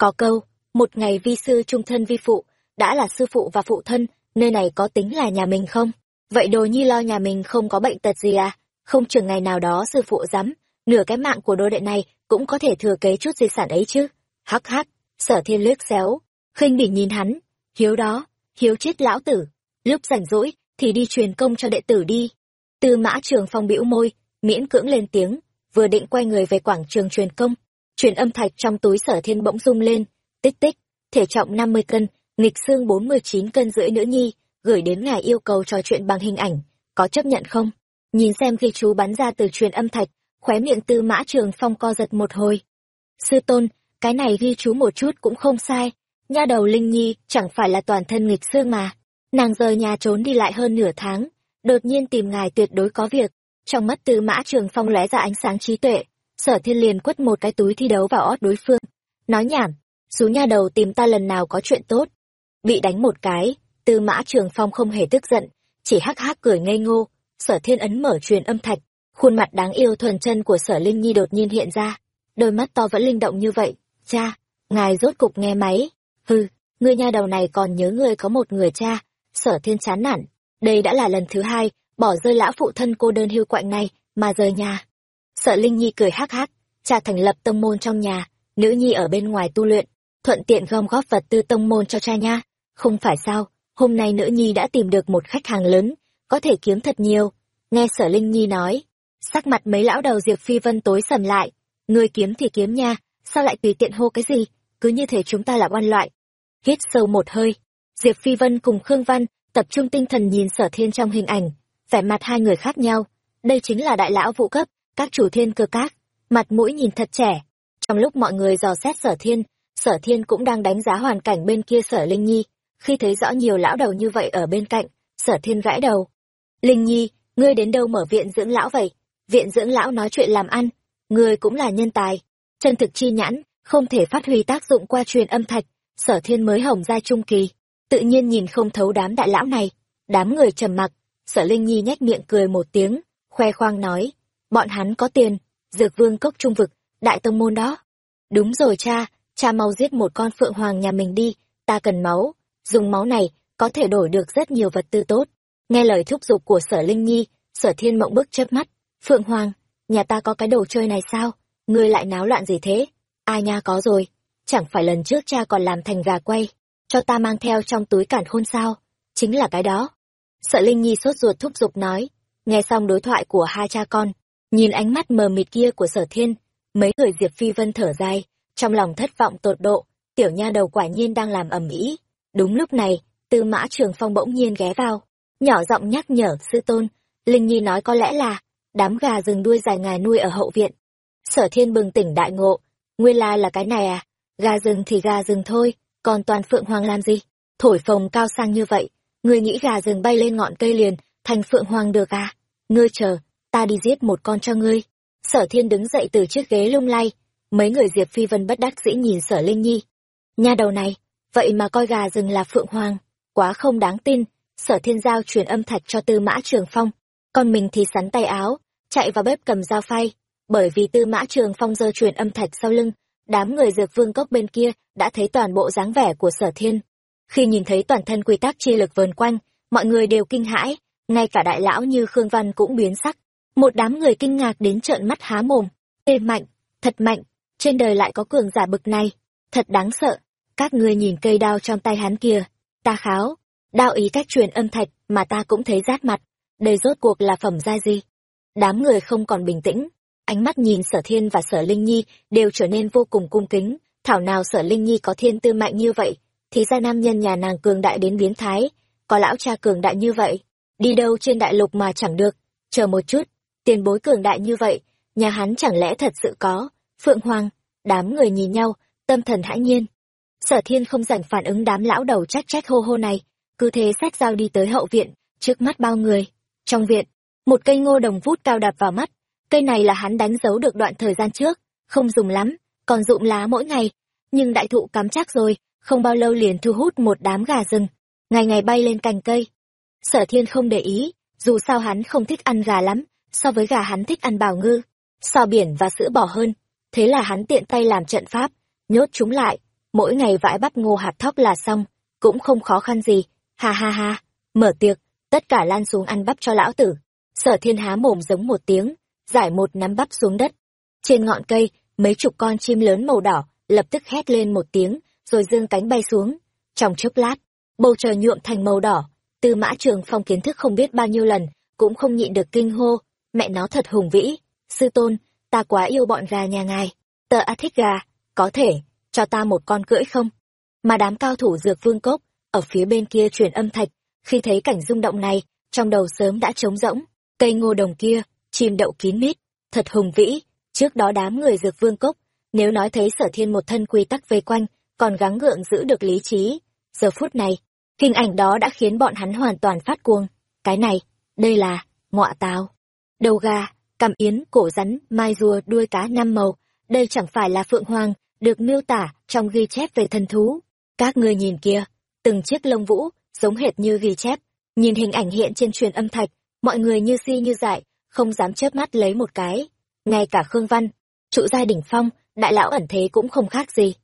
Có câu, một ngày vi sư trung thân vi phụ, đã là sư phụ và phụ thân, nơi này có tính là nhà mình không? Vậy đồ nhi lo nhà mình không có bệnh tật gì à? Không chừng ngày nào đó sư phụ dám, nửa cái mạng của đô đệ này cũng có thể thừa kế chút di sản ấy chứ. Hắc hắc, sở thiên lướt xéo, khinh bỉ nhìn hắn, hiếu đó, hiếu chết lão tử, lúc rảnh rỗi thì đi truyền công cho đệ tử đi. Tư mã trường phong bĩu môi, miễn cưỡng lên tiếng, vừa định quay người về quảng trường truyền công, truyền âm thạch trong túi sở thiên bỗng rung lên, tích tích, thể trọng năm mươi cân, nghịch xương bốn mươi chín cân rưỡi nữ nhi, gửi đến ngài yêu cầu trò chuyện bằng hình ảnh, có chấp nhận không? Nhìn xem ghi chú bắn ra từ truyền âm thạch, khóe miệng tư mã trường phong co giật một hồi. Sư tôn, cái này ghi chú một chút cũng không sai, nha đầu Linh Nhi chẳng phải là toàn thân nghịch xương mà. Nàng rời nhà trốn đi lại hơn nửa tháng, đột nhiên tìm ngài tuyệt đối có việc. Trong mắt tư mã trường phong lóe ra ánh sáng trí tuệ, sở thiên liền quất một cái túi thi đấu vào ót đối phương. Nói nhảm, "Xú nha đầu tìm ta lần nào có chuyện tốt. Bị đánh một cái, tư mã trường phong không hề tức giận, chỉ hắc hắc cười ngây ngô, sở thiên ấn mở truyền âm thạch, khuôn mặt đáng yêu thuần chân của sở linh nhi đột nhiên hiện ra, đôi mắt to vẫn linh động như vậy, cha, ngài rốt cục nghe máy, hừ, ngươi nha đầu này còn nhớ ngươi có một người cha, sở thiên chán nản, đây đã là lần thứ hai, bỏ rơi lão phụ thân cô đơn hưu quạnh này, mà rời nhà sợ linh nhi cười hắc hắc, cha thành lập tông môn trong nhà, nữ nhi ở bên ngoài tu luyện, thuận tiện gom góp vật tư tông môn cho cha nha, không phải sao, hôm nay nữ nhi đã tìm được một khách hàng lớn, có thể kiếm thật nhiều. Nghe sở Linh Nhi nói, sắc mặt mấy lão đầu Diệp Phi Vân tối sầm lại, người kiếm thì kiếm nha, sao lại tùy tiện hô cái gì, cứ như thể chúng ta là oan loại. Hít sâu một hơi, Diệp Phi Vân cùng Khương Văn tập trung tinh thần nhìn sở thiên trong hình ảnh, vẻ mặt hai người khác nhau. Đây chính là đại lão vụ cấp, các chủ thiên cơ các, mặt mũi nhìn thật trẻ. Trong lúc mọi người dò xét sở thiên, sở thiên cũng đang đánh giá hoàn cảnh bên kia sở Linh Nhi, khi thấy rõ nhiều lão đầu như vậy ở bên cạnh, sở thiên gãi đầu. Linh Nhi, ngươi đến đâu mở viện dưỡng lão vậy? Viện dưỡng lão nói chuyện làm ăn, ngươi cũng là nhân tài. Chân thực chi nhãn, không thể phát huy tác dụng qua truyền âm thạch, sở thiên mới hồng ra trung kỳ. Tự nhiên nhìn không thấu đám đại lão này. Đám người trầm mặc, sở Linh Nhi nhếch miệng cười một tiếng, khoe khoang nói. Bọn hắn có tiền, dược vương cốc trung vực, đại tông môn đó. Đúng rồi cha, cha mau giết một con phượng hoàng nhà mình đi, ta cần máu, dùng máu này có thể đổi được rất nhiều vật tư tốt. Nghe lời thúc giục của sở linh nhi sở thiên mộng bức chớp mắt. Phượng hoàng nhà ta có cái đồ chơi này sao? Ngươi lại náo loạn gì thế? Ai nha có rồi. Chẳng phải lần trước cha còn làm thành gà quay cho ta mang theo trong túi cản khôn sao? Chính là cái đó. Sợ linh nhi sốt ruột thúc giục nói. Nghe xong đối thoại của hai cha con nhìn ánh mắt mờ mịt kia của sở thiên mấy người diệp phi vân thở dài trong lòng thất vọng tột độ tiểu nha đầu quả nhiên đang làm ầm ĩ Đúng lúc này, tư mã trường phong bỗng nhiên ghé vào, nhỏ giọng nhắc nhở sư tôn, Linh Nhi nói có lẽ là, đám gà rừng đuôi dài ngài nuôi ở hậu viện. Sở thiên bừng tỉnh đại ngộ, nguyên lai là cái này à, gà rừng thì gà rừng thôi, còn toàn phượng hoàng làm gì? Thổi phồng cao sang như vậy, ngươi nghĩ gà rừng bay lên ngọn cây liền, thành phượng hoàng được à? Ngươi chờ, ta đi giết một con cho ngươi. Sở thiên đứng dậy từ chiếc ghế lung lay, mấy người Diệp Phi Vân bất đắc dĩ nhìn sở Linh Nhi. Nha đầu này, vậy mà coi gà rừng là phượng hoàng quá không đáng tin. Sở thiên giao truyền âm thạch cho tư mã trường phong. Còn mình thì sắn tay áo chạy vào bếp cầm dao phay. Bởi vì tư mã trường phong giơ truyền âm thạch sau lưng đám người dược vương cốc bên kia đã thấy toàn bộ dáng vẻ của sở thiên. Khi nhìn thấy toàn thân quy tắc chi lực vờn quanh mọi người đều kinh hãi ngay cả đại lão như khương văn cũng biến sắc một đám người kinh ngạc đến trợn mắt há mồm. Tê mạnh, thật mạnh, trên đời lại có cường giả bực này. Thật đáng sợ, các ngươi nhìn cây đao trong tay hắn kia. Ta kháo, đao ý cách truyền âm thạch mà ta cũng thấy rát mặt. Đây rốt cuộc là phẩm gia gì đám người không còn bình tĩnh, ánh mắt nhìn sở thiên và sở linh nhi đều trở nên vô cùng cung kính. Thảo nào sở linh nhi có thiên tư mạnh như vậy, thì ra nam nhân nhà nàng cường đại đến biến thái. Có lão cha cường đại như vậy, đi đâu trên đại lục mà chẳng được. Chờ một chút tiền bối cường đại như vậy, nhà hắn chẳng lẽ thật sự có, phượng hoàng, đám người nhìn nhau, tâm thần hãi nhiên. Sở thiên không rảnh phản ứng đám lão đầu trách trách hô hô này, cứ thế sách dao đi tới hậu viện, trước mắt bao người. Trong viện, một cây ngô đồng vút cao đạp vào mắt, cây này là hắn đánh dấu được đoạn thời gian trước, không dùng lắm, còn rụng lá mỗi ngày. Nhưng đại thụ cắm chắc rồi, không bao lâu liền thu hút một đám gà rừng, ngày ngày bay lên cành cây. Sở thiên không để ý, dù sao hắn không thích ăn gà lắm so với gà hắn thích ăn bào ngư so biển và sữa bò hơn thế là hắn tiện tay làm trận pháp nhốt chúng lại mỗi ngày vãi bắp ngô hạt thóc là xong, cũng không khó khăn gì, ha ha ha, mở tiệc, tất cả lan xuống ăn bắp cho lão tử. Sở thiên há mồm giống một tiếng, giải một nắm bắp xuống đất. Trên ngọn cây, mấy chục con chim lớn màu đỏ, lập tức hét lên một tiếng, rồi dương cánh bay xuống. Trong chốc lát, bầu trời nhuộm thành màu đỏ, tư mã trường phong kiến thức không biết bao nhiêu lần, cũng không nhịn được kinh hô, mẹ nó thật hùng vĩ, sư tôn, ta quá yêu bọn gà nhà ngài, tờ a thích gà, có thể, cho ta một con cưỡi không? Mà đám cao thủ dược vương cốc, ở phía bên kia truyền âm thạch, khi thấy cảnh rung động này, trong đầu sớm đã trống rỗng, cây ngô đồng kia, chim đậu kín mít, thật hùng vĩ, trước đó đám người dược vương cốc, nếu nói thấy sở thiên một thân quy tắc vây quanh, còn gắng gượng giữ được lý trí, giờ phút này, hình ảnh đó đã khiến bọn hắn hoàn toàn phát cuồng, cái này, đây là, ngọa tào, đầu gà, cằm yến, cổ rắn, mai rùa, đuôi cá năm màu, đây chẳng phải là phượng hoàng, được miêu tả trong ghi chép về thần thú. Các ngươi nhìn kia, từng chiếc lông vũ, giống hệt như ghi chép, nhìn hình ảnh hiện trên truyền âm thạch, mọi người như si như dại, không dám chớp mắt lấy một cái. Ngay cả Khương Văn, trụ giai đỉnh phong, đại lão ẩn thế cũng không khác gì.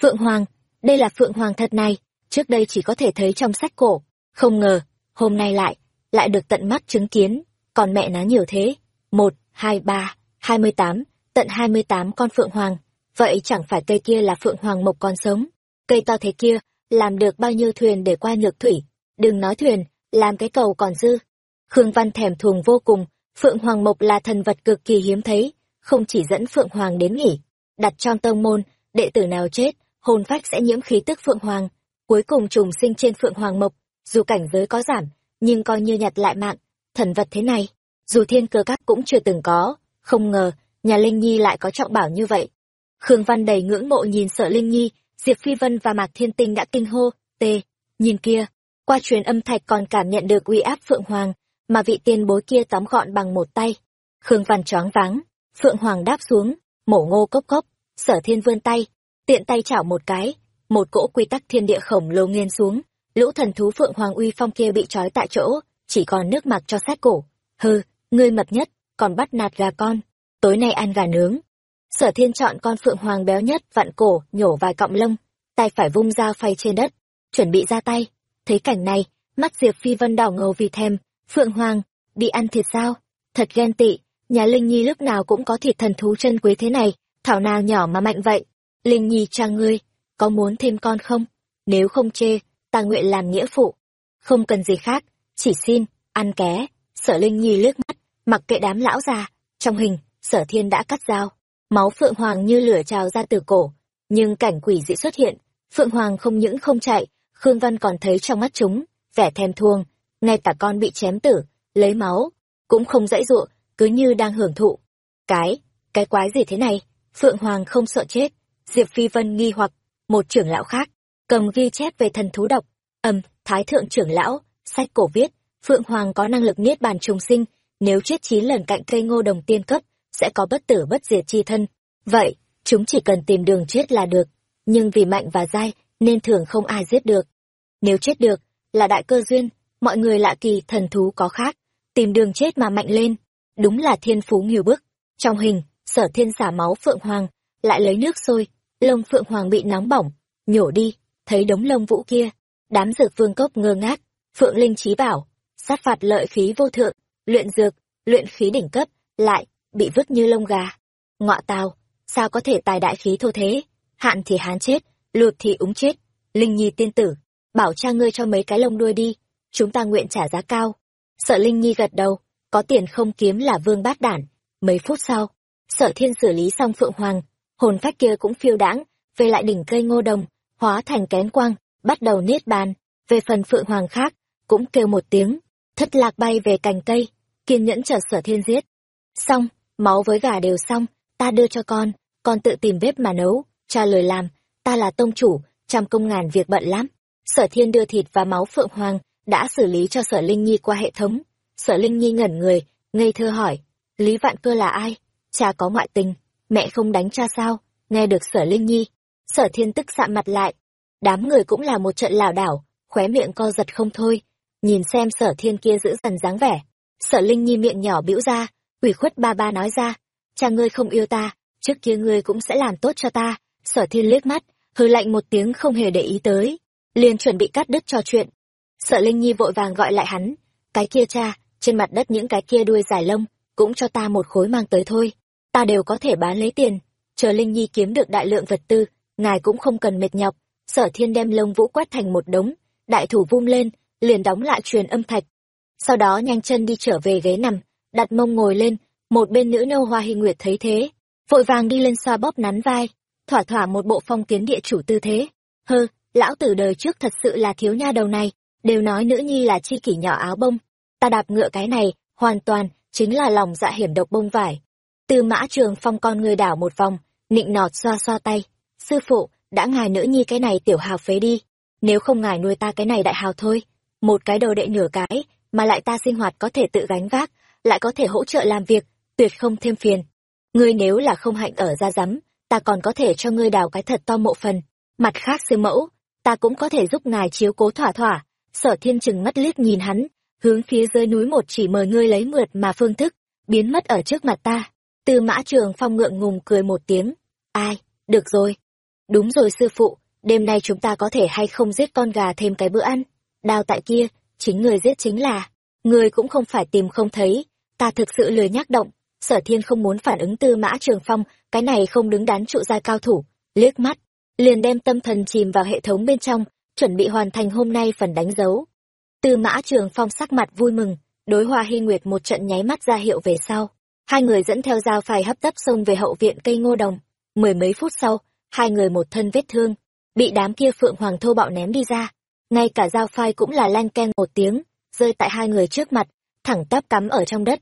Phượng Hoàng, đây là Phượng Hoàng thật này, trước đây chỉ có thể thấy trong sách cổ, không ngờ, hôm nay lại, lại được tận mắt chứng kiến, còn mẹ nó nhiều thế. Một, hai, ba, hai mươi tám, tận hai mươi tám con Phượng Hoàng, vậy chẳng phải cây kia là Phượng Hoàng mộc còn sống. Cây to thế kia, làm được bao nhiêu thuyền để qua nhược thủy, đừng nói thuyền, làm cái cầu còn dư. Khương Văn thèm thuồng vô cùng, Phượng Hoàng Mộc là thần vật cực kỳ hiếm thấy, không chỉ dẫn Phượng Hoàng đến nghỉ, đặt trong tông môn, đệ tử nào chết, hồn phách sẽ nhiễm khí tức Phượng Hoàng, cuối cùng trùng sinh trên Phượng Hoàng Mộc, dù cảnh giới có giảm, nhưng coi như nhặt lại mạng, thần vật thế này, dù thiên cơ các cũng chưa từng có, không ngờ, nhà Linh Nhi lại có trọng bảo như vậy. Khương Văn đầy ngưỡng mộ nhìn sợ Linh Nhi, Diệp Phi Vân và Mạc Thiên Tinh đã kinh hô, tê, nhìn kia, qua truyền âm thạch còn cảm nhận được uy áp Phượng Hoàng, mà vị tiên bối kia tóm gọn bằng một tay. Khương Văn choáng váng, Phượng Hoàng đáp xuống, mổ ngô cốc cốc, sở thiên vươn tay, tiện tay chảo một cái, một cỗ quy tắc thiên địa khổng lồ nghiêng xuống, lũ thần thú Phượng Hoàng uy phong kia bị trói tại chỗ, chỉ còn nước mặc cho sát cổ. Hừ, ngươi mập nhất, còn bắt nạt gà con, tối nay ăn gà nướng. Sở thiên chọn con Phượng Hoàng béo nhất, vặn cổ, nhổ vài cọng lông, tay phải vung dao phay trên đất, chuẩn bị ra tay. Thấy cảnh này, mắt Diệp Phi Vân đỏ ngầu vì thèm, Phượng Hoàng, đi ăn thịt sao? Thật ghen tị, nhà Linh Nhi lúc nào cũng có thịt thần thú chân quý thế này, thảo nào nhỏ mà mạnh vậy. Linh Nhi cha ngươi, có muốn thêm con không? Nếu không chê, ta nguyện làm nghĩa phụ. Không cần gì khác, chỉ xin, ăn ké. Sở Linh Nhi liếc mắt, mặc kệ đám lão già, trong hình, sở thiên đã cắt dao. Máu Phượng Hoàng như lửa trào ra từ cổ, nhưng cảnh quỷ dị xuất hiện, Phượng Hoàng không những không chạy, Khương Văn còn thấy trong mắt chúng, vẻ thèm thuông, ngay cả con bị chém tử, lấy máu, cũng không dãy dụa, cứ như đang hưởng thụ. Cái, cái quái gì thế này? Phượng Hoàng không sợ chết. Diệp Phi Vân nghi hoặc, một trưởng lão khác, cầm ghi chép về thần thú độc. ầm Thái Thượng trưởng lão, sách cổ viết, Phượng Hoàng có năng lực niết bàn trùng sinh, nếu chết chín lần cạnh cây ngô đồng tiên cấp, sẽ có bất tử bất diệt chi thân. Vậy, chúng chỉ cần tìm đường chết là được, nhưng vì mạnh và dai, nên thường không ai giết được. Nếu chết được, là đại cơ duyên, mọi người lạ kỳ thần thú có khác, tìm đường chết mà mạnh lên, đúng là thiên phú nhiều bức. Trong hình, sở thiên xả máu Phượng Hoàng, lại lấy nước sôi, lông Phượng Hoàng bị nóng bỏng, nhổ đi, thấy đống lông vũ kia, đám dược vương cốc ngơ ngác, Phượng Linh trí bảo, sát phạt lợi khí vô thượng, luyện dược, luyện khí đỉnh cấp, lại, bị vứt như lông gà. Ngọa tào, sao có thể tài đại khí thô thế, hạn thì hán chết, lụt thì úng chết, Linh Nhi tiên tử, bảo cha ngươi cho mấy cái lông đuôi đi, chúng ta nguyện trả giá cao. Sợ Linh Nhi gật đầu, có tiền không kiếm là vương bát đản. Mấy phút sau, sở thiên xử lý xong Phượng Hoàng, hồn phách kia cũng phiêu đãng, về lại đỉnh cây ngô đồng, hóa thành kén quang, bắt đầu niết bàn. Về phần Phượng Hoàng khác, cũng kêu một tiếng, thất lạc bay về cành cây, kiên nhẫn chờ sở thiên giết. Xong, máu với gà đều xong, ta đưa cho con, con tự tìm bếp mà nấu, cha lời làm, ta là tông chủ, trăm công ngàn việc bận lắm. Sở thiên đưa thịt và máu Phượng Hoàng, đã xử lý cho sở Linh Nhi qua hệ thống. Sở Linh Nhi ngẩn người, ngây thơ hỏi, Lý Vạn Cơ là ai? Cha có ngoại tình, mẹ không đánh cha sao? Nghe được sở Linh Nhi, sở thiên tức sạm mặt lại. Đám người cũng là một trận lảo đảo, khóe miệng co giật không thôi. Nhìn xem sở thiên kia giữ dần dáng vẻ. Sở Linh Nhi miệng nhỏ bĩu ra, ủy khuất ba ba nói ra, cha ngươi không yêu ta, trước kia ngươi cũng sẽ làm tốt cho ta. Sở thiên liếc mắt, hừ lạnh một tiếng không hề để ý tới, liền chuẩn bị cắt đứt trò chuyện. sở Linh Nhi vội vàng gọi lại hắn, cái kia cha, trên mặt đất những cái kia đuôi dài lông, cũng cho ta một khối mang tới thôi, ta đều có thể bán lấy tiền, chờ Linh Nhi kiếm được đại lượng vật tư, ngài cũng không cần mệt nhọc. Sở Thiên đem lông vũ quét thành một đống, đại thủ vung lên, liền đóng lại truyền âm thạch. Sau đó nhanh chân đi trở về ghế nằm, đặt mông ngồi lên, một bên nữ nâu hoa hy nguyệt thấy thế, vội vàng đi lên xoa bóp nắn vai, thỏa thỏa một bộ phong kiến địa chủ tư thế. Hơ, lão tử đời trước thật sự là thiếu nha đầu này, đều nói nữ nhi là chi kỷ nhỏ áo bông. Ta đạp ngựa cái này, hoàn toàn, chính là lòng dạ hiểm độc bông vải. Từ mã trường phong con người đảo một vòng, nịnh nọt xoa xoa tay. Sư phụ, đã ngài nữ nhi cái này tiểu hào phế đi. Nếu không ngài nuôi ta cái này đại hào thôi. Một cái đồ đệ nửa cái, mà lại ta sinh hoạt có thể tự gánh vác, lại có thể hỗ trợ làm việc, tuyệt không thêm phiền. Ngươi nếu là không hạnh ở ra rắm, ta còn có thể cho ngươi đào cái thật to mộ phần. Mặt khác sư mẫu, ta cũng có thể giúp ngài chiếu cố thỏa thỏa. Sở thiên chừng mắt liếc nhìn hắn, hướng phía dưới núi một chỉ mời ngươi lấy mượt mà phương thức, biến mất ở trước mặt ta. Từ mã trường phong ngượng ngùng cười một tiếng. Ai, được rồi. Đúng rồi sư phụ, đêm nay chúng ta có thể hay không giết con gà thêm cái bữa ăn đao tại kia, chính người giết chính là. Người cũng không phải tìm không thấy. Ta thực sự lười nhắc động. Sở thiên không muốn phản ứng tư mã trường phong, cái này không đứng đắn trụ gia cao thủ. Liếc mắt, liền đem tâm thần chìm vào hệ thống bên trong, chuẩn bị hoàn thành hôm nay phần đánh dấu. Tư mã trường phong sắc mặt vui mừng, đối hoa hy nguyệt một trận nháy mắt ra hiệu về sau. Hai người dẫn theo dao phai hấp tấp xông về hậu viện cây ngô đồng. Mười mấy phút sau, hai người một thân vết thương, bị đám kia phượng hoàng thô bạo ném đi ra. Ngay cả dao phai cũng là len keng một tiếng, rơi tại hai người trước mặt, thẳng tắp cắm ở trong đất.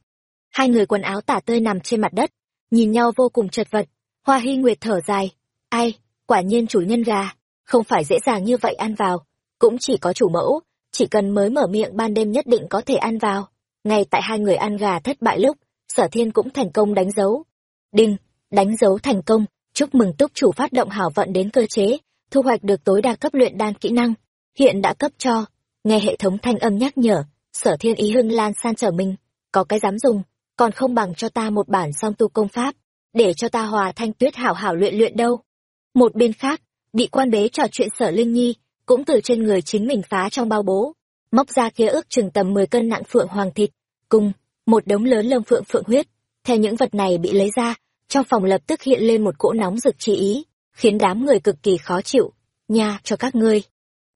Hai người quần áo tả tơi nằm trên mặt đất, nhìn nhau vô cùng chật vật. Hoa Hy Nguyệt thở dài, ai, quả nhiên chủ nhân gà, không phải dễ dàng như vậy ăn vào, cũng chỉ có chủ mẫu, chỉ cần mới mở miệng ban đêm nhất định có thể ăn vào. Ngay tại hai người ăn gà thất bại lúc, sở thiên cũng thành công đánh dấu. Đinh, đánh dấu thành công, chúc mừng túc chủ phát động hảo vận đến cơ chế, thu hoạch được tối đa cấp luyện đan kỹ năng, hiện đã cấp cho. Nghe hệ thống thanh âm nhắc nhở, sở thiên ý hưng lan san trở mình, có cái dám dùng, còn không bằng cho ta một bản song tu công pháp, để cho ta hòa thanh tuyết hảo hảo luyện luyện đâu. Một bên khác, bị quan bế trò chuyện sở Linh Nhi, cũng từ trên người chính mình phá trong bao bố, móc ra kia ước chừng tầm 10 cân nặng phượng hoàng thịt, cùng một đống lớn lông phượng phượng huyết. Theo những vật này bị lấy ra, trong phòng lập tức hiện lên một cỗ nóng rực chi ý, khiến đám người cực kỳ khó chịu. Nha, cho các ngươi.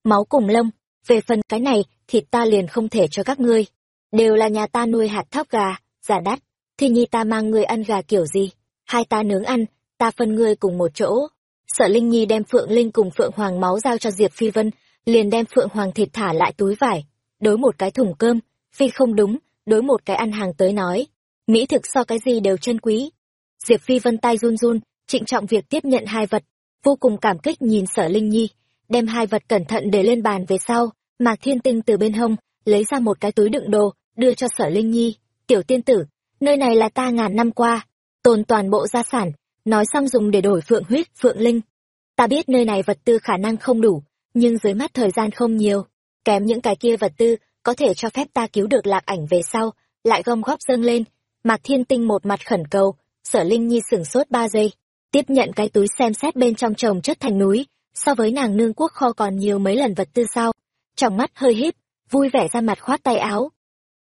Máu cùng lông, về phần cái này, thịt ta liền không thể cho các ngươi. Đều là nhà ta nuôi hạt thóc gà, giả đắt. Thì nhi ta mang ngươi ăn gà kiểu gì? Hai ta nướng ăn, ta phân ngươi cùng một chỗ. Sợ Linh Nhi đem Phượng Linh cùng Phượng Hoàng máu giao cho Diệp Phi Vân, liền đem Phượng Hoàng thịt thả lại túi vải. Đối một cái thùng cơm, Phi không đúng, đối một cái ăn hàng tới nói. Mỹ thực so cái gì đều chân quý. Diệp Phi Vân tay run run, trịnh trọng việc tiếp nhận hai vật, vô cùng cảm kích nhìn sở Linh Nhi, đem hai vật cẩn thận để lên bàn về sau, Mạc Thiên Tinh từ bên hông, lấy ra một cái túi đựng đồ, đưa cho sở Linh Nhi, tiểu tiên tử, nơi này là ta ngàn năm qua, tồn toàn bộ gia sản, nói xong dùng để đổi phượng huyết, phượng linh. Ta biết nơi này vật tư khả năng không đủ, nhưng dưới mắt thời gian không nhiều, kém những cái kia vật tư, có thể cho phép ta cứu được lạc ảnh về sau, lại gom góp dâng lên. Mạc Thiên Tinh một mặt khẩn cầu, sở Linh Nhi sửng sốt ba giây, tiếp nhận cái túi xem xét bên trong chồng chất thành núi, so với nàng nương quốc kho còn nhiều mấy lần vật tư sau. Trong mắt hơi híp, vui vẻ ra mặt khoát tay áo.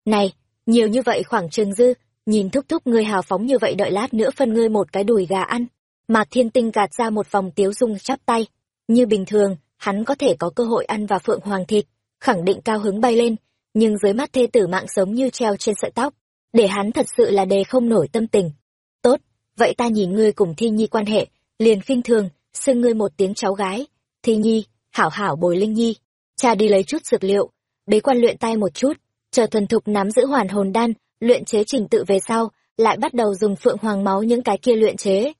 Này, nhiều như vậy khoảng trường dư, nhìn thúc thúc ngươi hào phóng như vậy đợi lát nữa phân ngươi một cái đùi gà ăn. Mạc Thiên Tinh gạt ra một vòng tiếu dung chắp tay. Như bình thường, hắn có thể có cơ hội ăn vào phượng hoàng thịt, khẳng định cao hứng bay lên, nhưng dưới mắt thê tử mạng sống như treo trên sợi tóc, để hắn thật sự là đề không nổi tâm tình. Tốt, vậy ta nhìn ngươi cùng Thi Nhi quan hệ, liền khinh thường, xưng ngươi một tiếng cháu gái. Thi Nhi, hảo hảo bồi Linh Nhi. Cha đi lấy chút dược liệu, bế quan luyện tay một chút, chờ thuần thục nắm giữ hoàn hồn đan, luyện chế trình tự về sau, lại bắt đầu dùng phượng hoàng máu những cái kia luyện chế.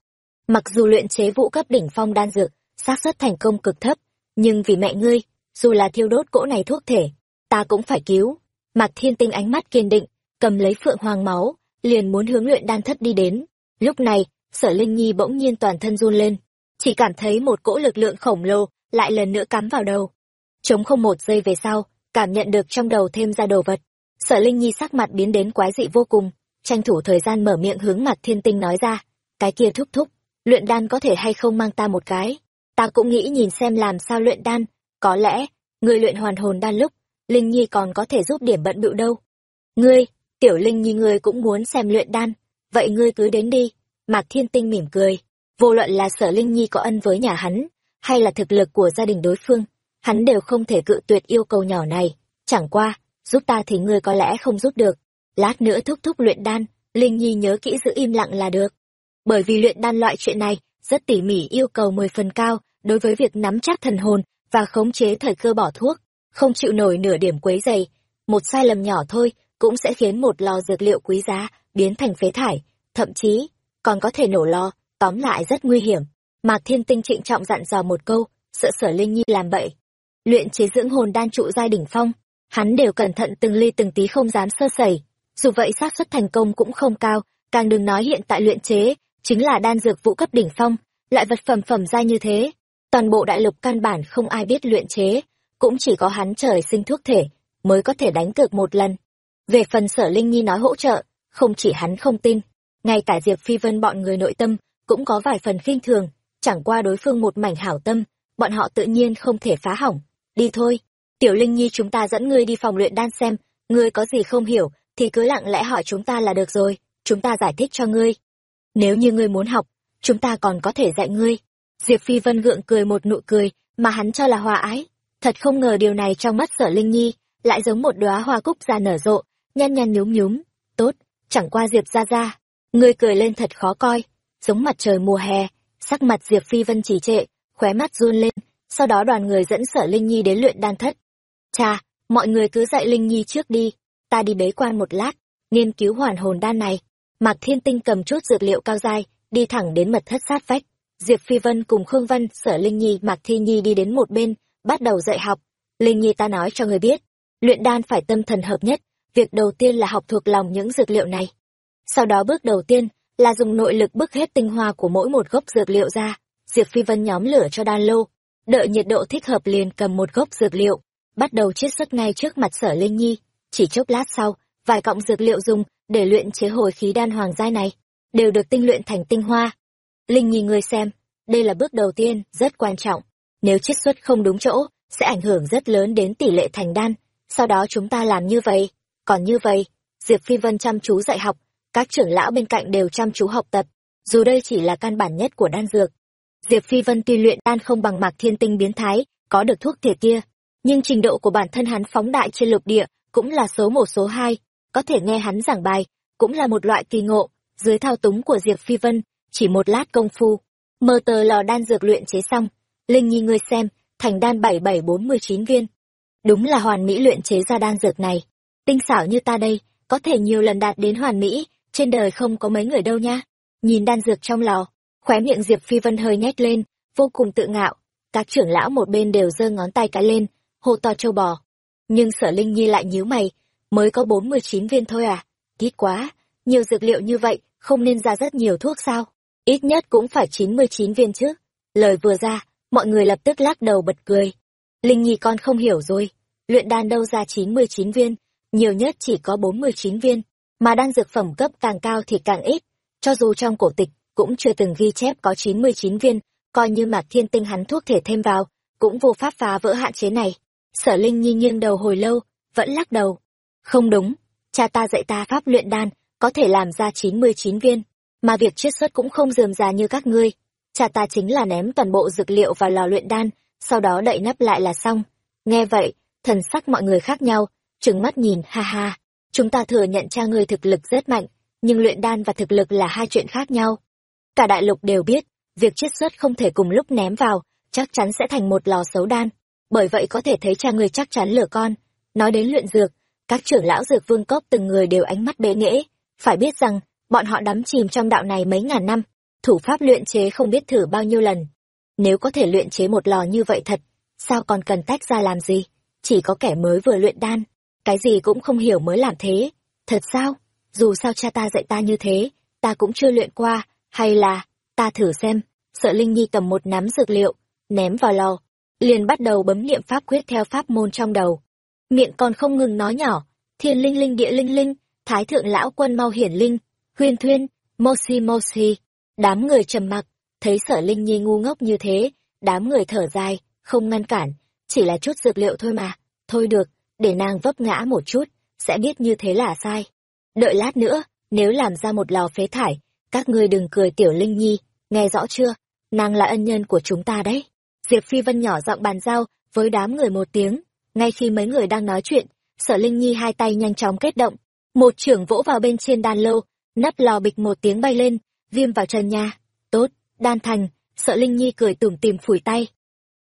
Mặc dù luyện chế vụ cấp đỉnh phong đan dược, xác suất thành công cực thấp, nhưng vì mẹ ngươi, dù là thiêu đốt cỗ này thuốc thể, ta cũng phải cứu. Mạc Thiên Tinh ánh mắt kiên định, cầm lấy phượng hoàng máu, liền muốn hướng luyện đan thất đi đến. Lúc này, sở Linh Nhi bỗng nhiên toàn thân run lên, chỉ cảm thấy một cỗ lực lượng khổng lồ lại lần nữa cắm vào đầu. Chống không một giây về sau, cảm nhận được trong đầu thêm ra đồ vật. Sở Linh Nhi sắc mặt biến đến quái dị vô cùng, tranh thủ thời gian mở miệng hướng mặt thiên tinh nói ra, cái kia thúc thúc, luyện đan có thể hay không mang ta một cái. ta cũng nghĩ nhìn xem làm sao luyện đan, có lẽ, người luyện hoàn hồn đan lúc, Linh Nhi còn có thể giúp điểm bận bịu đâu. Ngươi, tiểu Linh Nhi ngươi cũng muốn xem luyện đan, vậy ngươi cứ đến đi. Mạc Thiên Tinh mỉm cười, vô luận là sở Linh Nhi có ân với nhà hắn, hay là thực lực của gia đình đối phương, hắn đều không thể cự tuyệt yêu cầu nhỏ này. Chẳng qua, giúp ta thì ngươi có lẽ không giúp được. Lát nữa thúc thúc luyện đan, Linh Nhi nhớ kỹ giữ im lặng là được. Bởi vì luyện đan loại chuyện này, rất tỉ mỉ yêu cầu mười phần cao, đối với việc nắm chắc thần hồn và khống chế thời cơ bỏ thuốc, không chịu nổi nửa điểm quấy dày. Một sai lầm nhỏ thôi cũng sẽ khiến một lò dược liệu quý giá biến thành phế thải, thậm chí còn có thể nổ lò, tóm lại rất nguy hiểm. Mạc Thiên Tinh trịnh trọng dặn dò một câu, sợ sở Linh Nhi làm bậy. Luyện chế dưỡng hồn đan trụ giai đỉnh phong, hắn đều cẩn thận từng ly từng tí không dám sơ sẩy. Dù vậy xác suất thành công cũng không cao, càng đừng nói hiện tại luyện chế, chính là đan dược vũ cấp đỉnh phong, lại vật phẩm phẩm giai như thế. Toàn bộ đại lục căn bản không ai biết luyện chế, cũng chỉ có hắn trời sinh thuốc thể, mới có thể đánh cược một lần. Về phần sở Linh Nhi nói hỗ trợ, không chỉ hắn không tin, ngay cả Diệp Phi Vân bọn người nội tâm, cũng có vài phần khinh thường, chẳng qua đối phương một mảnh hảo tâm, bọn họ tự nhiên không thể phá hỏng. Đi thôi, Tiểu Linh Nhi chúng ta dẫn ngươi đi phòng luyện đan xem, ngươi có gì không hiểu, thì cứ lặng lẽ hỏi chúng ta là được rồi, chúng ta giải thích cho ngươi. Nếu như ngươi muốn học, chúng ta còn có thể dạy ngươi. Diệp Phi Vân gượng cười một nụ cười, mà hắn cho là hòa ái. Thật không ngờ điều này trong mắt sở Linh Nhi, lại giống một đóa hoa cúc ra nở rộ, nhăn nhăn nhúm nhúm. Tốt, chẳng qua Diệp ra ra. Ngươi cười lên thật khó coi, giống mặt trời mùa hè, sắc mặt Diệp Phi Vân chỉ trệ, khóe mắt run lên, sau đó đoàn người dẫn sở Linh Nhi đến luyện đan thất. Cha, mọi người cứ dạy Linh Nhi trước đi, ta đi bế quan một lát, nghiên cứu hoàn hồn đan này. Mạc Thiên Tinh cầm chút dược liệu cao dai, đi thẳng đến mật thất sát vách. Diệp Phi Vân cùng Khương Văn, Sở Linh Nhi, Mạc Thi Nhi đi đến một bên, bắt đầu dạy học. Linh Nhi ta nói cho người biết, luyện đan phải tâm thần hợp nhất, việc đầu tiên là học thuộc lòng những dược liệu này. Sau đó bước đầu tiên là dùng nội lực bức hết tinh hoa của mỗi một gốc dược liệu ra. Diệp Phi Vân nhóm lửa cho đan lô, đợi nhiệt độ thích hợp liền cầm một gốc dược liệu, bắt đầu chiết xuất ngay trước mặt Sở Linh Nhi. Chỉ chốc lát sau, vài cọng dược liệu dùng để luyện chế hồi khí đan hoàng giai này đều được tinh luyện thành tinh hoa. Linh Nhi người xem, đây là bước đầu tiên, rất quan trọng. Nếu chiết xuất không đúng chỗ, sẽ ảnh hưởng rất lớn đến tỷ lệ thành đan. Sau đó chúng ta làm như vậy. Còn như vậy, Diệp Phi Vân chăm chú dạy học, các trưởng lão bên cạnh đều chăm chú học tập, dù đây chỉ là căn bản nhất của đan dược. Diệp Phi Vân tuy luyện đan không bằng Mạc Thiên Tinh biến thái, có được thuốc thể kia, nhưng trình độ của bản thân hắn phóng đại trên lục địa cũng là số một số hai, có thể nghe hắn giảng bài, cũng là một loại kỳ ngộ, dưới thao túng của Diệp Phi Vân, chỉ một lát công phu, mơ tờ lò đan dược luyện chế xong, Linh Nhi ngươi xem, thành đan bảy bảy bốn mươi chín viên. Đúng là hoàn mỹ luyện chế ra đan dược này. Tinh xảo như ta đây, có thể nhiều lần đạt đến hoàn mỹ, trên đời không có mấy người đâu nha. Nhìn đan dược trong lò, khóe miệng Diệp Phi Vân hơi nhét lên, vô cùng tự ngạo. Các trưởng lão một bên đều giơ ngón tay cái lên, hô to châu bò. Nhưng sở Linh Nhi lại nhíu mày, mới có bốn mươi chín viên thôi à? Ít quá, nhiều dược liệu như vậy, không nên ra rất nhiều thuốc sao? Ít nhất cũng phải chín mươi chín viên chứ. Lời vừa ra, mọi người lập tức lắc đầu bật cười. Linh Nhi con không hiểu rồi, luyện đan đâu ra chín mươi chín viên, nhiều nhất chỉ có bốn mươi chín viên, mà đan dược phẩm cấp càng cao thì càng ít. Cho dù trong cổ tịch cũng chưa từng ghi chép có chín mươi chín viên, coi như mạc thiên tinh hắn thuốc thể thêm vào, cũng vô pháp phá vỡ hạn chế này. Sở Linh Nhi nghiêng đầu hồi lâu, vẫn lắc đầu. Không đúng, cha ta dạy ta pháp luyện đan, có thể làm ra chín mươi chín viên, mà việc chiết xuất cũng không dườm già như các ngươi. Cha ta chính là ném toàn bộ dược liệu vào lò luyện đan, sau đó đậy nắp lại là xong. Nghe vậy, thần sắc mọi người khác nhau, trừng mắt nhìn, ha ha. Chúng ta thừa nhận cha ngươi thực lực rất mạnh, nhưng luyện đan và thực lực là hai chuyện khác nhau. Cả đại lục đều biết, việc chiết xuất không thể cùng lúc ném vào, chắc chắn sẽ thành một lò xấu đan. Bởi vậy có thể thấy cha ngươi chắc chắn lừa con. Nói đến luyện dược, các trưởng lão dược vương cốc từng người đều ánh mắt bế nghễ, phải biết rằng, bọn họ đắm chìm trong đạo này mấy ngàn năm, thủ pháp luyện chế không biết thử bao nhiêu lần. Nếu có thể luyện chế một lò như vậy thật, sao còn cần tách ra làm gì? Chỉ có kẻ mới vừa luyện đan, cái gì cũng không hiểu mới làm thế. Thật sao? Dù sao cha ta dạy ta như thế, ta cũng chưa luyện qua, hay là, ta thử xem. Sợ Linh Nhi cầm một nắm dược liệu, ném vào lò, liền bắt đầu bấm niệm pháp quyết theo pháp môn trong đầu. Miệng còn không ngừng nói nhỏ, thiên linh linh địa linh linh, thái thượng lão quân mau hiển linh, huyên thuyên, mosi mosi. Đám người trầm mặc, thấy sở linh nhi ngu ngốc như thế, Đám người thở dài, không ngăn cản, chỉ là chút dược liệu thôi mà. Thôi được, để nàng vấp ngã một chút, sẽ biết như thế là sai. Đợi lát nữa, nếu làm ra một lò phế thải, các ngươi đừng cười tiểu linh nhi, nghe rõ chưa? Nàng là ân nhân của chúng ta đấy. Diệp Phi Vân nhỏ giọng bàn giao với đám người một tiếng, ngay khi mấy người đang nói chuyện, sở linh nhi hai tay nhanh chóng kết động, một trưởng vỗ vào bên trên đan lô, nắp lò bịch một tiếng bay lên, viêm vào trần nhà. Tốt, đan thành, sợ Linh Nhi cười tủm tìm phủi tay.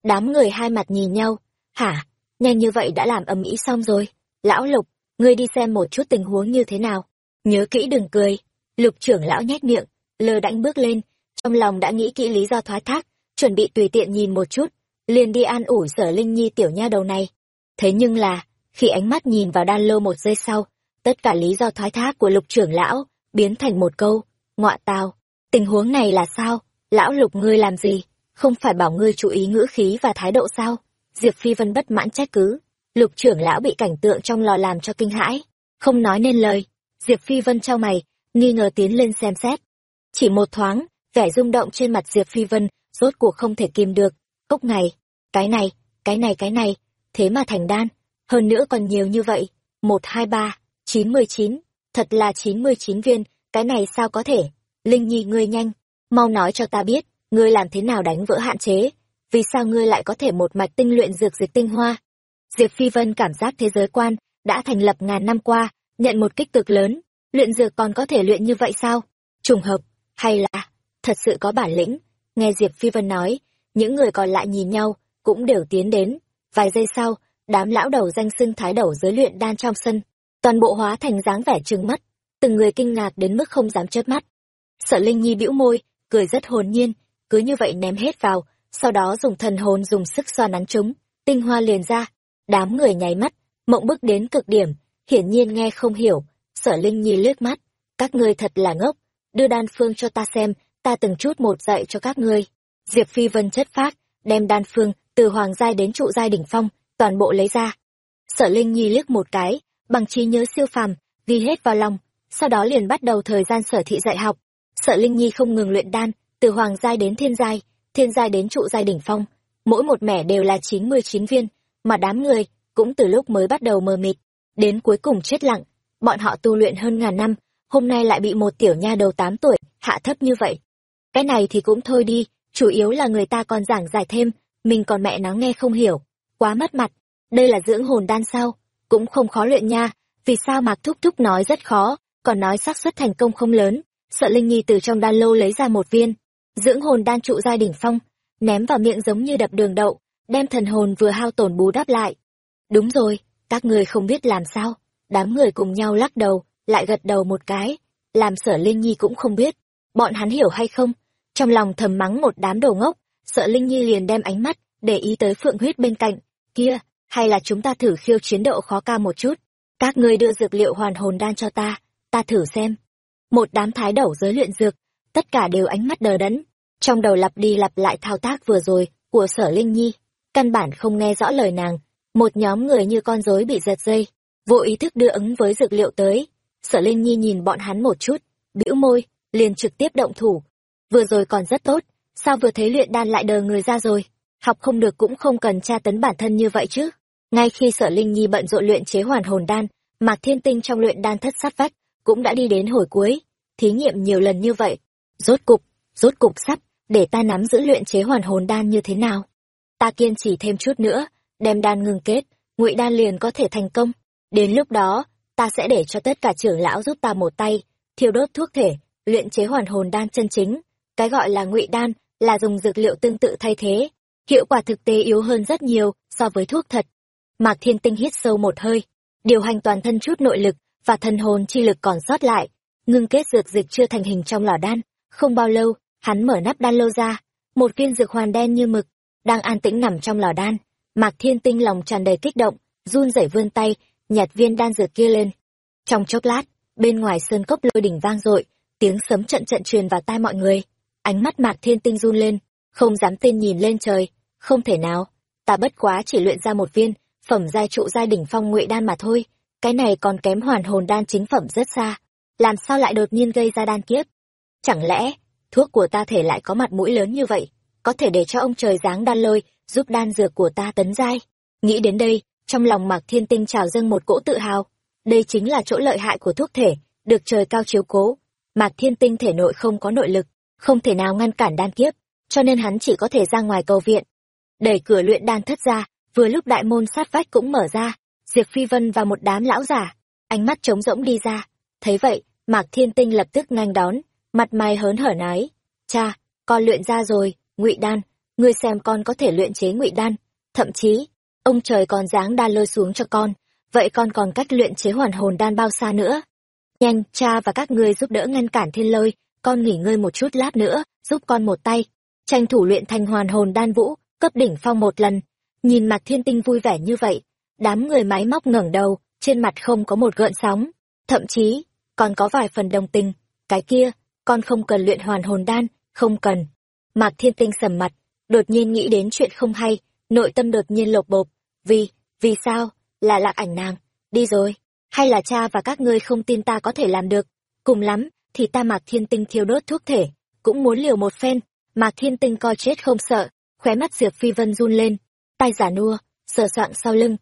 Đám người hai mặt nhìn nhau. Hả, nhanh như vậy đã làm ầm ĩ xong rồi. Lão Lục, ngươi đi xem một chút tình huống như thế nào. Nhớ kỹ đừng cười. Lục trưởng lão nhếch miệng, lơ đãnh bước lên, trong lòng đã nghĩ kỹ lý do thoái thác, chuẩn bị tùy tiện nhìn một chút, liền đi an ủi sở Linh Nhi tiểu nha đầu này. Thế nhưng là, khi ánh mắt nhìn vào đan lô một giây sau, tất cả lý do thoái thác của lục trưởng lão biến thành một câu, ngọa tào, tình huống này là sao? Lão lục ngươi làm gì? Không phải bảo ngươi chú ý ngữ khí và thái độ sao? Diệp Phi Vân bất mãn trách cứ. Lục trưởng lão bị cảnh tượng trong lò làm cho kinh hãi, không nói nên lời. Diệp Phi Vân trao mày, nghi ngờ tiến lên xem xét. Chỉ một thoáng, vẻ rung động trên mặt Diệp Phi Vân rốt cuộc không thể kìm được. Cốc ngày, cái này, cái này cái này, thế mà thành đan, hơn nữa còn nhiều như vậy. Một hai ba, chín mươi chín, thật là chín mươi chín viên, cái này sao có thể? Linh Nhi ngươi nhanh, mau nói cho ta biết, ngươi làm thế nào đánh vỡ hạn chế, vì sao ngươi lại có thể một mạch tinh luyện dược dịch tinh hoa? Diệp Phi Vân cảm giác thế giới quan đã thành lập ngàn năm qua, nhận một kích cực lớn, luyện dược còn có thể luyện như vậy sao? Trùng hợp, hay là thật sự có bản lĩnh? Nghe Diệp Phi Vân nói, những người còn lại nhìn nhau, cũng đều tiến đến. Vài giây sau, đám lão đầu danh xưng thái đầu giới luyện đan trong sân, toàn bộ hóa thành dáng vẻ trừng mắt, từng người kinh ngạc đến mức không dám chớp mắt. Sợ Linh Nhi bĩu môi, cười rất hồn nhiên, cứ như vậy ném hết vào, sau đó dùng thần hồn dùng sức xoa nắn chúng, tinh hoa liền ra. Đám người nháy mắt, mộng bức đến cực điểm, hiển nhiên nghe không hiểu, sở Linh Nhi lướt mắt, các ngươi thật là ngốc, đưa đan phương cho ta xem, ta từng chút một dạy cho các ngươi. Diệp Phi Vân chất phát, đem đan phương từ hoàng giai đến trụ giai đỉnh phong, toàn bộ lấy ra. Sở Linh Nhi liếc một cái, bằng trí nhớ siêu phàm, ghi hết vào lòng, sau đó liền bắt đầu thời gian sở thị dạy học. Sở Linh Nhi không ngừng luyện đan, từ hoàng giai đến thiên giai, thiên giai đến trụ giai đỉnh phong, mỗi một mẻ đều là chín mươi chín viên, mà đám người cũng từ lúc mới bắt đầu mờ mịt, đến cuối cùng chết lặng, bọn họ tu luyện hơn ngàn năm, hôm nay lại bị một tiểu nha đầu tám tuổi hạ thấp như vậy. Cái này thì cũng thôi đi, chủ yếu là người ta còn giảng giải thêm, mình còn mẹ nó nghe không hiểu, quá mất mặt. Đây là dưỡng hồn đan sao? Cũng không khó luyện nha, vì sao Mạc Thúc Thúc nói rất khó, còn nói xác suất thành công không lớn. Sợ Linh Nhi từ trong đan lô lấy ra một viên, dưỡng hồn đan trụ giai đỉnh phong, ném vào miệng giống như đập đường đậu, đem thần hồn vừa hao tổn bù đắp lại. Đúng rồi, các người không biết làm sao. Đám người cùng nhau lắc đầu, lại gật đầu một cái, làm sở Linh Nhi cũng không biết. Bọn hắn hiểu hay không? Trong lòng thầm mắng một đám đầu ngốc, sợ Linh Nhi liền đem ánh mắt, để ý tới phượng huyết bên cạnh. Kia, hay là chúng ta thử khiêu chiến độ khó cao một chút? Các ngươi đưa dược liệu hoàn hồn đan cho ta, ta thử xem. Một đám thái đẩu giới luyện dược, tất cả đều ánh mắt đờ đẫn, trong đầu lặp đi lặp lại thao tác vừa rồi của sở Linh Nhi, căn bản không nghe rõ lời nàng. Một nhóm người như con rối bị giật dây, vô ý thức đưa ứng với dược liệu tới. Sở Linh Nhi nhìn bọn hắn một chút, bĩu môi, liền trực tiếp động thủ. Vừa rồi còn rất tốt, sao vừa thấy luyện đan lại đờ người ra rồi? Học không được cũng không cần tra tấn bản thân như vậy chứ. Ngay khi Sở Linh Nhi bận rộn luyện chế hoàn hồn đan, Mạc Thiên Tinh trong luyện đan thất sát vách cũng đã đi đến hồi cuối, thí nghiệm nhiều lần như vậy, rốt cục, rốt cục sắp để ta nắm giữ luyện chế hoàn hồn đan như thế nào. Ta kiên trì thêm chút nữa, đem đan ngừng kết, ngụy đan liền có thể thành công. Đến lúc đó, ta sẽ để cho tất cả trưởng lão giúp ta một tay, thiêu đốt thuốc thể, luyện chế hoàn hồn đan chân chính. Cái gọi là ngụy đan là dùng dược liệu tương tự thay thế, hiệu quả thực tế yếu hơn rất nhiều so với thuốc thật. Mạc Thiên Tinh hít sâu một hơi, điều hành toàn thân chút nội lực và thần hồn chi lực còn sót lại, ngưng kết dược dịch chưa thành hình trong lò đan. Không bao lâu, hắn mở nắp đan lô ra, một viên dược hoàn đen như mực, đang an tĩnh nằm trong lò đan. Mạc Thiên Tinh lòng tràn đầy kích động, run rẩy vươn tay, nhặt viên đan dược kia lên. Trong chốc lát, bên ngoài sơn cốc lôi đỉnh vang dội, tiếng sấm trận trận truyền vào tai mọi người. Ánh mắt Mạc Thiên Tinh run lên, không dám tin nhìn lên trời, không thể nào, ta bất quá chỉ luyện ra một viên, phẩm giai trụ giai đỉnh phong ngụy đan mà thôi, cái này còn kém hoàn hồn đan chính phẩm rất xa, làm sao lại đột nhiên gây ra đan kiếp? Chẳng lẽ, thuốc của ta thể lại có mặt mũi lớn như vậy? có thể để cho ông trời giáng đan lôi giúp đan dược của ta tấn giai. Nghĩ đến đây trong lòng mạc thiên tinh trào dâng một cỗ tự hào. Đây chính là chỗ lợi hại của thuốc thể được trời cao chiếu cố. Mạc thiên tinh thể nội không có nội lực không thể nào ngăn cản đan kiếp cho nên hắn chỉ có thể ra ngoài cầu viện. Đẩy cửa luyện đan thất ra vừa lúc đại môn sát vách cũng mở ra diệp phi vân và một đám lão giả ánh mắt trống rỗng đi ra. Thấy vậy mạc thiên tinh lập tức nhanh đón mặt mày hớn hở nói, cha, con luyện ra rồi, ngụy đan, ngươi xem con có thể luyện chế ngụy đan. Thậm chí, ông trời còn dáng đan lôi xuống cho con, vậy con còn cách luyện chế hoàn hồn đan bao xa nữa? Nhanh, cha và các ngươi giúp đỡ ngăn cản thiên lôi, con nghỉ ngơi một chút lát nữa, giúp con một tay. Tranh thủ luyện thành hoàn hồn đan vũ, cấp đỉnh phong một lần. Nhìn mặt thiên tinh vui vẻ như vậy, đám người máy móc ngẩng đầu, trên mặt không có một gợn sóng. Thậm chí, còn có vài phần đồng tình, cái kia con không cần luyện hoàn hồn đan, không cần. Mạc thiên tinh sầm mặt, đột nhiên nghĩ đến chuyện không hay, nội tâm đột nhiên lột bộp. Vì vì sao? Là lạc ảnh nàng. Đi rồi. Hay là cha và các ngươi không tin ta có thể làm được? Cùng lắm, thì ta mạc thiên tinh thiêu đốt thuốc thể, cũng muốn liều một phen. Mạc thiên tinh coi chết không sợ, khóe mắt diệp phi vân run lên. Tay giả nua, sờ soạng sau lưng.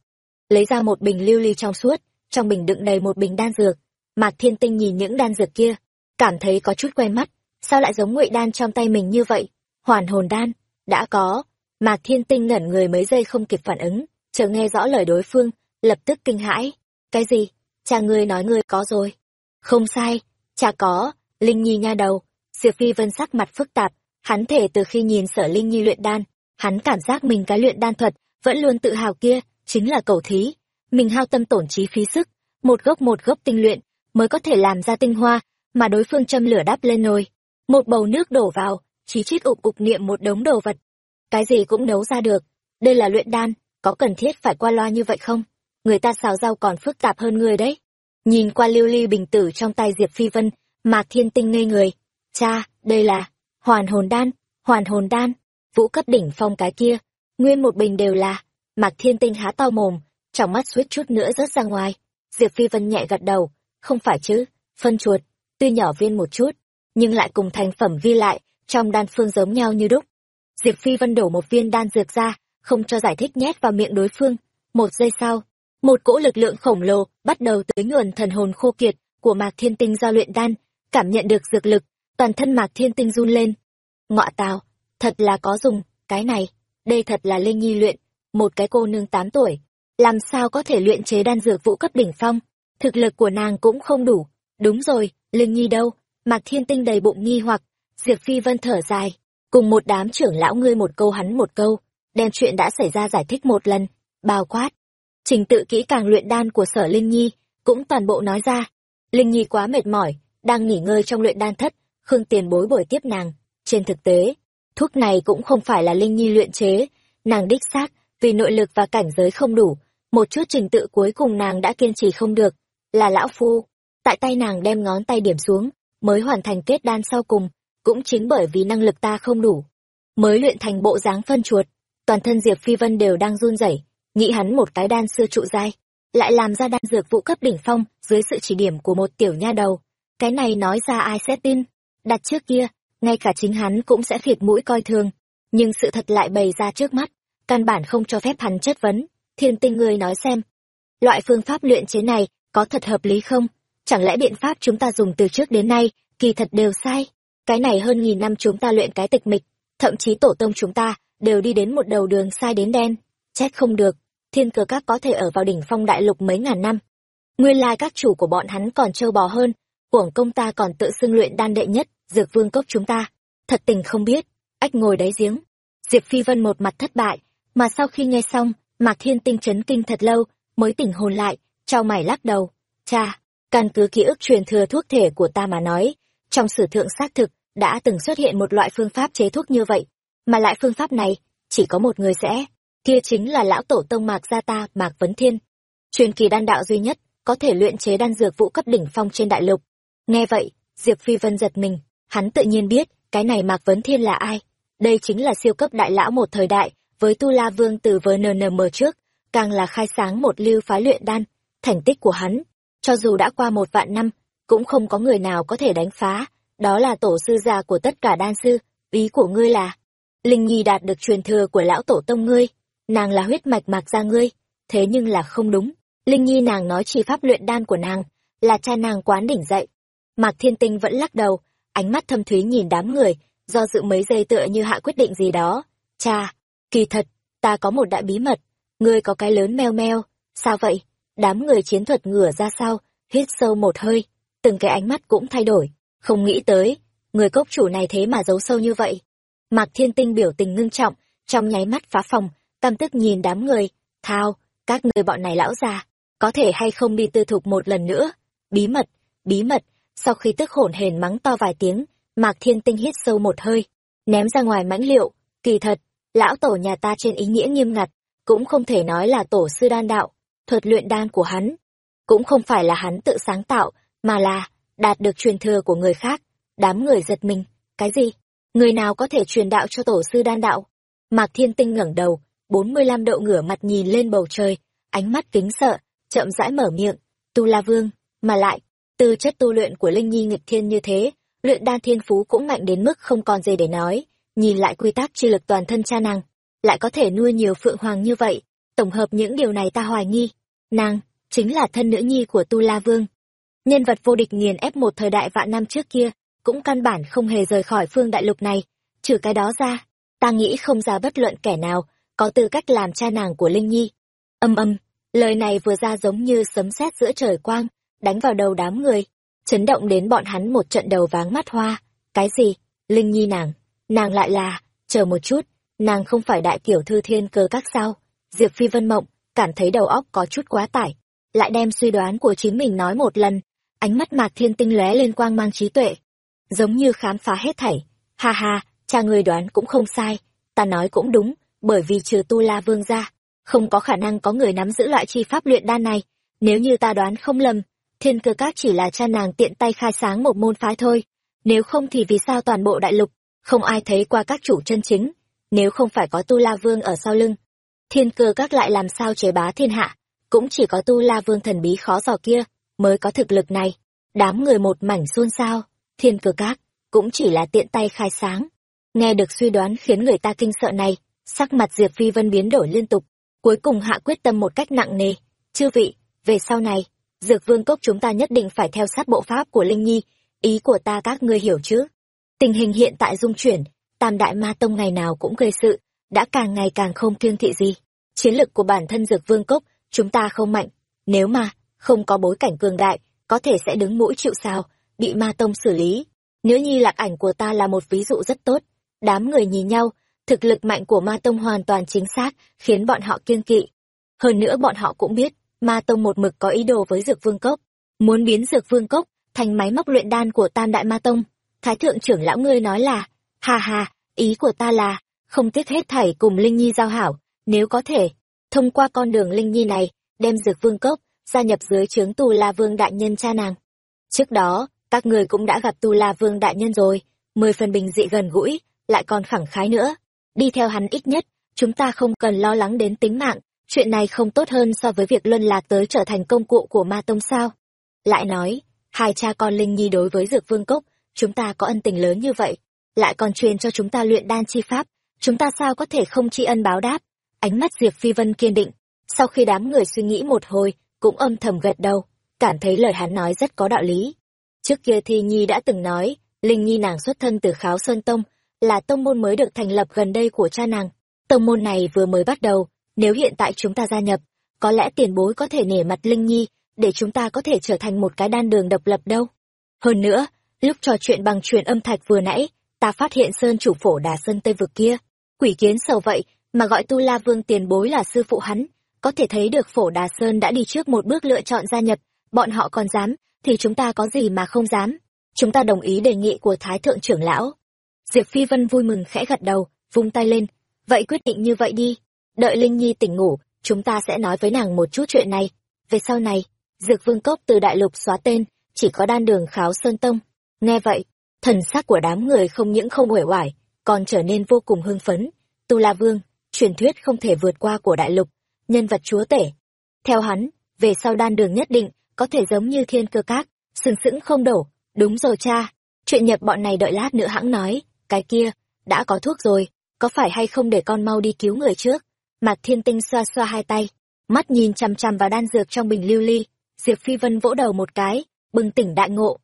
Lấy ra một bình lưu ly trong suốt, trong bình đựng đầy một bình đan dược. Mạc thiên tinh nhìn những đan dược kia cảm thấy có chút quen mắt. Sao lại giống ngụy đan trong tay mình như vậy? Hoàn hồn đan, đã có. Mạc thiên tinh ngẩn người mấy giây không kịp phản ứng chờ nghe rõ lời đối phương, lập tức kinh hãi. Cái gì? Cha ngươi nói ngươi có rồi. Không sai, cha có. Linh nhi nha đầu. Diệp phi vân sắc mặt phức tạp, hắn thể từ khi nhìn sở linh nhi luyện đan, hắn cảm giác mình cái luyện đan thuật vẫn luôn tự hào kia, chính là cầu thí. Mình hao tâm tổn trí phí sức, một gốc một gốc tinh luyện mới có thể làm ra tinh hoa mà đối phương châm lửa đắp lên nồi. Một bầu nước đổ vào, chí chít ụp cục niệm một đống đồ vật. Cái gì cũng nấu ra được. Đây là luyện đan, có cần thiết phải qua loa như vậy không? Người ta xào rau còn phức tạp hơn người đấy. Nhìn qua lưu ly bình tử trong tay diệp phi vân mạc thiên tinh ngây người. Cha, đây là, hoàn hồn đan, hoàn hồn đan, vũ cấp đỉnh phong cái kia. Nguyên một bình đều là. Mạc thiên tinh há to mồm, trong mắt suýt chút nữa rớt ra ngoài. Diệp phi vân nhẹ gật đầu, không phải chứ, phân chuột tuy nhỏ viên một chút, nhưng lại cùng thành phẩm vi lại, trong đan phương giống nhau như đúc. Diệp phi vân đổ một viên đan dược ra, không cho giải thích nhét vào miệng đối phương. Một giây sau, một cỗ lực lượng khổng lồ bắt đầu tới nguồn thần hồn khô kiệt của mạc thiên tinh do luyện đan, cảm nhận được dược lực, toàn thân mạc thiên tinh run lên. Ngọa tào, thật là có dùng, cái này, đây thật là linh nhi luyện, một cái cô nương tám tuổi, làm sao có thể luyện chế đan dược vũ cấp đỉnh phong? Thực lực của nàng cũng không đủ đúng rồi, linh nhi đâu? Mạc thiên tinh đầy bụng nghi hoặc. Diệp phi vân thở dài. Cùng một đám trưởng lão ngươi một câu hắn một câu. Đem chuyện đã xảy ra giải thích một lần. Bao quát. Trình tự kỹ càng luyện đan của sở linh nhi, cũng toàn bộ nói ra. Linh nhi quá mệt mỏi, đang nghỉ ngơi trong luyện đan thất, khương tiền bối bồi tiếp nàng. Trên thực tế, thuốc này cũng không phải là linh nhi luyện chế. Nàng đích xác, vì nội lực và cảnh giới không đủ, một chút trình tự cuối cùng nàng đã kiên trì không được. Là lão phu tại tay nàng đem ngón tay điểm xuống, mới hoàn thành kết đan sau cùng, cũng chính bởi vì năng lực ta không đủ. Mới luyện thành bộ dáng phân chuột, toàn thân diệp phi vân đều đang run rẩy, nghĩ hắn một cái đan xưa trụ dai lại làm ra đan dược vũ cấp đỉnh phong dưới sự chỉ điểm của một tiểu nha đầu. Cái này nói ra ai sẽ tin? Đặt trước kia, ngay cả chính hắn cũng sẽ phịt mũi coi thường, nhưng sự thật lại bày ra trước mắt, căn bản không cho phép hắn chất vấn. Thiên tinh ngươi nói xem, loại phương pháp luyện chế này có thật hợp lý không? Chẳng lẽ biện pháp chúng ta dùng từ trước đến nay kỳ thật đều sai? Cái này hơn nghìn năm chúng ta luyện cái tịch mịch, thậm chí tổ tông chúng ta đều đi đến một đầu đường sai đến đen. Chết không được, thiên cờ các có thể ở vào đỉnh phong đại lục mấy ngàn năm. Nguyên lai các chủ của bọn hắn còn trâu bò hơn, uổng công ta còn tự xưng luyện đan đệ nhất, dược vương cốc chúng ta. Thật tình không biết, ách ngồi đáy giếng. Diệp phi vân một mặt thất bại, mà sau khi nghe xong, mạc thiên tinh chấn kinh thật lâu, mới tỉnh hồn lại, trao mày lắc đầu. Cha căn cứ ký ức truyền thừa thuốc thể của ta mà nói, trong sử thượng xác thực đã từng xuất hiện một loại phương pháp chế thuốc như vậy, mà lại phương pháp này chỉ có một người sẽ, kia chính là lão tổ tông mạc gia ta, mạc vấn thiên. Truyền kỳ đan đạo duy nhất có thể luyện chế đan dược vũ cấp đỉnh phong trên đại lục. Nghe vậy, diệp phi vân giật mình, hắn tự nhiên biết cái này mạc vấn thiên là ai. Đây chính là siêu cấp đại lão một thời đại, với tu la vương từ với nnm trước, càng là khai sáng một lưu phái luyện đan. Thành tích của hắn cho dù đã qua một vạn năm cũng không có người nào có thể đánh phá đó là tổ sư già của tất cả đan sư ý của ngươi là Linh Nhi đạt được truyền thừa của lão tổ tông ngươi, nàng là huyết mạch mạc gia ngươi, thế nhưng là không đúng. Linh Nhi nàng nói chi pháp luyện đan của nàng, là cha nàng quán đỉnh dậy. Mạc Thiên Tinh vẫn lắc đầu, ánh mắt thâm thúy nhìn đám người, do dự mấy giây tựa như hạ quyết định gì đó. Cha, kỳ thật, ta có một đại bí mật, ngươi có cái lớn meo meo, sao vậy? Đám người chiến thuật ngửa ra sau, hít sâu một hơi, từng cái ánh mắt cũng thay đổi, không nghĩ tới, người cốc chủ này thế mà giấu sâu như vậy. Mạc Thiên Tinh biểu tình ngưng trọng, trong nháy mắt phá phòng, căm tức nhìn đám người, thao, các người bọn này lão già, có thể hay không đi tư thục một lần nữa, bí mật, bí mật, sau khi tức hổn hển mắng to vài tiếng, Mạc Thiên Tinh hít sâu một hơi, ném ra ngoài mãnh liệu, kỳ thật, lão tổ nhà ta trên ý nghĩa nghiêm ngặt, cũng không thể nói là tổ sư đan đạo, thuật luyện đan của hắn, cũng không phải là hắn tự sáng tạo, mà là đạt được truyền thừa của người khác. Đám người giật mình, cái gì? Người nào có thể truyền đạo cho tổ sư đan đạo? Mạc Thiên Tinh ngẩng đầu, bốn mươi lăm độ ngửa mặt nhìn lên bầu trời, ánh mắt kính sợ, chậm rãi mở miệng, Tu La Vương, mà lại, tư chất tu luyện của Linh Nhi nghịch thiên như thế, luyện đan thiên phú cũng mạnh đến mức không còn gì để nói, nhìn lại quy tắc chi lực toàn thân cha nàng, lại có thể nuôi nhiều phượng hoàng như vậy, tổng hợp những điều này ta hoài nghi, nàng chính là thân nữ nhi của Tu La Vương. Nhân vật vô địch nghiền ép một thời đại vạn năm trước kia, cũng căn bản không hề rời khỏi phương đại lục này, trừ cái đó ra, ta nghĩ không ra bất luận kẻ nào có tư cách làm cha nàng của Linh Nhi. Âm âm, lời này vừa ra giống như sấm sét giữa trời quang, đánh vào đầu đám người, chấn động đến bọn hắn một trận đầu váng mắt hoa. Cái gì? Linh Nhi nàng, nàng lại là, chờ một chút, nàng không phải đại tiểu thư thiên cơ các sao? Diệp Phi Vân Mộng, cảm thấy đầu óc có chút quá tải, lại đem suy đoán của chính mình nói một lần, ánh mắt Mạc Thiên Tinh lóe lên quang mang trí tuệ, giống như khám phá hết thảy. Ha ha, cha người đoán cũng không sai, ta nói cũng đúng, bởi vì trừ Tu La Vương ra, không có khả năng có người nắm giữ loại chi pháp luyện đan này. Nếu như ta đoán không lầm, thiên cơ các chỉ là cha nàng tiện tay khai sáng một môn phái thôi. Nếu không thì vì sao toàn bộ đại lục, không ai thấy qua các chủ chân chính, nếu không phải có Tu La Vương ở sau lưng. Thiên cơ các lại làm sao chế bá thiên hạ, cũng chỉ có Tu La Vương thần bí khó dò kia, mới có thực lực này. Đám người một mảnh xôn xao, thiên cơ các, cũng chỉ là tiện tay khai sáng. Nghe được suy đoán khiến người ta kinh sợ này, sắc mặt Diệp Phi Vân biến đổi liên tục, cuối cùng hạ quyết tâm một cách nặng nề. Chư vị, về sau này, Dược Vương Cốc chúng ta nhất định phải theo sát bộ pháp của Linh Nhi, ý của ta các ngươi hiểu chứ? Tình hình hiện tại dung chuyển, Tam Đại Ma Tông ngày nào cũng gây sự, đã càng ngày càng không kiêng thị gì. Chiến lực của bản thân Dược Vương Cốc, chúng ta không mạnh, nếu mà không có bối cảnh cường đại, có thể sẽ đứng mũi chịu sào, bị Ma Tông xử lý. nữ Nhi lạc ảnh của ta là một ví dụ rất tốt. Đám người nhìn nhau, thực lực mạnh của Ma Tông hoàn toàn chính xác, khiến bọn họ kiêng kỵ. Hơn nữa bọn họ cũng biết, Ma Tông một mực có ý đồ với Dược Vương Cốc, muốn biến Dược Vương Cốc thành máy móc luyện đan của Tam Đại Ma Tông. Thái thượng trưởng lão ngươi nói là, hà hà, ý của ta là, không tiếc hết thảy cùng Linh Nhi giao hảo, nếu có thể, thông qua con đường Linh Nhi này, đem Dược Vương Cốc gia nhập dưới trướng Tu La Vương đại nhân cha nàng. Trước đó, các người cũng đã gặp Tu La Vương đại nhân rồi, mười phần bình dị gần gũi, lại còn khẳng khái nữa. Đi theo hắn ít nhất, chúng ta không cần lo lắng đến tính mạng, chuyện này không tốt hơn so với việc luân lạc tới trở thành công cụ của ma tông sao. Lại nói, hai cha con Linh Nhi đối với Dược Vương Cốc, chúng ta có ân tình lớn như vậy, lại còn truyền cho chúng ta luyện đan chi pháp, chúng ta sao có thể không tri ân báo đáp. Ánh mắt Diệp Phi Vân kiên định, sau khi đám người suy nghĩ một hồi, cũng âm thầm gật đầu, cảm thấy lời hắn nói rất có đạo lý. Trước kia thì Nhi đã từng nói, Linh Nhi nàng xuất thân từ Kháo Sơn Tông, là tông môn mới được thành lập gần đây của cha nàng. Tông môn này vừa mới bắt đầu, nếu hiện tại chúng ta gia nhập, có lẽ tiền bối có thể nể mặt Linh Nhi, để chúng ta có thể trở thành một cái đan đường độc lập đâu. Hơn nữa, lúc trò chuyện bằng truyền âm thạch vừa nãy, ta phát hiện Sơn chủ phổ đà Sơn Tây Vực kia. Quỷ kiến sầu vậy, mà gọi Tu La Vương tiền bối là sư phụ hắn, có thể thấy được phổ đà Sơn đã đi trước một bước lựa chọn gia nhập, bọn họ còn dám, thì chúng ta có gì mà không dám. Chúng ta đồng ý đề nghị của Thái Thượng trưởng lão. Diệp Phi Vân vui mừng khẽ gật đầu, vung tay lên, vậy quyết định như vậy đi. Đợi Linh Nhi tỉnh ngủ, chúng ta sẽ nói với nàng một chút chuyện này. Về sau này, Dược Vương Cốc từ đại lục xóa tên, chỉ có đan đường kháo Sơn Tông. Nghe vậy, thần sắc của đám người không những không uể oải, còn trở nên vô cùng hưng phấn. Tu La Vương, truyền thuyết không thể vượt qua của đại lục, nhân vật chúa tể. Theo hắn, về sau đan đường nhất định, có thể giống như thiên cơ các, sừng sững không đổ. Đúng rồi cha, chuyện nhập bọn này đợi lát nữa hãng nói, cái kia, đã có thuốc rồi, có phải hay không để con mau đi cứu người trước mạc thiên tinh xoa xoa hai tay mắt nhìn chằm chằm vào đan dược trong bình lưu ly diệp phi vân vỗ đầu một cái bừng tỉnh đại ngộ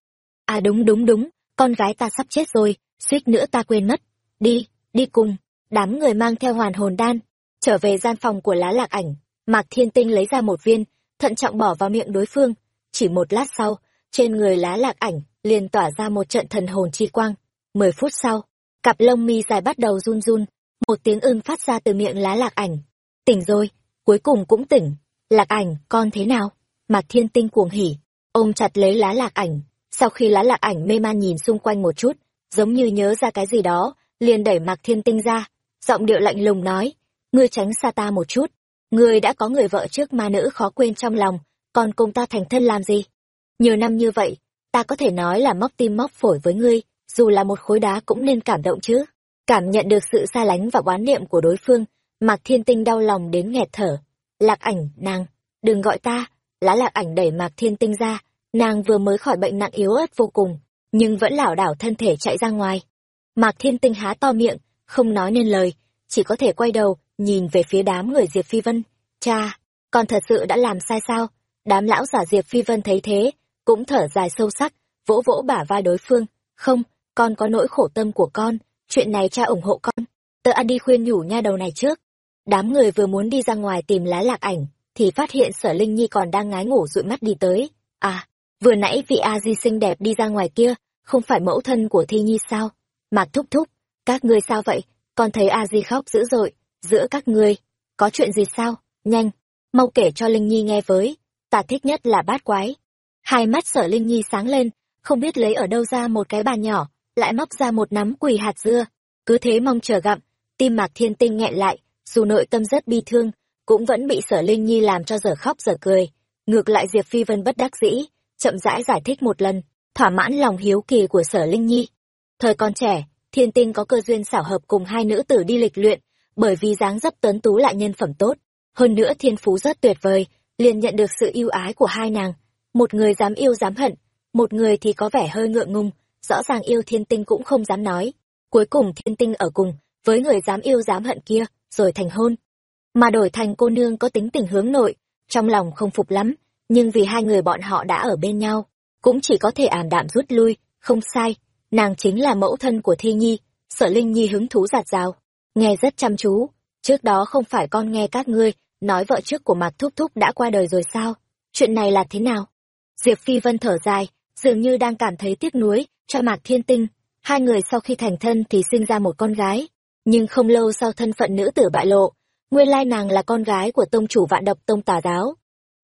à đúng đúng đúng con gái ta sắp chết rồi suýt nữa ta quên mất đi đi cùng. Đám người mang theo hoàn hồn đan, trở về gian phòng của lá lạc ảnh. Mạc thiên tinh lấy ra một viên, thận trọng bỏ vào miệng đối phương. Chỉ một lát sau, trên người lá lạc ảnh liền tỏa ra một trận thần hồn chi quang. Mười phút sau, cặp lông mi dài bắt đầu run run, một tiếng ưng phát ra từ miệng lá lạc ảnh. Tỉnh rồi, cuối cùng cũng tỉnh. Lạc ảnh, con thế nào? Mạc thiên tinh cuồng hỉ, ôm chặt lấy lá lạc ảnh. Sau khi lá lạc ảnh mê man nhìn xung quanh một chút, giống như nhớ ra cái gì đó liền đẩy mạc thiên tinh ra, giọng điệu lạnh lùng nói, ngươi tránh xa ta một chút, ngươi đã có người vợ trước ma nữ khó quên trong lòng, còn cùng ta thành thân làm gì? Nhiều năm như vậy, ta có thể nói là móc tim móc phổi với ngươi, dù là một khối đá cũng nên cảm động chứ. Cảm nhận được sự xa lánh và oán niệm của đối phương, mạc thiên tinh đau lòng đến nghẹt thở. Lạc ảnh, nàng, đừng gọi ta. Lá lạc ảnh đẩy mạc thiên tinh ra, nàng vừa mới khỏi bệnh nặng yếu ớt vô cùng, nhưng vẫn lảo đảo thân thể chạy ra ngoài mạc thiên tinh há to miệng, không nói nên lời, chỉ có thể quay đầu, nhìn về phía đám người diệp phi vân. Cha, con thật sự đã làm sai sao? Đám lão giả diệp phi vân thấy thế, cũng thở dài sâu sắc, vỗ vỗ bả vai đối phương. Không, con có nỗi khổ tâm của con, chuyện này cha ủng hộ con. Tớ ăn đi khuyên nhủ nha đầu này trước. Đám người vừa muốn đi ra ngoài tìm lá lạc ảnh, thì phát hiện sở linh nhi còn đang ngái ngủ dụi mắt đi tới. À vừa nãy vị a di xinh đẹp đi ra ngoài kia, không phải mẫu thân của thi nhi sao? Mạc thúc thúc, các ngươi sao vậy? Con thấy a di khóc dữ dội, giữa các ngươi, có chuyện gì sao? Nhanh, mau kể cho linh nhi nghe với, ta thích nhất là bát quái. Hai mắt sở linh nhi sáng lên, không biết lấy ở đâu ra một cái bàn nhỏ, lại móc ra một nắm quỳ hạt dưa. Cứ thế mong chờ gặm, tim mạc thiên tinh nghẹn lại, dù nội tâm rất bi thương, cũng vẫn bị sở linh nhi làm cho dở khóc dở cười. Ngược lại diệp phi vân bất đắc dĩ, chậm rãi giải thích một lần, thỏa mãn lòng hiếu kỳ của sở linh nhi thời còn trẻ, thiên tinh có cơ duyên xảo hợp cùng hai nữ tử đi lịch luyện, bởi vì dáng dấp tuấn tú lại nhân phẩm tốt. Hơn nữa thiên phú rất tuyệt vời, liền nhận được sự yêu ái của hai nàng. Một người dám yêu dám hận, một người thì có vẻ hơi ngượng ngùng, rõ ràng yêu thiên tinh cũng không dám nói. Cuối cùng thiên tinh ở cùng, với người dám yêu dám hận kia, rồi thành hôn. Mà đổi thành cô nương có tính tình hướng nội, trong lòng không phục lắm, nhưng vì hai người bọn họ đã ở bên nhau, cũng chỉ có thể ảm đạm rút lui, không sai nàng chính là mẫu thân của thi nhi sở linh nhi hứng thú giạt rào. Nghe rất chăm chú. Trước đó không phải con nghe các ngươi, nói vợ trước của mạc thúc thúc đã qua đời rồi sao? Chuyện này là thế nào? Diệp phi vân thở dài, dường như đang cảm thấy tiếc nuối cho mạc thiên tinh. Hai người sau khi thành thân thì sinh ra một con gái. Nhưng không lâu sau thân phận nữ tử bại lộ, nguyên lai nàng là con gái của tông chủ vạn độc tông tà giáo.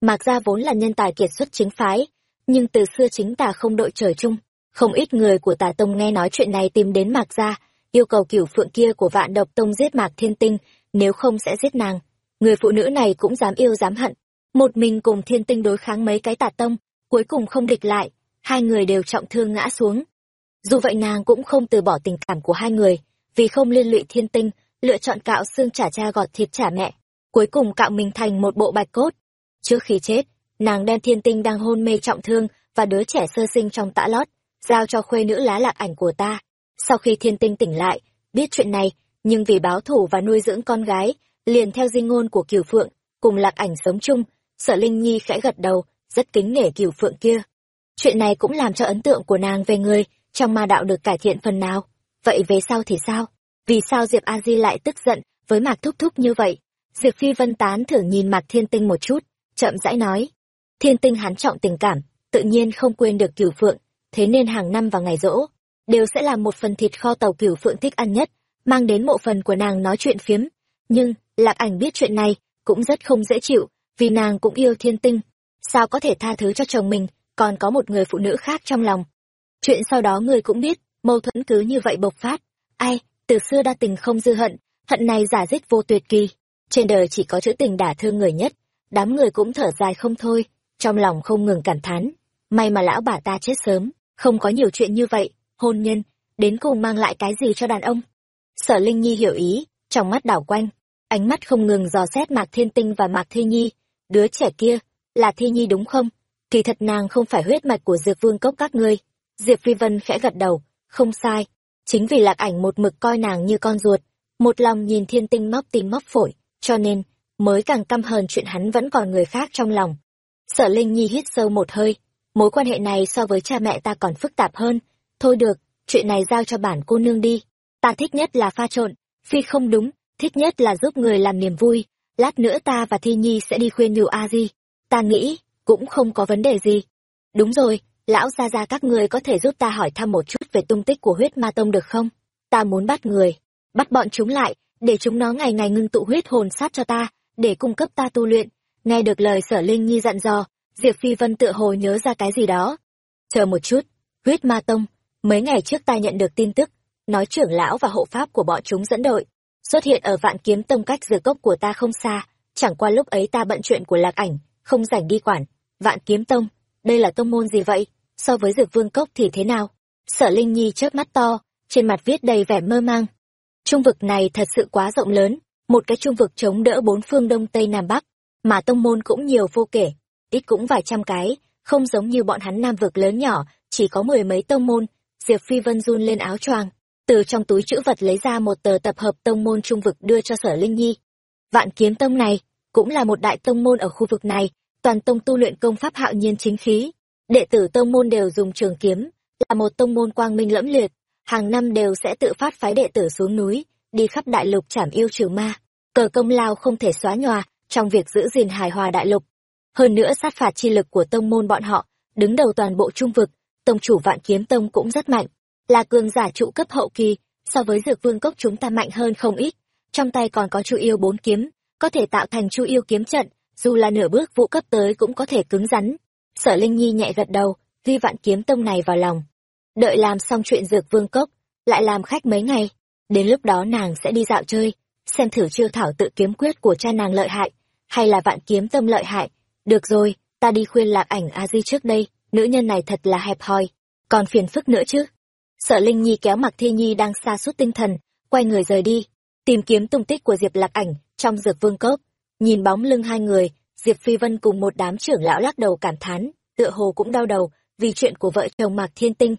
Mạc gia vốn là nhân tài kiệt xuất chính phái, nhưng từ xưa chính tà không đội trời chung không ít người của tà tông nghe nói chuyện này tìm đến mạc gia, yêu cầu cửu phượng kia của vạn độc tông giết mạc thiên tinh, nếu không sẽ giết nàng. Người phụ nữ này cũng dám yêu dám hận. Một mình cùng thiên tinh đối kháng mấy cái tà tông, cuối cùng không địch lại, hai người đều trọng thương ngã xuống. Dù vậy nàng cũng không từ bỏ tình cảm của hai người, vì không liên lụy thiên tinh, lựa chọn cạo xương trả cha gọt thịt trả mẹ, cuối cùng cạo mình thành một bộ bạch cốt. Trước khi chết, nàng đem thiên tinh đang hôn mê trọng thương và đứa trẻ sơ sinh trong tã lót giao cho khuê nữ lá lạc ảnh của ta. Sau khi thiên tinh tỉnh lại, biết chuyện này, nhưng vì báo thủ và nuôi dưỡng con gái, liền theo di ngôn của cửu phượng, cùng lạc ảnh sống chung sở linh nhi khẽ gật đầu, rất kính nể cửu phượng kia. Chuyện này cũng làm cho ấn tượng của nàng về người trong ma đạo được cải thiện phần nào. Vậy về sau thì sao? Vì sao diệp a di lại tức giận với mạc thúc thúc như vậy? Diệp phi vân tán thưởng nhìn mạc thiên tinh một chút, chậm rãi nói. Thiên tinh hắn trọng tình cảm, tự nhiên không quên được cửu phượng thế nên hàng năm vào ngày rỗ, đều sẽ là một phần thịt kho tàu cửu phượng thích ăn nhất, mang đến mộ phần của nàng nói chuyện phiếm. Nhưng, lạc ảnh biết chuyện này, cũng rất không dễ chịu, vì nàng cũng yêu thiên tinh. Sao có thể tha thứ cho chồng mình, còn có một người phụ nữ khác trong lòng? Chuyện sau đó người cũng biết, mâu thuẫn cứ như vậy bộc phát. Ai, từ xưa đa tình không dư hận hận này giả dích vô tuyệt kỳ. Trên đời chỉ có chữ tình đả thương người nhất, đám người cũng thở dài không thôi, trong lòng không ngừng cảm thán. May mà lão bà ta chết sớm không có nhiều chuyện như vậy hôn nhân đến cùng mang lại cái gì cho đàn ông? Sở linh nhi hiểu ý trong mắt đảo quanh ánh mắt không ngừng dò xét mạc thiên tinh và mạc thi nhi. Đứa trẻ kia là thi nhi đúng không? Kỳ thật nàng không phải huyết mạch của diệp vương cốc các ngươi. Diệp phi vân khẽ gật đầu không sai. Chính vì lạc ảnh một mực coi nàng như con ruột một lòng nhìn thiên tinh móc tim móc phổi, cho nên, mới càng căm hờn chuyện hắn vẫn còn người khác trong lòng. Sở Linh Nhi hít sâu một hơi, mối quan hệ này so với cha mẹ ta còn phức tạp hơn. Thôi được, chuyện này giao cho bản cô nương đi. Ta thích nhất là pha trộn, phi không đúng, thích nhất là giúp người làm niềm vui. Lát nữa ta và Thi Nhi sẽ đi khuyên nhủ A Di. Ta nghĩ, cũng không có vấn đề gì. Đúng rồi, lão gia gia các người có thể giúp ta hỏi thăm một chút về tung tích của huyết ma tông được không? Ta muốn bắt người, bắt bọn chúng lại, để chúng nó ngày ngày ngưng tụ huyết hồn sát cho ta, để cung cấp ta tu luyện. Nghe được lời sở Linh Nhi dặn dò, Diệp Phi Vân tựa hồ nhớ ra cái gì đó. Chờ một chút, huyết ma tông, mấy ngày trước ta nhận được tin tức, nói trưởng lão và hộ pháp của bọn chúng dẫn đội, xuất hiện ở vạn kiếm tông cách dược cốc của ta không xa, chẳng qua lúc ấy ta bận chuyện của lạc ảnh, không rảnh đi quản. Vạn kiếm tông, đây là tông môn gì vậy? So với dược vương cốc thì thế nào? Sở Linh Nhi chớp mắt to, trên mặt viết đầy vẻ mơ mang. Trung vực này thật sự quá rộng lớn, một cái trung vực chống đỡ bốn phương đông tây nam bắc, mà tông môn cũng nhiều vô kể, ít cũng vài trăm cái, không giống như bọn hắn nam vực lớn nhỏ, chỉ có mười mấy tông môn. Diệp Phi Vân run lên áo choàng, từ trong túi chữ vật lấy ra một tờ tập hợp tông môn trung vực đưa cho Sở Linh Nhi. Vạn kiếm tông này, cũng là một đại tông môn ở khu vực này, toàn tông tu luyện công pháp hạo nhiên chính khí. Đệ tử tông môn đều dùng trường kiếm, là một tông môn quang minh lẫm liệt, hàng năm đều sẽ tự phát phái đệ tử xuống núi, đi khắp đại lục trảm yêu trừ ma. Cờ công lao không thể xóa nhòa trong việc giữ gìn hài hòa đại lục. Hơn nữa sát phạt chi lực của tông môn bọn họ, đứng đầu toàn bộ trung vực, tông chủ vạn kiếm tông cũng rất mạnh, là cường giả trụ cấp hậu kỳ, so với dược vương cốc chúng ta mạnh hơn không ít. Trong tay còn có chu yêu bốn kiếm, có thể tạo thành chu yêu kiếm trận, dù là nửa bước vũ cấp tới cũng có thể cứng rắn. Sở Linh Nhi nhẹ gật đầu, ghi vạn kiếm tông này vào lòng. Đợi làm xong chuyện dược vương cốc, lại làm khách mấy ngày. Đến lúc đó nàng sẽ đi dạo chơi, xem thử chiêu thảo tự kiếm quyết của cha nàng lợi hại, hay là vạn kiếm tâm lợi hại. Được rồi, ta đi khuyên lạc ảnh a di trước đây, nữ nhân này thật là hẹp hòi, còn phiền phức nữa chứ. Sợ Linh Nhi kéo mặc Thi Nhi đang xa suốt tinh thần, quay người rời đi, tìm kiếm tung tích của Diệp lạc ảnh trong dược vương cốc. Nhìn bóng lưng hai người, Diệp Phi Vân cùng một đám trưởng lão lắc đầu cảm thán, tựa hồ cũng đau đầu, vì chuyện của vợ chồng Mạc Thiên Tinh.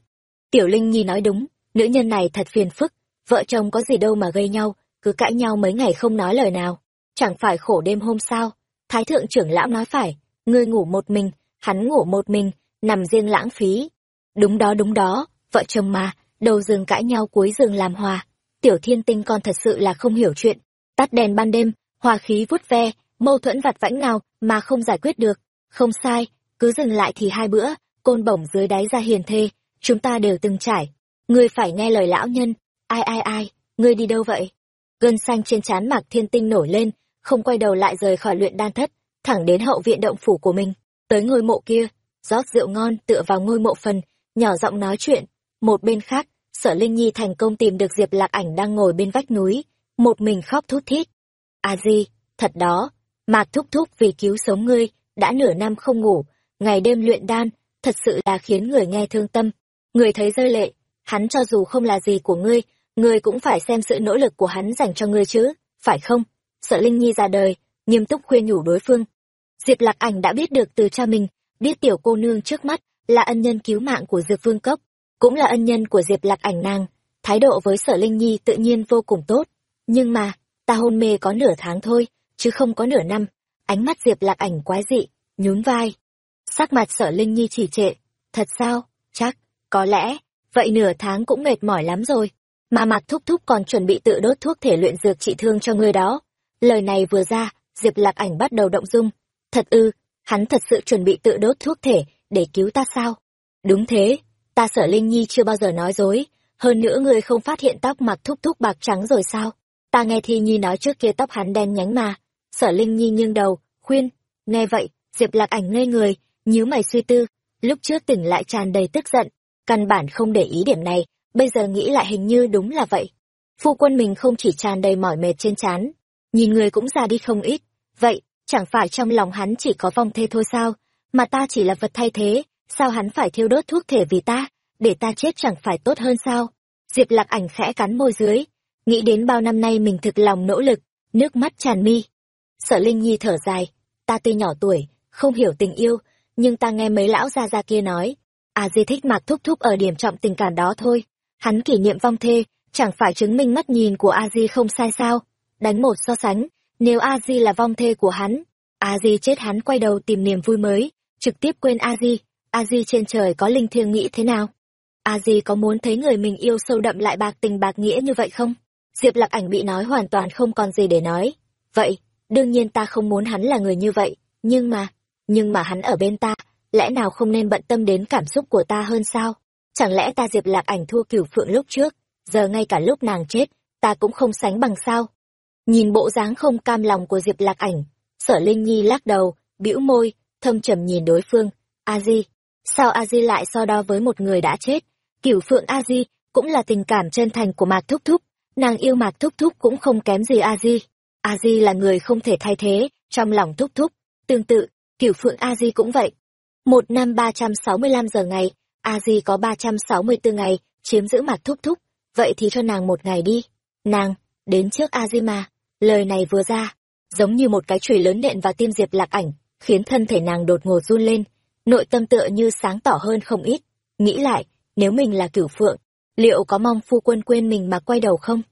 Tiểu Linh Nhi nói đúng, nữ nhân này thật phiền phức, vợ chồng có gì đâu mà gây nhau, cứ cãi nhau mấy ngày không nói lời nào. Chẳng phải khổ đêm hôm sao? Thái thượng trưởng lão nói phải, ngươi ngủ một mình, hắn ngủ một mình, nằm riêng lãng phí. Đúng đó đúng đó, vợ chồng mà, đầu giường cãi nhau cuối giường làm hòa. Tiểu thiên tinh con thật sự là không hiểu chuyện. Tắt đèn ban đêm, hòa khí vút ve, mâu thuẫn vặt vãnh nào mà không giải quyết được. Không sai, cứ dừng lại thì hai bữa, côn bổng dưới đáy ra hiền thê, chúng ta đều từng trải. Ngươi phải nghe lời lão nhân, ai ai ai, ngươi đi đâu vậy? Gân xanh trên trán Mạc Thiên Tinh nổi lên, không quay đầu lại rời khỏi luyện đan thất, thẳng đến hậu viện động phủ của mình, tới ngôi mộ kia, rót rượu ngon tựa vào ngôi mộ phần, nhỏ giọng nói chuyện. Một bên khác, Sở Linh Nhi thành công tìm được Diệp Lạc Ảnh đang ngồi bên vách núi, một mình khóc thút thít. À gì, thật đó, Mạc thúc thúc vì cứu sống ngươi, đã nửa năm không ngủ, ngày đêm luyện đan, thật sự là khiến người nghe thương tâm. Người thấy rơi lệ, hắn cho dù không là gì của ngươi, ngươi cũng phải xem sự nỗ lực của hắn dành cho ngươi chứ, phải không? Sợ Linh Nhi ra đời, nghiêm túc khuyên nhủ đối phương. Diệp Lạc Ảnh đã biết được từ cha mình, biết tiểu cô nương trước mắt là ân nhân cứu mạng của Diệp Vương Cốc, cũng là ân nhân của Diệp Lạc Ảnh nàng, thái độ với Sở Linh Nhi tự nhiên vô cùng tốt. Nhưng mà, ta hôn mê có nửa tháng thôi, chứ không có nửa năm. Ánh mắt Diệp Lạc Ảnh quái dị, nhún vai. Sắc mặt Sở Linh Nhi chỉ trệ, thật sao? Chắc, có lẽ, vậy nửa tháng cũng mệt mỏi lắm rồi. Mà Mạc Thúc Thúc còn chuẩn bị tự đốt thuốc thể luyện dược trị thương cho người đó. Lời này vừa ra, Diệp Lạc Ảnh bắt đầu động dung. Thật ư, hắn thật sự chuẩn bị tự đốt thuốc thể để cứu ta sao? Đúng thế, ta sở Linh Nhi chưa bao giờ nói dối. Hơn nữa ngươi không phát hiện tóc Mạc Thúc Thúc bạc trắng rồi sao? Ta nghe Thi Nhi nói trước kia tóc hắn đen nhánh mà. Sở Linh Nhi nghiêng đầu, khuyên. Nghe vậy, Diệp Lạc Ảnh ngây người, nhíu mày suy tư. Lúc trước tỉnh lại tràn đầy tức giận, căn bản không để ý điểm này, bây giờ nghĩ lại hình như đúng là vậy. Phu quân mình không chỉ tràn đầy mỏi mệt trên trán, nhìn người cũng già đi không ít. Vậy, chẳng phải trong lòng hắn chỉ có vong thê thôi sao, mà ta chỉ là vật thay thế, sao hắn phải thiêu đốt thuốc thể vì ta, để ta chết chẳng phải tốt hơn sao? Diệp lạc ảnh khẽ cắn môi dưới, nghĩ đến bao năm nay mình thực lòng nỗ lực, nước mắt tràn mi. Sợ Linh Nhi thở dài, ta tuy nhỏ tuổi, không hiểu tình yêu, nhưng ta nghe mấy lão gia gia kia nói, à di thích mạc thúc thúc ở điểm trọng tình cảm đó thôi. Hắn kỷ niệm vong thê, chẳng phải chứng minh mắt nhìn của a di không sai sao đánh một so sánh, nếu a di là vong thê của hắn, a di chết hắn quay đầu tìm niềm vui mới, trực tiếp quên a di a di trên trời có linh thiêng nghĩ thế nào? A di có muốn thấy người mình yêu sâu đậm lại bạc tình bạc nghĩa như vậy không? Diệp lạc ảnh bị nói hoàn toàn không còn gì để nói. Vậy, đương nhiên ta không muốn hắn là người như vậy, nhưng mà nhưng mà hắn ở bên ta, lẽ nào không nên bận tâm đến cảm xúc của ta hơn sao? Chẳng lẽ ta diệp lạc ảnh thua cửu phượng lúc trước, giờ ngay cả lúc nàng chết, ta cũng không sánh bằng sao? Nhìn bộ dáng không cam lòng của diệp lạc ảnh, sở linh nhi lắc đầu, bĩu môi, thâm trầm nhìn đối phương. A di, sao a di lại so đo với một người đã chết? Cửu phượng a di cũng là tình cảm chân thành của mạc thúc thúc, nàng yêu mạc thúc thúc cũng không kém gì a di. A di là người không thể thay thế trong lòng thúc thúc. Tương tự cửu phượng a di cũng vậy. Một năm ba trăm sáu mươi lăm giờ ngày, a di có ba trăm sáu mươi bốn ngày chiếm giữ mạc thúc thúc. Vậy thì cho nàng một ngày đi. Nàng, đến trước a di mà lời này vừa ra, giống như một cái chùy lớn nện vào tim diệp lạc ảnh, khiến thân thể nàng đột ngột run lên, nội tâm tựa như sáng tỏ hơn không ít. Nghĩ lại, nếu mình là cửu phượng, liệu có mong phu quân quên mình mà quay đầu không?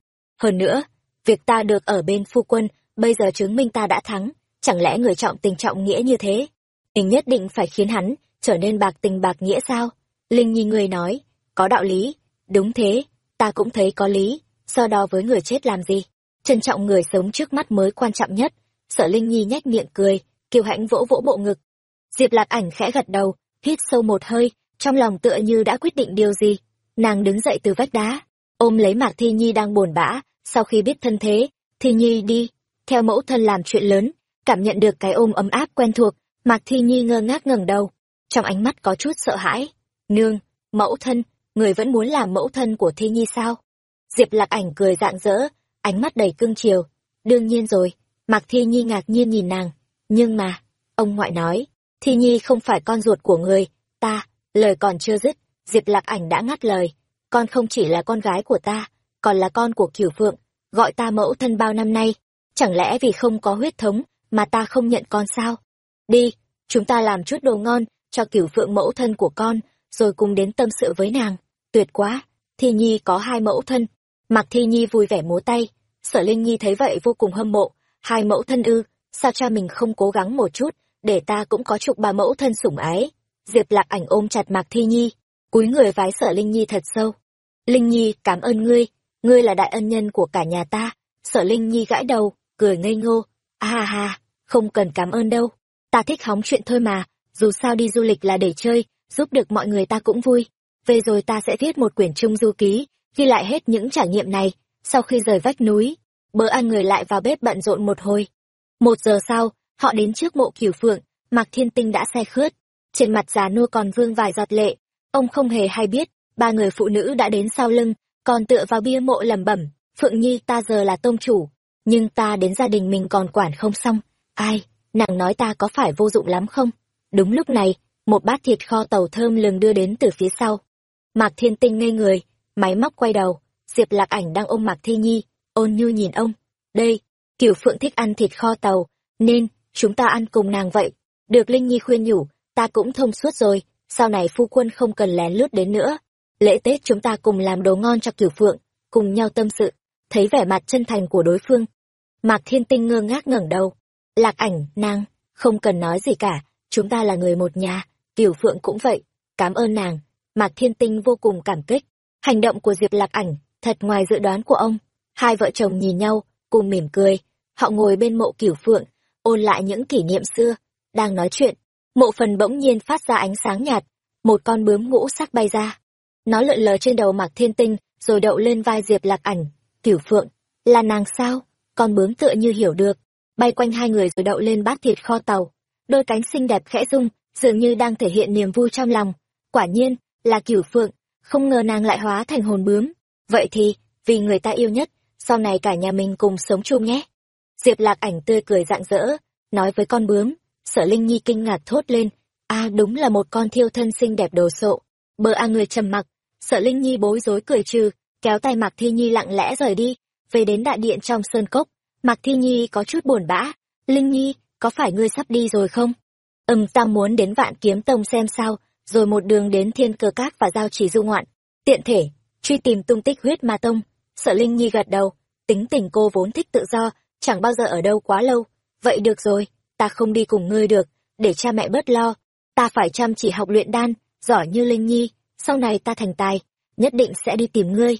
Hơn nữa, việc ta được ở bên phu quân, bây giờ chứng minh ta đã thắng, chẳng lẽ người trọng tình trọng nghĩa như thế? Mình nhất định phải khiến hắn trở nên bạc tình bạc nghĩa sao? Linh nhi người nói, có đạo lý, đúng thế, ta cũng thấy có lý, so đo với người chết làm gì? Trân trọng người sống trước mắt mới quan trọng nhất. Sở linh nhi nhếch miệng cười, kiều hãnh vỗ vỗ bộ ngực. Diệp lạc ảnh khẽ gật đầu, hít sâu một hơi, trong lòng tựa như đã quyết định điều gì. Nàng đứng dậy từ vách đá, ôm lấy mạc thi nhi đang buồn bã. Sau khi biết thân thế, thi nhi đi, theo mẫu thân làm chuyện lớn, cảm nhận được cái ôm ấm áp quen thuộc, mạc thi nhi ngơ ngác ngẩng đầu. Trong ánh mắt có chút sợ hãi, nương, mẫu thân, người vẫn muốn làm mẫu thân của thi nhi sao? Diệp lạc ảnh cười rạng rỡ ánh mắt đầy cương chiều. Đương nhiên rồi, mạc thi nhi ngạc nhiên nhìn nàng. Nhưng mà, ông ngoại nói, thi nhi không phải con ruột của người. Ta, lời còn chưa dứt, diệp lạc ảnh đã ngắt lời. Con không chỉ là con gái của ta, còn là con của cửu phượng. Gọi ta mẫu thân bao năm nay. Chẳng lẽ vì không có huyết thống mà ta không nhận con sao? Đi, chúng ta làm chút đồ ngon cho cửu phượng mẫu thân của con, rồi cùng đến tâm sự với nàng. Tuyệt quá, thi nhi có hai mẫu thân mạc thi nhi vui vẻ múa tay. Sở linh nhi thấy vậy vô cùng hâm mộ. Hai mẫu thân ư, sao cha mình không cố gắng một chút, để ta cũng có chục ba mẫu thân sủng ái? Diệp lạc ảnh ôm chặt mạc thi nhi, cúi người vái sở linh nhi thật sâu. Linh nhi, cảm ơn ngươi ngươi là đại ân nhân của cả nhà ta. Sở linh nhi gãi đầu, cười ngây ngô. A ha ha, không cần cảm ơn đâu. Ta thích hóng chuyện thôi mà, dù sao đi du lịch là để chơi, giúp được mọi người ta cũng vui. Về rồi ta sẽ viết một quyển trung du ký ghi lại hết những trải nghiệm này, sau khi rời vách núi bữa ăn người lại vào bếp bận rộn một hồi. Một giờ sau, họ đến trước mộ cửu phượng, mạc thiên tinh đã say khướt. Trên mặt già nua còn vương vài giọt lệ. Ông không hề hay biết, ba người phụ nữ đã đến sau lưng, còn tựa vào bia mộ lẩm bẩm, phượng nhi, ta giờ là tông chủ, nhưng ta đến gia đình mình còn quản không xong. Ai, nàng nói ta có phải vô dụng lắm không? Đúng lúc này, một bát thịt kho tàu thơm lừng đưa đến từ phía sau. Mạc thiên tinh ngây người máy móc quay đầu, diệp lạc ảnh đang ôm mạc thi nhi, ôn nhu nhìn ông. Đây cửu phượng thích ăn thịt kho tàu, nên chúng ta ăn cùng nàng vậy. Được linh nhi khuyên nhủ, ta cũng thông suốt rồi, sau này phu quân không cần lén lút đến nữa. Lễ tết chúng ta cùng làm đồ ngon cho cửu phượng, cùng nhau tâm sự, thấy vẻ mặt chân thành của đối phương. Mạc thiên tinh ngơ ngác ngẩng đầu. Lạc ảnh, nàng, không cần nói gì cả, chúng ta là người một nhà cửu phượng cũng vậy, cảm ơn nàng. Mạc thiên tinh vô cùng cảm kích hành động của diệp lạc ảnh, thật ngoài dự đoán của ông. Hai vợ chồng nhìn nhau, cùng mỉm cười. Họ ngồi bên mộ cửu phượng, ôn lại những kỷ niệm xưa, đang nói chuyện. Mộ phần bỗng nhiên phát ra ánh sáng nhạt, một con bướm ngũ sắc bay ra. Nó lượn lờ trên đầu mạc thiên tinh, rồi đậu lên vai diệp lạc ảnh. Cửu phượng, là nàng sao? Con bướm tựa như hiểu được. Bay quanh hai người rồi đậu lên bát thịt kho tàu. Đôi cánh xinh đẹp khẽ rung, dường như đang thể hiện niềm vui trong lòng. Quả nhiên, là cửu phượng không ngờ nàng lại hóa thành hồn bướm. Vậy thì, vì người ta yêu nhất, sau này cả nhà mình cùng sống chung nhé. Diệp lạc ảnh tươi cười rạng rỡ, nói với con bướm, sở linh nhi kinh ngạc thốt lên, a, đúng là một con thiêu thân xinh đẹp đồ sộ. Bờ a người trầm mặc. Sở linh nhi bối rối cười trừ, kéo tay mạc thi nhi lặng lẽ rời đi, về đến đại điện trong sơn cốc. Mạc thi nhi có chút buồn bã, linh nhi, có phải ngươi sắp đi rồi không? Ừm ta muốn đến vạn kiếm tông xem sao rồi một đường đến thiên cơ cát và giao chỉ du ngoạn tiện thể truy tìm tung tích huyết ma tông Sợ Linh Nhi gật đầu, tính tình cô vốn thích tự do, chẳng bao giờ ở đâu quá lâu. Vậy được rồi, ta không đi cùng ngươi được, để cha mẹ bớt lo. Ta phải chăm chỉ học luyện đan, giỏi như Linh Nhi, sau này ta thành tài, nhất định sẽ đi tìm ngươi.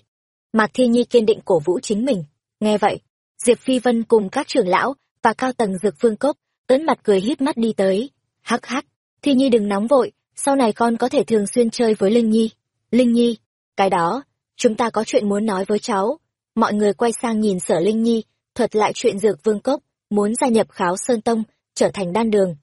Mạc Thi Nhi kiên định cổ vũ chính mình. Nghe vậy, Diệp Phi Vân cùng các trưởng lão và cao tầng dược phương cốc, ấn mặt cười híp mắt đi tới. Hắc hắc, Thi Nhi đừng nóng vội, sau này con có thể thường xuyên chơi với Linh Nhi. Linh Nhi, cái đó, chúng ta có chuyện muốn nói với cháu. Mọi người quay sang nhìn sở Linh Nhi, thuật lại chuyện dược vương cốc, muốn gia nhập kháo sơn tông, trở thành đan đường.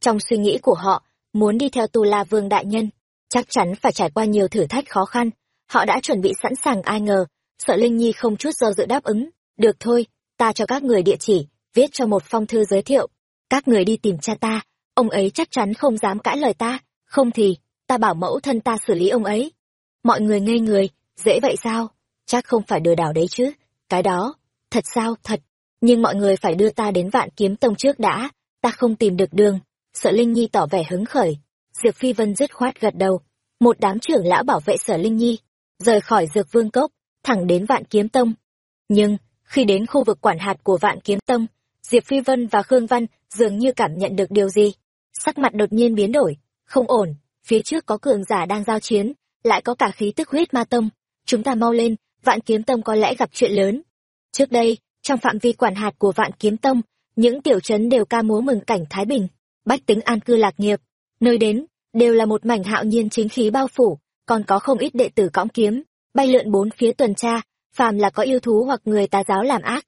Trong suy nghĩ của họ, muốn đi theo tu la vương đại nhân, chắc chắn phải trải qua nhiều thử thách khó khăn. Họ đã chuẩn bị sẵn sàng ai ngờ, sợ Linh Nhi không chút do dự đáp ứng. Được thôi, ta cho các người địa chỉ, viết cho một phong thư giới thiệu. Các người đi tìm cha ta, ông ấy chắc chắn không dám cãi lời ta, không thì, ta bảo mẫu thân ta xử lý ông ấy. Mọi người ngây người, dễ vậy sao? Chắc không phải lừa đảo đấy chứ. Cái đó, thật sao, thật. Nhưng mọi người phải đưa ta đến vạn kiếm tông trước đã, ta không tìm được đường. Sợ Linh Nhi tỏ vẻ hứng khởi. Diệp Phi Vân dứt khoát gật đầu. Một đám trưởng lão bảo vệ sở Linh Nhi, rời khỏi dược vương cốc, thẳng đến vạn kiếm tông. Nhưng, khi đến khu vực quản hạt của vạn kiếm tông, Diệp Phi Vân và Khương Văn dường như cảm nhận được điều gì. Sắc mặt đột nhiên biến đổi, không ổn, phía trước có cường giả đang giao chiến, lại có cả khí tức huyết ma tông. Chúng ta mau lên, vạn kiếm tông có lẽ gặp chuyện lớn. Trước đây, trong phạm vi quản hạt của vạn kiếm tông, những tiểu trấn đều ca múa mừng cảnh Thái Bình, bách tính an cư lạc nghiệp. Nơi đến, đều là một mảnh hạo nhiên chính khí bao phủ, còn có không ít đệ tử cõng kiếm, bay lượn bốn phía tuần tra, phàm là có yêu thú hoặc người tà giáo làm ác.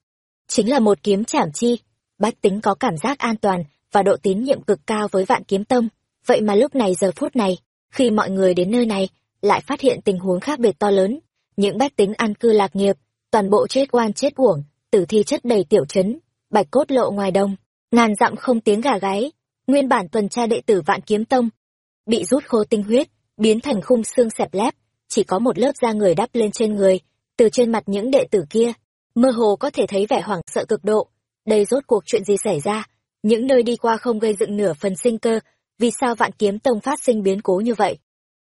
Chính là một kiếm chảm chi, bách tính có cảm giác an toàn và độ tín nhiệm cực cao với vạn kiếm tông. Vậy mà lúc này giờ phút này, khi mọi người đến nơi này, lại phát hiện tình huống khác biệt to lớn. Những bách tính an cư lạc nghiệp, toàn bộ chết oan chết uổng, tử thi chất đầy tiểu trấn, bạch cốt lộ ngoài đông, ngàn dặm không tiếng gà gáy. Nguyên bản tuần tra đệ tử vạn kiếm tông, bị rút khô tinh huyết, biến thành khung xương xẹp lép, chỉ có một lớp da người đắp lên trên người, từ trên mặt những đệ tử kia, mơ hồ có thể thấy vẻ hoảng sợ cực độ. Đây rốt cuộc chuyện gì xảy ra? Những nơi đi qua không gây dựng nửa phần sinh cơ, vì sao vạn kiếm tông phát sinh biến cố như vậy?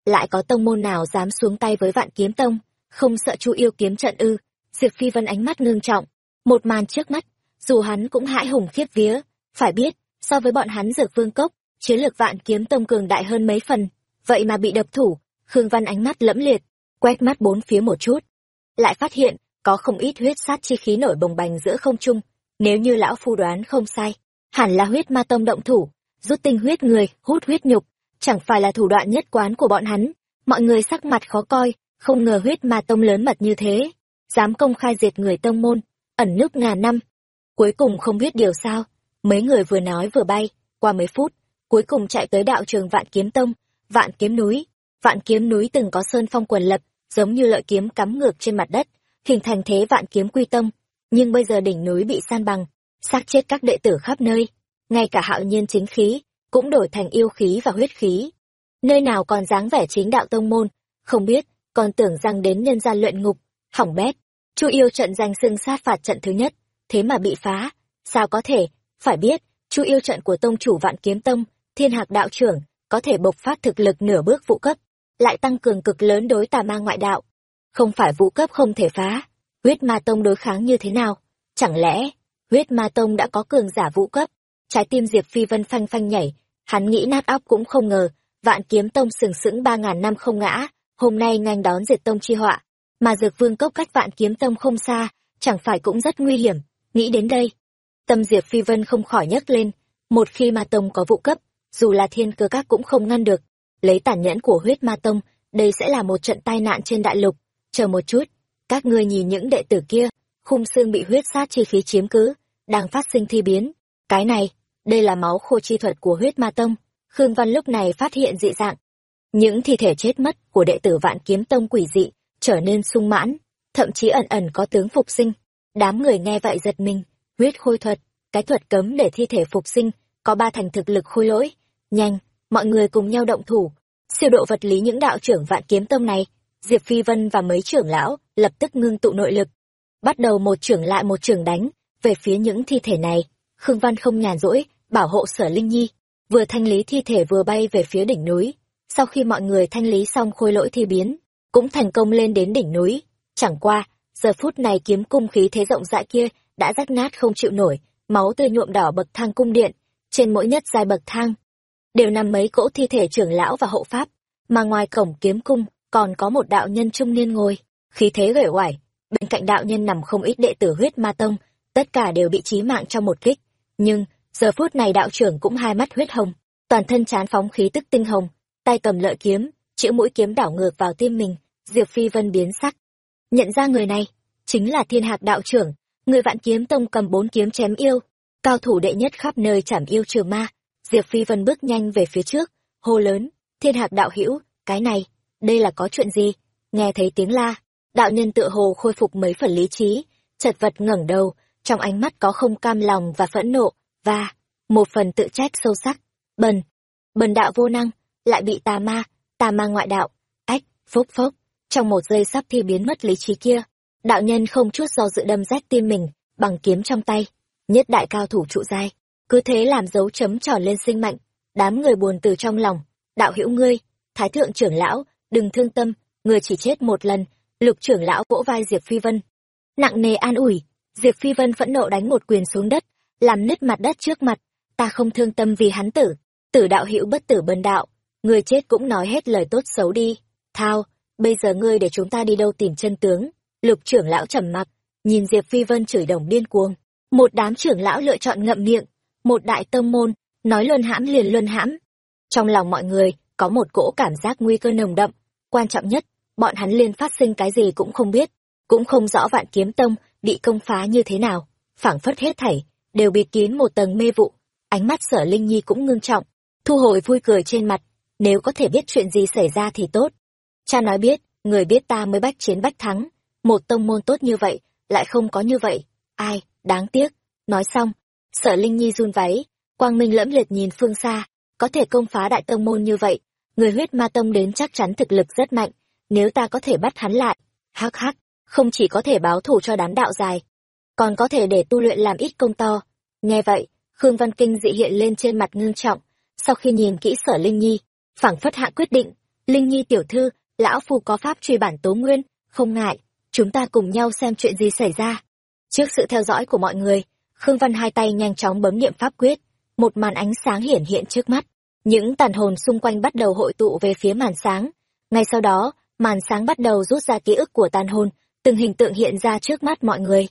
Lại có tông môn nào dám xuống tay với vạn kiếm tông, không sợ chu yêu kiếm trận ư? Diệp Phi Vân ánh mắt ngưng trọng, một màn trước mắt, dù hắn cũng hãi hùng khiếp vía, phải biết, so với bọn hắn dược vương cốc, chiến lược vạn kiếm tông cường đại hơn mấy phần, vậy mà bị đập thủ, Khương Văn ánh mắt lẫm liệt, quét mắt bốn phía một chút, lại phát hiện có không ít huyết sát chi khí nổi bồng bềnh giữa không trung, nếu như lão phu đoán không sai, hẳn là huyết ma tông động thủ, rút tinh huyết người, hút huyết nhục, chẳng phải là thủ đoạn nhất quán của bọn hắn. Mọi người sắc mặt khó coi, không ngờ huyết ma tông lớn mật như thế, dám công khai diệt người tông môn, ẩn núp ngàn năm. Cuối cùng không biết điều sao, mấy người vừa nói vừa bay, qua mấy phút, cuối cùng chạy tới đạo trường Vạn Kiếm Tông, Vạn Kiếm Núi. Vạn Kiếm Núi từng có sơn phong quần lập, giống như lợi kiếm cắm ngược trên mặt đất, hình thành thế Vạn Kiếm Quy Tông, nhưng bây giờ đỉnh núi bị san bằng, xác chết các đệ tử khắp nơi, ngay cả hạo nhiên chính khí cũng đổi thành yêu khí và huyết khí. Nơi nào còn dáng vẻ chính đạo tông môn, không biết, còn tưởng rằng đến nhân gian luyện ngục, hỏng bét. Chu yêu trận danh xưng sát phạt trận thứ nhất, thế mà bị phá, sao có thể, phải biết, chu yêu trận của tông chủ vạn kiếm tông, thiên hạc đạo trưởng, có thể bộc phát thực lực nửa bước vụ cấp, lại tăng cường cực lớn đối tà ma ngoại đạo. Không phải vụ cấp không thể phá, huyết ma tông đối kháng như thế nào? Chẳng lẽ, huyết ma tông đã có cường giả vũ cấp? Trái tim Diệp Phi Vân phanh phanh nhảy, hắn nghĩ nát óc cũng không ngờ, vạn kiếm tông sừng sững ba ngàn năm không ngã, hôm nay nhanh đón diệt tông chi họa. Mà dược vương cốc cách vạn kiếm tông không xa, chẳng phải cũng rất nguy hiểm, nghĩ đến đây. Tâm Diệp Phi Vân không khỏi nhấc lên, một khi ma tông có vụ cấp, dù là thiên cơ các cũng không ngăn được. Lấy tản nhẫn của huyết ma tông, đây sẽ là một trận tai nạn trên đại lục. Chờ một chút, các ngươi nhìn những đệ tử kia, khung xương bị huyết sát chi khí chiếm cứ, đang phát sinh thi biến. Cái này, đây là máu khô chi thuật của huyết ma tông. Khương Văn lúc này phát hiện dị dạng. Những thi thể chết mất của đệ tử vạn kiếm tông quỷ dị, trở nên sung mãn, thậm chí ẩn ẩn có tướng phục sinh. Đám người nghe vậy giật mình, huyết khôi thuật, cái thuật cấm để thi thể phục sinh, có ba thành thực lực khôi lỗi. Nhanh, mọi người cùng nhau động thủ, siêu độ vật lý những đạo trưởng vạn kiếm tông này. Diệp Phi Vân và mấy trưởng lão lập tức ngưng tụ nội lực, bắt đầu một trưởng lại một trưởng đánh về phía những thi thể này. Khương Văn không nhàn rỗi, bảo hộ sở Linh Nhi, vừa thanh lý thi thể vừa bay về phía đỉnh núi. Sau khi mọi người thanh lý xong khôi lỗi thi biến, cũng thành công lên đến đỉnh núi. Chẳng qua, giờ phút này kiếm cung khí thế rộng rãi kia đã rách nát không chịu nổi máu tươi nhuộm đỏ bậc thang cung điện trên mỗi nhất dài bậc thang đều nằm mấy cỗ thi thể trưởng lão và hộ pháp mà ngoài cổng kiếm cung còn có một đạo nhân trung niên ngồi khí thế gầy oải bên cạnh đạo nhân nằm không ít đệ tử huyết ma tông tất cả đều bị chí mạng trong một kích nhưng giờ phút này đạo trưởng cũng hai mắt huyết hồng, toàn thân chán phóng khí tức tinh hồng, tay cầm lợi kiếm, chữ mũi kiếm đảo ngược vào tim mình, diệp phi vân biến sắc. Nhận ra người này, chính là thiên hạc đạo trưởng, người vạn kiếm tông cầm bốn kiếm chém yêu, cao thủ đệ nhất khắp nơi chảm yêu trừ ma. Diệp phi vân bước nhanh về phía trước, hô lớn, thiên hạc đạo hữu, cái này, đây là có chuyện gì? Nghe thấy tiếng la, đạo nhân tựa hồ khôi phục mấy phần lý trí, chật vật ngẩng đầu, trong ánh mắt có không cam lòng và phẫn nộ và, một phần tự trách sâu sắc. Bần bần đạo vô năng, lại bị tà ma tà ma ngoại đạo, ách, phốc phốc. Trong một giây sắp thi biến mất lý trí kia, đạo nhân không chút do dự đâm rách tim mình, bằng kiếm trong tay, nhất đại cao thủ trụ giai. Cứ thế làm dấu chấm tròn lên sinh mạnh đám người buồn từ trong lòng. Đạo hữu ngươi, thái thượng trưởng lão, đừng thương tâm người chỉ chết một lần, lục trưởng lão vỗ vai diệp phi vân. Nặng nề an ủi, diệp phi vân phẫn nộ đánh một quyền xuống đất làm nứt mặt đất trước mặt. Ta không thương tâm vì hắn tử. Tử đạo hữu bất tử bần đạo. Người chết cũng nói hết lời tốt xấu đi. Thao, bây giờ ngươi để chúng ta đi đâu tìm chân tướng? Lục trưởng lão trầm mặc, nhìn diệp phi vân chửi đồng điên cuồng. Một đám trưởng lão lựa chọn ngậm miệng. Một đại tông môn, nói luân hãm liền luân hãm. Trong lòng mọi người, có một cỗ cảm giác nguy cơ nồng đậm. Quan trọng nhất, bọn hắn liên phát sinh cái gì cũng không biết. Cũng không rõ vạn kiếm tông bị công phá như thế nào. Phảng phất hết thảy đều bịt kín một tầng mê vụ. Ánh mắt sở linh nhi cũng ngưng trọng, thu hồi vui cười trên mặt. Nếu có thể biết chuyện gì xảy ra thì tốt. Cha nói biết, người biết ta mới bách chiến bách thắng. Một tông môn tốt như vậy, lại không có như vậy. Ai, đáng tiếc. Nói xong, sở linh nhi run váy. Quang minh lẫm liệt nhìn phương xa. Có thể công phá đại tông môn như vậy, người huyết ma tông đến chắc chắn thực lực rất mạnh. Nếu ta có thể bắt hắn lại, hắc hắc, không chỉ có thể báo thù cho đám đạo dài còn có thể để tu luyện làm ít công to. Nghe vậy, khương văn kinh dị hiện lên trên mặt ngưng trọng. Sau khi nhìn kỹ sở linh nhi, phảng phất hạ quyết định, linh nhi tiểu thư, lão phu có pháp truy bản tố nguyên, không ngại, chúng ta cùng nhau xem chuyện gì xảy ra. Trước sự theo dõi của mọi người, khương văn hai tay nhanh chóng bấm niệm pháp quyết, một màn ánh sáng hiển hiện trước mắt. Những tàn hồn xung quanh bắt đầu hội tụ về phía màn sáng. Ngay sau đó, màn sáng bắt đầu rút ra ký ức của tàn hồn, từng hình tượng hiện ra trước mắt mọi người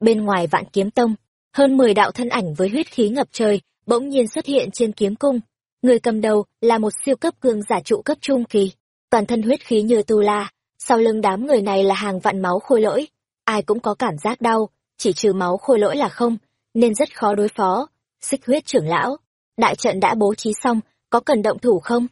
bên ngoài vạn kiếm tông, hơn mười đạo thân ảnh với huyết khí ngập trời bỗng nhiên xuất hiện trên kiếm cung. Người cầm đầu là một siêu cấp cương giả trụ cấp trung kỳ. Toàn thân huyết khí như tu la, sau lưng đám người này là hàng vạn máu khôi lỗi. Ai cũng có cảm giác đau, chỉ trừ máu khôi lỗi là không, nên rất khó đối phó. Xích huyết trưởng lão, đại trận đã bố trí xong, có cần động thủ không?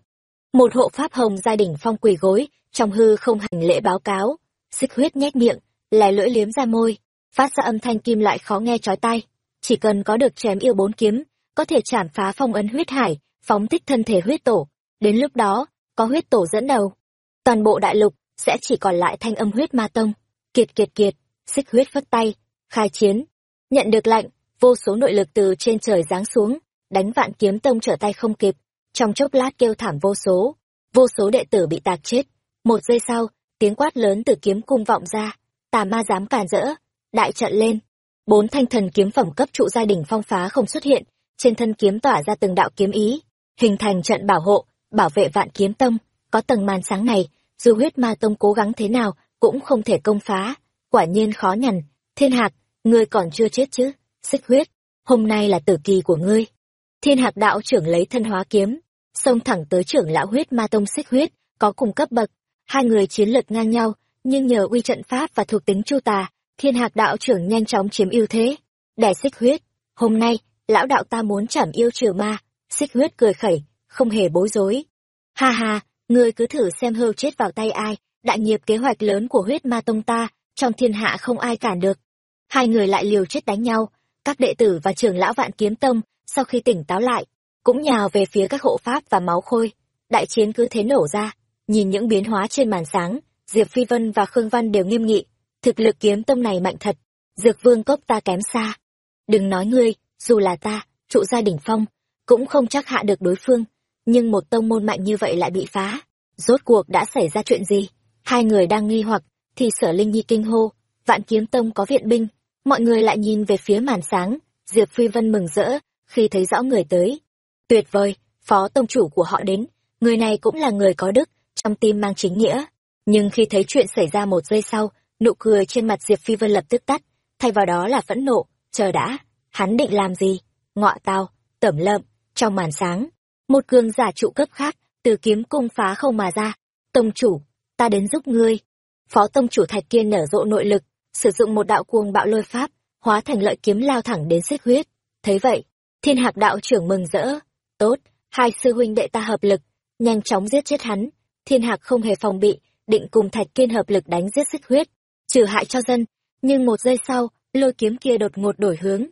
Một hộ pháp hồng gia đình phong quỳ gối, trong hư không hành lễ báo cáo. Xích huyết nhét miệng, lè lưỡi liếm ra môi phát ra âm thanh kim loại khó nghe chói tai. Chỉ cần có được chém yêu bốn kiếm, có thể chảm phá phong ấn huyết hải, phóng thích thân thể huyết tổ. Đến lúc đó, có huyết tổ dẫn đầu. Toàn bộ đại lục sẽ chỉ còn lại thanh âm huyết ma tông. Kiệt kiệt kiệt, xích huyết phất tay, khai chiến. Nhận được lạnh vô số nội lực từ trên trời giáng xuống, đánh vạn kiếm tông trở tay không kịp. Trong chốc lát kêu thảm vô số. Vô số đệ tử bị tạc chết. Một giây sau, tiếng quát lớn từ kiếm cung vọng ra. Tà ma dám càn rỡ đại trận lên. Bốn thanh thần kiếm phẩm cấp trụ gia đình phong phá không xuất hiện, trên thân kiếm tỏa ra từng đạo kiếm ý, hình thành trận bảo hộ, bảo vệ vạn kiếm tâm có tầng màn sáng này, dù huyết ma tông cố gắng thế nào cũng không thể công phá. Quả nhiên khó nhằn, thiên hạc, ngươi còn chưa chết chứ, xích huyết, hôm nay là tử kỳ của ngươi. Thiên hạc đạo trưởng lấy thân hóa kiếm, xông thẳng tới trưởng lão huyết ma tông xích huyết, có cùng cấp bậc. Hai người chiến lược ngang nhau, nhưng nhờ uy trận pháp và thuộc tính chu tà thiên hạc đạo trưởng nhanh chóng chiếm ưu thế. Đẻ xích huyết, hôm nay, lão đạo ta muốn chảm yêu trừ ma. Xích huyết cười khẩy, không hề bối rối. Ha ha, ngươi cứ thử xem hưu chết vào tay ai. Đại nghiệp kế hoạch lớn của huyết ma tông ta, trong thiên hạ không ai cản được. Hai người lại liều chết đánh nhau. Các đệ tử và trưởng lão vạn kiếm tông, sau khi tỉnh táo lại, cũng nhào về phía các hộ pháp và máu khôi. Đại chiến cứ thế nổ ra. Nhìn những biến hóa trên màn sáng, diệp phi vân và khương văn đều nghiêm nghị thực lực kiếm tông này mạnh thật. Dược vương cốc ta kém xa. Đừng nói ngươi, dù là ta, trụ gia đỉnh phong, cũng không chắc hạ được đối phương. Nhưng một tông môn mạnh như vậy lại bị phá. Rốt cuộc đã xảy ra chuyện gì? Hai người đang nghi hoặc, thì sở linh nhi kinh hô. Vạn kiếm tông có viện binh. Mọi người lại nhìn về phía màn sáng. Diệp phi vân mừng rỡ, khi thấy rõ người tới. Tuyệt vời, phó tông chủ của họ đến. Người này cũng là người có đức, trong tim mang chính nghĩa. Nhưng khi thấy chuyện xảy ra một giây sau nụ cười trên mặt diệp phi vân lập tức tắt, thay vào đó là phẫn nộ, chờ đã, hắn định làm gì? Ngọa tao, tẩm lợm, trong màn sáng, một cường giả trụ cấp khác, từ kiếm cung phá không mà ra. Tông chủ, ta đến giúp ngươi. Phó tông chủ thạch kiên nở rộ nội lực, sử dụng một đạo cuồng bạo lôi pháp, hóa thành lợi kiếm lao thẳng đến xích huyết. Thấy vậy, thiên hạc đạo trưởng mừng rỡ. Tốt, hai sư huynh đệ ta hợp lực, nhanh chóng giết chết hắn. Thiên hạc không hề phòng bị, định cùng thạch kiên hợp lực đánh giết xích huyết trừ hại cho dân, nhưng một giây sau, lôi kiếm kia đột ngột đổi hướng.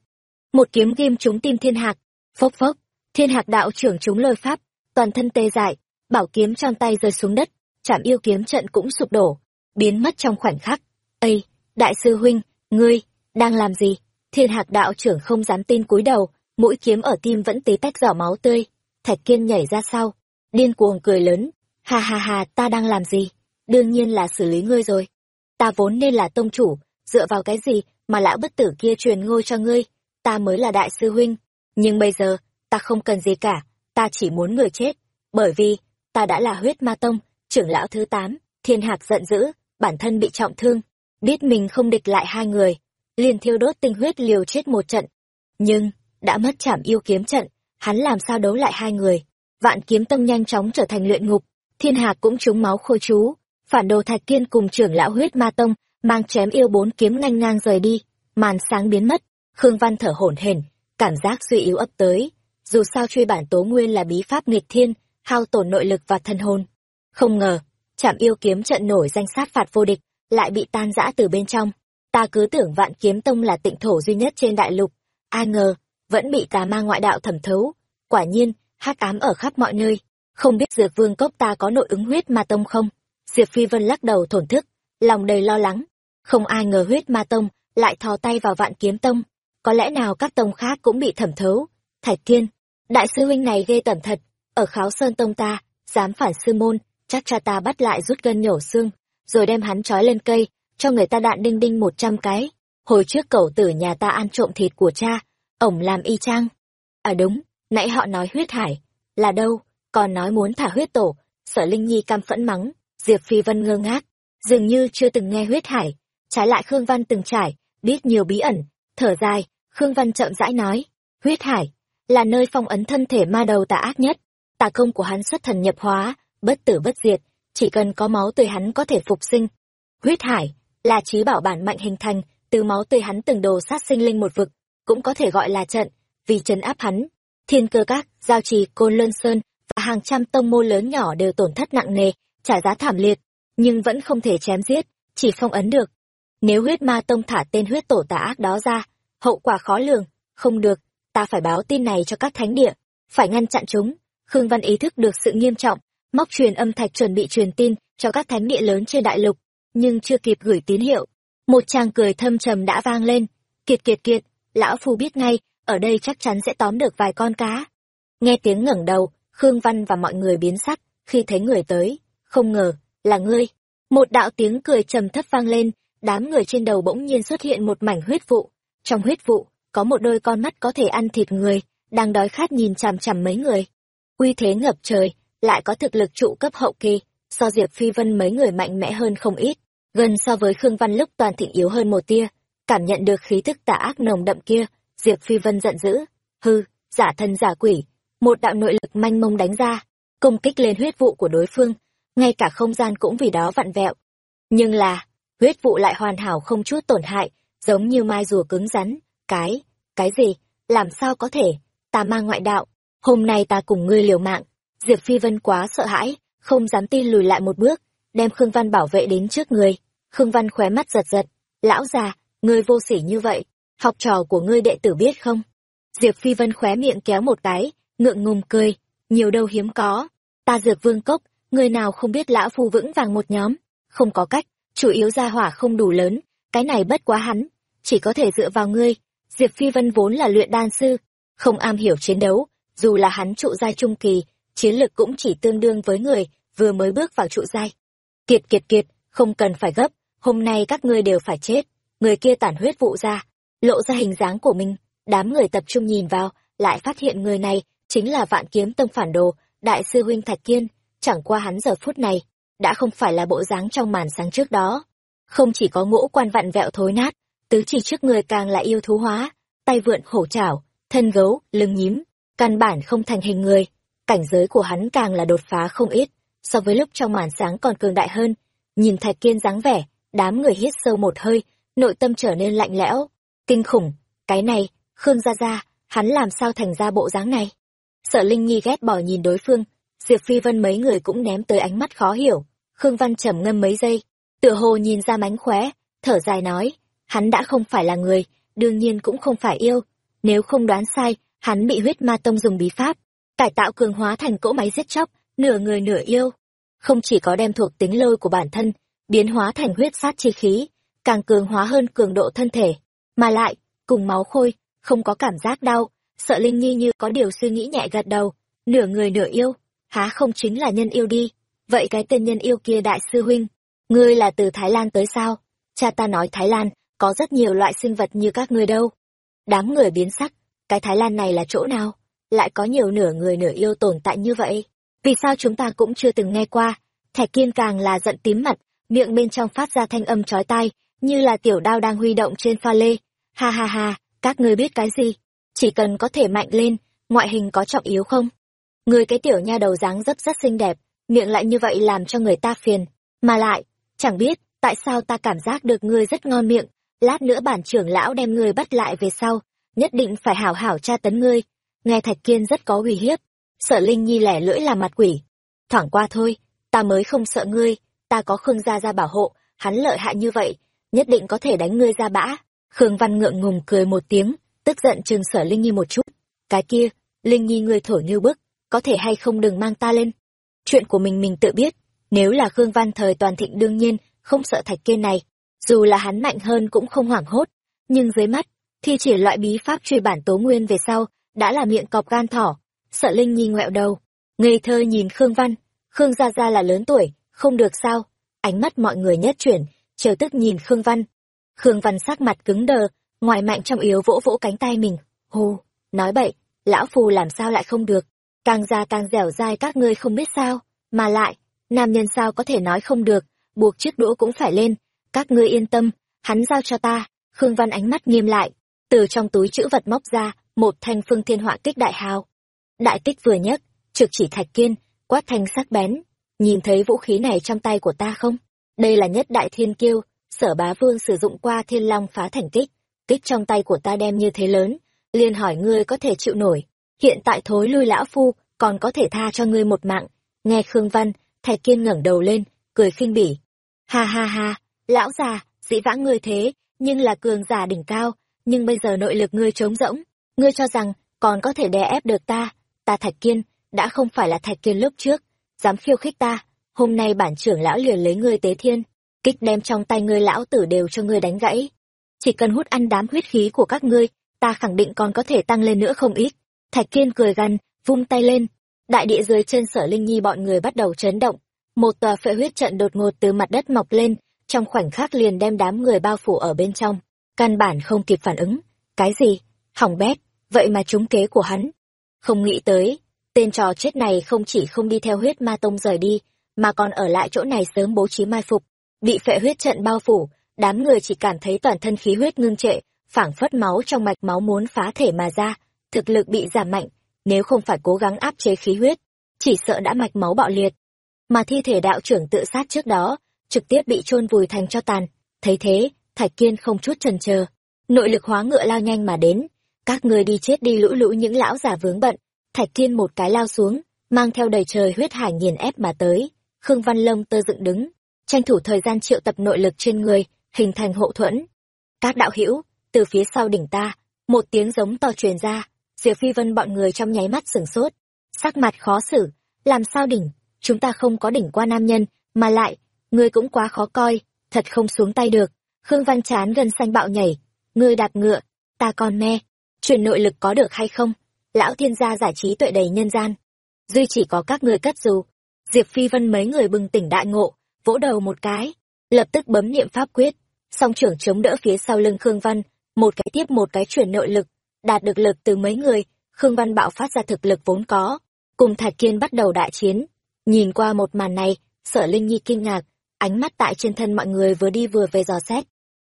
Một kiếm ghim trúng tim thiên hạc. Phốc phốc, thiên hạc đạo trưởng trúng lôi pháp, toàn thân tê dại, bảo kiếm trong tay rơi xuống đất chạm yêu kiếm trận cũng sụp đổ, biến mất trong khoảnh khắc. Ây, đại sư huynh, ngươi, đang làm gì? Thiên hạc đạo trưởng không dám tin cúi đầu, mũi kiếm ở tim vẫn tí tách giỏ máu tươi. Thạch kiên nhảy ra sau, điên cuồng cười lớn. Ha ha ha, ta đang làm gì? Đương nhiên là xử lý ngươi rồi ta vốn nên là tông chủ, dựa vào cái gì mà lão bất tử kia truyền ngôi cho ngươi? Ta mới là đại sư huynh. Nhưng bây giờ, ta không cần gì cả, ta chỉ muốn người chết. Bởi vì, ta đã là huyết ma tông, trưởng lão thứ tám, thiên hạc giận dữ, bản thân bị trọng thương. Biết mình không địch lại hai người, liền thiêu đốt tinh huyết liều chết một trận. Nhưng, đã mất chảm yêu kiếm trận, hắn làm sao đấu lại hai người? Vạn kiếm tông nhanh chóng trở thành luyện ngục, thiên hạc cũng trúng máu khôi chú phản đồ thạch kiên cùng trưởng lão huyết ma tông mang chém yêu bốn kiếm nhanh ngang rời đi, màn sáng biến mất, khương văn thở hổn hển, cảm giác suy yếu ấp tới. Dù sao truy bản tố nguyên là bí pháp nghịch thiên, hao tổn nội lực và thân hồn. Không ngờ chạm yêu kiếm trận nổi danh sát phạt vô địch, lại bị tan rã từ bên trong. Ta cứ tưởng vạn kiếm tông là tịnh thổ duy nhất trên đại lục, ai ngờ, vẫn bị tà ma ngoại đạo thẩm thấu. Quả nhiên, hắc ám ở khắp mọi nơi. Không biết dược vương cốc ta có nội ứng huyết ma tông không? Diệp phi vân lắc đầu thổn thức lòng đầy lo lắng. Không ai ngờ huyết ma tông lại thò tay vào vạn kiếm tông. Có lẽ nào các tông khác cũng bị thẩm thấu. Thạch Thiên, đại sư huynh này ghê tẩm thật. Ở kháo sơn tông ta dám phản sư môn chắc cha ta bắt lại rút gân nhổ xương rồi đem hắn trói lên cây cho người ta đạn đinh đinh một trăm cái. Hồi trước cậu tử nhà ta ăn trộm thịt của cha ổng làm y chang. À đúng nãy họ nói huyết hải là đâu? Còn nói muốn thả huyết tổ sở linh nhi cam phẫn mắng diệp phi vân ngơ ngác, dường như chưa từng nghe huyết hải, trái lại khương văn từng trải, biết nhiều bí ẩn. Thở dài, khương văn chậm rãi nói, huyết hải là nơi phong ấn thân thể ma đầu tà ác nhất. Tà công của hắn xuất thần nhập hóa, bất tử bất diệt, chỉ cần có máu tươi hắn có thể phục sinh. Huyết hải là trí bảo bản mạnh hình thành, từ máu tươi hắn từng đồ sát sinh linh một vực, cũng có thể gọi là trận, vì trấn áp hắn. Thiên cơ các, giao trì, côn lơn sơn và hàng trăm tông môn lớn nhỏ đều tổn thất nặng nề trả giá thảm liệt, nhưng vẫn không thể chém giết, chỉ phong ấn được. Nếu huyết ma tông thả tên huyết tổ tà ác đó ra, hậu quả khó lường, không được, ta phải báo tin này cho các thánh địa, phải ngăn chặn chúng. Khương văn ý thức được sự nghiêm trọng, móc truyền âm thạch chuẩn bị truyền tin cho các thánh địa lớn trên đại lục, nhưng chưa kịp gửi tín hiệu. Một tràng cười thâm trầm đã vang lên. Kiệt kiệt kiệt, lão phu biết ngay, ở đây chắc chắn sẽ tóm được vài con cá. Nghe tiếng ngẩng đầu, khương văn và mọi người biến sắc khi thấy người tới không ngờ, là ngươi. Một đạo tiếng cười trầm thấp vang lên, đám người trên đầu bỗng nhiên xuất hiện một mảnh huyết vụ. Trong huyết vụ, có một đôi con mắt có thể ăn thịt người, đang đói khát nhìn chằm chằm mấy người. Uy thế ngập trời, lại có thực lực trụ cấp hậu kỳ, so diệp phi vân mấy người mạnh mẽ hơn không ít, gần so với khương văn lúc toàn thịnh yếu hơn một tia. Cảm nhận được khí thức tà ác nồng đậm kia, diệp phi vân giận dữ. Hư giả thân giả quỷ, một đạo nội lực manh mông đánh ra, công kích lên huyết vụ của đối phương ngay cả không gian cũng vì đó vặn vẹo. Nhưng là, huyết vụ lại hoàn hảo không chút tổn hại, giống như mai rùa cứng rắn. Cái cái gì? Làm sao có thể? Ta mang ngoại đạo, hôm nay ta cùng ngươi liều mạng. Diệp phi vân quá sợ hãi, không dám tin lùi lại một bước, đem khương văn bảo vệ đến trước người. Khương văn khóe mắt giật giật. Lão già, ngươi vô sỉ như vậy, học trò của ngươi đệ tử biết không? Diệp phi vân khóe miệng kéo một cái, ngượng ngùng cười. Nhiều đâu hiếm có. Ta dược vương cốc người nào không biết lão phu vững vàng một nhóm? Không có cách chủ yếu gia hỏa không đủ lớn cái này bất quá hắn. Chỉ có thể dựa vào ngươi. Diệp phi vân vốn là luyện đan sư không am hiểu chiến đấu. Dù là hắn trụ giai trung kỳ chiến lực cũng chỉ tương đương với người vừa mới bước vào trụ giai. Kiệt kiệt kiệt không cần phải gấp. Hôm nay các ngươi đều phải chết. Người kia tản huyết vụ ra, lộ ra hình dáng của mình, đám người tập trung nhìn vào, lại phát hiện người này chính là vạn kiếm tông phản đồ, đại sư huynh Thạch Kiên, chẳng qua hắn giờ phút này, đã không phải là bộ dáng trong màn sáng trước đó. Không chỉ có ngũ quan vặn vẹo thối nát, tứ chỉ trước người càng là yêu thú hóa, tay vượn khổ chảo, thân gấu, lưng nhím, căn bản không thành hình người. Cảnh giới của hắn càng là đột phá không ít, so với lúc trong màn sáng còn cường đại hơn. Nhìn Thạch Kiên dáng vẻ, đám người hít sâu một hơi, nội tâm trở nên lạnh lẽo, kinh khủng, cái này, Khương Gia Gia, hắn làm sao thành ra bộ dáng này? Sợ Linh Nhi ghét bỏ nhìn đối phương, Diệp Phi Vân mấy người cũng ném tới ánh mắt khó hiểu. Khương Văn trầm ngâm mấy giây, tựa hồ nhìn ra mánh khóe, thở dài nói, hắn đã không phải là người, đương nhiên cũng không phải yêu. Nếu không đoán sai, hắn bị huyết ma tông dùng bí pháp, cải tạo cường hóa thành cỗ máy giết chóc, nửa người nửa yêu. Không chỉ có đem thuộc tính lôi của bản thân, biến hóa thành huyết sát chi khí, càng cường hóa hơn cường độ thân thể, mà lại, cùng máu khôi, không có cảm giác đau, sợ Linh Nhi như có điều suy nghĩ nhẹ gật đầu, nửa người nửa yêu, há không chính là nhân yêu đi, vậy cái tên nhân yêu kia đại sư huynh, ngươi là từ Thái Lan tới sao? Cha ta nói Thái Lan, có rất nhiều loại sinh vật như các ngươi đâu. Đám người biến sắc, cái Thái Lan này là chỗ nào? Lại có nhiều nửa người nửa yêu tồn tại như vậy? Vì sao chúng ta cũng chưa từng nghe qua? Thạch Kiên càng là giận tím mặt, miệng bên trong phát ra thanh âm chói tai, như là tiểu đao đang huy động trên pha lê. Ha ha ha, các ngươi biết cái gì? Chỉ cần có thể mạnh lên, ngoại hình có trọng yếu không? Người cái tiểu nha đầu dáng dấp rất xinh đẹp, miệng lại như vậy làm cho người ta phiền. Mà lại, chẳng biết, tại sao ta cảm giác được ngươi rất ngon miệng, lát nữa bản trưởng lão đem ngươi bắt lại về sau, nhất định phải hảo hảo tra tấn ngươi. Nghe Thạch Kiên rất có uy hiếp, sợ Linh Nhi lẻ lưỡi là mặt quỷ. Thoảng qua thôi, ta mới không sợ ngươi, ta có Khương Gia ra bảo hộ, hắn lợi hại như vậy, nhất định có thể đánh ngươi ra bã. Khương Văn ngượng ngùng cười một tiếng, tức giận chừng sở Linh Nhi một chút. Cái kia, Linh Nhi ngươi thổi như bức, có thể hay không đừng mang ta lên. Chuyện của mình mình tự biết, nếu là Khương Văn thời toàn thịnh đương nhiên, không sợ thạch kê này, dù là hắn mạnh hơn cũng không hoảng hốt. Nhưng dưới mắt, thi triển loại bí pháp truy bản tố nguyên về sau, đã là miệng cọp gan thỏ. Sợ Linh Nhi ngoẹo đầu, ngây thơ nhìn Khương Văn, Khương Gia Gia là lớn tuổi, không được sao. Ánh mắt mọi người nhất chuyển, chờ tức nhìn Khương Văn. Khương Văn sắc mặt cứng đờ, ngoài mạnh trong yếu vỗ vỗ cánh tay mình. Hù, nói bậy, lão phù làm sao lại không được. Càng già càng dẻo dai các ngươi không biết sao. Mà lại, nam nhân sao có thể nói không được, buộc chiếc đũa cũng phải lên. Các ngươi yên tâm, hắn giao cho ta. Khương Văn ánh mắt nghiêm lại, từ trong túi chữ vật móc ra, một thanh phương thiên họa kích đại hào. Đại kích vừa nhấc, trực chỉ thạch kiên, quát thanh sắc bén. Nhìn thấy vũ khí này trong tay của ta không? Đây là nhất đại thiên kiêu, sở bá vương sử dụng qua thiên long phá thành kích. Kích trong tay của ta đem như thế lớn, liền hỏi ngươi có thể chịu nổi. Hiện tại thối lui lão phu, còn có thể tha cho ngươi một mạng. Nghe Khương Văn, Thạch Kiên ngẩng đầu lên, cười khinh bỉ. Ha ha ha, lão già, dĩ vãng ngươi thế, nhưng là cường giả đỉnh cao, nhưng bây giờ nội lực ngươi trống rỗng. Ngươi cho rằng, còn có thể đè ép được ta, ta Thạch Kiên, đã không phải là Thạch Kiên lúc trước, dám khiêu khích ta, hôm nay bản trưởng lão liền lấy ngươi tế thiên, kích đem trong tay ngươi lão tử đều cho ngươi đánh gãy. Chỉ cần hút ăn đám huyết khí của các ngươi, ta khẳng định còn có thể tăng lên nữa không ít. Thạch Kiên cười gằn, vung tay lên, đại địa dưới chân sở linh nhi bọn người bắt đầu chấn động. Một tòa phệ huyết trận đột ngột từ mặt đất mọc lên, trong khoảnh khắc liền đem đám người bao phủ ở bên trong. Căn bản không kịp phản ứng. Cái gì? Hỏng bét, vậy mà trúng kế của hắn. Không nghĩ tới, tên trò chết này không chỉ không đi theo huyết ma tông rời đi, mà còn ở lại chỗ này sớm bố trí mai phục. Bị phệ huyết trận bao phủ, đám người chỉ cảm thấy toàn thân khí huyết ngưng trệ, phảng phất máu trong mạch máu muốn phá thể mà ra, thực lực bị giảm mạnh, nếu không phải cố gắng áp chế khí huyết, chỉ sợ đã mạch máu bạo liệt. Mà thi thể đạo trưởng tự sát trước đó, trực tiếp bị chôn vùi thành cho tàn, thấy thế, Thạch Kiên không chút chần chờ, nội lực hóa ngựa lao nhanh mà đến, các ngươi đi chết đi lũ lũ những lão già vướng bận, Thạch Kiên một cái lao xuống, mang theo đầy trời huyết hải nghiền ép mà tới, Khương Văn Lông tơ dựng đứng, tranh thủ thời gian triệu tập nội lực trên người, hình thành hộ thuẫn. Các đạo hữu, từ phía sau đỉnh ta, một tiếng giống to truyền ra, Diệp Phi Vân bọn người trong nháy mắt sửng sốt, sắc mặt khó xử, làm sao đỉnh, chúng ta không có đỉnh qua nam nhân, mà lại, ngươi cũng quá khó coi, thật không xuống tay được. Khương Văn chán gần xanh bạo nhảy, ngươi đạp ngựa, ta còn me, truyền nội lực có được hay không? Lão thiên gia giải trí tuệ đầy nhân gian, duy chỉ có các ngươi cất dù. Diệp Phi Vân mấy người bừng tỉnh đại ngộ, vỗ đầu một cái, lập tức bấm niệm pháp quyết, song trưởng chống đỡ phía sau lưng Khương Văn, một cái tiếp một cái chuyển nội lực, đạt được lực từ mấy người, Khương Văn bạo phát ra thực lực vốn có, cùng Thạch Kiên bắt đầu đại chiến. Nhìn qua một màn này, Sở Linh Nhi kinh ngạc, ánh mắt tại trên thân mọi người vừa đi vừa về dò xét.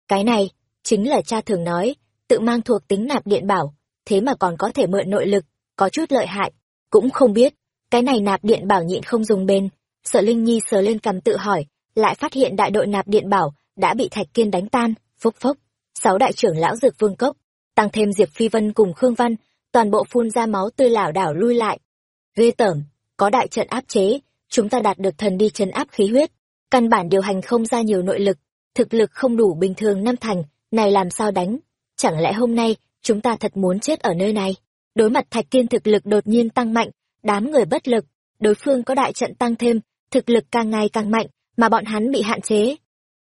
Cái này, chính là cha thường nói, tự mang thuộc tính nạp điện bảo, thế mà còn có thể mượn nội lực, có chút lợi hại, cũng không biết, cái này nạp điện bảo nhịn không dùng bền. Sở Linh Nhi sờ lên cầm tự hỏi, lại phát hiện đại đội nạp điện bảo đã bị Thạch Kiên đánh tan, phốc phốc. Sáu đại trưởng lão dược vương cốc, tăng thêm Diệp Phi Vân cùng Khương Văn, toàn bộ phun ra máu tươi lảo đảo lui lại. Ghê tởm, có đại trận áp chế, chúng ta đạt được thần đi chấn áp khí huyết, căn bản điều hành không ra nhiều nội lực, thực lực không đủ bình thường năm thành, này làm sao đánh? Chẳng lẽ hôm nay chúng ta thật muốn chết ở nơi này? Đối mặt Thạch Kiên thực lực đột nhiên tăng mạnh, đám người bất lực, đối phương có đại trận tăng thêm, thực lực càng ngày càng mạnh, mà bọn hắn bị hạn chế,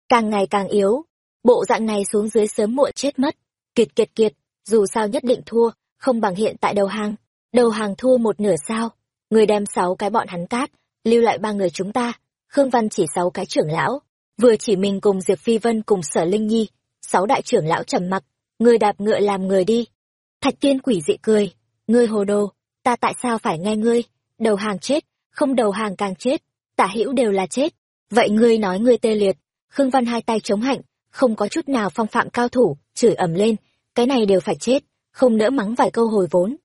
càng ngày càng yếu. Bộ dạng này xuống dưới sớm muộn chết mất. Kiệt kiệt kiệt, dù sao nhất định thua, không bằng hiện tại đầu hàng. Đầu hàng thua một nửa sao? Người đem sáu cái bọn hắn cát, lưu lại ba người chúng ta. Khương Văn chỉ sáu cái trưởng lão, vừa chỉ mình cùng Diệp Phi Vân cùng Sở Linh Nhi, sáu đại trưởng lão trầm mặc, người đạp ngựa làm người đi. Thạch Tiên quỷ dị cười, ngươi hồ đồ, ta tại sao phải nghe ngươi? Đầu hàng chết, không đầu hàng càng chết, tả hữu đều là chết. Vậy ngươi nói ngươi tê liệt, Khương Văn hai tay chống hạnh, không có chút nào phong phạm cao thủ, chửi ầm lên, cái này đều phải chết, không nỡ mắng vài câu hồi vốn.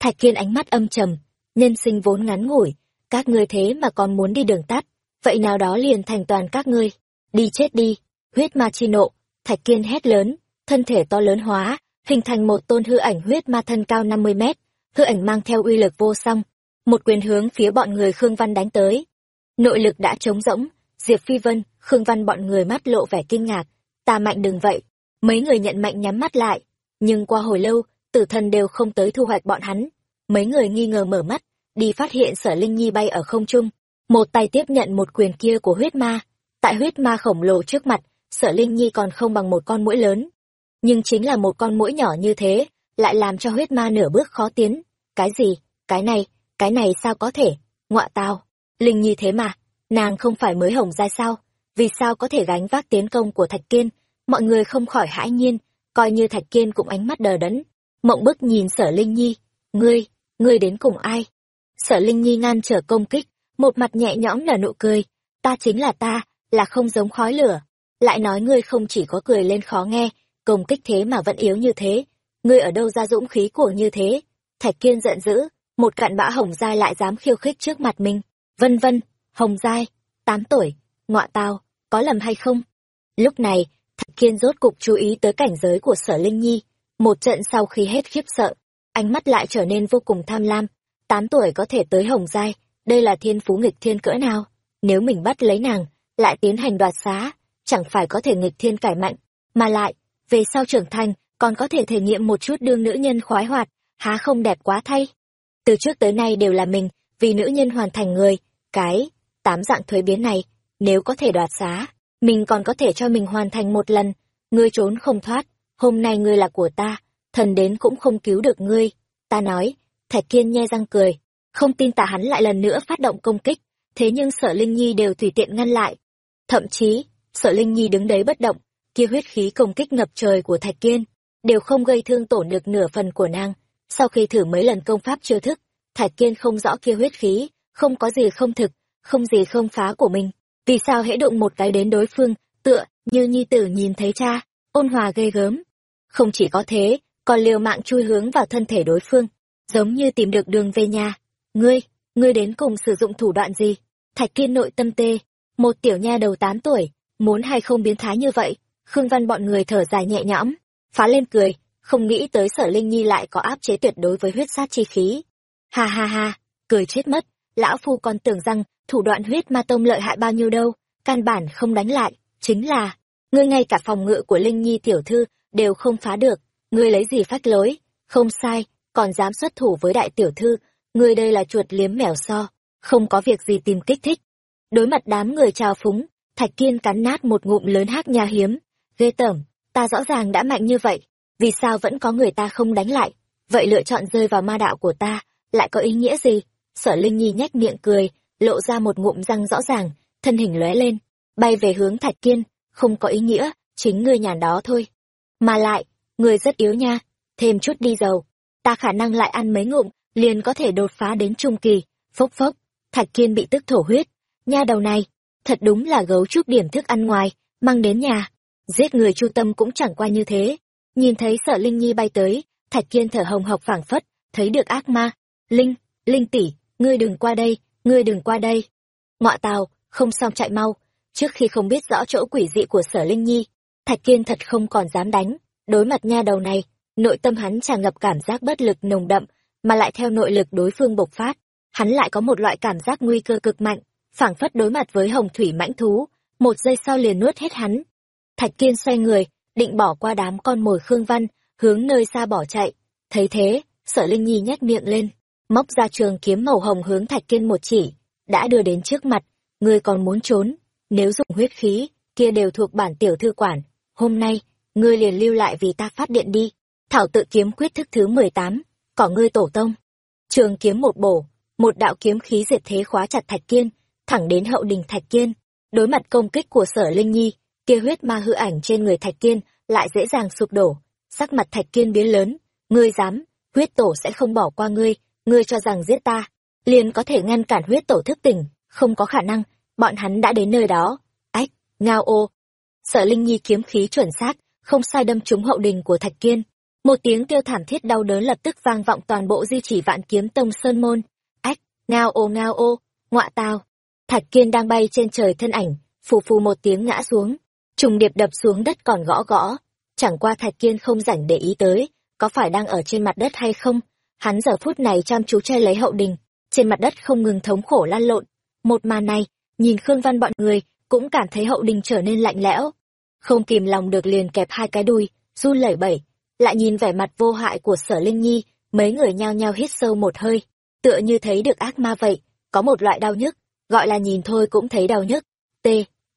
Thạch Kiên ánh mắt âm trầm, nhân sinh vốn ngắn ngủi, các ngươi thế mà còn muốn đi đường tắt, vậy nào đó liền thành toàn các ngươi. Đi chết đi, huyết ma chi nộ, Thạch Kiên hét lớn, thân thể to lớn hóa, hình thành một tôn hư ảnh huyết ma thân cao 50 mét, hư ảnh mang theo uy lực vô song, một quyền hướng phía bọn người Khương Văn đánh tới. Nội lực đã trống rỗng, Diệp Phi Vân, Khương Văn bọn người mắt lộ vẻ kinh ngạc, ta mạnh đừng vậy. Mấy người nhận mạnh nhắm mắt lại, nhưng qua hồi lâu, tử thần đều không tới thu hoạch bọn hắn. Mấy người nghi ngờ mở mắt, đi phát hiện sở Linh Nhi bay ở không trung, một tay tiếp nhận một quyền kia của huyết ma. Tại huyết ma khổng lồ trước mặt, sở Linh Nhi còn không bằng một con mũi lớn. Nhưng chính là một con mũi nhỏ như thế, lại làm cho huyết ma nửa bước khó tiến. Cái gì? Cái này, cái này sao có thể? Ngọa tao. Linh Nhi thế mà, nàng không phải mới hồng ra sao? Vì sao có thể gánh vác tiến công của Thạch Kiên? Mọi người không khỏi hãi nhiên, coi như Thạch Kiên cũng ánh mắt đờ đẫn. Mộng bức nhìn sở Linh Nhi. Ngươi, ngươi đến cùng ai? Sở Linh Nhi ngăn trở công kích, một mặt nhẹ nhõm nở nụ cười. Ta chính là ta, là không giống khói lửa. Lại nói ngươi không chỉ có cười lên khó nghe, công kích thế mà vẫn yếu như thế. Ngươi ở đâu ra dũng khí của như thế? Thạch Kiên giận dữ, một cặn bã hồng giai lại dám khiêu khích trước mặt mình. Vân vân, hồng giai tám tuổi, ngọa tao, có lầm hay không? Lúc này, Thạch Kiên rốt cục chú ý tới cảnh giới của sở Linh Nhi. Một trận sau khi hết khiếp sợ, ánh mắt lại trở nên vô cùng tham lam. Tám tuổi có thể tới hồng giai, đây là thiên phú nghịch thiên cỡ nào? Nếu mình bắt lấy nàng, lại tiến hành đoạt xá, chẳng phải có thể nghịch thiên cải mạnh, mà lại, về sau trưởng thành, còn có thể thể nghiệm một chút đương nữ nhân khoái hoạt, há không đẹp quá thay. Từ trước tới nay đều là mình, vì nữ nhân hoàn thành người, cái, tám dạng thuế biến này, nếu có thể đoạt xá, mình còn có thể cho mình hoàn thành một lần, ngươi trốn không thoát, hôm nay ngươi là của ta, thần đến cũng không cứu được ngươi. Ta nói, Thạch Kiên nhe răng cười, không tin tả hắn lại lần nữa phát động công kích, thế nhưng Sở Linh Nhi đều tùy tiện ngăn lại. Thậm chí, Sở Linh Nhi đứng đấy bất động, kia huyết khí công kích ngập trời của Thạch Kiên, đều không gây thương tổn được nửa phần của nàng. Sau khi thử mấy lần công pháp chiêu thức, Thạch Kiên không rõ kia huyết khí, không có gì không thực, không gì không phá của mình, vì sao hễ đụng một cái đến đối phương, tựa như nhi tử nhìn thấy cha, ôn hòa ghê gớm. Không chỉ có thế, còn liều mạng chui hướng vào thân thể đối phương, giống như tìm được đường về nhà. Ngươi, ngươi đến cùng sử dụng thủ đoạn gì? Thạch kiên nội tâm tê, một tiểu nha đầu tám tuổi, muốn hay không biến thái như vậy? Khương Văn bọn người thở dài nhẹ nhõm, phá lên cười, không nghĩ tới sở Linh Nhi lại có áp chế tuyệt đối với huyết sát chi khí. Ha ha ha, cười chết mất, lão phu còn tưởng rằng thủ đoạn huyết ma tông lợi hại bao nhiêu đâu, căn bản không đánh lại, chính là, ngươi ngay cả phòng ngự của Linh Nhi tiểu thư đều không phá được, ngươi lấy gì phách lối, không sai, còn dám xuất thủ với đại tiểu thư, ngươi đây là chuột liếm mèo so, không có việc gì tìm kích thích. Đối mặt đám người trào phúng, Thạch Kiên cắn nát một ngụm lớn hát nha hiếm, ghê tởm, ta rõ ràng đã mạnh như vậy, vì sao vẫn có người ta không đánh lại, vậy lựa chọn rơi vào ma đạo của ta, lại có ý nghĩa gì? Sở Linh Nhi nhếch miệng cười, lộ ra một ngụm răng rõ ràng, thân hình lóe lên, bay về hướng Thạch Kiên, không có ý nghĩa, chính ngươi nhàn đó thôi. Mà lại, ngươi rất yếu nha, thêm chút đi dầu. Ta khả năng lại ăn mấy ngụm, liền có thể đột phá đến trung kỳ. Phốc phốc, Thạch Kiên bị tức thổ huyết. Nha đầu này, thật đúng là gấu trúc điểm thức ăn ngoài, mang đến nhà. Giết người chu tâm cũng chẳng qua như thế. Nhìn thấy sợ Linh Nhi bay tới, Thạch Kiên thở hồng hộc phảng phất, thấy được ác ma. Linh, Linh tỷ, ngươi đừng qua đây, ngươi đừng qua đây. Ngọa tào, không xong chạy mau. Trước khi không biết rõ chỗ quỷ dị của sở Linh Nhi, Thạch Kiên thật không còn dám đánh. Đối mặt nha đầu này, nội tâm hắn tràn ngập cảm giác bất lực nồng đậm, mà lại theo nội lực đối phương bộc phát. Hắn lại có một loại cảm giác nguy cơ cực mạnh, phảng phất đối mặt với hồng thủy mãnh thú, một giây sau liền nuốt hết hắn. Thạch Kiên xoay người, định bỏ qua đám con mồi Khương Văn, hướng nơi xa bỏ chạy. Thấy thế, sở Linh Nhi nhét miệng lên, móc ra trường kiếm màu hồng hướng Thạch Kiên một chỉ, đã đưa đến trước mặt, ngươi còn muốn trốn, nếu dùng huyết khí, kia đều thuộc bản tiểu thư quản, hôm nay, ngươi liền lưu lại vì ta phát điện đi. Thảo tự kiếm quyết thức thứ mười tám cỏ ngươi tổ tông. Trường kiếm một bổ, một đạo kiếm khí diệt thế khóa chặt Thạch Kiên, thẳng đến hậu đình Thạch Kiên. Đối mặt công kích của Sở Linh Nhi, kia huyết ma hư ảnh trên người Thạch Kiên lại dễ dàng sụp đổ, sắc mặt Thạch Kiên biến lớn, ngươi dám, huyết tổ sẽ không bỏ qua ngươi, ngươi cho rằng giết ta, liền có thể ngăn cản huyết tổ thức tỉnh, không có khả năng, bọn hắn đã đến nơi đó. Ách, ngao ô. Sở Linh Nhi kiếm khí chuẩn xác, không sai đâm trúng hậu đình của Thạch Kiên. Một tiếng kêu thảm thiết đau đớn lập tức vang vọng toàn bộ di chỉ vạn kiếm tông sơn môn. Ách, ngao ô ngao ô, ngọa tao! Thạch Kiên đang bay trên trời thân ảnh, phù phù một tiếng ngã xuống, trùng điệp đập xuống đất còn gõ gõ. Chẳng qua Thạch Kiên không rảnh để ý tới, có phải đang ở trên mặt đất hay không. Hắn giờ phút này chăm chú che lấy hậu đình, trên mặt đất không ngừng thống khổ lăn lộn. Một màn này, nhìn Khương Văn bọn người, cũng cảm thấy hậu đình trở nên lạnh lẽo. Không kìm lòng được liền kẹp hai cái đuôi, run lẩy bẩy, lại nhìn vẻ mặt vô hại của sở Linh Nhi, mấy người nhao nhao hít sâu một hơi, tựa như thấy được ác ma vậy, có một loại đau nhức, gọi là nhìn thôi cũng thấy đau nhức. T.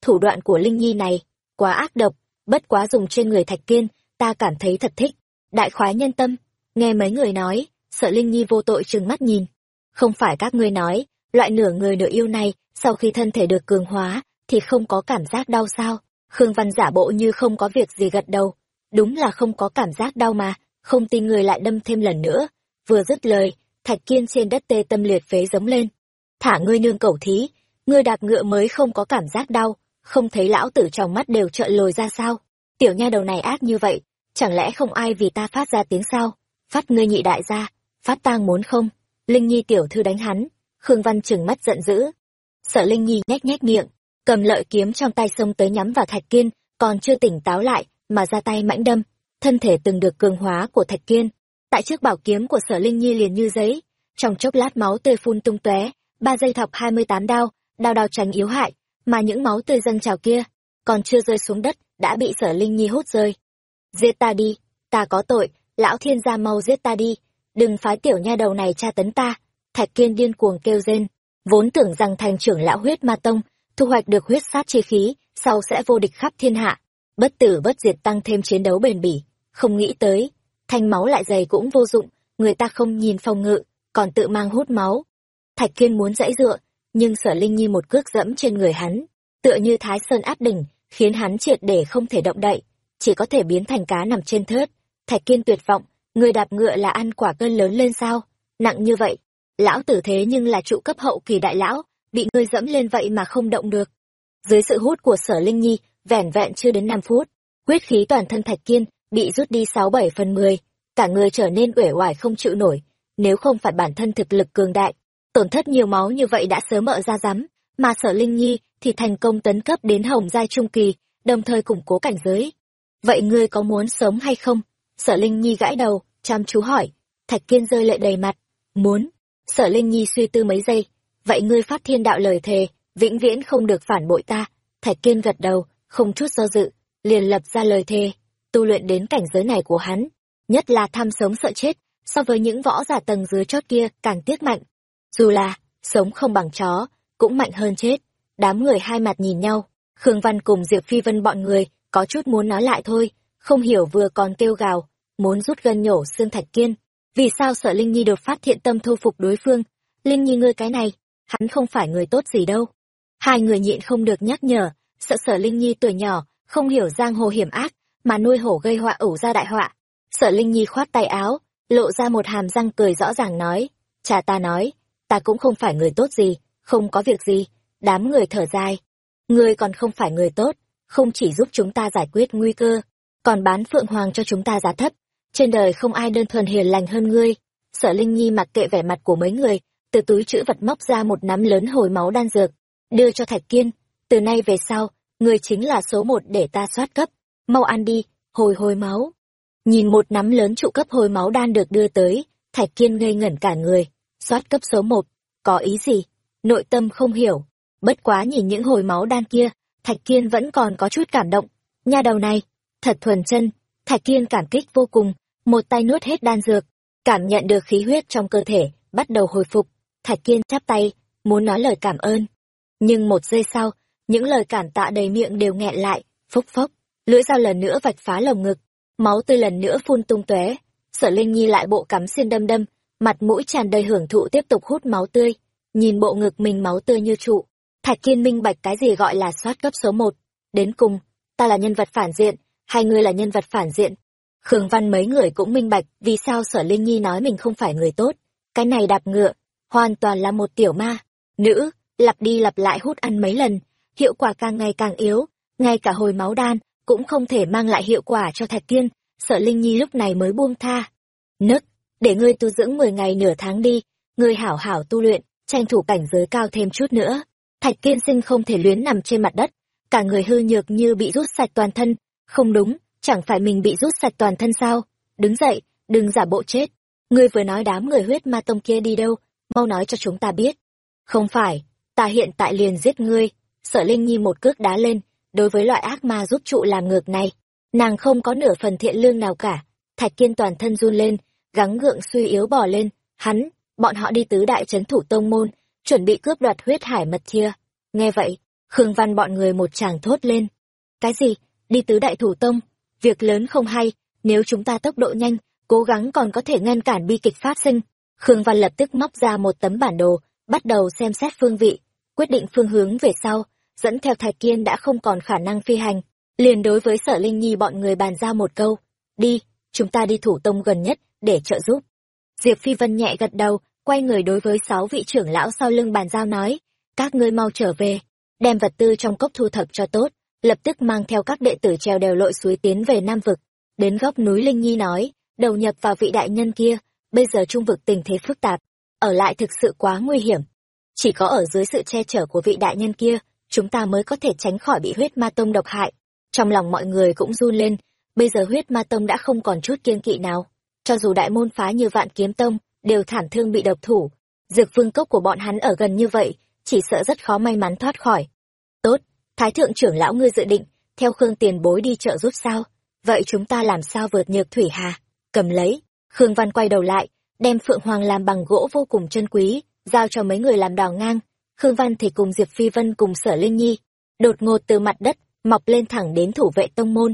Thủ đoạn của Linh Nhi này, quá ác độc, bất quá dùng trên người Thạch Kiên, ta cảm thấy thật thích. Đại khoái nhân tâm, nghe mấy người nói, sợ Linh Nhi vô tội trừng mắt nhìn. Không phải các ngươi nói, loại nửa người nửa yêu này, sau khi thân thể được cường hóa, thì không có cảm giác đau sao? Khương Văn giả bộ như không có việc gì gật đầu. Đúng là không có cảm giác đau mà, không tin người lại đâm thêm lần nữa. Vừa dứt lời, Thạch Kiên trên đất tê tâm liệt phế giống lên. Thả ngươi nương cẩu thí, ngươi đạp ngựa mới không có cảm giác đau, không thấy lão tử trong mắt đều trợn lồi ra sao? Tiểu nha đầu này ác như vậy, chẳng lẽ không ai vì ta phát ra tiếng sao? Phát ngươi nhị đại gia, phát tang muốn không? Linh Nhi tiểu thư đánh hắn, Khương Văn trừng mắt giận dữ. Sợ Linh Nhi nhếch nhếch miệng, cầm lợi kiếm trong tay xông tới nhắm vào Thạch Kiên, còn chưa tỉnh táo lại, mà ra tay mãnh đâm, thân thể từng được cường hóa của Thạch Kiên. Tại trước bảo kiếm của Sở Linh Nhi liền như giấy, trong chốc lát máu tươi phun tung tóe, ba dây thọc hai mươi tám đao, đao đao tránh yếu hại, mà những máu tươi dâng trào kia, còn chưa rơi xuống đất, đã bị Sở Linh Nhi hút rơi. Giết ta đi, ta có tội, lão thiên gia mau giết ta đi, đừng phái tiểu nha đầu này tra tấn ta. Thạch Kiên điên cuồng kêu rên, vốn tưởng rằng thành trưởng lão huyết ma tông, thu hoạch được huyết sát chi khí, sau sẽ vô địch khắp thiên hạ, bất tử bất diệt tăng thêm chiến đấu bền bỉ, không nghĩ tới, thanh máu lại dày cũng vô dụng, người ta không nhìn phòng ngự, còn tự mang hút máu. Thạch Kiên muốn dãy dựa, nhưng Sở Linh Nhi một cước dẫm trên người hắn, tựa như Thái Sơn áp đỉnh, khiến hắn triệt để không thể động đậy, chỉ có thể biến thành cá nằm trên thớt. Thạch Kiên tuyệt vọng, người đạp ngựa là ăn quả cân lớn lên sao? Nặng như vậy, lão tử thế nhưng là trụ cấp hậu kỳ đại lão, bị ngươi dẫm lên vậy mà không động được. Dưới sự hút của sở Linh Nhi, vẻn vẹn chưa đến năm phút, huyết khí toàn thân Thạch Kiên bị rút đi sáu bảy phần mười, cả người trở nên uể oải không chịu nổi, nếu không phải bản thân thực lực cường đại, tổn thất nhiều máu như vậy đã sớm mợ ra rắm, mà sở Linh Nhi thì thành công tấn cấp đến hồng giai trung kỳ, đồng thời củng cố cảnh giới. Vậy ngươi có muốn sống hay không? Sở Linh Nhi gãi đầu, chăm chú hỏi. Thạch Kiên rơi lệ đầy mặt. Muốn. Sở Linh Nhi suy tư mấy giây. Vậy ngươi phát thiên đạo lời thề, vĩnh viễn không được phản bội ta. Thạch Kiên gật đầu, không chút do dự, liền lập ra lời thề, tu luyện đến cảnh giới này của hắn. Nhất là tham sống sợ chết, so với những võ giả tầng dưới chót kia càng tiếc mạnh. Dù là, sống không bằng chó, cũng mạnh hơn chết. Đám người hai mặt nhìn nhau, Khương Văn cùng Diệp Phi Vân bọn người, có chút muốn nói lại thôi, không hiểu vừa còn kêu gào, muốn rút gân nhổ xương thạch kiên. Vì sao sợ Linh Nhi đột phát thiện tâm thu phục đối phương? Linh Nhi ngươi cái này, hắn không phải người tốt gì đâu. Hai người nhịn không được nhắc nhở, sợ sở Linh Nhi tuổi nhỏ, không hiểu giang hồ hiểm ác, mà nuôi hổ gây họa ẩu ra đại họa. Sở Linh Nhi khoát tay áo, lộ ra một hàm răng cười rõ ràng nói, cha ta nói, ta cũng không phải người tốt gì, không có việc gì, đám người thở dài. Ngươi còn không phải người tốt, không chỉ giúp chúng ta giải quyết nguy cơ, còn bán phượng hoàng cho chúng ta giá thấp. Trên đời không ai đơn thuần hiền lành hơn ngươi. Sở Linh Nhi mặc kệ vẻ mặt của mấy người, từ túi chữ vật móc ra một nắm lớn hồi máu đan dược, đưa cho Thạch Kiên. Từ nay về sau, người chính là số một để ta soát cấp. Mau ăn đi, hồi hồi máu. Nhìn một nắm lớn trụ cấp hồi máu đan được đưa tới, Thạch Kiên ngây ngẩn cả người. Soát cấp số một, có ý gì? Nội tâm không hiểu. Bất quá nhìn những hồi máu đan kia, Thạch Kiên vẫn còn có chút cảm động. Nha đầu này, thật thuần chân. Thạch Kiên cảm kích vô cùng, một tay nuốt hết đan dược, cảm nhận được khí huyết trong cơ thể, bắt đầu hồi phục. Thạch Kiên chắp tay, muốn nói lời cảm ơn. Nhưng một giây sau, những lời cảm tạ đầy miệng đều nghẹn lại, phốc phốc, lưỡi dao lần nữa vạch phá lồng ngực, máu tươi lần nữa phun tung tóe. Sở Linh Nhi lại bộ cắm xiên đâm đâm, mặt mũi tràn đầy hưởng thụ tiếp tục hút máu tươi, nhìn bộ ngực mình máu tươi như trụ. Thạch Kiên minh bạch cái gì gọi là soát cấp số một. Đến cùng, ta là nhân vật phản diện, hai người là nhân vật phản diện. Khương Văn mấy người cũng minh bạch vì sao Sở Linh Nhi nói mình không phải người tốt. Cái này đạp ngựa, hoàn toàn là một tiểu ma. Nữ, lặp đi lặp lại hút ăn mấy lần, hiệu quả càng ngày càng yếu, ngay cả hồi máu đan cũng không thể mang lại hiệu quả cho Thạch Kiên, Sở Linh Nhi lúc này mới buông tha. Nức, để ngươi tu dưỡng 10 ngày nửa tháng đi, ngươi hảo hảo tu luyện, tranh thủ cảnh giới cao thêm chút nữa. Thạch Kiên Sinh không thể luyến nằm trên mặt đất, cả người hư nhược như bị rút sạch toàn thân, không đúng, chẳng phải mình bị rút sạch toàn thân sao? Đứng dậy, đừng giả bộ chết. Ngươi vừa nói đám người huyết ma tông kia đi đâu, mau nói cho chúng ta biết. Không phải, ta hiện tại liền giết ngươi. Sở Linh Nhi một cước đá lên, đối với loại ác ma giúp trụ làm ngược này, nàng không có nửa phần thiện lương nào cả. Thạch Kiên toàn thân run lên, gắng gượng suy yếu bỏ lên, hắn, bọn họ đi tứ đại trấn thủ tông môn, chuẩn bị cướp đoạt huyết hải mật thia. Nghe vậy, Khương Văn bọn người một chàng thốt lên. Cái gì? Đi tứ đại thủ tông? Việc lớn không hay, nếu chúng ta tốc độ nhanh, cố gắng còn có thể ngăn cản bi kịch phát sinh. Khương Văn lập tức móc ra một tấm bản đồ, bắt đầu xem xét phương vị, quyết định phương hướng về sau, dẫn theo Thạch Kiên đã không còn khả năng phi hành, liền đối với Sở Linh Nhi bọn người bàn giao một câu, đi, chúng ta đi thủ tông gần nhất, để trợ giúp. Diệp Phi Vân nhẹ gật đầu, quay người đối với sáu vị trưởng lão sau lưng bàn giao nói, các ngươi mau trở về, đem vật tư trong cốc thu thập cho tốt, lập tức mang theo các đệ tử treo đèo lội suối tiến về Nam Vực. Đến góc núi Linh Nhi nói, đầu nhập vào vị đại nhân kia, bây giờ trung vực tình thế phức tạp, ở lại thực sự quá nguy hiểm. Chỉ có ở dưới sự che chở của vị đại nhân kia, chúng ta mới có thể tránh khỏi bị huyết ma tông độc hại. Trong lòng mọi người cũng run lên, bây giờ huyết ma tông đã không còn chút kiên kỵ nào. Cho dù đại môn phá như vạn kiếm tông, đều thảm thương bị độc thủ. Dược phương cốc của bọn hắn ở gần như vậy, chỉ sợ rất khó may mắn thoát khỏi. Tốt, Thái thượng trưởng lão ngươi dự định, theo Khương tiền bối đi chợ giúp sao? Vậy chúng ta làm sao vượt nhược thủy hà? Cầm lấy, Khương Văn quay đầu lại, đem Phượng Hoàng làm bằng gỗ vô cùng chân quý, giao cho mấy người làm đào ngang. Khương Văn thì cùng Diệp Phi Vân cùng Sở Linh Nhi, đột ngột từ mặt đất, mọc lên thẳng đến thủ vệ tông môn.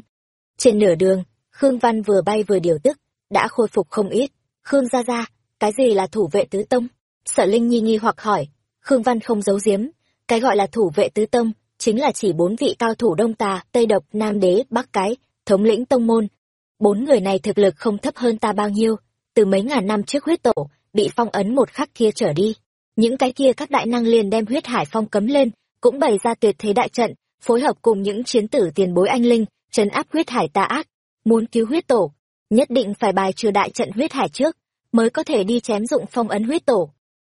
Trên nửa đường, Khương Văn vừa bay vừa điều tức, đã khôi phục không ít. Khương gia gia, cái gì là thủ vệ tứ tông? Sở Linh Nhi nghi hoặc hỏi. Khương Văn không giấu giếm, cái gọi là thủ vệ tứ tông, chính là chỉ bốn vị cao thủ Đông Tà, Tây Độc, Nam Đế, Bắc Cái, thống lĩnh tông môn. Bốn người này thực lực không thấp hơn ta bao nhiêu, từ mấy ngàn năm trước huyết tổ, bị phong ấn một khắc kia trở đi. Những cái kia các đại năng liền đem huyết hải phong cấm lên, cũng bày ra tuyệt thế đại trận, phối hợp cùng những chiến tử tiền bối anh linh, trấn áp huyết hải tà ác. Muốn cứu huyết tổ, nhất định phải bài trừ đại trận huyết hải trước, mới có thể đi chém dụng phong ấn huyết tổ.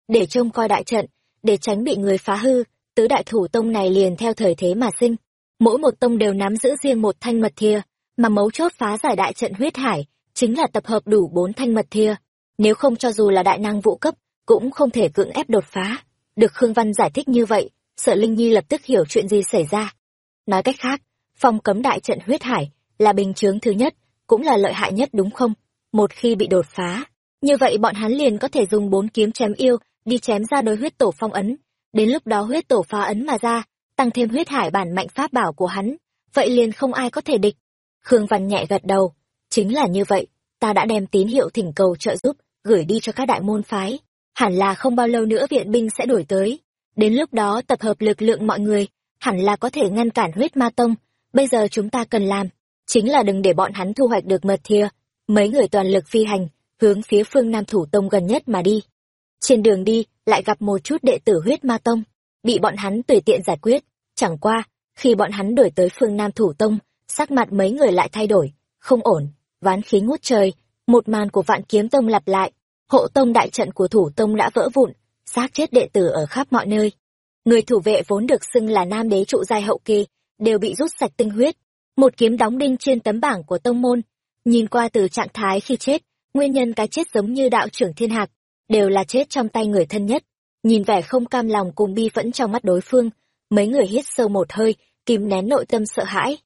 Để trông coi đại trận, để tránh bị người phá hư, tứ đại thủ tông này liền theo thời thế mà sinh. Mỗi một tông đều nắm giữ riêng một thanh mật thia, mà mấu chốt phá giải đại trận huyết hải, chính là tập hợp đủ bốn thanh mật thia. Nếu không cho dù là đại năng vũ cấp, cũng không thể cưỡng ép đột phá. Được Khương Văn giải thích như vậy, sợ Linh Nhi lập tức hiểu chuyện gì xảy ra. Nói cách khác, phong cấm đại trận huyết hải là bình chướng thứ nhất, cũng là lợi hại nhất đúng không? Một khi bị đột phá, như vậy bọn hắn liền có thể dùng bốn kiếm chém yêu, đi chém ra đối huyết tổ phong ấn, Đến lúc đó huyết tổ phá ấn mà ra, tăng thêm huyết hải bản mạnh pháp bảo của hắn, vậy liền không ai có thể địch. Khương Văn nhẹ gật đầu, chính là như vậy, ta đã đem tín hiệu thỉnh cầu trợ giúp, gửi đi cho các đại môn phái. Hẳn là không bao lâu nữa viện binh sẽ đuổi tới. Đến lúc đó tập hợp lực lượng mọi người, hẳn là có thể ngăn cản huyết ma tông, bây giờ chúng ta cần làm chính là đừng để bọn hắn thu hoạch được mật thia mấy người toàn lực phi hành hướng phía phương nam thủ tông gần nhất mà đi trên đường đi, lại gặp một chút đệ tử huyết ma tông, bị bọn hắn tùy tiện giải quyết. Chẳng qua, khi bọn hắn đổi tới phương nam thủ tông, sắc mặt mấy người lại thay đổi, không ổn, ván khí ngút trời, một màn của vạn kiếm tông lặp lại, hộ tông đại trận của thủ tông đã vỡ vụn, xác chết đệ tử ở khắp mọi nơi. Người thủ vệ vốn được xưng là nam đế trụ giai hậu kỳ, đều bị rút sạch tinh huyết. Một kiếm đóng đinh trên tấm bảng của tông môn, nhìn qua từ trạng thái khi chết, nguyên nhân cái chết giống như đạo trưởng thiên hạc đều là chết trong tay người thân nhất. Nhìn vẻ không cam lòng cùng bi phẫn trong mắt đối phương, mấy người hít sâu một hơi, kìm nén nội tâm sợ hãi.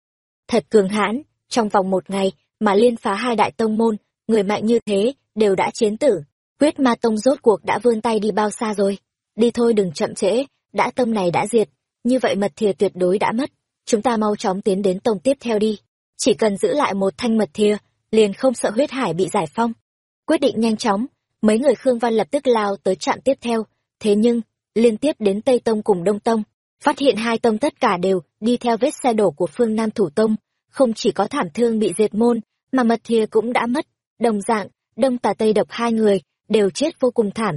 Thật cường hãn, trong vòng một ngày mà liên phá hai đại tông môn, người mạnh như thế đều đã chiến tử. Huyết ma tông rốt cuộc đã vươn tay đi bao xa rồi. Đi thôi đừng chậm trễ, đã tông này đã diệt, như vậy mật thìa tuyệt đối đã mất. Chúng ta mau chóng tiến đến tông tiếp theo đi. Chỉ cần giữ lại một thanh mật thìa, liền không sợ huyết hải bị giải phong quyết định nhanh chóng mấy người khương văn lập tức lao tới trạm tiếp theo, thế nhưng, liên tiếp đến tây tông cùng đông tông, phát hiện hai tông tất cả đều đi theo vết xe đổ của phương nam thủ tông, không chỉ có thảm thương bị diệt môn, mà mật thìa cũng đã mất, đồng dạng, đông tà tây độc hai người đều chết vô cùng thảm.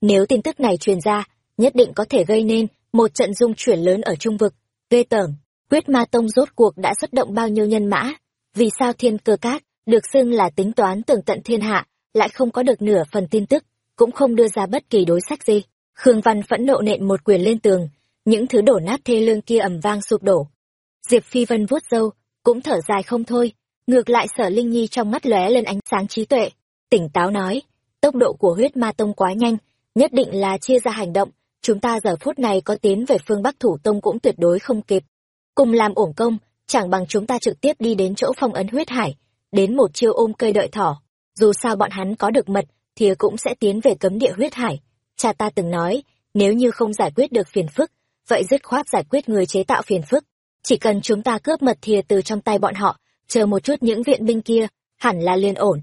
Nếu tin tức này truyền ra, nhất định có thể gây nên một trận dung chuyển lớn ở trung vực. Ghê tởm huyết ma tông rốt cuộc đã xuất động bao nhiêu nhân mã? Vì sao thiên cơ cát được xưng là tính toán tường tận thiên hạ lại không có được nửa phần tin tức, cũng không đưa ra bất kỳ đối sách gì. Khương văn phẫn nộ nện một quyền lên tường, những thứ đổ nát thê lương kia ầm vang sụp đổ. Diệp phi vân vuốt râu, cũng thở dài không thôi, ngược lại sở linh nhi trong mắt lóe lên ánh sáng trí tuệ. Tỉnh táo nói, tốc độ của huyết ma tông quá nhanh, nhất định là chia ra hành động, chúng ta giờ phút này có tiến về phương bắc thủ tông cũng tuyệt đối không kịp. Cùng làm ổn công, chẳng bằng chúng ta trực tiếp đi đến chỗ phong ấn huyết hải, đến một chiêu ôm cây đợi thỏ dù sao bọn hắn có được mật, thì cũng sẽ tiến về cấm địa huyết hải. Cha ta từng nói, nếu như không giải quyết được phiền phức, vậy dứt khoát giải quyết người chế tạo phiền phức. Chỉ cần chúng ta cướp mật thìa từ trong tay bọn họ, chờ một chút những viện binh kia, hẳn là liên ổn.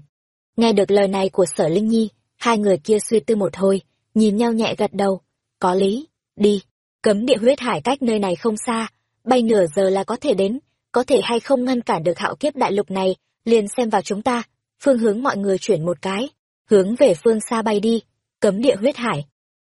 Nghe được lời này của sở linh nhi, hai người kia suy tư một hồi, nhìn nhau nhẹ gật đầu. Có lý, đi, cấm địa huyết hải cách nơi này không xa, bay nửa giờ là có thể đến, có thể hay không ngăn cản được hạo kiếp đại lục này, liền xem vào chúng ta phương hướng mọi người chuyển một cái, hướng về phương xa bay đi, cấm địa huyết hải.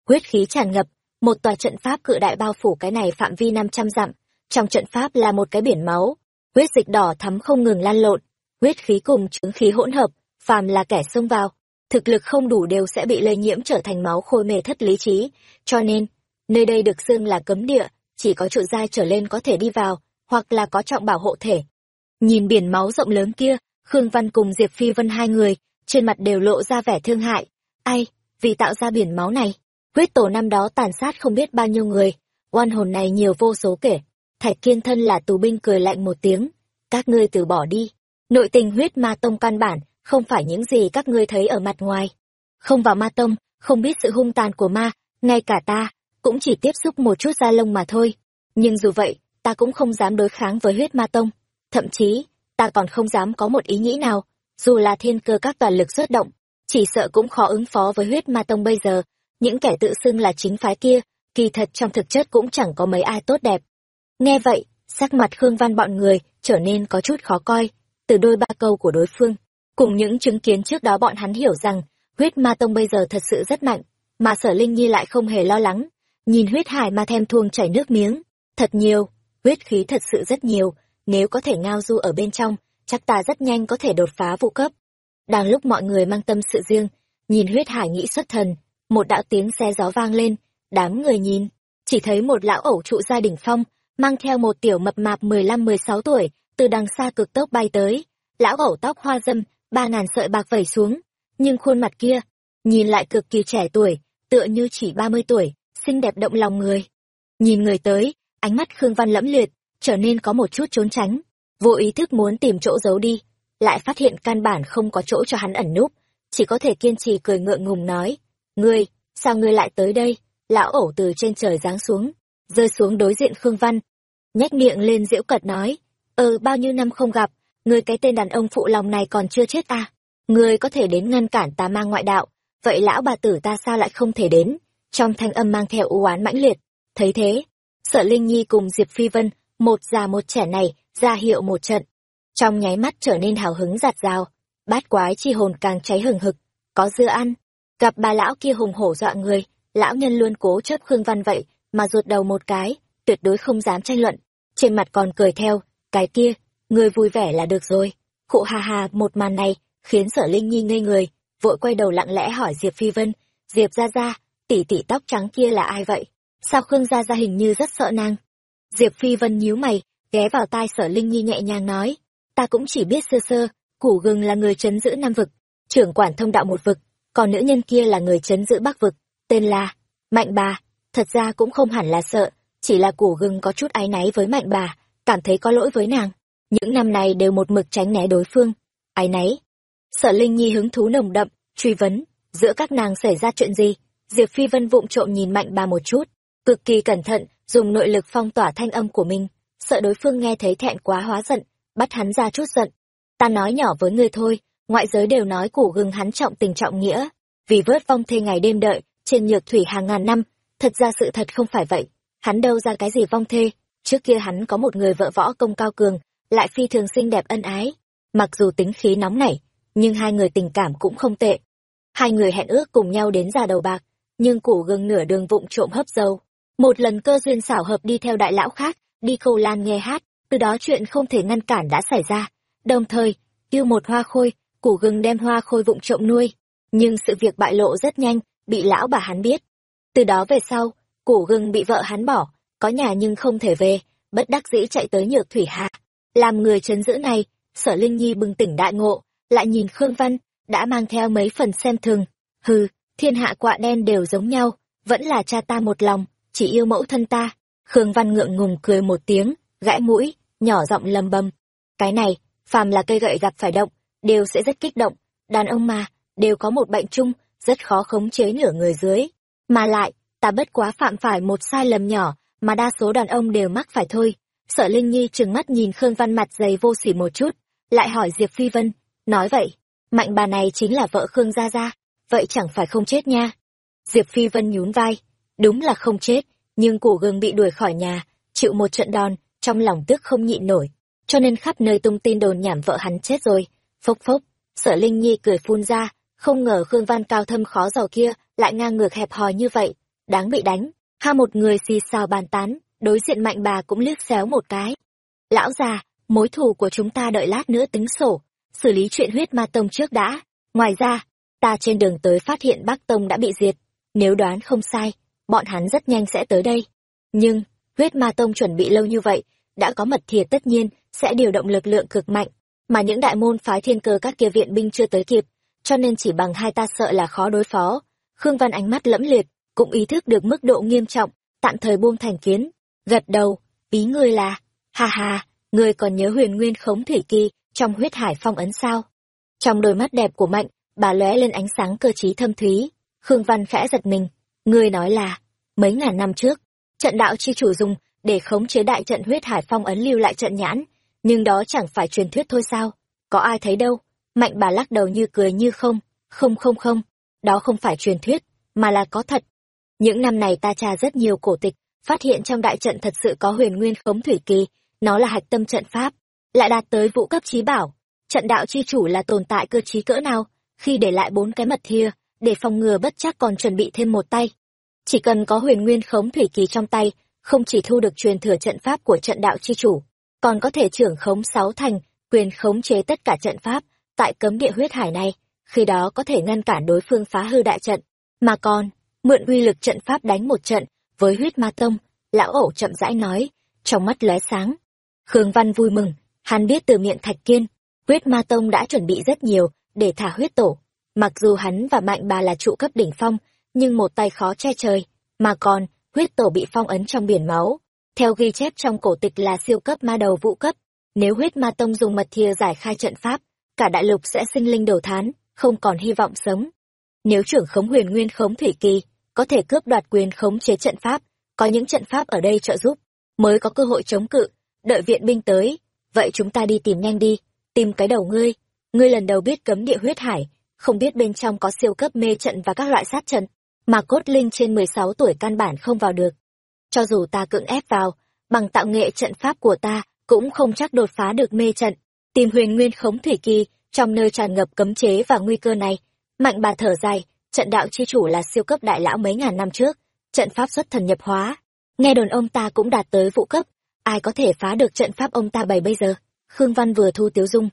Huyết khí tràn ngập, một tòa trận pháp cự đại bao phủ cái này phạm vi năm trăm dặm, trong trận pháp là một cái biển máu. Huyết dịch đỏ thắm không ngừng lan lộn, huyết khí cùng chứng khí hỗn hợp, phàm là kẻ xông vào, thực lực không đủ đều sẽ bị lây nhiễm trở thành máu khôi mề thất lý trí. Cho nên, nơi đây được xưng là cấm địa, chỉ có trụ giai trở lên có thể đi vào, hoặc là có trọng bảo hộ thể. Nhìn biển máu rộng lớn kia khương văn cùng diệp phi vân hai người, trên mặt đều lộ ra vẻ thương hại. Ai, vì tạo ra biển máu này? Huyết tổ năm đó tàn sát không biết bao nhiêu người. Oan hồn này nhiều vô số kể. Thạch kiên thân là tù binh cười lạnh một tiếng. Các ngươi từ bỏ đi. Nội tình huyết ma tông căn bản, không phải những gì các ngươi thấy ở mặt ngoài. Không vào ma tông, không biết sự hung tàn của ma, ngay cả ta, cũng chỉ tiếp xúc một chút da lông mà thôi. Nhưng dù vậy, ta cũng không dám đối kháng với huyết ma tông. Thậm chí ta còn không dám có một ý nghĩ nào, dù là thiên cơ các toàn lực xuất động, chỉ sợ cũng khó ứng phó với huyết ma tông bây giờ. Những kẻ tự xưng là chính phái kia, kỳ thật trong thực chất cũng chẳng có mấy ai tốt đẹp. Nghe vậy, sắc mặt khương văn bọn người trở nên có chút khó coi, từ đôi ba câu của đối phương. Cùng những chứng kiến trước đó bọn hắn hiểu rằng, huyết ma tông bây giờ thật sự rất mạnh, mà sở linh nhi lại không hề lo lắng. Nhìn huyết hải ma thêm thuông chảy nước miếng, thật nhiều, huyết khí thật sự rất nhiều nếu có thể ngao du ở bên trong, chắc ta rất nhanh có thể đột phá vụ cấp. Đang lúc mọi người mang tâm sự riêng, nhìn huyết hải nghĩ xuất thần, một đạo tiếng xe gió vang lên, đám người nhìn. Chỉ thấy một lão ẩu trụ gia đình phong, mang theo một tiểu mập mạp mười lăm, mười sáu tuổi, từ đằng xa cực tốc bay tới. Lão ẩu tóc hoa dâm, ba ngàn sợi bạc vẩy xuống, nhưng khuôn mặt kia, nhìn lại cực kỳ trẻ tuổi, tựa như chỉ ba mươi tuổi, xinh đẹp động lòng người. Nhìn người tới, ánh mắt khương văn lẫm liệt trở nên có một chút trốn tránh. Vô ý thức muốn tìm chỗ giấu đi, lại phát hiện căn bản không có chỗ cho hắn ẩn núp, chỉ có thể kiên trì cười ngượng ngùng nói, ngươi, sao ngươi lại tới đây? Lão ẩu từ trên trời giáng xuống, rơi xuống đối diện khương văn, nhếch miệng lên diễu cật nói ờ bao nhiêu năm không gặp, ngươi cái tên đàn ông phụ lòng này còn chưa chết à ngươi có thể đến ngăn cản ta mang ngoại đạo, vậy lão bà tử ta sao lại không thể đến? Trong thanh âm mang theo u oán mãnh liệt, thấy thế sợ linh nhi cùng diệp phi vân một già một trẻ này ra hiệu một trận. Trong nháy mắt trở nên hào hứng giạt rào, bát quái chi hồn càng cháy hừng hực, có dưa ăn. Gặp bà lão kia hùng hổ dọa người, lão nhân luôn cố chấp Khương Văn vậy, mà ruột đầu một cái, tuyệt đối không dám tranh luận. Trên mặt còn cười theo, cái kia, người vui vẻ là được rồi. cụ hà hà một màn này, khiến sở Linh Nhi ngây người, vội quay đầu lặng lẽ hỏi Diệp Phi Vân, Diệp ra ra, tỷ tỷ tóc trắng kia là ai vậy? Sao Khương gia gia hình như rất sợ nàng? Diệp Phi Vân nhíu mày, ghé vào tai sở Linh Nhi nhẹ nhàng nói, ta cũng chỉ biết sơ sơ, củ gừng là người chấn giữ Nam vực, trưởng quản thông đạo một vực, còn nữ nhân kia là người chấn giữ Bắc vực, tên là Mạnh bà, thật ra cũng không hẳn là sợ, chỉ là củ gừng có chút áy náy với Mạnh bà, cảm thấy có lỗi với nàng. Những năm này đều một mực tránh né đối phương. Áy náy. Sở Linh Nhi hứng thú nồng đậm, truy vấn, giữa các nàng xảy ra chuyện gì? Diệp Phi Vân vụng trộm nhìn Mạnh bà một chút, cực kỳ cẩn thận, dùng nội lực phong tỏa thanh âm của mình, sợ đối phương nghe thấy thẹn quá hóa giận, bắt hắn ra chút giận. Ta nói nhỏ với ngươi thôi, ngoại giới đều nói củ gừng hắn trọng tình trọng nghĩa, vì vớt vong thê ngày đêm đợi, trên nhược thủy hàng ngàn năm, thật ra sự thật không phải vậy. Hắn đâu ra cái gì vong thê, trước kia hắn có một người vợ võ công cao cường, lại phi thường xinh đẹp ân ái. Mặc dù tính khí nóng nảy, nhưng hai người tình cảm cũng không tệ. Hai người hẹn ước cùng nhau đến ra đầu bạc, nhưng củ gừng nửa đường vụng trộm hấp dâu. Một lần cơ duyên xảo hợp đi theo đại lão khác, đi khâu lan nghe hát, từ đó chuyện không thể ngăn cản đã xảy ra. Đồng thời, yêu một hoa khôi, củ gừng đem hoa khôi vụng trộm nuôi. Nhưng sự việc bại lộ rất nhanh, bị lão bà hắn biết. Từ đó về sau, củ gừng bị vợ hắn bỏ, có nhà nhưng không thể về, bất đắc dĩ chạy tới nhược thủy hạ. Làm người chấn giữ này, sở Linh Nhi bừng tỉnh đại ngộ, lại nhìn Khương Văn, đã mang theo mấy phần xem thường. Hừ, thiên hạ quạ đen đều giống nhau, vẫn là cha ta một lòng, chỉ yêu mẫu thân ta. Khương Văn ngượng ngùng cười một tiếng, gãi mũi, nhỏ giọng lầm bầm. Cái này, phàm là cây gậy gặp phải động, đều sẽ rất kích động. Đàn ông mà, đều có một bệnh chung, rất khó khống chế nửa người dưới. Mà lại, ta bất quá phạm phải một sai lầm nhỏ, mà đa số đàn ông đều mắc phải thôi. Sở Linh Nhi trừng mắt nhìn Khương Văn mặt dày vô sỉ một chút, lại hỏi Diệp Phi Vân, nói vậy, mạnh bà này chính là vợ Khương Gia Gia, vậy chẳng phải không chết nha. Diệp Phi Vân nhún vai, đúng là không chết, nhưng củ gừng bị đuổi khỏi nhà, chịu một trận đòn, trong lòng tức không nhịn nổi, cho nên khắp nơi tung tin đồn nhảm vợ hắn chết rồi. Phốc phốc, sở Linh Nhi cười phun ra, không ngờ Khương Văn cao thâm khó giàu kia lại ngang ngược hẹp hòi như vậy, đáng bị đánh. Ha một người xì xào bàn tán, đối diện mạnh bà cũng liếc xéo một cái. Lão già, mối thù của chúng ta đợi lát nữa tính sổ, xử lý chuyện huyết ma tông trước đã. Ngoài ra, ta trên đường tới phát hiện Bắc Tông đã bị diệt. Nếu đoán không sai, bọn hắn rất nhanh sẽ tới đây. Nhưng, huyết ma tông chuẩn bị lâu như vậy, đã có mật thiệt tất nhiên sẽ điều động lực lượng cực mạnh, mà những đại môn phái thiên cơ các kia viện binh chưa tới kịp, cho nên chỉ bằng hai ta sợ là khó đối phó. Khương Văn ánh mắt lẫm liệt, cũng ý thức được mức độ nghiêm trọng, tạm thời buông thành kiến. Gật đầu, ý ngươi là, ha ha, ngươi còn nhớ huyền nguyên khống thủy kỳ trong huyết hải phong ấn sao? Trong đôi mắt đẹp của Mạnh, bà lóe lên ánh sáng cơ trí thâm thúy. Khương Văn khẽ giật mình, ngươi nói là, mấy ngàn năm trước, trận đạo chi chủ dùng để khống chế đại trận huyết hải phong ấn lưu lại trận nhãn, nhưng đó chẳng phải truyền thuyết thôi sao? Có ai thấy đâu? Mạnh bà lắc đầu như cười như không, không không không, đó không phải truyền thuyết, mà là có thật. Những năm này ta tra rất nhiều cổ tịch, phát hiện trong đại trận thật sự có huyền nguyên khống thủy kỳ, nó là hạch tâm trận pháp, lại đạt tới vũ cấp trí bảo. Trận đạo chi chủ là tồn tại cơ trí cỡ nào, khi để lại bốn cái mật thia, để phòng ngừa bất chắc còn chuẩn bị thêm một tay. Chỉ cần có huyền nguyên khống thủy kỳ trong tay, không chỉ thu được truyền thừa trận pháp của trận đạo chi chủ, còn có thể trưởng khống sáu thành, quyền khống chế tất cả trận pháp, tại cấm địa huyết hải này, khi đó có thể ngăn cản đối phương phá hư đại trận, mà còn, mượn uy lực trận pháp đánh một trận, với huyết ma tông, lão ổ chậm rãi nói, trong mắt lóe sáng. Khương Văn vui mừng, hắn biết từ miệng Thạch Kiên, huyết ma tông đã chuẩn bị rất nhiều để thả huyết tổ. Mặc dù hắn và mạnh bà là trụ cấp đỉnh phong, nhưng một tay khó che trời, mà còn, huyết tổ bị phong ấn trong biển máu. Theo ghi chép trong cổ tịch là siêu cấp ma đầu vũ cấp, nếu huyết ma tông dùng mật thìa giải khai trận pháp, cả đại lục sẽ sinh linh đổ thán, không còn hy vọng sống. Nếu trưởng khống huyền nguyên khống thủy kỳ, có thể cướp đoạt quyền khống chế trận pháp, có những trận pháp ở đây trợ giúp, mới có cơ hội chống cự, đợi viện binh tới. Vậy chúng ta đi tìm nhanh đi, tìm cái đầu ngươi. Ngươi lần đầu biết cấm địa huyết hải, không biết bên trong có siêu cấp mê trận và các loại sát trận, mà cốt linh trên 16 tuổi căn bản không vào được. Cho dù ta cưỡng ép vào, bằng tạo nghệ trận pháp của ta, cũng không chắc đột phá được mê trận, tìm huyền nguyên khống thủy kỳ, trong nơi tràn ngập cấm chế và nguy cơ này. Mạnh bà thở dài, trận đạo chi chủ là siêu cấp đại lão mấy ngàn năm trước, trận pháp xuất thần nhập hóa. Nghe đồn ông ta cũng đạt tới vụ cấp, ai có thể phá được trận pháp ông ta bày bây giờ? Khương Văn vừa thu tiếu dung.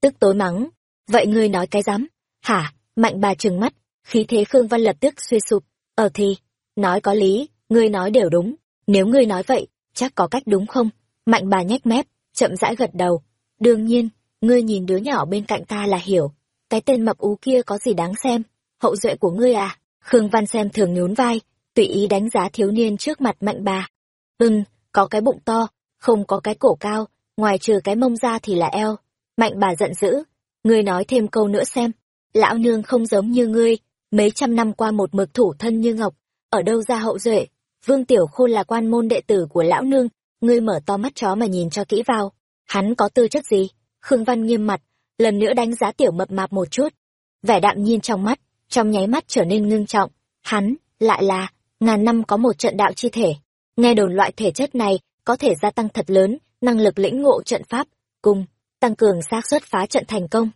Tức tối mắng, vậy ngươi nói cái dám? Hả? Mạnh bà trừng mắt, khí thế Khương Văn lập tức suy sụp. Ờ thì, nói có lý, ngươi nói đều đúng. Nếu ngươi nói vậy, chắc có cách đúng không? Mạnh bà nhếch mép, chậm rãi gật đầu. Đương nhiên, ngươi nhìn đứa nhỏ bên cạnh ta là hiểu. Cái tên mập ú kia có gì đáng xem? Hậu duệ của ngươi à? Khương Văn xem thường nhún vai, tùy ý đánh giá thiếu niên trước mặt mạnh bà. Ừm, có cái bụng to, không có cái cổ cao, ngoài trừ cái mông ra thì là eo. Mạnh bà giận dữ, ngươi nói thêm câu nữa xem. Lão nương không giống như ngươi, mấy trăm năm qua một mực thủ thân như ngọc, ở đâu ra hậu duệ? Vương Tiểu Khôn là quan môn đệ tử của lão nương, ngươi mở to mắt chó mà nhìn cho kỹ vào. Hắn có tư chất gì? Khương Văn nghiêm mặt, lần nữa đánh giá tiểu mập mạp một chút. Vẻ đạm nhiên trong mắt, trong nháy mắt trở nên ngưng trọng. Hắn, lại là, ngàn năm có một trận đạo chi thể. Nghe đồn loại thể chất này có thể gia tăng thật lớn, năng lực lĩnh ngộ trận pháp, cùng, tăng cường xác suất phá trận thành công.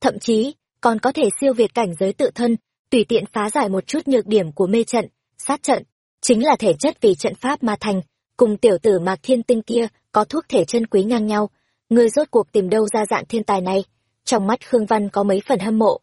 Thậm chí, còn có thể siêu việt cảnh giới tự thân, tùy tiện phá giải một chút nhược điểm của mê trận, sát trận. Chính là thể chất vì trận pháp mà thành, cùng tiểu tử mạc thiên tinh kia có thuốc thể chân quý ngang nhau. Ngươi rốt cuộc tìm đâu ra dạng thiên tài này? Trong mắt Khương Văn có mấy phần hâm mộ.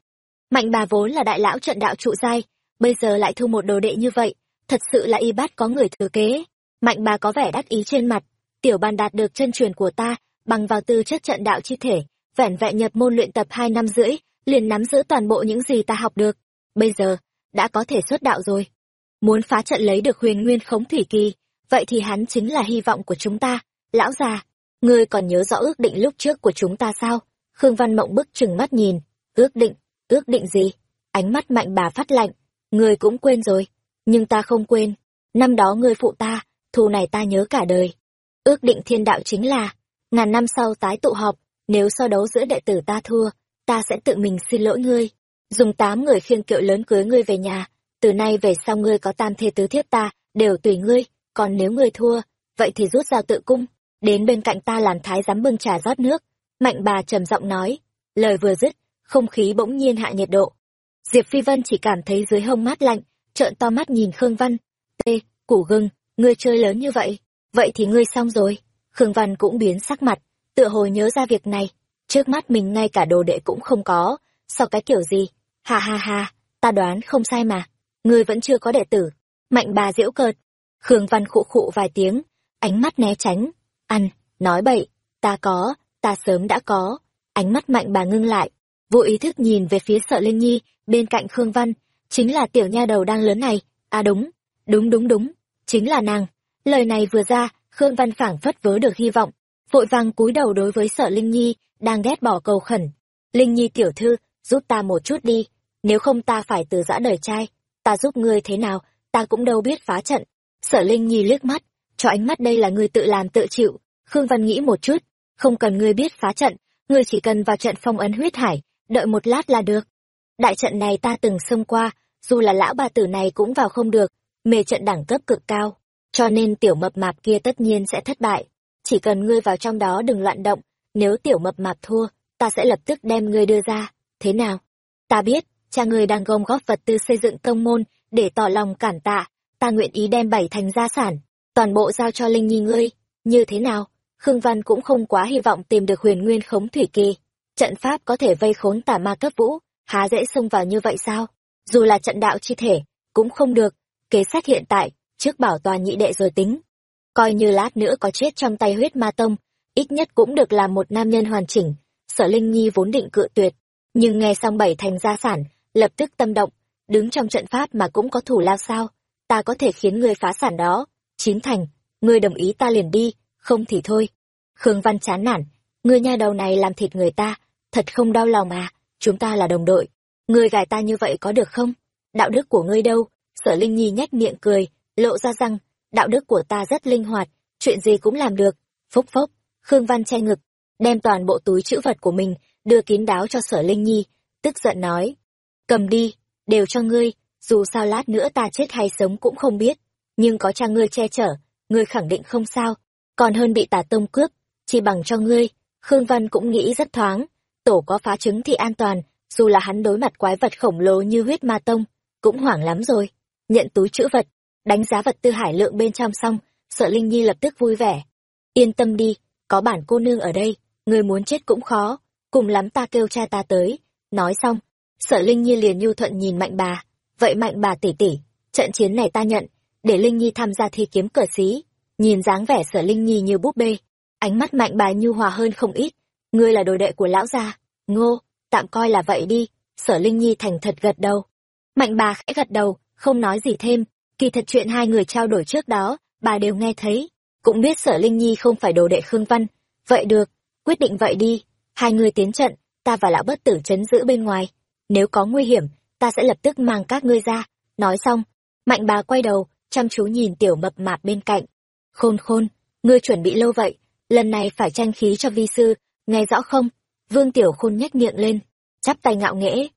Mạnh bà vốn là đại lão trận đạo trụ giai, bây giờ lại thu một đồ đệ như vậy, thật sự là y bát có người thừa kế. Mạnh bà có vẻ đắc ý trên mặt, tiểu bàn đạt được chân truyền của ta, bằng vào tư chất trận đạo chi thể, vẻn vẹn nhập môn luyện tập hai năm rưỡi, liền nắm giữ toàn bộ những gì ta học được. Bây giờ, đã có thể xuất đạo rồi. Muốn phá trận lấy được huyền nguyên khống thủy kỳ, vậy thì hắn chính là hy vọng của chúng ta. Lão già, ngươi còn nhớ rõ ước định lúc trước của chúng ta sao? Khương Văn Mộng bức chừng mắt nhìn, ước định, ước định gì? Ánh mắt mạnh bà phát lạnh, ngươi cũng quên rồi, nhưng ta không quên. Năm đó ngươi phụ ta, thù này ta nhớ cả đời. Ước định thiên đạo chính là, ngàn năm sau tái tụ họp, nếu so đấu giữa đệ tử ta thua, ta sẽ tự mình xin lỗi ngươi. Dùng tám người khiêng kiệu lớn cưới ngươi về nhà, từ nay về sau ngươi có tam thê tứ thiếp ta, đều tùy ngươi, còn nếu ngươi thua, vậy thì rút dao tự cung, đến bên cạnh ta làm thái giám bưng trà rót nước. Mạnh bà trầm giọng nói, lời vừa dứt, không khí bỗng nhiên hạ nhiệt độ. Diệp Phi Vân chỉ cảm thấy dưới hông mát lạnh, trợn to mắt nhìn Khương Văn. Tê, củ gừng, ngươi chơi lớn như vậy, vậy thì ngươi xong rồi. Khương Văn cũng biến sắc mặt, tựa hồi nhớ ra việc này. Trước mắt mình ngay cả đồ đệ cũng không có, sau cái kiểu gì? Ha ha ha, ta đoán không sai mà. Ngươi vẫn chưa có đệ tử. Mạnh bà diễu cợt. Khương Văn khụ khụ vài tiếng, ánh mắt né tránh. Ăn, nói bậy, ta có, ta sớm đã có. Ánh mắt mạnh bà ngưng lại, vô ý thức nhìn về phía sợ Linh Nhi, bên cạnh Khương Văn, chính là tiểu nha đầu đang lớn này. À đúng, đúng đúng đúng, chính là nàng. Lời này vừa ra, Khương Văn phảng phất vớ được hy vọng, vội vàng cúi đầu đối với sợ Linh Nhi, đang ghét bỏ cầu khẩn. Linh Nhi tiểu thư, giúp ta một chút đi, nếu không ta phải từ giã đời trai, ta giúp ngươi thế nào, ta cũng đâu biết phá trận. Sở Linh Nhi liếc mắt, cho ánh mắt đây là ngươi tự làm tự chịu, Khương Văn nghĩ một chút, không cần ngươi biết phá trận, ngươi chỉ cần vào trận phong ấn huyết hải, đợi một lát là được. Đại trận này ta từng xông qua, dù là lão bà tử này cũng vào không được, mê trận đẳng cấp cực cao, cho nên tiểu mập mạp kia tất nhiên sẽ thất bại. Chỉ cần ngươi vào trong đó đừng loạn động, nếu tiểu mập mạp thua, ta sẽ lập tức đem ngươi đưa ra, thế nào? Ta biết, cha ngươi đang gom góp vật tư xây dựng công môn, để tỏ lòng cản tạ, ta nguyện ý đem bảy thành gia sản, toàn bộ giao cho Linh Nhi ngươi, như thế nào? Khương Văn cũng không quá hy vọng tìm được huyền nguyên khống thủy kỳ. Trận pháp có thể vây khốn tà ma cấp vũ, há dễ xông vào như vậy sao? Dù là trận đạo chi thể, cũng không được. Kế sách hiện tại, trước bảo toàn nhị đệ rồi tính. Coi như lát nữa có chết trong tay huyết ma tông, ít nhất cũng được làm một nam nhân hoàn chỉnh. Sở Linh Nhi vốn định cự tuyệt, nhưng nghe xong bảy thành gia sản, lập tức tâm động, đứng trong trận pháp mà cũng có thủ lao sao? Ta có thể khiến ngươi phá sản đó. Chín thành, ngươi đồng ý ta liền đi, không thì thôi. Khương Văn chán nản, ngươi nha đầu này làm thịt người ta, thật không đau lòng à, chúng ta là đồng đội. Ngươi gài ta như vậy có được không? Đạo đức của ngươi đâu? Sở Linh Nhi nhếch miệng cười, lộ ra rằng, đạo đức của ta rất linh hoạt, chuyện gì cũng làm được. Phốc phốc, Khương Văn che ngực, đem toàn bộ túi chữ vật của mình đưa kín đáo cho Sở Linh Nhi, tức giận nói, cầm đi, đều cho ngươi, dù sao lát nữa ta chết hay sống cũng không biết, nhưng có cha ngươi che chở, ngươi khẳng định không sao, còn hơn bị tà tông cướp, chỉ bằng cho ngươi. Khương Văn cũng nghĩ rất thoáng, tổ có phá trứng thì an toàn, dù là hắn đối mặt quái vật khổng lồ như huyết ma tông, cũng hoảng lắm rồi. Nhận túi chữ vật, đánh giá vật tư hải lượng bên trong xong, sợ Linh Nhi lập tức vui vẻ. Yên tâm đi, có bản cô nương ở đây, người muốn chết cũng khó, cùng lắm ta kêu cha ta tới. Nói xong, sợ Linh Nhi liền nhu thuận nhìn mạnh bà. Vậy mạnh bà tỷ tỷ, trận chiến này ta nhận, để Linh Nhi tham gia thi kiếm cờ xí. Nhìn dáng vẻ sở Linh Nhi như búp bê, ánh mắt mạnh bà nhu hòa hơn không ít. Ngươi là đồ đệ của lão gia, ngô, tạm coi là vậy đi, sở Linh Nhi thành thật gật đầu. Mạnh bà khẽ gật đầu, không nói gì thêm, kỳ thật chuyện hai người trao đổi trước đó, bà đều nghe thấy, cũng biết sở Linh Nhi không phải đồ đệ Khương Văn. Vậy được, quyết định vậy đi, hai người tiến trận, ta và lão bất tử chấn giữ bên ngoài. Nếu có nguy hiểm, ta sẽ lập tức mang các ngươi ra. Nói xong, mạnh bà quay đầu, chăm chú nhìn tiểu mập mạp bên cạnh. Khôn khôn, ngươi chuẩn bị lâu vậy, lần này phải tranh khí cho vi sư, nghe rõ không? Vương Tiểu Khôn nhếch miệng lên, chắp tay ngạo nghễ.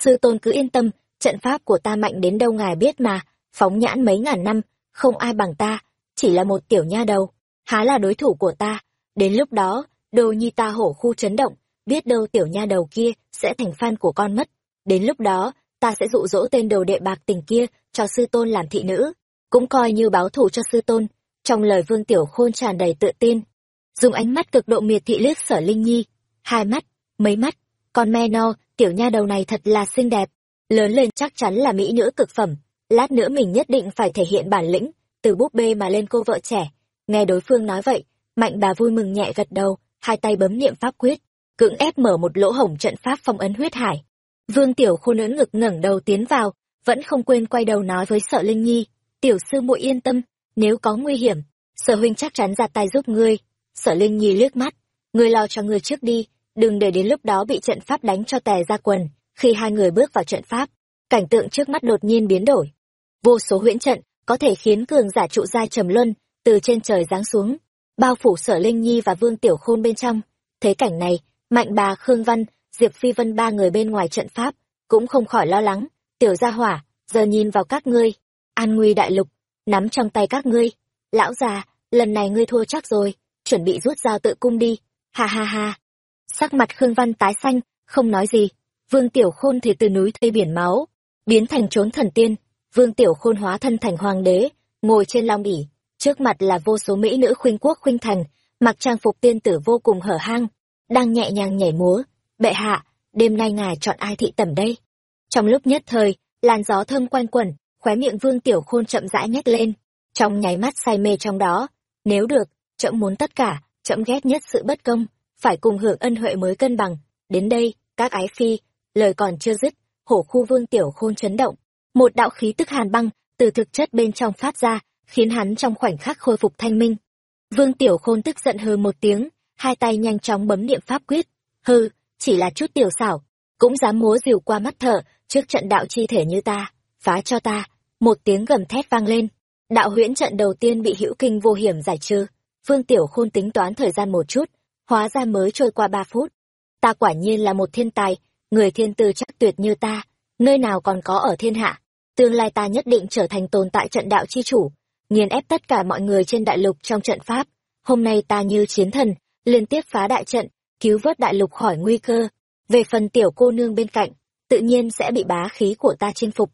Sư tôn cứ yên tâm, trận pháp của ta mạnh đến đâu ngài biết mà, phóng nhãn mấy ngàn năm, không ai bằng ta, chỉ là một tiểu nha đầu, há là đối thủ của ta. Đến lúc đó, đồ nhi ta hổ khu chấn động, biết đâu tiểu nha đầu kia sẽ thành fan của con mất. Đến lúc đó, ta sẽ dụ dỗ tên đầu đệ bạc tình kia cho sư tôn làm thị nữ, cũng coi như báo thù cho sư tôn. Trong lời Vương Tiểu Khôn tràn đầy tự tin, dùng ánh mắt cực độ miệt thị liếc sở Linh Nhi, hai mắt, mấy mắt, con me no, tiểu nha đầu này thật là xinh đẹp, lớn lên chắc chắn là mỹ nữ cực phẩm, lát nữa mình nhất định phải thể hiện bản lĩnh, từ búp bê mà lên cô vợ trẻ. Nghe đối phương nói vậy, mạnh bà vui mừng nhẹ gật đầu, hai tay bấm niệm pháp quyết, cưỡng ép mở một lỗ hổng trận pháp phong ấn huyết hải. Vương Tiểu Khôn ưỡn ngực ngẩng đầu tiến vào, vẫn không quên quay đầu nói với Sợ Linh Nhi, "Tiểu sư muội yên tâm, nếu có nguy hiểm, Sở huynh chắc chắn ra tay giúp ngươi." Sở Linh Nhi liếc mắt, "Ngươi lo cho ngươi trước đi, đừng để đến lúc đó bị trận pháp đánh cho tè ra quần." Khi hai người bước vào trận pháp, cảnh tượng trước mắt đột nhiên biến đổi. Vô số huyễn trận có thể khiến cường giả trụ giai trầm luân từ trên trời giáng xuống, bao phủ Sở Linh Nhi và Vương Tiểu Khôn bên trong. Thế cảnh này, Mạnh Bà Khương Văn, Diệp Phi Vân ba người bên ngoài trận pháp cũng không khỏi lo lắng, "Tiểu gia hỏa, giờ nhìn vào các ngươi, An Nguy đại lục nắm trong tay các ngươi. Lão già, lần này ngươi thua chắc rồi, chuẩn bị rút dao tự cung đi." Ha ha ha. Sắc mặt Khương Văn tái xanh, không nói gì. Vương Tiểu Khôn thì từ núi thây biển máu, biến thành trốn thần tiên, Vương Tiểu Khôn hóa thân thành hoàng đế, ngồi trên long ỷ, trước mặt là vô số mỹ nữ khuynh quốc khuynh thành, mặc trang phục tiên tử vô cùng hở hang, đang nhẹ nhàng nhảy múa. Bệ hạ, đêm nay ngài chọn ai thị tẩm đây? Trong lúc nhất thời, làn gió thơm quanh quẩn, khóe miệng Vương Tiểu Khôn chậm rãi nhếch lên, trong nháy mắt say mê trong đó. Nếu được, trẫm muốn tất cả, trẫm ghét nhất sự bất công, phải cùng hưởng ân huệ mới cân bằng. Đến đây, các ái phi, lời còn chưa dứt, hổ khu Vương Tiểu Khôn chấn động, một đạo khí tức hàn băng từ thực chất bên trong phát ra, khiến hắn trong khoảnh khắc khôi phục thanh minh. Vương Tiểu Khôn tức giận hừ một tiếng, hai tay nhanh chóng bấm niệm pháp quyết. Hừ, chỉ là chút tiểu xảo, cũng dám múa dìu qua mắt thở trước trận đạo chi thể như ta, phá cho ta. Một tiếng gầm thét vang lên, đạo huyễn trận đầu tiên bị hữu kinh vô hiểm giải trừ. Vương Tiểu Khôn tính toán thời gian một chút, hóa ra mới trôi qua ba phút. Ta quả nhiên là một thiên tài, người thiên tư chắc tuyệt như ta, nơi nào còn có ở thiên hạ tương lai ta nhất định trở thành tồn tại trận đạo chi chủ, nghiền ép tất cả mọi người trên đại lục trong trận pháp. Hôm nay ta như chiến thần, liên tiếp phá đại trận, cứu vớt đại lục khỏi nguy cơ. Về phần tiểu cô nương bên cạnh, tự nhiên sẽ bị bá khí của ta chinh phục.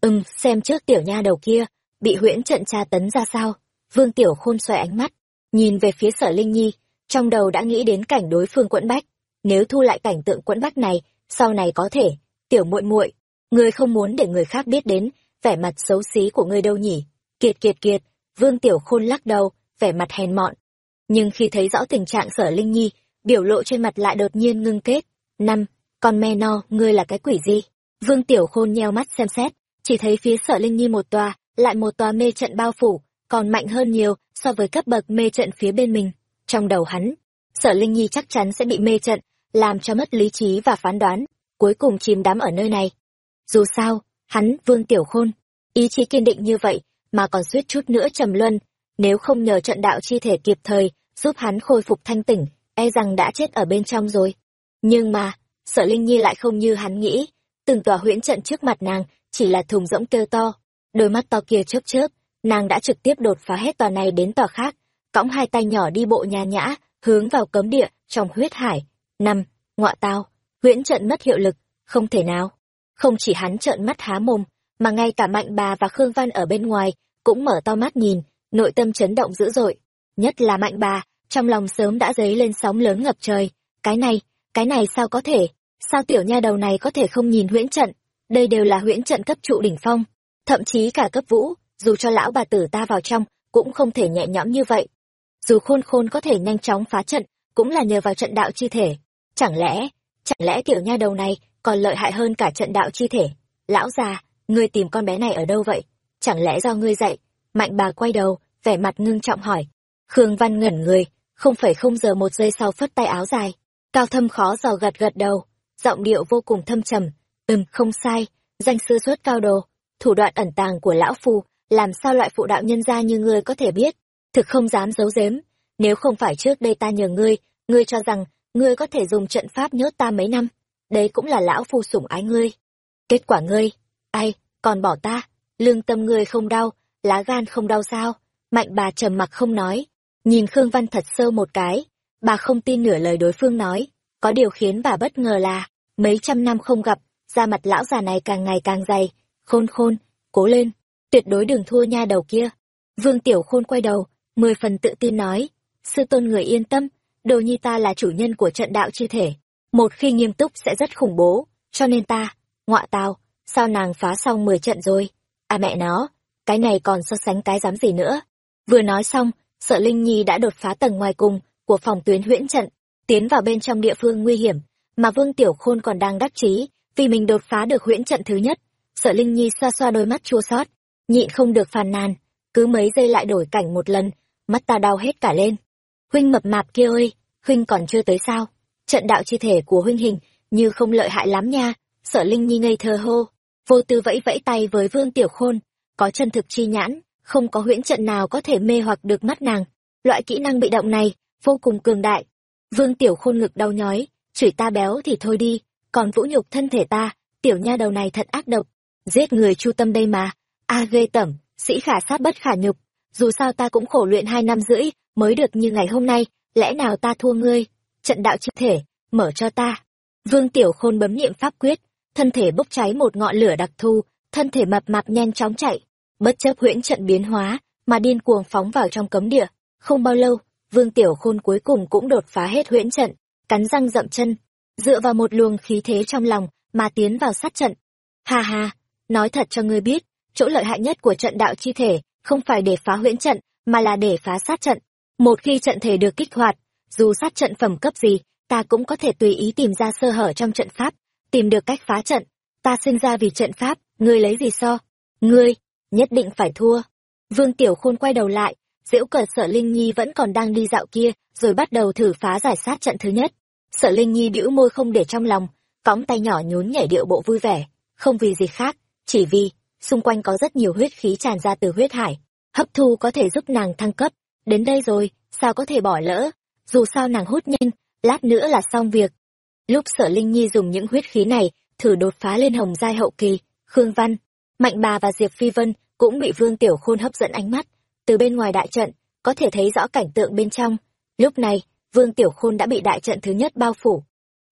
Ừm, xem trước tiểu nha đầu kia, bị huyễn trận tra tấn ra sao. Vương Tiểu Khôn xoay ánh mắt, nhìn về phía sở Linh Nhi, trong đầu đã nghĩ đến cảnh đối phương quẫn bách. Nếu thu lại cảnh tượng quẫn bách này, sau này có thể, tiểu muội muội Ngươi không muốn để người khác biết đến vẻ mặt xấu xí của ngươi đâu nhỉ? Kiệt kiệt kiệt, Vương Tiểu Khôn lắc đầu, vẻ mặt hèn mọn. Nhưng khi thấy rõ tình trạng sở Linh Nhi, biểu lộ trên mặt lại đột nhiên ngưng kết. Năm, con me no, ngươi là cái quỷ gì? Vương Tiểu Khôn nheo mắt xem xét, chỉ thấy phía sở Linh Nhi một tòa, lại một tòa mê trận bao phủ, còn mạnh hơn nhiều so với cấp bậc mê trận phía bên mình. Trong đầu hắn, sở Linh Nhi chắc chắn sẽ bị mê trận, làm cho mất lý trí và phán đoán, cuối cùng chìm đắm ở nơi này. Dù sao, hắn, Vương Tiểu Khôn, ý chí kiên định như vậy, mà còn suýt chút nữa trầm luân, nếu không nhờ trận đạo chi thể kịp thời, giúp hắn khôi phục thanh tỉnh, e rằng đã chết ở bên trong rồi. Nhưng mà, sở Linh Nhi lại không như hắn nghĩ, từng tòa huyễn trận trước mặt nàng, chỉ là thùng rỗng kêu to, đôi mắt to kia chớp chớp, nàng đã trực tiếp đột phá hết tòa này đến tòa khác, cõng hai tay nhỏ đi bộ nhà nhã, hướng vào cấm địa trong huyết hải. Năm, ngọa tao, huyễn trận mất hiệu lực, không thể nào. Không chỉ hắn trợn mắt há mồm, mà ngay cả Mạnh bà và Khương Văn ở bên ngoài cũng mở to mắt nhìn, nội tâm chấn động dữ dội. Nhất là Mạnh bà, trong lòng sớm đã dấy lên sóng lớn ngập trời. Cái này, cái này sao có thể? Sao tiểu nha đầu này có thể không nhìn huyễn trận? Đây đều là huyễn trận cấp trụ đỉnh phong, thậm chí cả cấp vũ, dù cho lão bà tử ta vào trong, cũng không thể nhẹ nhõm như vậy. Dù khôn khôn có thể nhanh chóng phá trận, cũng là nhờ vào trận đạo chi thể. Chẳng lẽ, chẳng lẽ tiểu nha đầu này còn lợi hại hơn cả trận đạo chi thể? Lão già, ngươi tìm con bé này ở đâu vậy? Chẳng lẽ do ngươi dạy? Mạnh bà quay đầu, vẻ mặt ngưng trọng hỏi. Khương Văn ngẩn người, không phải không giờ một giây sau phất tay áo dài. Cao thâm khó dò gật gật đầu, giọng điệu vô cùng thâm trầm. Ừm, không sai, danh sư xuất cao đồ, thủ đoạn ẩn tàng của lão phu, làm sao loại phụ đạo nhân gia như ngươi có thể biết? Thực không dám giấu giếm, nếu không phải trước đây ta nhờ ngươi, ngươi cho rằng ngươi có thể dùng trận pháp nhốt ta mấy năm, đấy cũng là lão phu sủng ái ngươi. Kết quả ngươi, ai, còn bỏ ta, lương tâm ngươi không đau, lá gan không đau sao? Mạnh bà trầm mặc không nói, nhìn Khương Văn thật sâu một cái, bà không tin nửa lời đối phương nói, có điều khiến bà bất ngờ là, mấy trăm năm không gặp, da mặt lão già này càng ngày càng dày, khôn khôn, cố lên, tuyệt đối đừng thua nha đầu kia. Vương Tiểu Khôn quay đầu, mười phần tự tin nói, sư tôn người yên tâm, đồ nhi ta là chủ nhân của trận đạo chi thể, một khi nghiêm túc sẽ rất khủng bố, cho nên ta, ngọa tao, sao nàng phá xong mười trận rồi, à mẹ nó, cái này còn so sánh cái dám gì nữa. Vừa nói xong, sợ Linh Nhi đã đột phá tầng ngoài cùng của phòng tuyến huyễn trận, tiến vào bên trong địa phương nguy hiểm, mà Vương Tiểu Khôn còn đang đắc chí vì mình đột phá được huyễn trận thứ nhất. Sợ Linh Nhi xoa xoa đôi mắt chua xót, nhịn không được phàn nàn, cứ mấy giây lại đổi cảnh một lần, mắt ta đau hết cả lên. Huynh mập mạp kia ơi, huynh còn chưa tới sao? Trận đạo chi thể của huynh hình như không lợi hại lắm nha. sở Linh Nhi ngây thơ hô, vô tư vẫy vẫy tay với Vương Tiểu Khôn, có chân thực chi nhãn, không có huyễn trận nào có thể mê hoặc được mắt nàng. Loại kỹ năng bị động này vô cùng cường đại. Vương Tiểu Khôn ngực đau nhói, chửi ta béo thì thôi đi, còn vũ nhục thân thể ta, tiểu nha đầu này thật ác độc, giết người chu tâm đây mà, a ghê tẩm, sĩ khả sát bất khả nhục, dù sao ta cũng khổ luyện hai năm rưỡi mới được như ngày hôm nay, lẽ nào ta thua ngươi, trận đạo chi thể, mở cho ta. Vương Tiểu Khôn bấm niệm pháp quyết, thân thể bốc cháy một ngọn lửa đặc thù, thân thể mập mạp nhanh chóng chạy, bất chấp huyễn trận biến hóa, mà điên cuồng phóng vào trong cấm địa. Không bao lâu, Vương Tiểu Khôn cuối cùng cũng đột phá hết huyễn trận, cắn răng dậm chân, dựa vào một luồng khí thế trong lòng mà tiến vào sát trận. Ha ha, nói thật cho ngươi biết, chỗ lợi hại nhất của trận đạo chi thể không phải để phá huyễn trận, mà là để phá sát trận. Một khi trận thể được kích hoạt, dù sát trận phẩm cấp gì, ta cũng có thể tùy ý tìm ra sơ hở trong trận pháp, tìm được cách phá trận. Ta sinh ra vì trận pháp, ngươi lấy gì so? Ngươi, nhất định phải thua. Vương Tiểu Khôn quay đầu lại, diễu cợt sợ Linh Nhi vẫn còn đang đi dạo kia, rồi bắt đầu thử phá giải sát trận thứ nhất. Sợ Linh Nhi bĩu môi không để trong lòng, cõng tay nhỏ nhún nhảy điệu bộ vui vẻ, không vì gì khác, chỉ vì, xung quanh có rất nhiều huyết khí tràn ra từ huyết hải, hấp thu có thể giúp nàng thăng cấp. Đến đây rồi, sao có thể bỏ lỡ, dù sao nàng hút nhanh, lát nữa là xong việc. Lúc sở Linh Nhi dùng những huyết khí này, thử đột phá lên hồng giai hậu kỳ, Khương Văn, Mạnh bà và Diệp Phi Vân cũng bị Vương Tiểu Khôn hấp dẫn ánh mắt, từ bên ngoài đại trận, có thể thấy rõ cảnh tượng bên trong. Lúc này, Vương Tiểu Khôn đã bị đại trận thứ nhất bao phủ.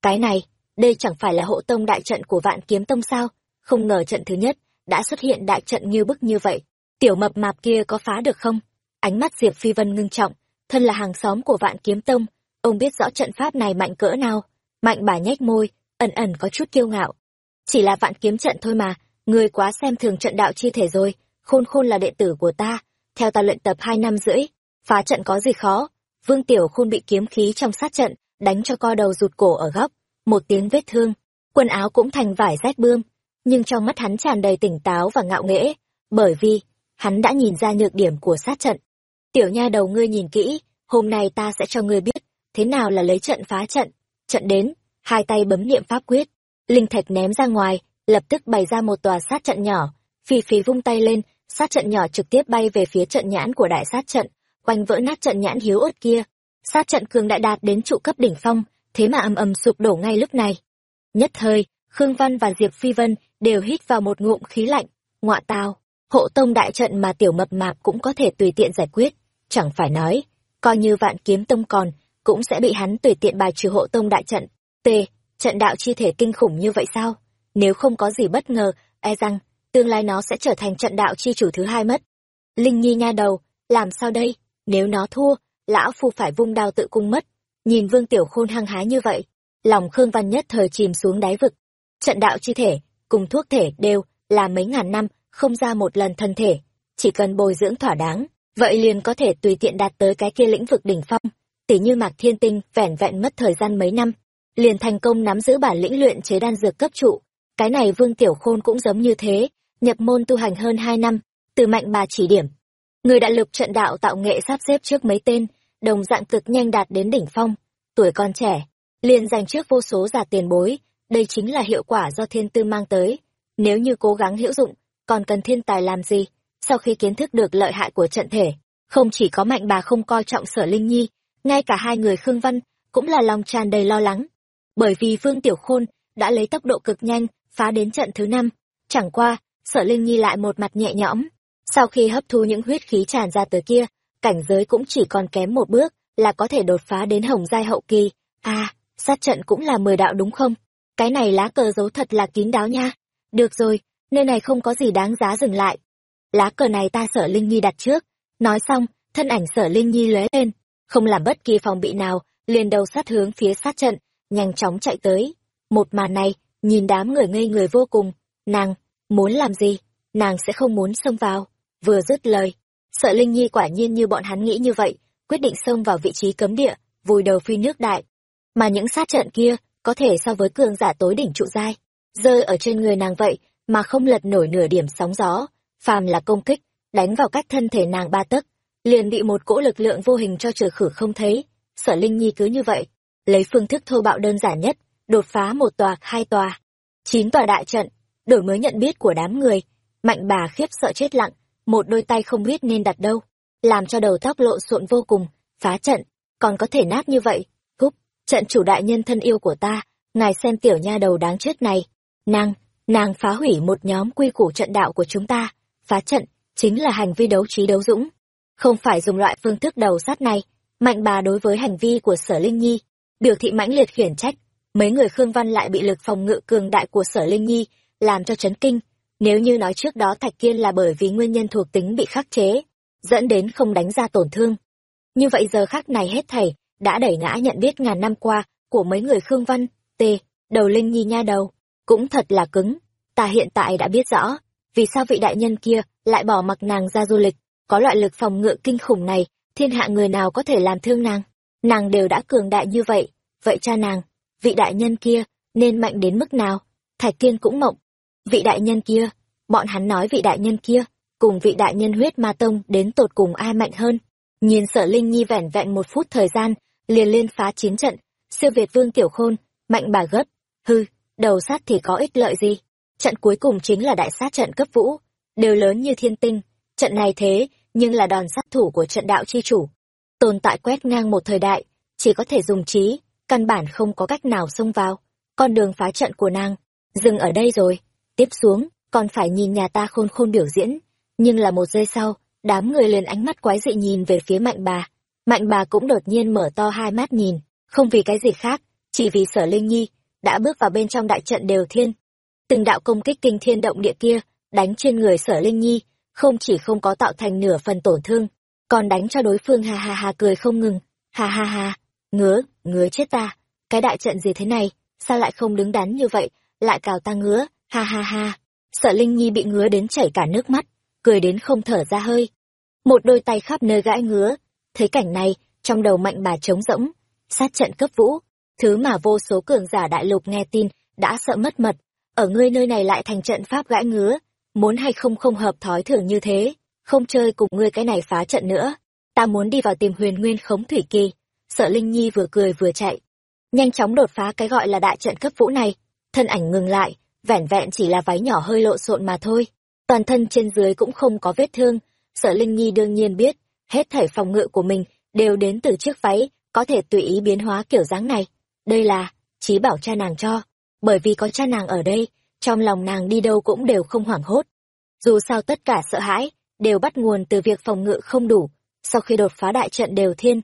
Cái này, đây chẳng phải là hộ tông đại trận của vạn kiếm tông sao? Không ngờ trận thứ nhất, đã xuất hiện đại trận như bức như vậy. Tiểu mập mạp kia có phá được không? Ánh mắt Diệp Phi Vân ngưng trọng, thân là hàng xóm của vạn kiếm tông, ông biết rõ trận pháp này mạnh cỡ nào. Mạnh bà nhếch môi, ẩn ẩn có chút kiêu ngạo. Chỉ là vạn kiếm trận thôi mà, người quá xem thường trận đạo chi thể rồi, khôn khôn là đệ tử của ta, theo ta luyện tập hai năm rưỡi, phá trận có gì khó, Vương Tiểu Khôn bị kiếm khí trong sát trận, đánh cho co đầu rụt cổ ở góc, một tiếng vết thương, quần áo cũng thành vải rách bươm, nhưng trong mắt hắn tràn đầy tỉnh táo và ngạo nghễ, bởi vì, hắn đã nhìn ra nhược điểm của sát trận. Tiểu nha đầu ngươi nhìn kỹ, hôm nay ta sẽ cho ngươi biết, thế nào là lấy trận phá trận. Trận đến, hai tay bấm niệm pháp quyết, linh thạch ném ra ngoài, lập tức bày ra một tòa sát trận nhỏ, phi phí vung tay lên, sát trận nhỏ trực tiếp bay về phía trận nhãn của đại sát trận oanh vỡ nát trận nhãn hiếu ớt kia. Sát trận cường đại đạt đến trụ cấp đỉnh phong thế mà ầm ầm sụp đổ ngay lúc này. Nhất thời khương văn và diệp phi vân đều hít vào một ngụm khí lạnh. Ngoạ tao hộ tông đại trận mà tiểu mập mạp cũng có thể tùy tiện giải quyết chẳng phải nói coi như vạn kiếm tông còn cũng sẽ bị hắn tùy tiện bài trừ hộ tông đại trận. T. Trận đạo chi thể kinh khủng như vậy sao? Nếu không có gì bất ngờ, e rằng, tương lai nó sẽ trở thành trận đạo chi chủ thứ hai mất. Linh Nhi nha đầu, làm sao đây? Nếu nó thua, lão phu phải vung đao tự cung mất. Nhìn Vương Tiểu Khôn hăng hái như vậy, lòng Khương Văn nhất thời chìm xuống đáy vực. Trận đạo chi thể, cùng thuốc thể đều là mấy ngàn năm, không ra một lần thân thể. Chỉ cần bồi dưỡng thỏa đáng, vậy liền có thể tùy tiện đạt tới cái kia lĩnh vực đỉnh phong. Tỷ như Mạc Thiên Tinh vẻn vẹn mất thời gian mấy năm, liền thành công nắm giữ bản lĩnh luyện chế đan dược cấp trụ. Cái này Vương Tiểu Khôn cũng giống như thế, nhập môn tu hành hơn hai năm, từ mạnh bà chỉ điểm. Người đại lục trận đạo tạo nghệ sắp xếp trước mấy tên, đồng dạng cực nhanh đạt đến đỉnh phong, tuổi còn trẻ, liền giành trước vô số giả tiền bối, đây chính là hiệu quả do thiên tư mang tới. Nếu như cố gắng hữu dụng, còn cần thiên tài làm gì? Sau khi kiến thức được lợi hại của trận thể, không chỉ có mạnh bà không coi trọng sở Linh Nhi, ngay cả hai người Khương Văn cũng là lòng tràn đầy lo lắng. Bởi vì Vương Tiểu Khôn đã lấy tốc độ cực nhanh phá đến trận thứ năm, chẳng qua, sở Linh Nhi lại một mặt nhẹ nhõm. Sau khi hấp thu những huyết khí tràn ra từ kia, cảnh giới cũng chỉ còn kém một bước là có thể đột phá đến hồng giai hậu kỳ. À, sát trận cũng là mười đạo đúng không? Cái này lá cờ giấu thật là kín đáo nha. Được rồi, nơi này không có gì đáng giá dừng lại. Lá cờ này ta sở Linh Nhi đặt trước. Nói xong, thân ảnh sở Linh Nhi lóe lên, không làm bất kỳ phòng bị nào, liền đầu sát hướng phía sát trận, nhanh chóng chạy tới. Một màn này, nhìn đám người ngây người vô cùng. Nàng, muốn làm gì? Nàng sẽ không muốn xông vào. Vừa dứt lời, sợ Linh Nhi quả nhiên như bọn hắn nghĩ như vậy, quyết định xông vào vị trí cấm địa, vùi đầu phi nước đại. Mà những sát trận kia, có thể so với cường giả tối đỉnh trụ giai, rơi ở trên người nàng vậy mà không lật nổi nửa điểm sóng gió, phàm là công kích, đánh vào cách thân thể nàng ba tấc, liền bị một cỗ lực lượng vô hình cho trừ khử không thấy. Sở Linh Nhi cứ như vậy, lấy phương thức thô bạo đơn giản nhất, đột phá một tòa, hai tòa, chín tòa đại trận, đổi mới nhận biết của đám người, mạnh bà khiếp sợ chết lặng, một đôi tay không biết nên đặt đâu, làm cho đầu tóc lộn xộn vô cùng, phá trận, còn có thể nát như vậy, cúp, trận chủ đại nhân thân yêu của ta, ngài xem tiểu nha đầu đáng chết này, nàng, nàng phá hủy một nhóm quy củ trận đạo của chúng ta, phá trận, chính là hành vi đấu trí đấu dũng, không phải dùng loại phương thức đầu sát này, mạnh bà đối với hành vi của sở Linh Nhi, biểu thị mãnh liệt khiển trách, mấy người Khương Văn lại bị lực phòng ngự cường đại của sở Linh Nhi, làm cho chấn kinh, nếu như nói trước đó Thạch Kiên là bởi vì nguyên nhân thuộc tính bị khắc chế, dẫn đến không đánh ra tổn thương. Như vậy giờ khắc này hết thảy, đã đẩy ngã nhận biết ngàn năm qua của mấy người Khương Văn, T, đầu Linh Nhi nha đầu, cũng thật là cứng. Ta hiện tại đã biết rõ, vì sao vị đại nhân kia lại bỏ mặc nàng ra du lịch, có loại lực phòng ngự kinh khủng này, thiên hạ người nào có thể làm thương nàng. Nàng đều đã cường đại như vậy, vậy cha nàng, vị đại nhân kia, nên mạnh đến mức nào? Thạch Kiên cũng mộng, vị đại nhân kia, bọn hắn nói vị đại nhân kia, cùng vị đại nhân huyết ma tông đến tột cùng ai mạnh hơn. Nhìn sở Linh Nhi vẻn vẹn một phút thời gian, liền lên phá chiến trận, siêu Việt vương tiểu khôn, mạnh bà gấp, hư, đầu sát thì có ích lợi gì. Trận cuối cùng chính là đại sát trận cấp vũ, đều lớn như thiên tinh, trận này thế, nhưng là đòn sát thủ của trận đạo chi chủ. Tồn tại quét ngang một thời đại, chỉ có thể dùng trí, căn bản không có cách nào xông vào. Con đường phá trận của nàng, dừng ở đây rồi. Tiếp xuống còn phải nhìn nhà ta khôn khôn biểu diễn. Nhưng là một giây sau đám người liền ánh mắt quái dị nhìn về phía mạnh bà. Mạnh bà cũng đột nhiên mở to hai mắt nhìn. Không vì cái gì khác chỉ vì sở linh nhi đã bước vào bên trong đại trận đều thiên từng đạo công kích kinh thiên động địa kia đánh trên người sở linh nhi không chỉ không có tạo thành nửa phần tổn thương còn đánh cho đối phương ha ha ha cười không ngừng. Ha ha ha ngứa ngứa chết ta. Cái đại trận gì thế này sao lại không đứng đắn như vậy lại cào ta ngứa Ha ha ha, sợ Linh Nhi bị ngứa đến chảy cả nước mắt, cười đến không thở ra hơi. Một đôi tay khắp nơi gãi ngứa, thấy cảnh này, trong đầu mạnh bà trống rỗng, sát trận cấp vũ, thứ mà vô số cường giả đại lục nghe tin, đã sợ mất mật, ở ngươi nơi này lại thành trận pháp gãi ngứa, muốn hay không không hợp thói thường như thế, không chơi cùng ngươi cái này phá trận nữa, ta muốn đi vào tìm huyền nguyên khống thủy kỳ. Sợ Linh Nhi vừa cười vừa chạy, nhanh chóng đột phá cái gọi là đại trận cấp vũ này, thân ảnh ngừng lại, vẻn vẹn chỉ là váy nhỏ hơi lộn xộn mà thôi. Toàn thân trên dưới cũng không có vết thương sợ linh nhi đương nhiên biết hết thảy phòng ngự của mình đều đến từ chiếc váy có thể tùy ý biến hóa kiểu dáng này. Đây là trí bảo cha nàng cho bởi vì có cha nàng ở đây trong lòng nàng đi đâu cũng đều không hoảng hốt. Dù sao tất cả sợ hãi đều bắt nguồn từ việc phòng ngự không đủ. Sau khi đột phá đại trận đều thiên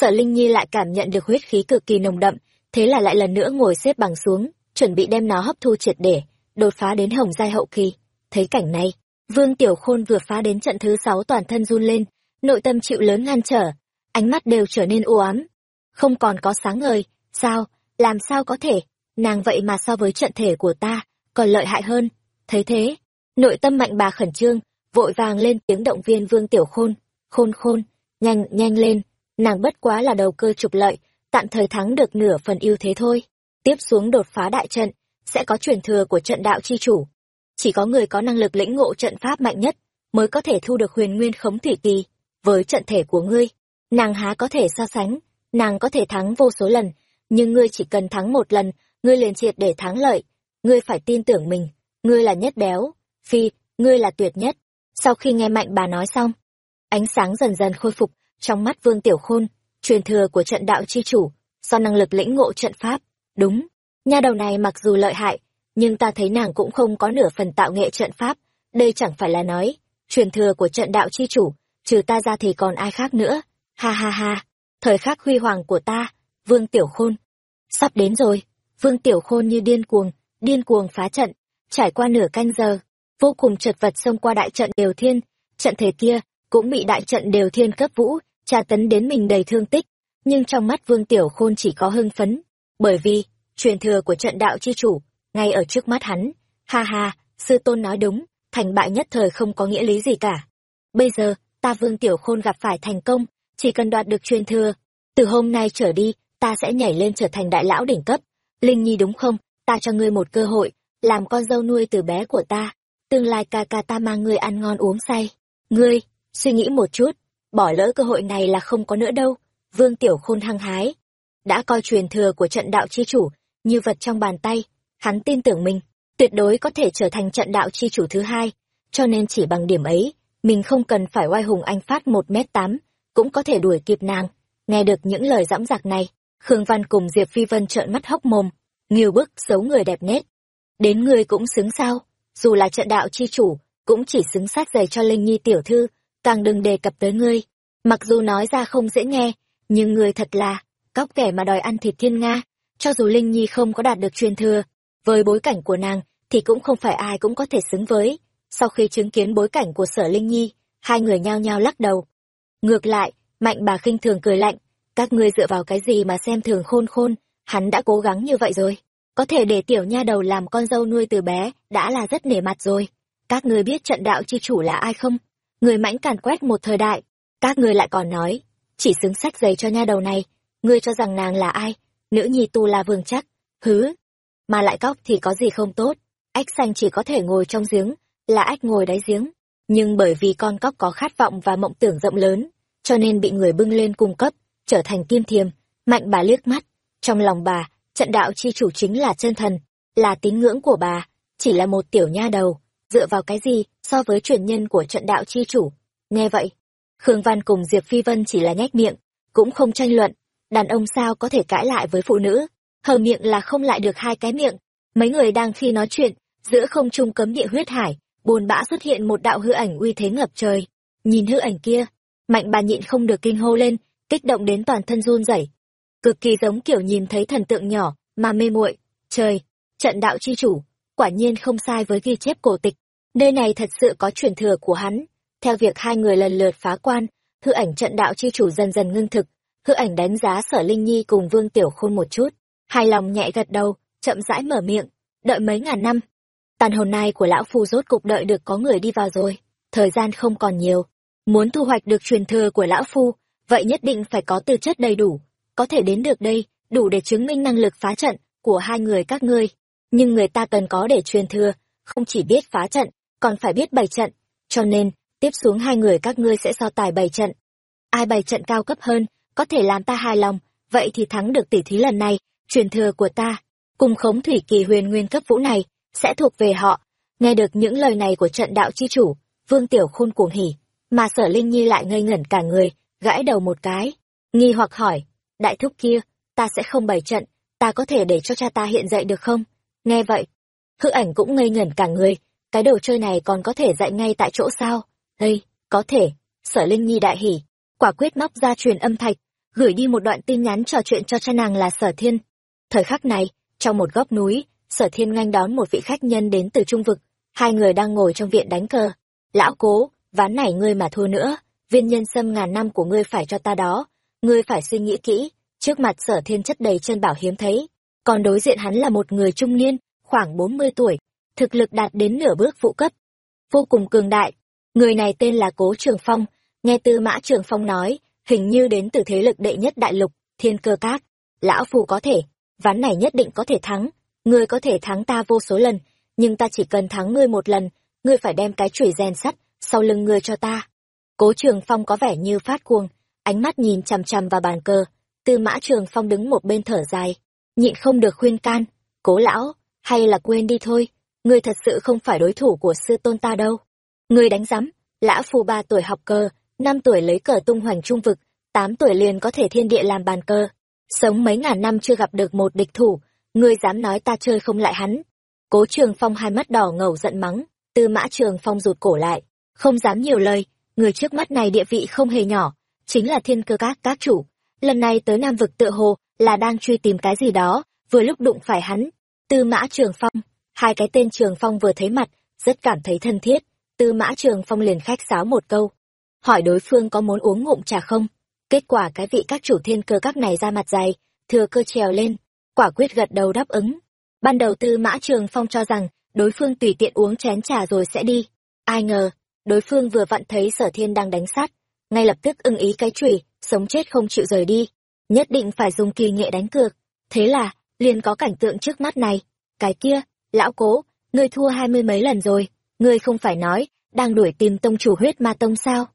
Sở Linh Nhi lại cảm nhận được huyết khí cực kỳ nồng đậm, thế là lại lần nữa ngồi xếp bằng xuống, chuẩn bị đem nó hấp thu triệt để, đột phá đến hồng giai hậu kỳ. Thấy cảnh này, Vương Tiểu Khôn vừa phá đến trận thứ sáu toàn thân run lên, nội tâm chịu lớn ngăn trở, ánh mắt đều trở nên u ám, không còn có sáng ngời, sao, làm sao có thể, nàng vậy mà so với trận thể của ta, còn lợi hại hơn. Thấy thế, nội tâm mạnh bà khẩn trương, vội vàng lên tiếng động viên Vương Tiểu Khôn, khôn khôn, nhanh, nhanh lên, nàng bất quá là đầu cơ trục lợi, tạm thời thắng được nửa phần ưu thế thôi. Tiếp xuống đột phá đại trận, sẽ có truyền thừa của trận đạo chi chủ. Chỉ có người có năng lực lĩnh ngộ trận pháp mạnh nhất, mới có thể thu được huyền nguyên khống thủy kỳ. Với trận thể của ngươi, nàng há có thể so sánh, nàng có thể thắng vô số lần, nhưng ngươi chỉ cần thắng một lần, ngươi liền triệt để thắng lợi. Ngươi phải tin tưởng mình, ngươi là nhất béo, phi, ngươi là tuyệt nhất. Sau khi nghe mạnh bà nói xong, ánh sáng dần dần khôi phục trong mắt Vương Tiểu Khôn, truyền thừa của trận đạo chi chủ, do năng lực lĩnh ngộ trận pháp. Đúng, nha đầu này mặc dù lợi hại, nhưng ta thấy nàng cũng không có nửa phần tạo nghệ trận pháp. Đây chẳng phải là nói, truyền thừa của trận đạo chi chủ, trừ ta ra thì còn ai khác nữa. Ha ha ha, thời khắc huy hoàng của ta, Vương Tiểu Khôn. Sắp đến rồi, Vương Tiểu Khôn như điên cuồng, điên cuồng phá trận, trải qua nửa canh giờ, vô cùng chật vật xông qua đại trận đều thiên, trận thể kia cũng bị đại trận đều thiên cấp vũ, tra tấn đến mình đầy thương tích, nhưng trong mắt Vương Tiểu Khôn chỉ có hưng phấn, bởi vì, truyền thừa của trận đạo chi chủ, ngay ở trước mắt hắn, ha ha, sư tôn nói đúng, thành bại nhất thời không có nghĩa lý gì cả. Bây giờ, ta Vương Tiểu Khôn gặp phải thành công, chỉ cần đoạt được truyền thừa, từ hôm nay trở đi, ta sẽ nhảy lên trở thành đại lão đỉnh cấp. Linh Nhi đúng không? Ta cho ngươi một cơ hội, làm con dâu nuôi từ bé của ta. Tương lai ca ca ta mang ngươi ăn ngon uống say. Ngươi, suy nghĩ một chút, bỏ lỡ cơ hội này là không có nữa đâu. Vương Tiểu Khôn hăng hái. Đã coi truyền thừa của trận đạo chi chủ, như vật trong bàn tay. Hắn tin tưởng mình, tuyệt đối có thể trở thành trận đạo chi chủ thứ hai. Cho nên chỉ bằng điểm ấy, mình không cần phải oai hùng anh phát một mét tám, cũng có thể đuổi kịp nàng. Nghe được những lời dõng dạc này, Khương Văn cùng Diệp Phi Vân trợn mắt hốc mồm, nghiêu bức xấu người đẹp nét. Đến người cũng xứng sao, dù là trận đạo chi chủ, cũng chỉ xứng sát giày cho Linh Nhi tiểu thư, càng đừng đề cập tới ngươi. Mặc dù nói ra không dễ nghe, nhưng ngươi thật là, cóc kẻ mà đòi ăn thịt thiên Nga, cho dù Linh Nhi không có đạt được truyền thừa, với bối cảnh của nàng thì cũng không phải ai cũng có thể xứng với. Sau khi chứng kiến bối cảnh của sở Linh Nhi, hai người nhao nhao lắc đầu. Ngược lại, mạnh bà khinh thường cười lạnh, các ngươi dựa vào cái gì mà xem thường khôn khôn, hắn đã cố gắng như vậy rồi. Có thể để tiểu nha đầu làm con dâu nuôi từ bé, đã là rất nể mặt rồi. Các ngươi biết trận đạo chi chủ là ai không? Người mãnh càn quét một thời đại. Các ngươi lại còn nói, chỉ xứng sách giày cho nha đầu này. Ngươi cho rằng nàng là ai? Nữ nhi tu là vương chắc. Hứ. Mà lại cóc thì có gì không tốt. Ách xanh chỉ có thể ngồi trong giếng, là ách ngồi đáy giếng. Nhưng bởi vì con cóc có khát vọng và mộng tưởng rộng lớn, cho nên bị người bưng lên cung cấp, trở thành kim thiềm, mạnh bà liếc mắt. Trong lòng bà, trận đạo chi chủ chính là chân thần, là tín ngưỡng của bà, chỉ là một tiểu nha đầu, dựa vào cái gì so với truyền nhân của trận đạo chi chủ. Nghe vậy, Khương Văn cùng Diệp Phi Vân chỉ là nhách miệng, cũng không tranh luận, đàn ông sao có thể cãi lại với phụ nữ, hờ miệng là không lại được hai cái miệng. Mấy người đang khi nói chuyện, giữa không trung cấm địa huyết hải, buồn bã xuất hiện một đạo hư ảnh uy thế ngập trời. Nhìn hư ảnh kia, mạnh bà nhịn không được kinh hô lên, kích động đến toàn thân run rẩy. Cực kỳ giống kiểu nhìn thấy thần tượng nhỏ, mà mê muội. Trời, trận đạo chi chủ, quả nhiên không sai với ghi chép cổ tịch. Nơi này thật sự có truyền thừa của hắn. Theo việc hai người lần lượt phá quan, hư ảnh trận đạo chi chủ dần dần ngưng thực, hư ảnh đánh giá sở linh nhi cùng vương tiểu khôn một chút. Hài lòng nhẹ gật đầu, chậm rãi mở miệng, đợi mấy ngàn năm. Tàn hồn này của lão phu rốt cục đợi được có người đi vào rồi, thời gian không còn nhiều. Muốn thu hoạch được truyền thừa của lão phu vậy nhất định phải có tư chất đầy đủ, có thể đến được đây, đủ để chứng minh năng lực phá trận của hai người các ngươi. Nhưng người ta cần có để truyền thừa, không chỉ biết phá trận, còn phải biết bày trận, cho nên, tiếp xuống hai người các ngươi sẽ so tài bày trận. Ai bày trận cao cấp hơn, có thể làm ta hài lòng, vậy thì thắng được tỷ thí lần này, truyền thừa của ta, cùng khống thủy kỳ huyền nguyên cấp vũ này, sẽ thuộc về họ. Nghe được những lời này của trận đạo chi chủ, Vương Tiểu Khôn cuồng hỉ, mà sở Linh Nhi lại ngây ngẩn cả người, gãi đầu một cái, nghi hoặc hỏi, đại thúc kia, ta sẽ không bày trận, ta có thể để cho cha ta hiện dậy được không? Nghe vậy, hư ảnh cũng ngây ngẩn cả người, cái đồ chơi này còn có thể dạy ngay tại chỗ sao? đây có thể, sở Linh Nhi đại hỉ, quả quyết móc ra truyền âm thạch, gửi đi một đoạn tin nhắn trò chuyện cho cha nàng là sở thiên. Thời khắc này trong một góc núi sở thiên nganh đón một vị khách nhân đến từ trung vực. Hai người đang ngồi trong viện đánh cờ. Lão cố ván này ngươi mà thua nữa viên nhân sâm ngàn năm của ngươi phải cho ta đó. Ngươi phải suy nghĩ kỹ, trước mặt sở thiên chất đầy chân bảo hiếm thấy. Còn đối diện hắn là một người trung niên, khoảng bốn mươi tuổi, thực lực đạt đến nửa bước phụ cấp. Vô cùng cường đại. Người này tên là cố trường phong. Nghe tư mã trường phong nói, hình như đến từ thế lực đệ nhất đại lục, thiên cơ các. Lão phù có thể, ván này nhất định có thể thắng. Ngươi có thể thắng ta vô số lần, nhưng ta chỉ cần thắng ngươi một lần, ngươi phải đem cái chùy rèn sắt sau lưng ngươi cho ta cố trường phong có vẻ như phát cuồng ánh mắt nhìn chằm chằm vào bàn cờ. Tư mã trường phong đứng một bên thở dài. Nhịn không được khuyên can cố lão hay là quên đi thôi ngươi thật sự không phải đối thủ của sư tôn ta đâu. Ngươi đánh rắm, lão phù ba tuổi học cờ năm tuổi lấy cờ tung hoành trung vực tám tuổi liền có thể thiên địa làm bàn cờ. Sống mấy ngàn năm chưa gặp được một địch thủ ngươi dám nói ta chơi không lại hắn. Cố trường phong hai mắt đỏ ngầu giận mắng. Tư mã trường phong rụt cổ lại không dám nhiều lời người trước mắt này địa vị không hề nhỏ, chính là thiên cơ các các chủ. Lần này tới nam vực tựa hồ là đang truy tìm cái gì đó, vừa lúc đụng phải hắn. Tư mã trường phong, hai cái tên trường phong vừa thấy mặt, rất cảm thấy thân thiết. Tư mã trường phong liền khách sáo một câu, hỏi đối phương có muốn uống ngụm trà không? Kết quả cái vị các chủ thiên cơ các này ra mặt dày, thừa cơ trèo lên, quả quyết gật đầu đáp ứng. Ban đầu tư mã trường phong cho rằng đối phương tùy tiện uống chén trà rồi sẽ đi. Ai ngờ đối phương vừa vặn thấy sở thiên đang đánh sát, ngay lập tức ưng ý cái chùy sống chết không chịu rời đi, nhất định phải dùng kỳ nghệ đánh cược. Thế là, liền có cảnh tượng trước mắt này. Cái kia, lão cố, ngươi thua hai mươi mấy lần rồi, ngươi không phải nói, đang đuổi tìm tông chủ huyết ma tông sao?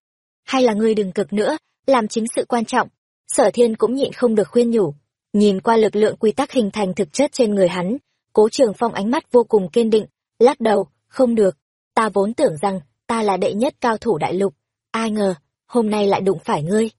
Hay là ngươi đừng cực nữa, làm chính sự quan trọng. Sở thiên cũng nhịn không được khuyên nhủ. Nhìn qua lực lượng quy tắc hình thành thực chất trên người hắn, cố trường phong ánh mắt vô cùng kiên định, lắc đầu, không được. Ta vốn tưởng rằng ta là đệ nhất cao thủ đại lục. Ai ngờ, hôm nay lại đụng phải ngươi.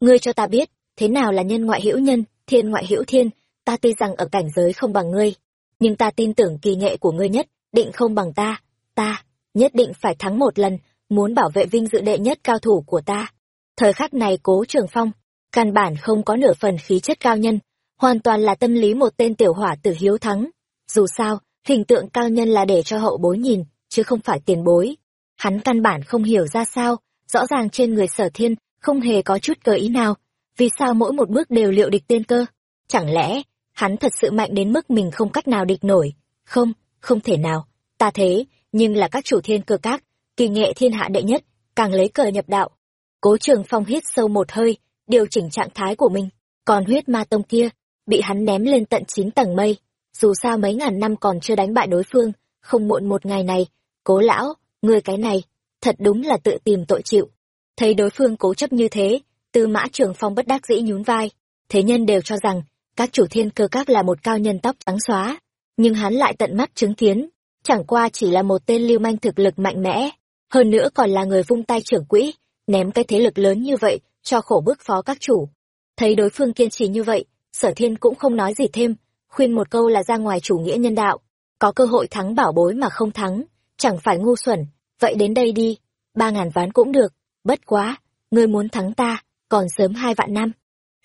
Ngươi cho ta biết, thế nào là nhân ngoại hữu nhân, thiên ngoại hữu thiên, ta tuy rằng ở cảnh giới không bằng ngươi, nhưng ta tin tưởng kỳ nghệ của ngươi nhất định không bằng ta. Ta nhất định phải thắng một lần, muốn bảo vệ vinh dự đệ nhất cao thủ của ta. Thời khắc này cố trường phong, căn bản không có nửa phần khí chất cao nhân, hoàn toàn là tâm lý một tên tiểu hỏa tử hiếu thắng. Dù sao, hình tượng cao nhân là để cho hậu bối nhìn, chứ không phải tiền bối hắn căn bản không hiểu ra sao, rõ ràng trên người sở thiên không hề có chút cờ ý nào. Vì sao mỗi một bước đều liệu địch tiên cơ? Chẳng lẽ hắn thật sự mạnh đến mức mình không cách nào địch nổi? Không không thể nào. Ta thế, nhưng là các chủ thiên cơ các, kỳ nghệ thiên hạ đệ nhất, càng lấy cờ nhập đạo. Cố trường phong hít sâu một hơi, điều chỉnh trạng thái của mình. Còn huyết ma tông kia, bị hắn ném lên tận chín tầng mây. Dù sao mấy ngàn năm còn chưa đánh bại đối phương, không muộn một ngày này, cố lão ngươi cái này, thật đúng là tự tìm tội chịu. Thấy đối phương cố chấp như thế, tư mã trường phong bất đắc dĩ nhún vai. Thế nhân đều cho rằng, các chủ thiên cơ các là một cao nhân tóc trắng xóa. Nhưng hắn lại tận mắt chứng kiến, chẳng qua chỉ là một tên lưu manh thực lực mạnh mẽ. Hơn nữa còn là người vung tay trưởng quỹ, ném cái thế lực lớn như vậy, cho khổ bức phó các chủ. Thấy đối phương kiên trì như vậy, sở thiên cũng không nói gì thêm, khuyên một câu là ra ngoài chủ nghĩa nhân đạo. Có cơ hội thắng bảo bối mà không thắng chẳng phải ngu xuẩn, vậy đến đây đi, ba ngàn ván cũng được, bất quá, ngươi muốn thắng ta, còn sớm hai vạn năm.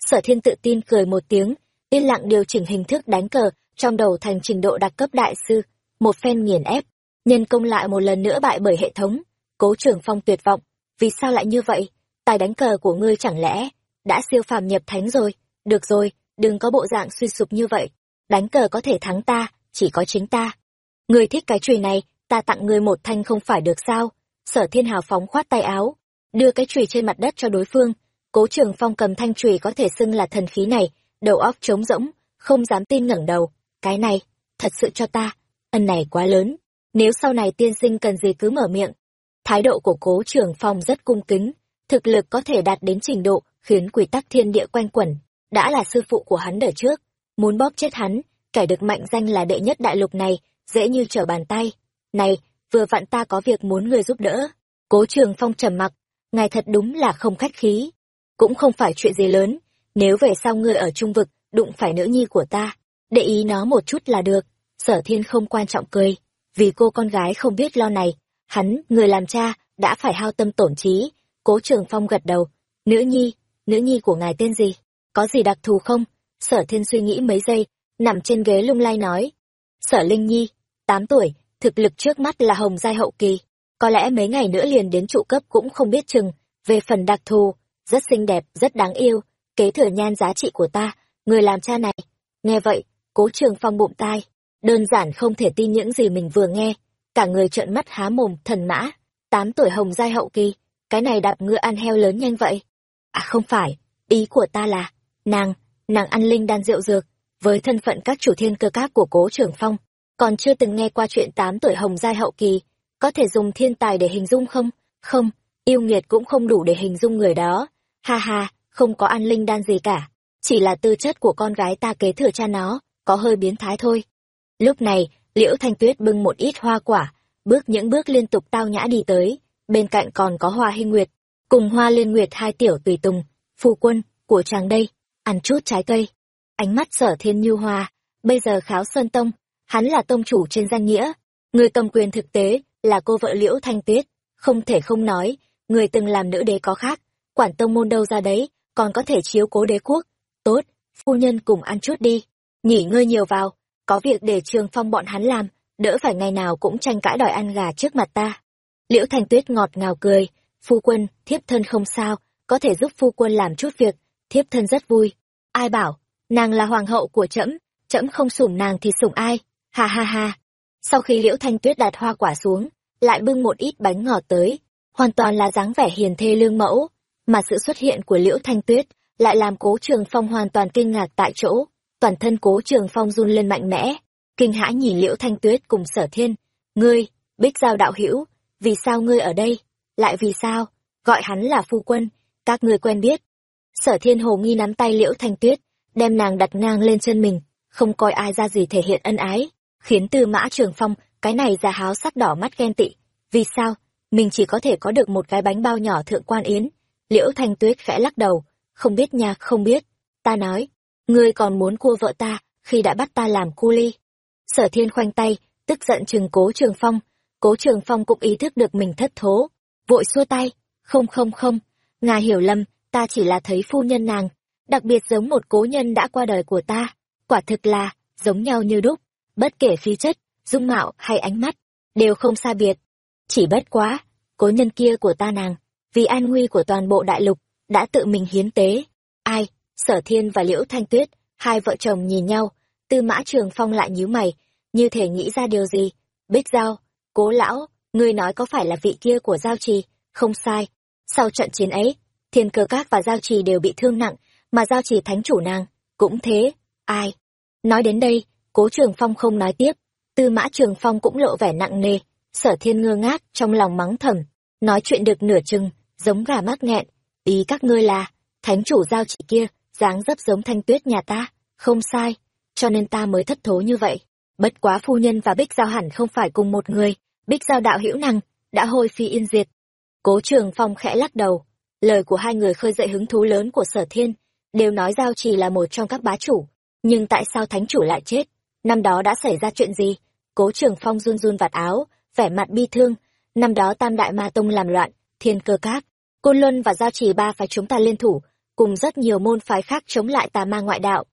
Sở thiên tự tin cười một tiếng, yên lặng điều chỉnh hình thức đánh cờ, trong đầu thành trình độ đặc cấp đại sư, một phen nghiền ép, nhân công lại một lần nữa bại bởi hệ thống, cố trưởng phong tuyệt vọng, vì sao lại như vậy? Tài đánh cờ của ngươi chẳng lẽ đã siêu phàm nhập thánh rồi? Được rồi, đừng có bộ dạng suy sụp như vậy, đánh cờ có thể thắng ta, chỉ có chính ta. Ngươi thích cái chùy này ta tặng ngươi một thanh không phải được sao? Sở thiên hào phóng khoát tay áo, đưa cái chùy trên mặt đất cho đối phương. Cố trường phong cầm thanh chùy có thể xưng là thần khí này, đầu óc trống rỗng, không dám tin ngẩng đầu. Cái này, thật sự cho ta, ân này quá lớn. Nếu sau này tiên sinh cần gì cứ mở miệng. Thái độ của cố trường phong rất cung kính, thực lực có thể đạt đến trình độ khiến quy tắc thiên địa quanh quẩn. Đã là sư phụ của hắn đời trước, muốn bóp chết hắn, kẻ được mạnh danh là đệ nhất đại lục này, dễ như trở bàn tay này vừa vặn ta có việc muốn người giúp đỡ. Cố trường phong trầm mặc. Ngài thật đúng là không khách khí. Cũng không phải chuyện gì lớn. Nếu về sau ngươi ở trung vực đụng phải nữ nhi của ta để ý nó một chút là được. Sở thiên không quan trọng cười. Vì cô con gái không biết lo này hắn người làm cha đã phải hao tâm tổn trí. Cố trường phong gật đầu. Nữ nhi nữ nhi của ngài tên gì? Có gì đặc thù không? Sở thiên suy nghĩ mấy giây, nằm trên ghế lung lay nói. Sở Linh Nhi, tám tuổi, thực lực trước mắt là hồng giai hậu kỳ. Có lẽ mấy ngày nữa liền đến trụ cấp cũng không biết chừng. Về phần đặc thù, rất xinh đẹp, rất đáng yêu, kế thừa nhan giá trị của ta, người làm cha này. Nghe vậy, cố trường phong bụng tai. Đơn giản không thể tin những gì mình vừa nghe. Cả người trợn mắt há mồm, thần mã. Tám tuổi hồng giai hậu kỳ, cái này đạp ngựa ăn heo lớn nhanh vậy. À không phải, ý của ta là, nàng, nàng ăn linh đan rượu dược, với thân phận các chủ thiên cơ các của cố trưởng phong, còn chưa từng nghe qua chuyện tám tuổi hồng giai hậu kỳ, có thể dùng thiên tài để hình dung không? Không, yêu nghiệt cũng không đủ để hình dung người đó. Ha ha, không có an linh đan gì cả, chỉ là tư chất của con gái ta kế thừa cha nó, có hơi biến thái thôi. Lúc này, Liễu Thanh Tuyết bưng một ít hoa quả, bước những bước liên tục tao nhã đi tới, bên cạnh còn có Hoa Hinh Nguyệt, cùng Hoa Liên Nguyệt hai tiểu tùy tùng, phu quân của chàng đây, ăn chút trái cây. Ánh mắt Sở Thiên Như Hoa, bây giờ Kháo Sơn Tông, hắn là tông chủ trên danh nghĩa, người cầm quyền thực tế là cô vợ Liễu Thanh Tuyết, không thể không nói, người từng làm nữ đế có khác, quản tông môn đâu ra đấy, còn có thể chiếu cố đế quốc. Tốt, phu nhân cùng ăn chút đi, nghỉ ngơi nhiều vào, có việc để trường phong bọn hắn làm, đỡ phải ngày nào cũng tranh cãi đòi ăn gà trước mặt ta. Liễu Thanh Tuyết ngọt ngào cười, phu quân, thiếp thân không sao, có thể giúp phu quân làm chút việc, thiếp thân rất vui. Ai bảo, nàng là hoàng hậu của trẫm, trẫm không sủng nàng thì sủng ai, ha ha ha. Sau khi Liễu Thanh Tuyết đặt hoa quả xuống, lại bưng một ít bánh ngọt tới, hoàn toàn là dáng vẻ hiền thê lương mẫu, mà sự xuất hiện của Liễu Thanh Tuyết lại làm Cố Trường Phong hoàn toàn kinh ngạc tại chỗ, toàn thân Cố Trường Phong run lên mạnh mẽ, kinh hãi nhìn Liễu Thanh Tuyết cùng Sở Thiên, "Ngươi, Bích Giao đạo hữu, vì sao ngươi ở đây? Lại vì sao? Gọi hắn là phu quân, các ngươi quen biết." Sở Thiên hồ nghi nắm tay Liễu Thanh Tuyết, đem nàng đặt ngang lên chân mình, không coi ai ra gì thể hiện ân ái, khiến Tư Mã Trường Phong cái này già háo sắc đỏ mắt ghen tị. Vì sao? Mình chỉ có thể có được một cái bánh bao nhỏ thượng quan yến. Liễu Thanh Tuyết khẽ lắc đầu, không biết nha, không biết. Ta nói, ngươi còn muốn cua vợ ta, khi đã bắt ta làm cu ly. Sở thiên khoanh tay, tức giận chừng cố trường phong. Cố trường phong cũng ý thức được mình thất thố. Vội xua tay, không không không, ngài hiểu lầm, ta chỉ là thấy phu nhân nàng, đặc biệt giống một cố nhân đã qua đời của ta. Quả thực là, giống nhau như đúc, bất kể khí chất, dung mạo hay ánh mắt, đều không xa biệt. Chỉ bất quá, cố nhân kia của ta nàng, vì an nguy của toàn bộ đại lục, đã tự mình hiến tế. Ai? Sở Thiên và Liễu Thanh Tuyết, hai vợ chồng nhìn nhau, Tư Mã Trường Phong lại nhíu mày, như thể nghĩ ra điều gì. Bích Giao, cố lão, ngươi nói có phải là vị kia của Giao Trì? Không sai. Sau trận chiến ấy, Thiên Cơ Các và Giao Trì đều bị thương nặng, mà Giao Trì thánh chủ nàng, cũng thế. Ai? Nói đến đây, Cố Trường Phong không nói tiếp, Tư Mã Trường Phong cũng lộ vẻ nặng nề, Sở Thiên ngơ ngác trong lòng mắng thầm, nói chuyện được nửa chừng, giống gà mắc nghẹn, ý các ngươi là, thánh chủ giao chị kia, dáng dấp giống thanh tuyết nhà ta, không sai, cho nên ta mới thất thố như vậy. Bất quá phu nhân và Bích Giao hẳn không phải cùng một người, Bích Giao đạo hữu năng, đã hôi phi yên diệt. Cố Trường Phong khẽ lắc đầu, lời của hai người khơi dậy hứng thú lớn của Sở Thiên, đều nói Giao Trì là một trong các bá chủ, nhưng tại sao thánh chủ lại chết? Năm đó đã xảy ra chuyện gì? Cố Trường Phong run run vạt áo, vẻ mặt bi thương, năm đó Tam Đại Ma Tông làm loạn, Thiên Cơ Các, Côn Luân và Giao Trì ba phái chúng ta liên thủ, cùng rất nhiều môn phái khác chống lại tà ma ngoại đạo.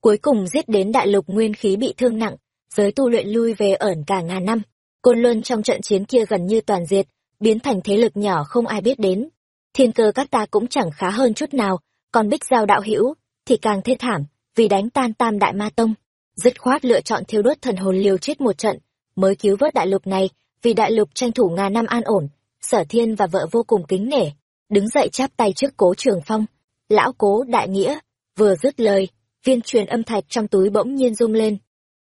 Cuối cùng giết đến đại lục nguyên khí bị thương nặng, giới tu luyện lui về ẩn cả ngàn năm. Côn Luân trong trận chiến kia gần như toàn diệt, biến thành thế lực nhỏ không ai biết đến. Thiên cơ các ta cũng chẳng khá hơn chút nào, còn bích giao đạo hữu thì càng thê thảm, vì đánh tan tam đại ma tông. Dứt khoát lựa chọn thiêu đốt thần hồn liều chết một trận, mới cứu vớt đại lục này, vì đại lục tranh thủ ngàn năm an ổn, sở thiên và vợ vô cùng kính nể, đứng dậy chắp tay trước cố trường phong. Lão cố đại nghĩa, vừa dứt lời, viên truyền âm thạch trong túi bỗng nhiên rung lên.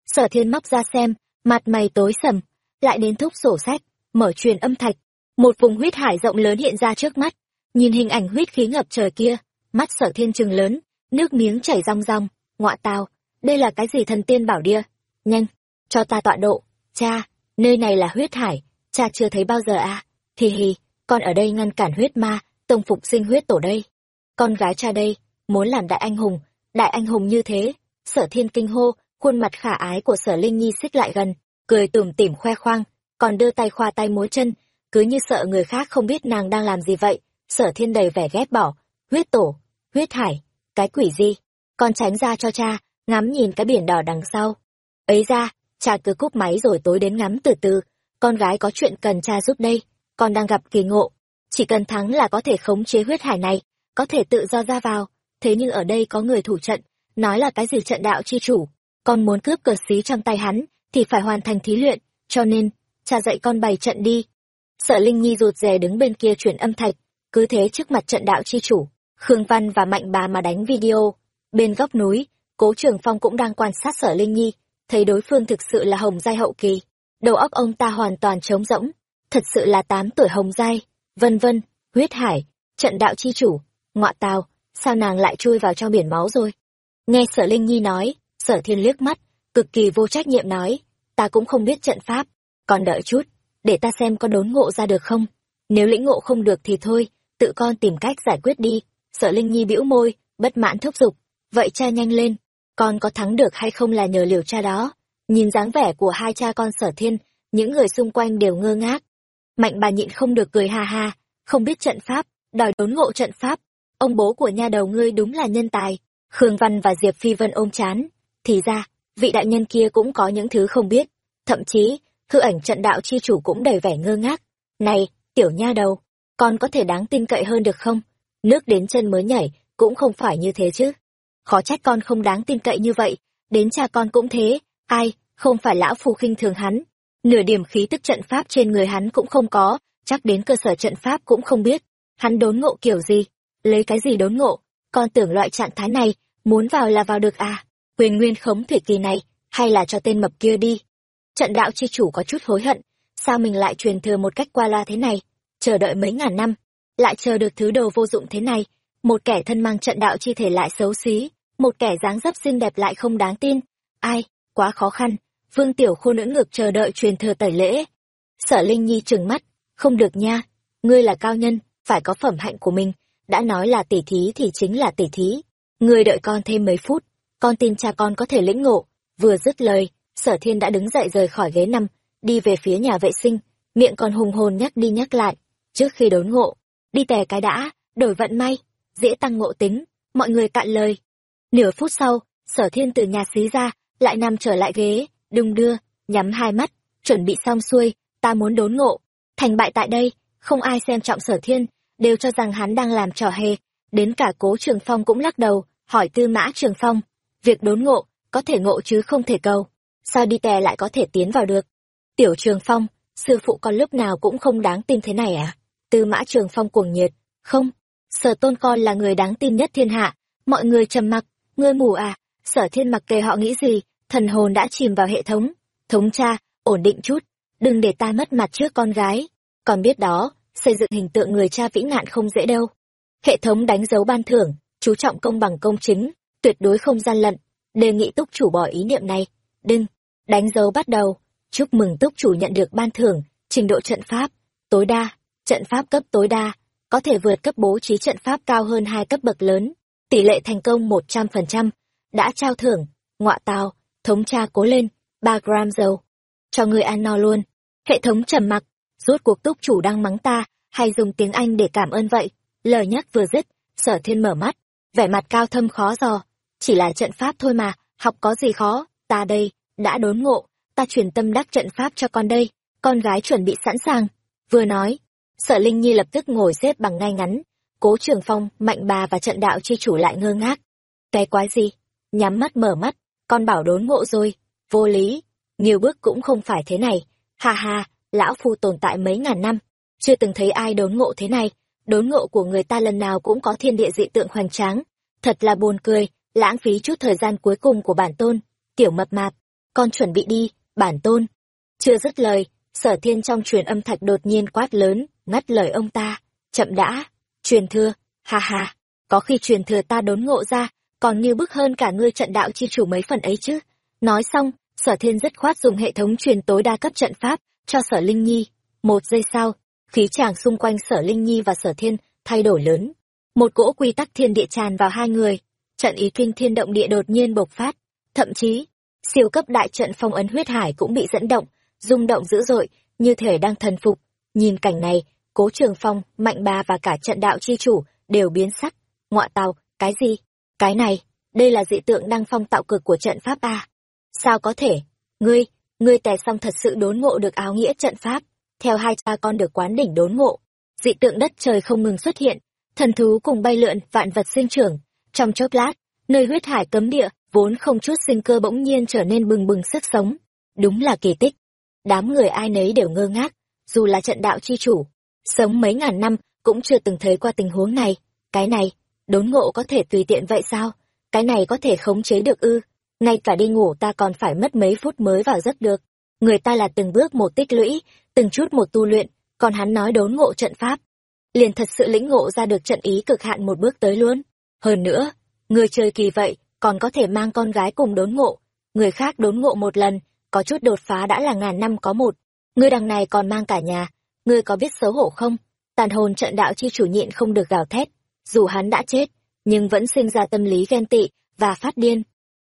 Sở thiên móc ra xem, mặt mày tối sầm, lại đến thúc sổ sách, mở truyền âm thạch. Một vùng huyết hải rộng lớn hiện ra trước mắt, nhìn hình ảnh huyết khí ngập trời kia, mắt sở thiên trừng lớn, nước miếng chảy rong rong, ngọa tào, đây là cái gì thần tiên bảo đia? Nhanh, cho ta tọa độ, cha, nơi này là huyết hải, cha chưa thấy bao giờ à? Hì hì, con ở đây ngăn cản huyết ma, tông phục sinh huyết tổ đây. Con gái cha đây, muốn làm đại anh hùng, đại anh hùng như thế. Sở thiên kinh hô, khuôn mặt khả ái của sở Linh Nhi xích lại gần, cười tủm tỉm khoe khoang, còn đưa tay khoa tay múa chân, cứ như sợ người khác không biết nàng đang làm gì vậy. Sở thiên đầy vẻ ghét bỏ, huyết tổ, huyết hải, cái quỷ gì con tránh ra cho cha ngắm nhìn cái biển đỏ đằng sau. Ấy ra, cha cứ cúp máy rồi tối đến ngắm từ từ. Con gái có chuyện cần cha giúp đây. Con đang gặp kỳ ngộ. Chỉ cần thắng là có thể khống chế huyết hải này, có thể tự do ra vào. Thế nhưng ở đây có người thủ trận, nói là cái gì trận đạo chi chủ. Con muốn cướp cờ xí trong tay hắn, thì phải hoàn thành thí luyện. Cho nên, cha dạy con bày trận đi. Sợ linh nhi rụt rè đứng bên kia chuyển âm thạch, cứ thế trước mặt trận đạo chi chủ. Khương văn và mạnh bà mà đánh video. Bên góc núi cố trường phong cũng đang quan sát sở linh nhi, thấy đối phương thực sự là hồng giai hậu kỳ, đầu óc ông ta hoàn toàn trống rỗng, thật sự là tám tuổi hồng giai, vân vân, huyết hải, trận đạo chi chủ, ngọa tào, sao nàng lại chui vào trong biển máu rồi? Nghe sở linh nhi nói, sở thiên liếc mắt, cực kỳ vô trách nhiệm nói, ta cũng không biết trận pháp, còn đợi chút, để ta xem có đốn ngộ ra được không. Nếu lĩnh ngộ không được thì thôi, tự con tìm cách giải quyết đi. Sở linh nhi bĩu môi, bất mãn thúc giục, vậy cha nhanh lên con có thắng được hay không là nhờ liều cha đó. Nhìn dáng vẻ của hai cha con sở thiên, những người xung quanh đều ngơ ngác. Mạnh bà nhịn không được cười ha ha, không biết trận pháp, đòi đốn ngộ trận pháp. Ông bố của nha đầu ngươi đúng là nhân tài. Khương văn và diệp phi vân ôm chán. Thì ra, vị đại nhân kia cũng có những thứ không biết. Thậm chí hư ảnh trận đạo chi chủ cũng đầy vẻ ngơ ngác. Này, tiểu nha đầu, con có thể đáng tin cậy hơn được không? Nước đến chân mới nhảy, cũng không phải như thế chứ khó trách con không đáng tin cậy như vậy. Đến cha con cũng thế. Ai, không phải lão phu khinh thường hắn. Nửa điểm khí tức trận pháp trên người hắn cũng không có. Chắc đến cơ sở trận pháp cũng không biết. Hắn đốn ngộ kiểu gì? Lấy cái gì đốn ngộ? Con tưởng loại trạng thái này, muốn vào là vào được à? Quyền nguyên khống thủy kỳ này, hay là cho tên mập kia đi? Trận đạo chi chủ có chút hối hận. Sao mình lại truyền thừa một cách qua loa thế này? Chờ đợi mấy ngàn năm. Lại chờ được thứ đồ vô dụng thế này. Một kẻ thân mang trận đạo chi thể lại xấu xí một kẻ dáng dấp xinh đẹp lại không đáng tin. Ai, quá khó khăn. Vương tiểu khô nưỡng ngược chờ đợi truyền thừa tẩy lễ. Sở linh nhi trừng mắt. Không được nha. Ngươi là cao nhân, phải có phẩm hạnh của mình. Đã nói là tỉ thí thì chính là tỉ thí. Ngươi đợi con thêm mấy phút. Con tin cha con có thể lĩnh ngộ. Vừa dứt lời, sở thiên đã đứng dậy rời khỏi ghế năm đi về phía nhà vệ sinh. Miệng còn hùng hồn nhắc đi nhắc lại. Trước khi đốn ngộ, đi tè cái đã, đổi vận may, dễ tăng ngộ tính. Mọi người cạn lời nửa phút sau, sở thiên từ nhà xí ra, lại nằm trở lại ghế, đung đưa, nhắm hai mắt, chuẩn bị xong xuôi, ta muốn đốn ngộ. Thành bại tại đây, không ai xem trọng sở thiên, đều cho rằng hắn đang làm trò hề. Đến cả cố trường phong cũng lắc đầu, hỏi tư mã trường phong, việc đốn ngộ, có thể ngộ chứ không thể cầu. Sao đi tè lại có thể tiến vào được? Tiểu trường phong, sư phụ con lúc nào cũng không đáng tin thế này à? Tư mã trường phong cuồng nhiệt, không, sở tôn con là người đáng tin nhất thiên hạ, mọi người trầm mặc ngươi mù à sở thiên mặc kệ họ nghĩ gì, thần hồn đã chìm vào hệ thống. Thống cha ổn định chút, đừng để ta mất mặt trước con gái. Còn biết đó, xây dựng hình tượng người cha vĩ ngạn không dễ đâu. Hệ thống đánh dấu ban thưởng, chú trọng công bằng công chính, tuyệt đối không gian lận. Đề nghị túc chủ bỏ ý niệm này. Đừng, đánh dấu bắt đầu. Chúc mừng túc chủ nhận được ban thưởng, trình độ trận pháp, tối đa, trận pháp cấp tối đa, có thể vượt cấp bố trí trận pháp cao hơn hai cấp bậc lớn tỷ lệ thành công một trăm phần trăm đã trao thưởng, ngọa tào thống tra cố lên, ba gram dầu. Cho người ăn no luôn. Hệ thống trầm mặc, rốt cuộc túc chủ đang mắng ta, hay dùng tiếng anh để cảm ơn vậy? Lời nhắc vừa dứt, sở thiên mở mắt, vẻ mặt cao thâm khó dò. Chỉ là trận pháp thôi mà, học có gì khó? Ta đây, đã đốn ngộ, ta truyền tâm đắc trận pháp cho con đây, con gái chuẩn bị sẵn sàng. Vừa nói, sở linh nhi lập tức ngồi xếp bằng ngay ngắn cố trường phong, mạnh bà và trận đạo chi chủ lại ngơ ngác. Cái quái gì? Nhắm mắt mở mắt, con bảo đốn ngộ rồi. Vô lý. Nhiều bước cũng không phải thế này. Ha ha, lão phu tồn tại mấy ngàn năm. Chưa từng thấy ai đốn ngộ thế này. Đốn ngộ của người ta lần nào cũng có thiên địa dị tượng hoành tráng. Thật là buồn cười, lãng phí chút thời gian cuối cùng của bản tôn. Tiểu mập mạp, con chuẩn bị đi, bản tôn. Chưa dứt lời, sở thiên trong truyền âm thạch đột nhiên quát lớn, ngắt lời ông ta. Chậm đã truyền thừa, ha ha, có khi truyền thừa ta đốn ngộ ra, còn như bức hơn cả ngươi trận đạo chi chủ mấy phần ấy chứ. Nói xong, sở thiên dứt khoát dùng hệ thống truyền tối đa cấp trận pháp cho sở linh nhi. Một giây sau, khí tràng xung quanh sở linh nhi và sở thiên thay đổi lớn. Một cỗ quy tắc thiên địa tràn vào hai người. Trận ý kinh thiên động địa đột nhiên bộc phát. Thậm chí, siêu cấp đại trận phong ấn huyết hải cũng bị dẫn động, rung động dữ dội, như thể đang thần phục. Nhìn cảnh này cố trường phong mạnh bà và cả trận đạo chi chủ đều biến sắc ngọa tàu cái gì Cái này, đây là dị tượng đăng phong tạo cực của trận pháp a. Sao có thể? Ngươi, ngươi tè xong thật sự đốn ngộ được áo nghĩa trận pháp, theo hai cha con được quán đỉnh đốn ngộ. Dị tượng đất trời không ngừng xuất hiện, thần thú cùng bay lượn, vạn vật sinh trưởng. Trong chốc lát, nơi huyết hải cấm địa, vốn không chút sinh cơ bỗng nhiên trở nên bừng bừng sức sống. Đúng là kỳ tích. Đám người ai nấy đều ngơ ngác, dù là trận đạo chi chủ, sống mấy ngàn năm cũng chưa từng thấy qua tình huống này. Cái này, đốn ngộ có thể tùy tiện vậy sao? Cái này có thể khống chế được ư? Ngay cả đi ngủ ta còn phải mất mấy phút mới vào giấc được. Người ta là từng bước một tích lũy, từng chút một tu luyện, còn hắn nói đốn ngộ trận pháp. Liền thật sự lĩnh ngộ ra được trận ý cực hạn một bước tới luôn. Hơn nữa, người chơi kỳ vậy, còn có thể mang con gái cùng đốn ngộ. Người khác đốn ngộ một lần, có chút đột phá đã là ngàn năm có một. Người đằng này còn mang cả nhà, ngươi có biết xấu hổ không? Tàn hồn trận đạo chi chủ nhịn không được gào thét, dù hắn đã chết, nhưng vẫn sinh ra tâm lý ghen tị và phát điên.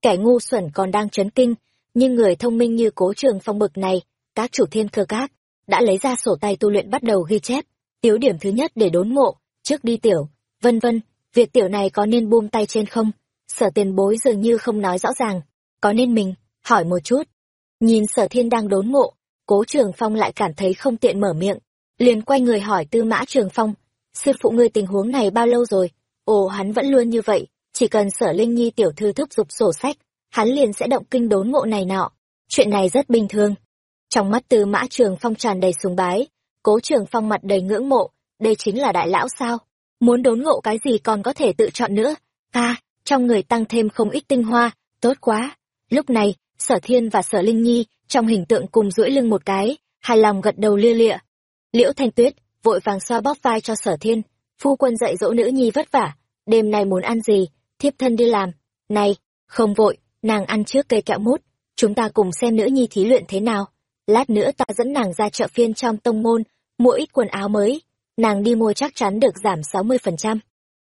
Kẻ ngu xuẩn còn đang chấn kinh, nhưng người thông minh như cố trường phong bực này, các chủ thiên cơ các, đã lấy ra sổ tay tu luyện bắt đầu ghi chép, tiếu điểm thứ nhất để đốn ngộ, trước đi tiểu, vân vân, việc tiểu này có nên buông tay trên không? Sở tiền bối dường như không nói rõ ràng, có nên mình, hỏi một chút. Nhìn sở thiên đang đốn ngộ, cố trường phong lại cảm thấy không tiện mở miệng, liền quay người hỏi tư mã trường phong, sư phụ ngươi tình huống này bao lâu rồi? Ồ hắn vẫn luôn như vậy, chỉ cần sở linh nhi tiểu thư thúc giục sổ sách, hắn liền sẽ động kinh đốn ngộ này nọ. Chuyện này rất bình thường. Trong mắt tư mã trường phong tràn đầy sùng bái, cố trường phong mặt đầy ngưỡng mộ, đây chính là đại lão sao? Muốn đốn ngộ cái gì còn có thể tự chọn nữa? À, trong người tăng thêm không ít tinh hoa, tốt quá. Lúc này, sở thiên và sở linh nhi trong hình tượng cùng duỗi lưng một cái, hài lòng gật đầu lia lịa. Liễu Thanh Tuyết vội vàng xoa bóp vai cho Sở Thiên, phu quân dạy dỗ nữ nhi vất vả, đêm nay muốn ăn gì, thiếp thân đi làm. Này, không vội, nàng ăn trước cây kẹo mút, chúng ta cùng xem nữ nhi thí luyện thế nào. Lát nữa ta dẫn nàng ra chợ phiên trong tông môn, mua ít quần áo mới, nàng đi mua chắc chắn được giảm sáu mươi phần trăm.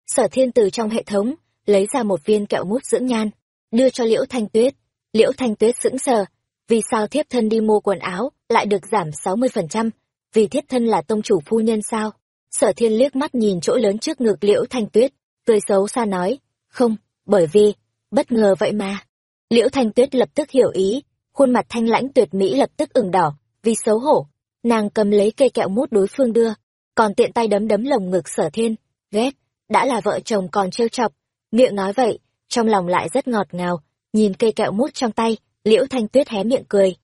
Sở Thiên từ trong hệ thống, lấy ra một viên kẹo mút dưỡng nhan, đưa cho Liễu Thanh Tuyết. Liễu Thanh Tuyết sững sờ, vì sao thiếp thân đi mua quần áo lại được giảm sáu mươi phần trăm? Vì thiếp thân là tông chủ phu nhân sao? Sở thiên liếc mắt nhìn chỗ lớn trước ngực liễu thanh tuyết tươi xấu xa nói, không, bởi vì, bất ngờ vậy mà. Liễu thanh tuyết lập tức hiểu ý, khuôn mặt thanh lãnh tuyệt mỹ lập tức ửng đỏ, vì xấu hổ, nàng cầm lấy cây kẹo mút đối phương đưa, còn tiện tay đấm đấm lồng ngực sở thiên, ghét, đã là vợ chồng còn trêu chọc. Miệng nói vậy, trong lòng lại rất ngọt ngào, nhìn cây kẹo mút trong tay liễu thanh tuyết hé miệng cười.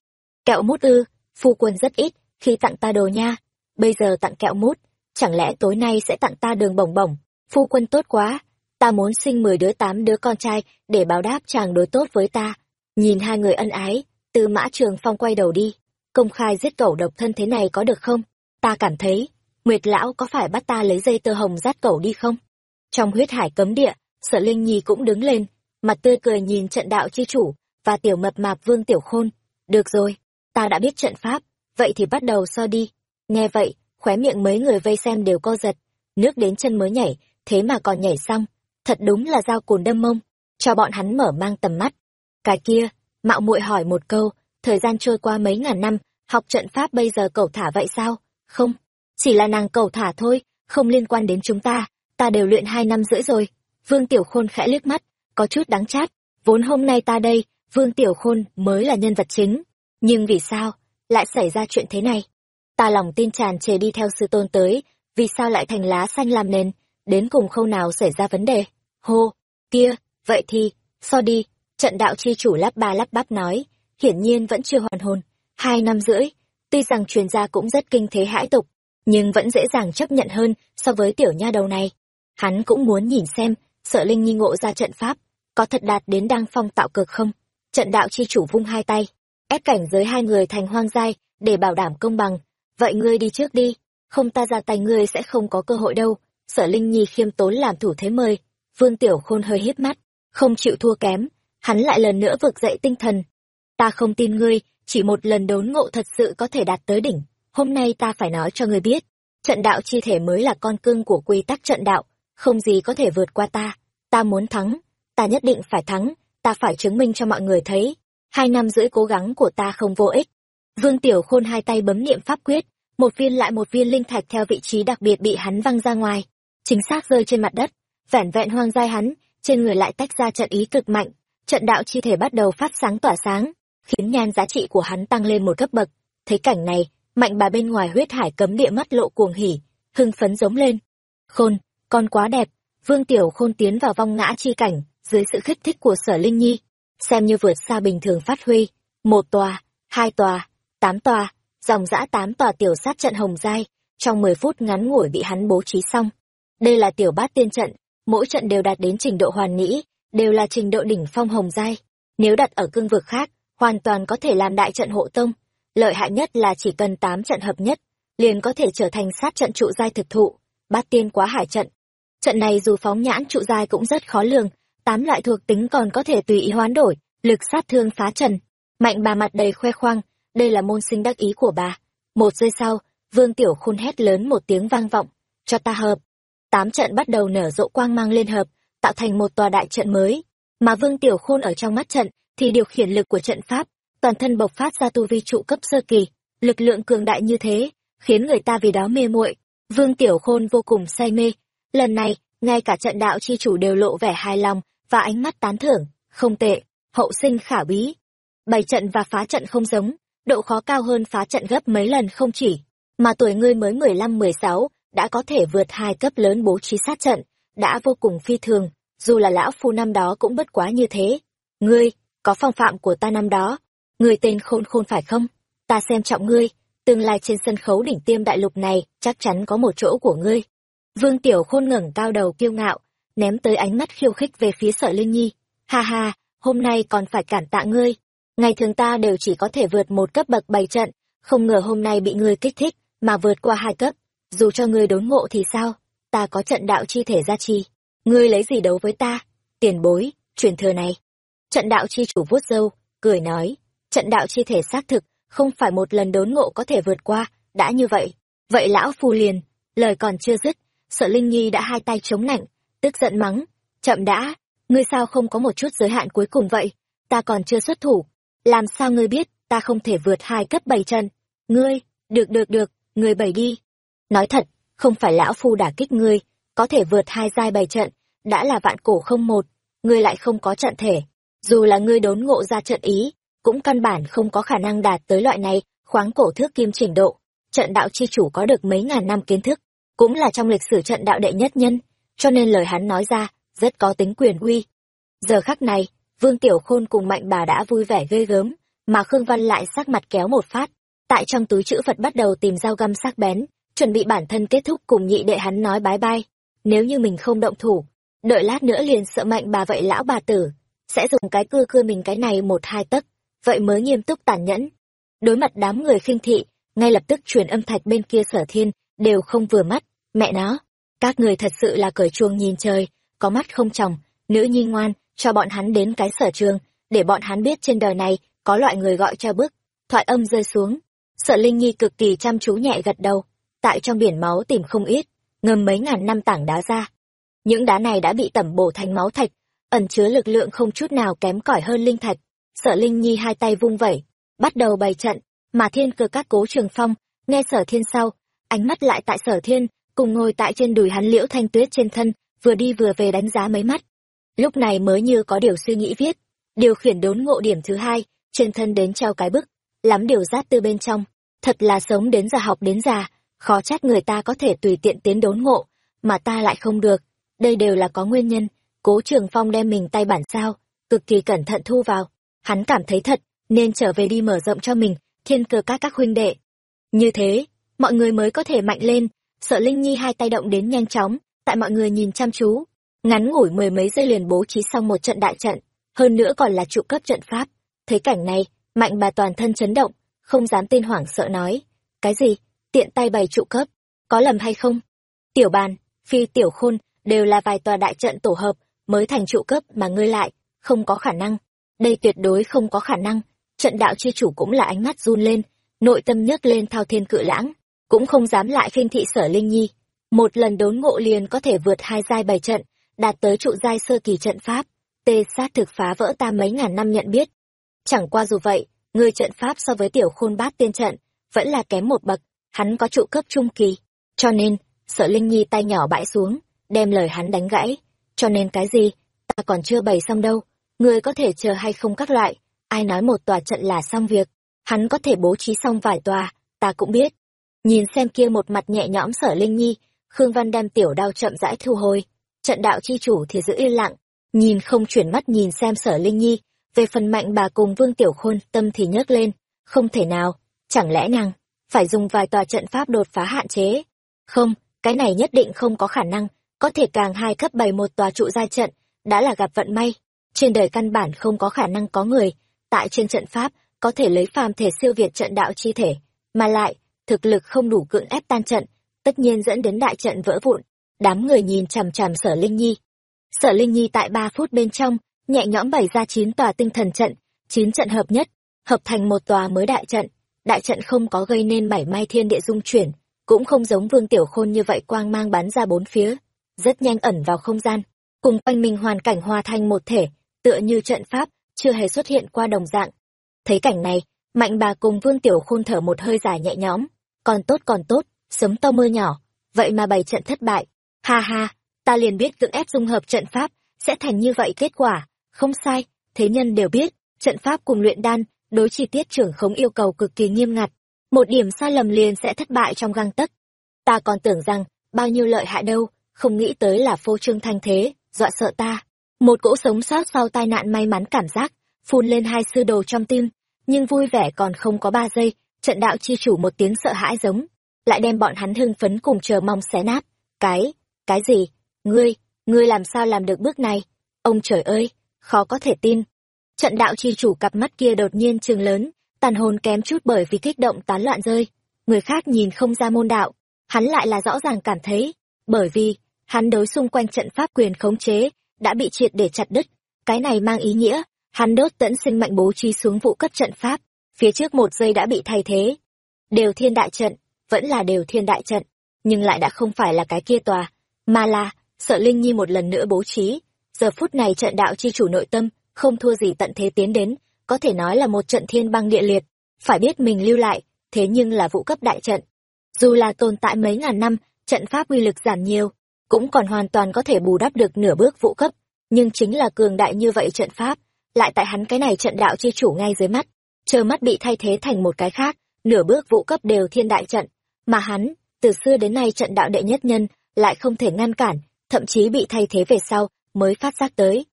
Kẹo mút ư, phu quân rất ít, khi tặng ta đồ nha. Bây giờ tặng kẹo mút, chẳng lẽ tối nay sẽ tặng ta đường bổng bổng? Phu quân tốt quá, ta muốn sinh mười đứa tám đứa con trai để báo đáp chàng đối tốt với ta. Nhìn hai người ân ái từ mã trường phong quay đầu đi. Công khai giết cẩu độc thân thế này có được không? Ta cảm thấy, nguyệt lão có phải bắt ta lấy dây tơ hồng dắt cẩu đi không? Trong huyết hải cấm địa, sở linh nhi cũng đứng lên, mặt tươi cười nhìn trận đạo chi chủ và tiểu mập mạp vương tiểu khôn. Được rồi, ta đã biết trận pháp, vậy thì bắt đầu so đi. Nghe vậy, khóe miệng mấy người vây xem đều co giật. Nước đến chân mới nhảy, thế mà còn nhảy xong. Thật đúng là dao cùn đâm mông. Cho bọn hắn mở mang tầm mắt. Cái kia, mạo muội hỏi một câu, thời gian trôi qua mấy ngàn năm, học trận pháp bây giờ cầu thả vậy sao? Không, chỉ là nàng cầu thả thôi, không liên quan đến chúng ta. Ta đều luyện hai năm rưỡi rồi. Vương tiểu khôn khẽ liếc mắt, có chút đáng chát. Vốn hôm nay ta đây vương tiểu khôn mới là nhân vật chính. Nhưng vì sao lại xảy ra chuyện thế này? Ta lòng tin tràn trề đi theo sư tôn tới, vì sao lại thành lá xanh làm nền? Đến cùng khâu nào xảy ra vấn đề? Hô, kia, vậy thì, so đi, trận đạo chi chủ lắp ba lắp bắp nói, hiển nhiên vẫn chưa hoàn hồn. Hai năm rưỡi, tuy rằng truyền gia cũng rất kinh thế hãi tục, nhưng vẫn dễ dàng chấp nhận hơn so với tiểu nha đầu này. Hắn cũng muốn nhìn xem, sợ linh nhi ngộ ra trận pháp, có thật đạt đến đăng phong tạo cực không? Trận đạo chi chủ vung hai tay, ép cảnh giới hai người thành hoang giai để bảo đảm công bằng. Vậy ngươi đi trước đi, không ta ra tay ngươi sẽ không có cơ hội đâu. Sở linh nhi khiêm tốn làm thủ thế mời, vương tiểu khôn hơi hít mắt, không chịu thua kém, hắn lại lần nữa vực dậy tinh thần. Ta không tin ngươi, chỉ một lần đốn ngộ thật sự có thể đạt tới đỉnh. Hôm nay ta phải nói cho ngươi biết, trận đạo chi thể mới là con cưng của quy tắc trận đạo, không gì có thể vượt qua ta. Ta muốn thắng, ta nhất định phải thắng ta phải chứng minh cho mọi người thấy hai năm rưỡi cố gắng của ta không vô ích. Vương Tiểu Khôn hai tay bấm niệm pháp quyết, một viên lại một viên linh thạch theo vị trí đặc biệt bị hắn văng ra ngoài, chính xác rơi trên mặt đất, vẻn vẹn hoang dai hắn, trên người lại tách ra trận ý cực mạnh, trận đạo chi thể bắt đầu phát sáng tỏa sáng, khiến nhan giá trị của hắn tăng lên một cấp bậc. Thấy cảnh này, mạnh bà bên ngoài huyết hải cấm địa mắt lộ cuồng hỉ, hưng phấn giống lên. Khôn, con quá đẹp, Vương Tiểu Khôn tiến vào vong ngã chi cảnh, dưới sự khích thích của Sở Linh Nhi, xem như vượt xa bình thường phát huy, một tòa, hai tòa, tám tòa, dòng dã tám tòa tiểu sát trận hồng giai, trong mười phút ngắn ngủi bị hắn bố trí xong. Đây là tiểu bát tiên trận, mỗi trận đều đạt đến trình độ hoàn mỹ, đều là trình độ đỉnh phong hồng giai. Nếu đặt ở cương vực khác, hoàn toàn có thể làm đại trận hộ tông. Lợi hại nhất là chỉ cần tám trận hợp nhất, liền có thể trở thành sát trận trụ giai thực thụ, bát tiên quá hải trận. Trận này dù phóng nhãn trụ giai cũng rất khó lường, tám loại thuộc tính còn có thể tùy ý hoán đổi, lực sát thương phá trần. Mạnh bà mặt đầy khoe khoang, đây là môn sinh đắc ý của bà. Một giây sau, Vương Tiểu Khôn hét lớn một tiếng vang vọng, cho ta hợp. Tám trận bắt đầu nở rộ quang mang lên hợp, tạo thành một tòa đại trận mới. Mà Vương Tiểu Khôn ở trong mắt trận, thì điều khiển lực của trận pháp, toàn thân bộc phát ra tu vi trụ cấp sơ kỳ, lực lượng cường đại như thế, khiến người ta vì đó mê muội. Vương Tiểu Khôn vô cùng say mê. Lần này, ngay cả trận đạo chi chủ đều lộ vẻ hài lòng và ánh mắt tán thưởng, không tệ, hậu sinh khả bí. Bày trận và phá trận không giống, độ khó cao hơn phá trận gấp mấy lần không chỉ, mà tuổi ngươi mới mười lăm mười sáu đã có thể vượt hai cấp lớn bố trí sát trận, đã vô cùng phi thường, dù là lão phu năm đó cũng bất quá như thế. Ngươi, có phong phạm của ta năm đó, ngươi tên khôn khôn phải không? Ta xem trọng ngươi, tương lai trên sân khấu đỉnh tiêm đại lục này chắc chắn có một chỗ của ngươi. Vương Tiểu Khôn ngẩng cao đầu kiêu ngạo, ném tới ánh mắt khiêu khích về phía sở Linh Nhi. Ha ha, hôm nay còn phải cản tạ ngươi. Ngày thường ta đều chỉ có thể vượt một cấp bậc bày trận, không ngờ hôm nay bị ngươi kích thích, mà vượt qua hai cấp. Dù cho ngươi đốn ngộ thì sao, ta có trận đạo chi thể gia trì. Ngươi lấy gì đấu với ta? Tiền bối, truyền thừa này. Trận đạo chi chủ vuốt râu, cười nói, trận đạo chi thể xác thực, không phải một lần đốn ngộ có thể vượt qua, đã như vậy. Vậy lão phu liền, lời còn chưa dứt, sợ Linh Nhi đã hai tay chống nạnh, tức giận mắng, chậm đã, ngươi sao không có một chút giới hạn cuối cùng vậy, ta còn chưa xuất thủ, làm sao ngươi biết? Ta không thể vượt hai cấp bảy chân, ngươi, được được được, ngươi bày đi. Nói thật, không phải lão phu đả kích ngươi, có thể vượt hai giai bảy trận, đã là vạn cổ không một, ngươi lại không có trận thể, dù là ngươi đốn ngộ ra trận ý, cũng căn bản không có khả năng đạt tới loại này, khoáng cổ thước kim trình độ. Trận đạo chi chủ có được mấy ngàn năm kiến thức, cũng là trong lịch sử trận đạo đệ nhất nhân, cho nên lời hắn nói ra, rất có tính quyền uy. Giờ khắc này, Vương Tiểu Khôn cùng Mạnh bà đã vui vẻ ghê gớm, mà Khương Văn lại sắc mặt kéo một phát. Tại trong túi chữ Phật bắt đầu tìm dao găm sắc bén, chuẩn bị bản thân kết thúc cùng nhị đệ hắn nói bái bai. Nếu như mình không động thủ, đợi lát nữa liền sợ Mạnh bà vậy lão bà tử, sẽ dùng cái cưa cưa mình cái này một hai tấc, vậy mới nghiêm túc tàn nhẫn. Đối mặt đám người khinh thị, ngay lập tức truyền âm thạch bên kia sở thiên, đều không vừa mắt, mẹ nó, các người thật sự là cởi chuông nhìn trời, có mắt không chồng, nữ nhi ngoan, cho bọn hắn đến cái sở trường, để bọn hắn biết trên đời này có loại người gọi cho bức. Thoại âm rơi xuống, sợ Linh Nhi cực kỳ chăm chú nhẹ gật đầu, tại trong biển máu tìm không ít, ngầm mấy ngàn năm tảng đá ra. Những đá này đã bị tẩm bổ thành máu thạch, ẩn chứa lực lượng không chút nào kém cỏi hơn linh thạch. Sở Linh Nhi hai tay vung vẩy, bắt đầu bày trận, mà thiên cơ các cố trường phong, nghe sở thiên sau, ánh mắt lại tại sở thiên, cùng ngồi tại trên đùi hắn liễu thanh tuyết trên thân, vừa đi vừa về đánh giá mấy mắt. Lúc này mới như có điều suy nghĩ viết, điều khiển đốn ngộ điểm thứ hai, trên thân đến treo cái bức, lắm điều rát tư bên trong, thật là sống đến già học đến già, khó trách người ta có thể tùy tiện tiến đốn ngộ, mà ta lại không được, đây đều là có nguyên nhân, cố trường phong đem mình tay bản sao, cực kỳ cẩn thận thu vào, hắn cảm thấy thật, nên trở về đi mở rộng cho mình, thiên cơ các các huynh đệ. Như thế, mọi người mới có thể mạnh lên, sợ Linh Nhi hai tay động đến nhanh chóng, tại mọi người nhìn chăm chú, ngắn ngủi mười mấy giây liền bố trí xong một trận đại trận, hơn nữa còn là trụ cấp trận pháp. Thấy cảnh này, mạnh bà toàn thân chấn động, không dám tin hoảng sợ nói, cái gì, tiện tay bày trụ cấp, có lầm hay không? Tiểu bàn, phi tiểu khôn, đều là vài tòa đại trận tổ hợp, mới thành trụ cấp mà ngươi lại, không có khả năng. Đây tuyệt đối không có khả năng, trận đạo chi chủ cũng là ánh mắt run lên, nội tâm nhấc lên thao thiên cự lãng, cũng không dám lại khinh thị sở linh nhi. Một lần đốn ngộ liền có thể vượt hai giai bảy trận, đạt tới trụ giai sơ kỳ trận pháp. Tê sát thực phá vỡ ta mấy ngàn năm nhận biết. Chẳng qua dù vậy người trận pháp so với tiểu khôn bát tiên trận, vẫn là kém một bậc, hắn có trụ cấp trung kỳ. Cho nên, sở linh nhi tay nhỏ bãi xuống, đem lời hắn đánh gãy. Cho nên cái gì, ta còn chưa bày xong đâu, ngươi có thể chờ hay không các loại, ai nói một tòa trận là xong việc. Hắn có thể bố trí xong vài tòa, ta cũng biết nhìn xem kia một mặt nhẹ nhõm sở linh nhi, khương văn đem tiểu đao chậm rãi thu hồi. Trận đạo chi chủ thì giữ yên lặng, nhìn không chuyển mắt nhìn xem sở linh nhi. Về phần mạnh bà cùng vương tiểu khôn, tâm thì nhấc lên, không thể nào, chẳng lẽ nàng phải dùng vài tòa trận pháp đột phá hạn chế? Không, cái này nhất định không có khả năng, có thể càng hai cấp bày một tòa trụ gia trận, đã là gặp vận may. Trên đời căn bản không có khả năng có người, tại trên trận pháp, có thể lấy phàm thể siêu việt trận đạo chi thể, mà lại thực lực không đủ cưỡng ép tan trận, tất nhiên dẫn đến đại trận vỡ vụn. Đám người nhìn chằm chằm sở linh nhi. Sở linh nhi tại ba phút bên trong, nhẹ nhõm bày ra chín tòa tinh thần trận, chín trận hợp nhất, hợp thành một tòa mới đại trận. Đại trận không có gây nên bảy mai thiên địa dung chuyển, cũng không giống vương tiểu khôn như vậy quang mang bắn ra bốn phía, rất nhanh ẩn vào không gian. Cùng quanh mình hoàn cảnh hòa thành một thể, tựa như trận pháp, chưa hề xuất hiện qua đồng dạng. Thấy cảnh này mạnh bà cùng vương tiểu khôn thở một hơi dài nhẹ nhõm. Còn tốt còn tốt, sớm to mưa nhỏ. Vậy mà bày trận thất bại. Ha ha, ta liền biết cưỡng ép dung hợp trận pháp sẽ thành như vậy kết quả. Không sai, thế nhân đều biết, trận pháp cùng luyện đan đối chi tiết trưởng khống yêu cầu cực kỳ nghiêm ngặt. Một điểm sai lầm liền sẽ thất bại trong găng tấc. Ta còn tưởng rằng bao nhiêu lợi hại đâu, không nghĩ tới là phô trương thanh thế, dọa sợ ta. Một cỗ sống sót sau tai nạn may mắn cảm giác, phun lên hai sư đồ trong tim nhưng vui vẻ còn không có ba giây, trận đạo chi chủ một tiếng sợ hãi giống, lại đem bọn hắn hưng phấn cùng chờ mong xé nát. Cái cái gì? Ngươi ngươi làm sao làm được bước này? Ông trời ơi, khó có thể tin. Trận đạo chi chủ cặp mắt kia đột nhiên trường lớn, tàn hồn kém chút bởi vì kích động tán loạn rơi. Người khác nhìn không ra môn đạo, hắn lại là rõ ràng cảm thấy, bởi vì hắn đối xung quanh trận pháp quyền khống chế đã bị triệt để chặt đứt. Cái này mang ý nghĩa hắn đốt tẫn sinh mạnh bố trí xuống vụ cấp trận pháp, phía trước một giây đã bị thay thế. Đều thiên đại trận, vẫn là đều thiên đại trận, nhưng lại đã không phải là cái kia tòa, mà là, sợ linh nhi một lần nữa bố trí. Giờ phút này trận đạo chi chủ nội tâm, không thua gì tận thế tiến đến, có thể nói là một trận thiên băng địa liệt. Phải biết mình lưu lại, thế nhưng là vụ cấp đại trận. Dù là tồn tại mấy ngàn năm, trận pháp uy lực giảm nhiều, cũng còn hoàn toàn có thể bù đắp được nửa bước vụ cấp, nhưng chính là cường đại như vậy trận pháp lại tại hắn cái này trận đạo chi chủ ngay dưới mắt chờ mắt bị thay thế thành một cái khác, nửa bước vụ cấp đều thiên đại trận. Mà hắn, từ xưa đến nay trận đạo đệ nhất nhân, lại không thể ngăn cản, thậm chí bị thay thế về sau, mới phát giác tới.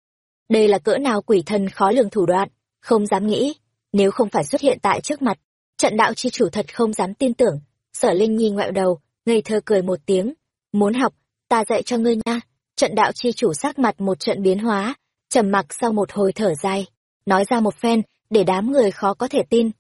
Đây là cỡ nào quỷ thần khó lường thủ đoạn, không dám nghĩ, nếu không phải xuất hiện tại trước mặt, trận đạo chi chủ thật không dám tin tưởng. Sở linh nhi ngoẹo đầu, ngây thơ cười một tiếng, muốn học, ta dạy cho ngươi nha. Trận đạo chi chủ sắc mặt một trận biến hóa trầm mặc sau một hồi thở dài, nói ra một phen, để đám người khó có thể tin.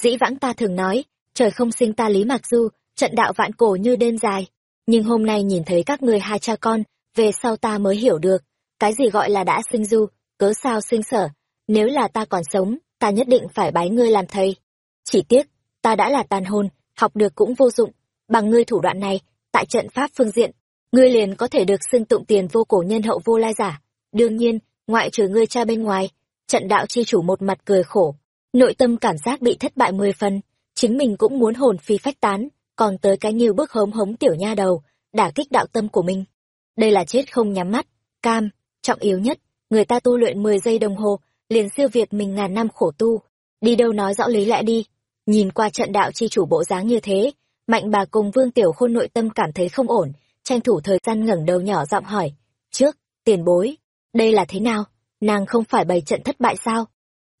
Dĩ vãng ta thường nói, trời không sinh ta lý mặc du, trận đạo vạn cổ như đêm dài. Nhưng hôm nay nhìn thấy các người hai cha con, về sau ta mới hiểu được, cái gì gọi là đã sinh du, cớ sao sinh sở. Nếu là ta còn sống, ta nhất định phải bái ngươi làm thầy. Chỉ tiếc, ta đã là tàn hồn, học được cũng vô dụng. Bằng ngươi thủ đoạn này, tại trận pháp phương diện, ngươi liền có thể được xưng tụng tiền vô cổ nhân hậu vô lai giả. Đương nhiên ngoại trừ ngươi cha bên ngoài, trận đạo chi chủ một mặt cười khổ, nội tâm cảm giác bị thất bại mười phần, chính mình cũng muốn hồn phi phách tán, còn tới cái như bước hống hống tiểu nha đầu, đả kích đạo tâm của mình. Đây là chết không nhắm mắt, cam, trọng yếu nhất, người ta tu luyện mười giây đồng hồ, liền siêu việt mình ngàn năm khổ tu. Đi đâu nói rõ lý lẽ đi, nhìn qua trận đạo chi chủ bộ dáng như thế, mạnh bà cùng vương tiểu khôn nội tâm cảm thấy không ổn, tranh thủ thời gian ngẩng đầu nhỏ giọng hỏi, trước, tiền bối đây là thế nào? Nàng không phải bày trận thất bại sao?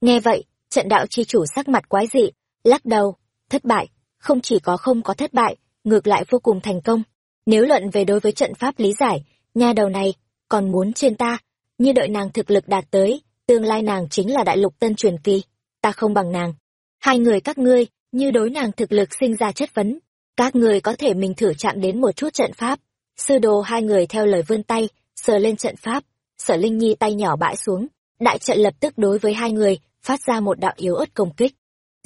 Nghe vậy, trận đạo chi chủ sắc mặt quái dị, lắc đầu. Thất bại, không chỉ có không có thất bại, ngược lại vô cùng thành công. Nếu luận về đối với trận pháp lý giải, nha đầu này còn muốn trên ta, như đợi nàng thực lực đạt tới, tương lai nàng chính là đại lục tân truyền kỳ. Ta không bằng nàng. Hai người các ngươi, như đối nàng thực lực sinh ra chất vấn, các người có thể mình thử chạm đến một chút trận pháp. Sư đồ hai người theo lời vươn tay, sờ lên trận pháp sở linh nhi tay nhỏ bãi xuống. Đại trận lập tức đối với hai người, phát ra một đạo yếu ớt công kích.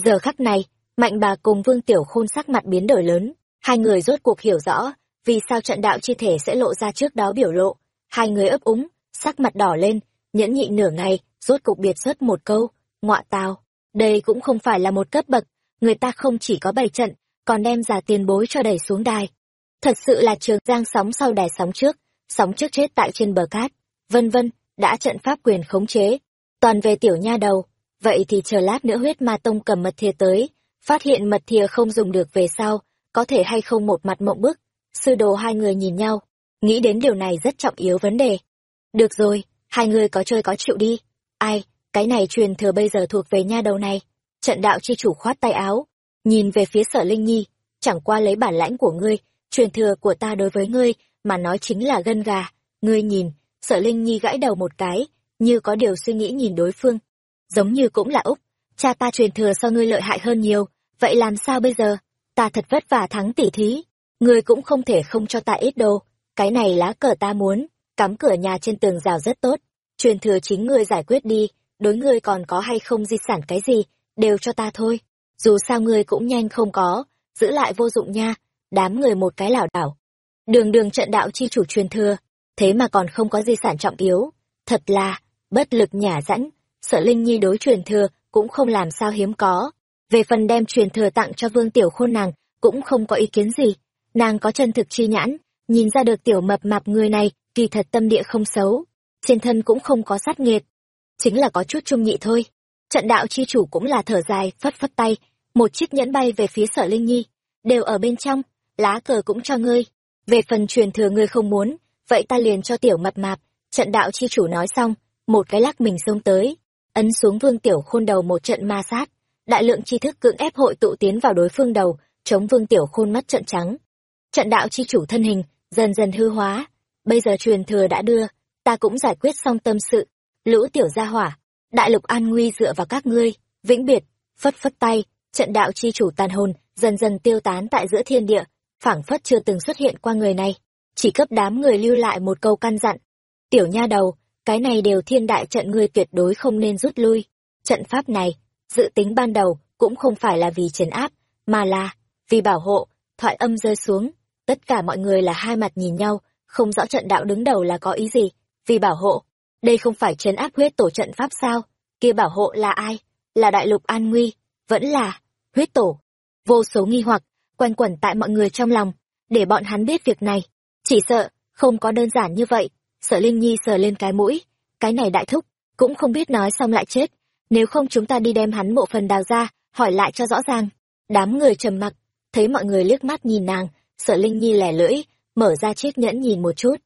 Giờ khắc này, mạnh bà cùng vương tiểu khôn sắc mặt biến đổi lớn. Hai người rốt cuộc hiểu rõ, vì sao trận đạo chi thể sẽ lộ ra trước đó biểu lộ. Hai người ấp úng, sắc mặt đỏ lên, nhẫn nhịn nửa ngày, rốt cục biệt xuất một câu, ngọa tào, đây cũng không phải là một cấp bậc, người ta không chỉ có bày trận, còn đem giả tiền bối cho đẩy xuống đài. Thật sự là trường giang sóng sau đài sóng trước sóng trước chết tại trên bờ cát vân vân đã trận pháp quyền khống chế, toàn về tiểu nha đầu, vậy thì chờ lát nữa huyết ma tông cầm mật thìa tới, phát hiện mật thìa không dùng được về sau, có thể hay không một mặt mộng bức. Sư đồ hai người nhìn nhau, nghĩ đến điều này rất trọng yếu vấn đề. Được rồi, hai người có chơi có chịu đi. Ai, cái này truyền thừa bây giờ thuộc về nha đầu này. Trận đạo chi chủ khoát tay áo, nhìn về phía sở Linh Nhi, chẳng qua lấy bản lãnh của ngươi, truyền thừa của ta đối với ngươi, mà nói chính là gân gà. Ngươi nhìn, sở Linh Nhi gãi đầu một cái, như có điều suy nghĩ nhìn đối phương. Giống như cũng là Úc, cha ta truyền thừa so ngươi lợi hại hơn nhiều, vậy làm sao bây giờ? Ta thật vất vả thắng tỉ thí, ngươi cũng không thể không cho ta ít đồ. Cái này lá cờ ta muốn, cắm cửa nhà trên tường rào rất tốt. Truyền thừa chính ngươi giải quyết đi, đối ngươi còn có hay không di sản cái gì, đều cho ta thôi. Dù sao ngươi cũng nhanh không có, giữ lại vô dụng nha, đám người một cái lảo đảo. Đường đường trận đạo chi chủ truyền thừa, thế mà còn không có di sản trọng yếu. Thật là, bất lực nhả rãnh, sợ Linh Nhi đối truyền thừa cũng không làm sao hiếm có. Về phần đem truyền thừa tặng cho vương tiểu khôn nàng, cũng không có ý kiến gì. Nàng có chân thực chi nhãn, nhìn ra được tiểu mập mạp người này, kỳ thật tâm địa không xấu. Trên thân cũng không có sát nghiệt. Chính là có chút trung nhị thôi. Trận đạo chi chủ cũng là thở dài, phất phất tay, một chiếc nhẫn bay về phía sở Linh Nhi. Đều ở bên trong, lá cờ cũng cho ngươi. Về phần truyền thừa ngươi không muốn, vậy ta liền cho tiểu mập mạp. Trận đạo chi chủ nói xong, một cái lắc mình xông tới, ấn xuống vương tiểu khôn đầu một trận ma sát. Đại lượng tri thức cưỡng ép hội tụ tiến vào đối phương đầu, chống vương tiểu khôn mắt trận trắng. Trận đạo chi chủ thân hình, dần dần hư hóa. Bây giờ truyền thừa đã đưa, ta cũng giải quyết xong tâm sự. Lũ tiểu gia hỏa, đại lục an nguy dựa vào các ngươi, vĩnh biệt, phất phất tay, trận đạo chi chủ tàn hồn, dần dần tiêu tán tại giữa thiên địa, phảng phất chưa từng xuất hiện qua người này. Chỉ cấp đám người lưu lại một câu căn dặn. Tiểu nha đầu, cái này đều thiên đại trận ngươi tuyệt đối không nên rút lui. Trận pháp này, dự tính ban đầu, cũng không phải là vì trấn áp, mà là vì bảo hộ, thoại âm rơi xuống. Tất cả mọi người là hai mặt nhìn nhau, không rõ trận đạo đứng đầu là có ý gì. Vì bảo hộ, đây không phải trấn áp huyết tổ trận pháp sao? Kia bảo hộ là ai? Là đại lục an nguy, vẫn là huyết tổ. Vô số nghi hoặc, quanh quẩn tại mọi người trong lòng, để bọn hắn biết việc này. Chỉ sợ, không có đơn giản như vậy. Sở Linh Nhi sờ lên cái mũi, cái này đại thúc, cũng không biết nói xong lại chết. Nếu không chúng ta đi đem hắn mộ phần đào ra, hỏi lại cho rõ ràng. Đám người trầm mặc, thấy mọi người liếc mắt nhìn nàng, Sở Linh Nhi lẻ lưỡi, mở ra chiếc nhẫn nhìn một chút.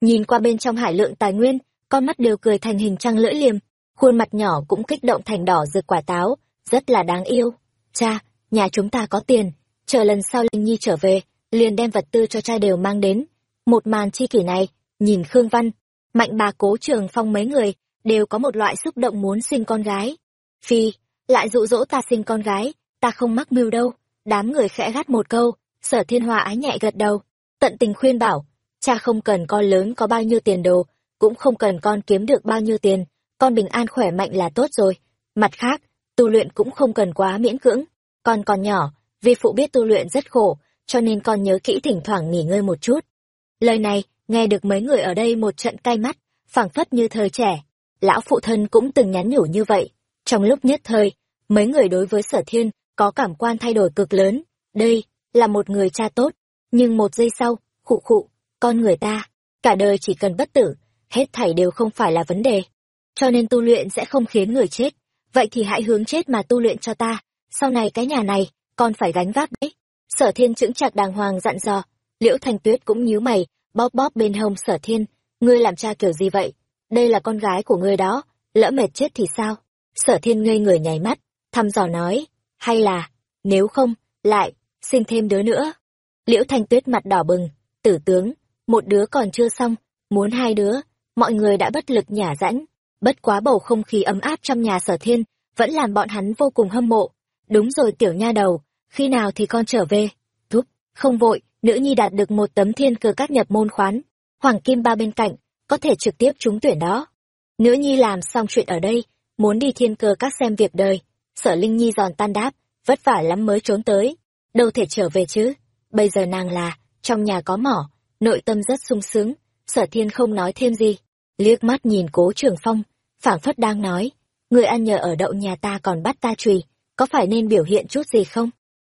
Nhìn qua bên trong hải lượng tài nguyên, con mắt đều cười thành hình trăng lưỡi liềm, khuôn mặt nhỏ cũng kích động thành đỏ rực quả táo, rất là đáng yêu. Cha, nhà chúng ta có tiền, chờ lần sau Linh Nhi trở về, liền đem vật tư cho cha đều mang đến. Một màn chi kỷ này, nhìn Khương Văn, mạnh bà cố trường phong mấy người, đều có một loại xúc động muốn sinh con gái. Phi, lại dụ dỗ ta sinh con gái, ta không mắc mưu đâu. Đám người khẽ gắt một câu, sở thiên hòa ái nhẹ gật đầu, tận tình khuyên bảo, cha không cần con lớn có bao nhiêu tiền đồ, cũng không cần con kiếm được bao nhiêu tiền, con bình an khỏe mạnh là tốt rồi. Mặt khác, tu luyện cũng không cần quá miễn cưỡng, con còn nhỏ, vi phụ biết tu luyện rất khổ, cho nên con nhớ kỹ thỉnh thoảng nghỉ ngơi một chút. Lời này, nghe được mấy người ở đây một trận cay mắt, phảng phất như thời trẻ. Lão phụ thân cũng từng nhắn nhủ như vậy. Trong lúc nhất thời, mấy người đối với sở thiên có cảm quan thay đổi cực lớn. Đây, là một người cha tốt. Nhưng một giây sau, khụ khụ, con người ta, cả đời chỉ cần bất tử, hết thảy đều không phải là vấn đề. Cho nên tu luyện sẽ không khiến người chết. Vậy thì hãy hướng chết mà tu luyện cho ta. Sau này cái nhà này, con phải gánh vác đấy. Sở thiên chững chặt đàng hoàng dặn dò. Liễu Thanh Tuyết cũng nhíu mày, bóp bóp bên hông sở thiên. Ngươi làm cha kiểu gì vậy? Đây là con gái của ngươi đó, lỡ mệt chết thì sao? Sở thiên ngây người nhảy mắt, thăm dò nói. Hay là, nếu không, lại, sinh thêm đứa nữa. Liễu Thanh Tuyết mặt đỏ bừng, tử tướng, một đứa còn chưa xong, muốn hai đứa, mọi người đã bất lực nhả rãnh. Bất quá bầu không khí ấm áp trong nhà sở thiên, vẫn làm bọn hắn vô cùng hâm mộ. Đúng rồi tiểu nha đầu, khi nào thì con trở về? Thúc, không vội, nữ nhi đạt được một tấm thiên cơ các nhập môn khoán. Hoàng Kim Ba bên cạnh, có thể trực tiếp trúng tuyển đó. Nữ nhi làm xong chuyện ở đây, muốn đi thiên cơ các xem việc đời. Sở Linh Nhi giòn tan đáp, vất vả lắm mới trốn tới. Đâu thể trở về chứ? Bây giờ nàng là, trong nhà có mỏ, nội tâm rất sung sướng. Sở thiên không nói thêm gì. Liếc mắt nhìn cố trường phong, phảng phất đang nói, người ăn nhờ ở đậu nhà ta còn bắt ta trùy, có phải nên biểu hiện chút gì không?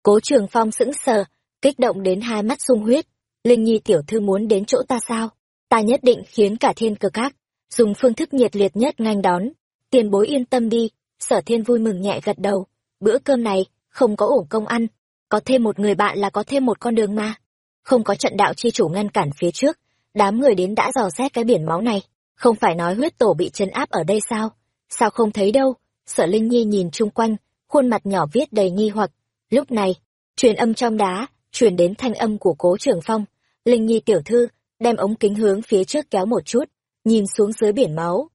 Cố trường phong sững sờ, kích động đến hai mắt sung huyết. Linh Nhi tiểu thư muốn đến chỗ ta sao? Ta nhất định khiến cả thiên cơ các, dùng phương thức nhiệt liệt nhất nganh đón. Tiền bối yên tâm đi, sở thiên vui mừng nhẹ gật đầu. Bữa cơm này, không có ổ công ăn. Có thêm một người bạn là có thêm một con đường mà. Không có trận đạo chi chủ ngăn cản phía trước. Đám người đến đã dò xét cái biển máu này. Không phải nói huyết tổ bị chấn áp ở đây sao? Sao không thấy đâu? Sở Linh Nhi nhìn chung quanh, khuôn mặt nhỏ viết đầy nghi hoặc. Lúc này, truyền âm trong đá, truyền đến thanh âm của cố trường phong. Linh Nhi tiểu thư, đem ống kính hướng phía trước kéo một chút, nhìn xuống dưới biển máu.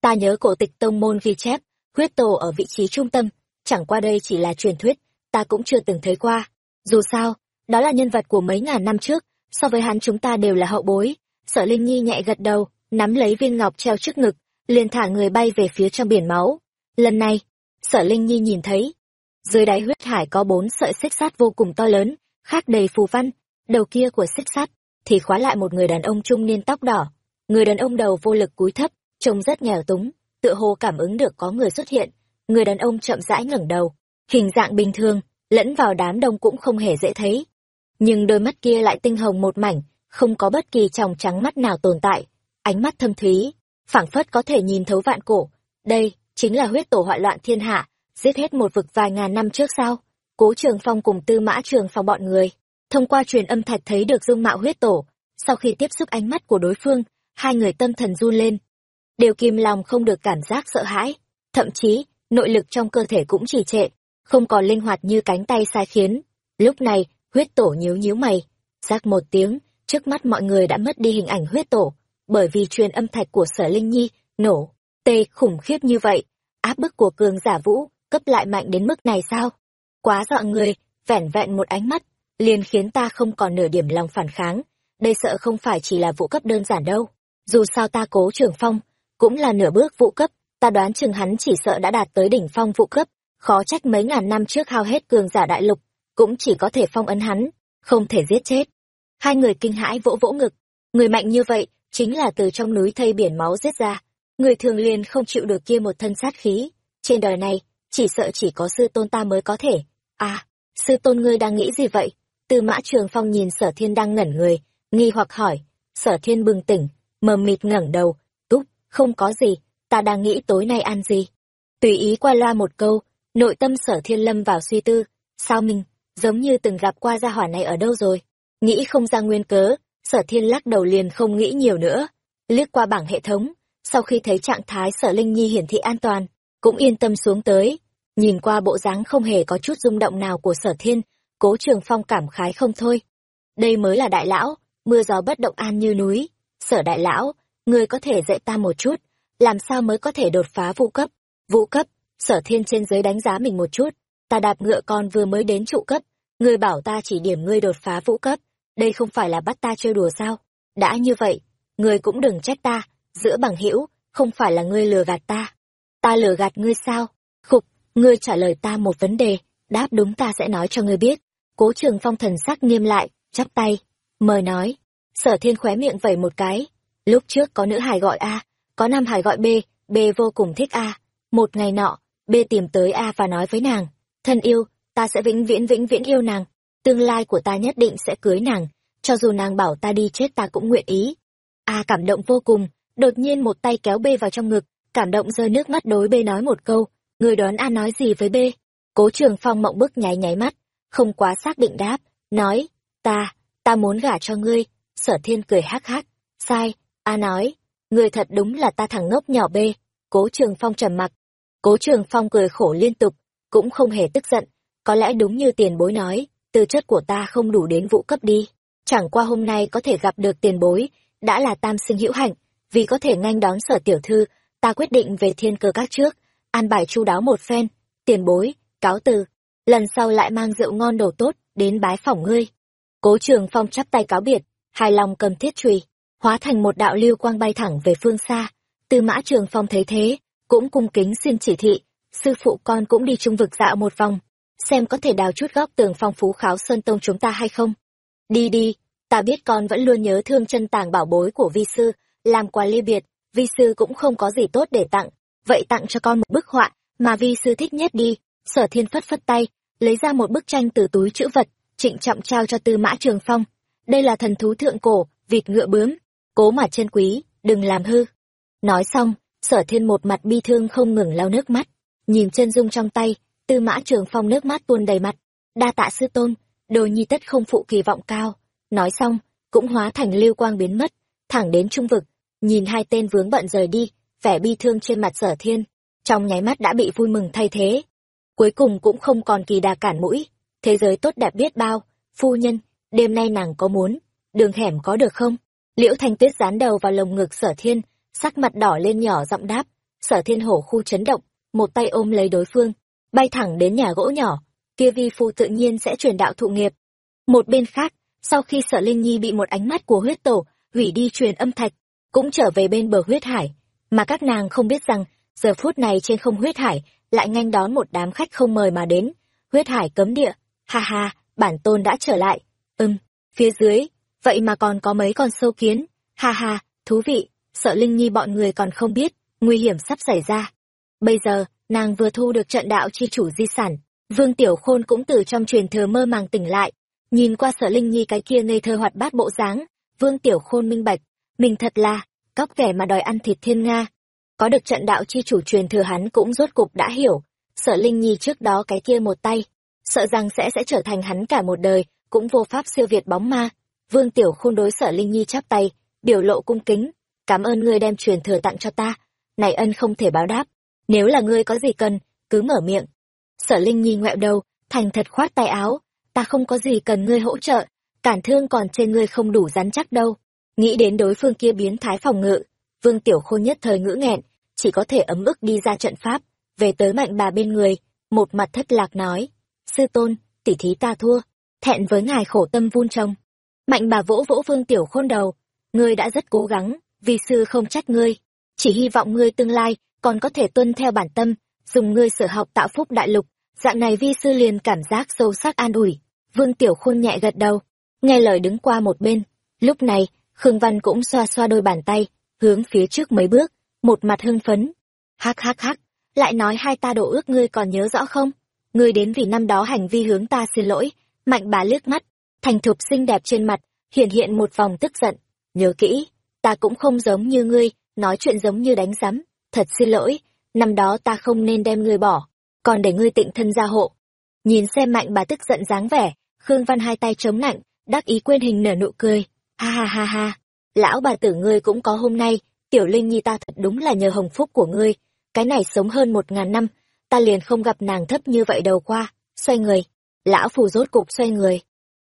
Ta nhớ cổ tịch tông môn ghi chép, huyết tổ ở vị trí trung tâm, chẳng qua đây chỉ là truyền thuyết, ta cũng chưa từng thấy qua. Dù sao, đó là nhân vật của mấy ngàn năm trước, so với hắn chúng ta đều là hậu bối. Sở Linh Nhi nhẹ gật đầu, nắm lấy viên ngọc treo trước ngực, liền thả người bay về phía trong biển máu. Lần này, Sở Linh Nhi nhìn thấy, dưới đáy huyết hải có bốn sợi xích sắt vô cùng to lớn, khác đầy phù văn, đầu kia của xích sắt thì khóa lại một người đàn ông trung niên tóc đỏ. Người đàn ông đầu vô lực cúi thấp, trông rất nghèo túng, tựa hồ cảm ứng được có người xuất hiện. Người đàn ông chậm rãi ngẩng đầu, hình dạng bình thường, lẫn vào đám đông cũng không hề dễ thấy. Nhưng đôi mắt kia lại tinh hồng một mảnh, không có bất kỳ tròng trắng mắt nào tồn tại. Ánh mắt thâm thúy, phảng phất có thể nhìn thấu vạn cổ. Đây, chính là huyết tổ hoại loạn thiên hạ, giết hết một vực vài ngàn năm trước sao? Cố Trường Phong cùng Tư Mã Trường Phong bọn người, thông qua truyền âm thạch thấy được dung mạo huyết tổ, sau khi tiếp xúc ánh mắt của đối phương, hai người tâm thần run lên. Đều kìm lòng không được cảm giác sợ hãi, thậm chí, nội lực trong cơ thể cũng trì trệ, không còn linh hoạt như cánh tay sai khiến. Lúc này, huyết tổ nhíu nhíu mày, rác một tiếng, trước mắt mọi người đã mất đi hình ảnh huyết tổ, bởi vì truyền âm thạch của sở Linh Nhi, nổ, tê khủng khiếp như vậy, áp bức của cường giả vũ, cấp lại mạnh đến mức này sao? Quá dọa người, vẻn vẹn một ánh mắt, liền khiến ta không còn nửa điểm lòng phản kháng. Đây sợ không phải chỉ là vụ cấp đơn giản đâu. Dù sao ta cố trưởng phong, cũng là nửa bước vụ cấp, ta đoán chừng hắn chỉ sợ đã đạt tới đỉnh phong vụ cấp, khó trách mấy ngàn năm trước hao hết cường giả đại lục, cũng chỉ có thể phong ấn hắn, không thể giết chết. Hai người kinh hãi vỗ vỗ ngực, người mạnh như vậy, chính là từ trong núi thây biển máu giết ra. Người thường liền không chịu được kia một thân sát khí. Trên đời này, chỉ sợ chỉ có sư tôn ta mới có thể. À, sư tôn ngươi đang nghĩ gì vậy? Tư mã trường phong nhìn sở thiên đang ngẩn người, nghi hoặc hỏi. Sở thiên bừng tỉnh, mờ mịt ngẩng đầu, túp, không có gì, ta đang nghĩ tối nay ăn gì. Tùy ý qua loa một câu, nội tâm sở thiên lâm vào suy tư. Sao mình, giống như từng gặp qua gia hỏa này ở đâu rồi? Nghĩ không ra nguyên cớ, sở thiên lắc đầu liền không nghĩ nhiều nữa. Liếc qua bảng hệ thống, sau khi thấy trạng thái sở linh nhi hiển thị an toàn, cũng yên tâm xuống tới. Nhìn qua bộ dáng không hề có chút rung động nào của sở thiên, cố trường phong cảm khái không thôi. Đây mới là đại lão, mưa gió bất động an như núi. Sở đại lão, người có thể dạy ta một chút, làm sao mới có thể đột phá vũ cấp. Vũ cấp, sở thiên trên dưới đánh giá mình một chút, ta đạp ngựa con vừa mới đến trụ cấp, người bảo ta chỉ điểm ngươi đột phá vũ cấp, đây không phải là bắt ta chơi đùa sao? Đã như vậy, ngươi cũng đừng trách ta, giữa bằng hữu không phải là ngươi lừa gạt ta. Ta lừa gạt ngươi sao? Khục, ngươi trả lời ta một vấn đề, đáp đúng ta sẽ nói cho ngươi biết. Cố trường phong thần sắc nghiêm lại, chắp tay, mời nói. Sở thiên khóe miệng vẩy một cái. Lúc trước có nữ hài gọi A, có nam hài gọi B, B vô cùng thích A. Một ngày nọ, B tìm tới A và nói với nàng, thân yêu, ta sẽ vĩnh viễn vĩnh viễn yêu nàng. Tương lai của ta nhất định sẽ cưới nàng, cho dù nàng bảo ta đi chết ta cũng nguyện ý. A cảm động vô cùng, đột nhiên một tay kéo B vào trong ngực, cảm động rơi nước mắt đối B nói một câu, người đoán A nói gì với B. Cố trường phong mộng bức nháy nháy mắt, không quá xác định đáp, nói, ta, ta muốn gả cho ngươi, sở thiên cười hắc hắc, sai, A nói, ngươi thật đúng là ta thằng ngốc nhỏ B, cố trường phong trầm mặc, cố trường phong cười khổ liên tục, cũng không hề tức giận, có lẽ đúng như tiền bối nói, tư chất của ta không đủ đến vụ cấp đi, chẳng qua hôm nay có thể gặp được tiền bối, đã là tam sinh hữu hạnh, vì có thể nhanh đón sở tiểu thư, ta quyết định về thiên cơ các trước, an bài chu đáo một phen, tiền bối, cáo từ, lần sau lại mang rượu ngon đồ tốt, đến bái phỏng ngươi. Cố trường phong chắp tay cáo biệt, hài lòng cầm thiết trùy, hóa thành một đạo lưu quang bay thẳng về phương xa. Tư mã trường phong thấy thế, cũng cung kính xin chỉ thị, sư phụ con cũng đi trung vực dạo một vòng, xem có thể đào chút góc tường phong phú kháo sơn tông chúng ta hay không. Đi đi, ta biết con vẫn luôn nhớ thương chân tàng bảo bối của vi sư, làm quà ly biệt, vi sư cũng không có gì tốt để tặng, vậy tặng cho con một bức họa mà vi sư thích nhất đi sở thiên phất phất tay lấy ra một bức tranh từ túi chữ vật trịnh trọng trao cho tư mã trường phong đây là thần thú thượng cổ vịt ngựa bướm cố mà chân quý đừng làm hư Nói xong, sở thiên một mặt bi thương không ngừng lau nước mắt. Nhìn chân dung trong tay, tư mã trường phong nước mắt tuôn đầy mặt. Đa tạ sư tôn, đồ nhi tất không phụ kỳ vọng cao. Nói xong, cũng hóa thành lưu quang biến mất, thẳng đến trung vực. Nhìn hai tên vướng bận rời đi, vẻ bi thương trên mặt sở thiên. Trong nháy mắt đã bị vui mừng thay thế. Cuối cùng cũng không còn kỳ đà cản mũi. Thế giới tốt đẹp biết bao. Phu nhân, đêm nay nàng có muốn, đường hẻm có được không? Liễu Thanh Tuyết dán đầu vào lồng ngực sở thiên, sắc mặt đỏ lên nhỏ giọng đáp. Sở thiên hổ khu chấn động, một tay ôm lấy đối phương, bay thẳng đến nhà gỗ nhỏ, kia vi phu tự nhiên sẽ truyền đạo thụ nghiệp. Một bên khác, sau khi sở Linh Nhi bị một ánh mắt của huyết tổ, hủy đi truyền âm thạch, cũng trở về bên bờ huyết hải, mà các nàng không biết rằng, giờ phút này trên không huyết hải, lại nhanh đón một đám khách không mời mà đến. Huyết hải cấm địa, ha ha, bản tôn đã trở lại. Ừm, phía dưới, vậy mà còn có mấy con sâu kiến, ha ha, thú vị, sợ Linh Nhi bọn người còn không biết, nguy hiểm sắp xảy ra. Bây giờ, nàng vừa thu được trận đạo chi chủ di sản, Vương Tiểu Khôn cũng từ trong truyền thừa mơ màng tỉnh lại, nhìn qua sợ Linh Nhi cái kia ngây thơ hoạt bát bộ dáng, Vương Tiểu Khôn minh bạch, mình thật là, cóc kẻ mà đòi ăn thịt thiên Nga. Có được trận đạo chi chủ truyền thừa hắn cũng rốt cục đã hiểu, sợ Linh Nhi trước đó cái kia một tay, sợ rằng sẽ sẽ trở thành hắn cả một đời, cũng vô pháp siêu việt bóng ma. Vương Tiểu Khôn đối sợ Linh Nhi chắp tay, biểu lộ cung kính, cảm ơn ngươi đem truyền thừa tặng cho ta, này ân không thể báo đáp, nếu là ngươi có gì cần, cứ mở miệng. Sở Linh Nhi ngoẹo đầu, thành thật khoát tay áo, ta không có gì cần ngươi hỗ trợ, cản thương còn trên ngươi không đủ rắn chắc đâu. Nghĩ đến đối phương kia biến thái phòng ngự, Vương Tiểu Khôn nhất thời ngữ nghẹn, chỉ có thể ấm ức đi ra trận pháp, về tới mạnh bà bên người, một mặt thất lạc nói, sư tôn, tỷ thí ta thua, thẹn với ngài khổ tâm vun trông. Mạnh bà vỗ vỗ Vương Tiểu Khôn đầu, ngươi đã rất cố gắng, vì sư không trách ngươi, chỉ hy vọng ngươi tương lai còn có thể tuân theo bản tâm, dùng ngươi sở học tạo phúc đại lục, dạng này vi sư liền cảm giác sâu sắc an ủi. Vương Tiểu Khôn nhẹ gật đầu, nghe lời đứng qua một bên. Lúc này, Khương Văn cũng xoa xoa đôi bàn tay, hướng phía trước mấy bước, một mặt hưng phấn. Hắc hắc hắc, lại nói hai ta đổ ước ngươi còn nhớ rõ không? Ngươi đến vì năm đó hành vi hướng ta xin lỗi, mạnh bà liếc mắt, thành thục xinh đẹp trên mặt, hiện hiện một vòng tức giận. Nhớ kỹ, ta cũng không giống như ngươi, nói chuyện giống như đánh giám, thật xin lỗi, năm đó ta không nên đem ngươi bỏ, còn để ngươi tịnh thân gia hộ. Nhìn xem mạnh bà tức giận dáng vẻ, Khương Văn hai tay chống nạnh, đắc ý quên hình nở nụ cười. Ha ha ha ha, lão bà tử ngươi cũng có hôm nay, tiểu linh nhi ta thật đúng là nhờ hồng phúc của ngươi, cái này sống hơn một ngàn năm, ta liền không gặp nàng thấp như vậy đầu qua, xoay người, lão phù rốt cục xoay người.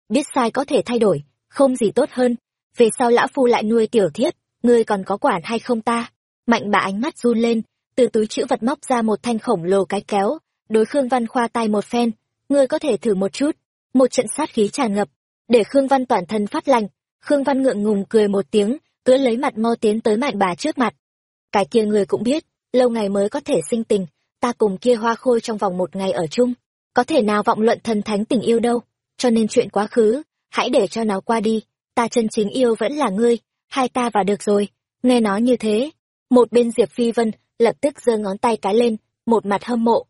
Biết sai có thể thay đổi, không gì tốt hơn, về sau lão phu lại nuôi tiểu thiết, ngươi còn có quản hay không ta? Mạnh bà ánh mắt run lên, từ túi chữ vật móc ra một thanh khổng lồ cái kéo, đối Khương Văn khoa tay một phen, ngươi có thể thử một chút. Một trận sát khí tràn ngập, để Khương Văn toàn thân phát lành. Khương Văn ngượng ngùng cười một tiếng, cứ lấy mặt mo tiến tới mạnh bà trước mặt. Cái kia người cũng biết, lâu ngày mới có thể sinh tình, ta cùng kia hoa khôi trong vòng một ngày ở chung, có thể nào vọng luận thần thánh tình yêu đâu, cho nên chuyện quá khứ, hãy để cho nó qua đi, ta chân chính yêu vẫn là ngươi, hai ta vào được rồi, nghe nói như thế. Một bên Diệp Phi Vân lập tức giơ ngón tay cái lên, một mặt hâm mộ.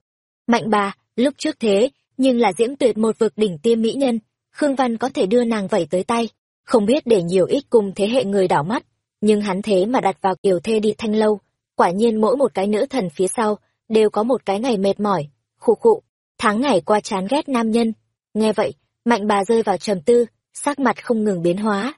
Mạnh bà, lúc trước thế, nhưng là diễm tuyệt một vực đỉnh tiêm mỹ nhân, Khương Văn có thể đưa nàng vẩy tới tay, không biết để nhiều ít cùng thế hệ người đảo mắt, nhưng hắn thế mà đặt vào kiểu thê đi thanh lâu, quả nhiên mỗi một cái nữ thần phía sau, đều có một cái ngày mệt mỏi, khụ khụ, tháng ngày qua chán ghét nam nhân. Nghe vậy, mạnh bà rơi vào trầm tư, sắc mặt không ngừng biến hóa.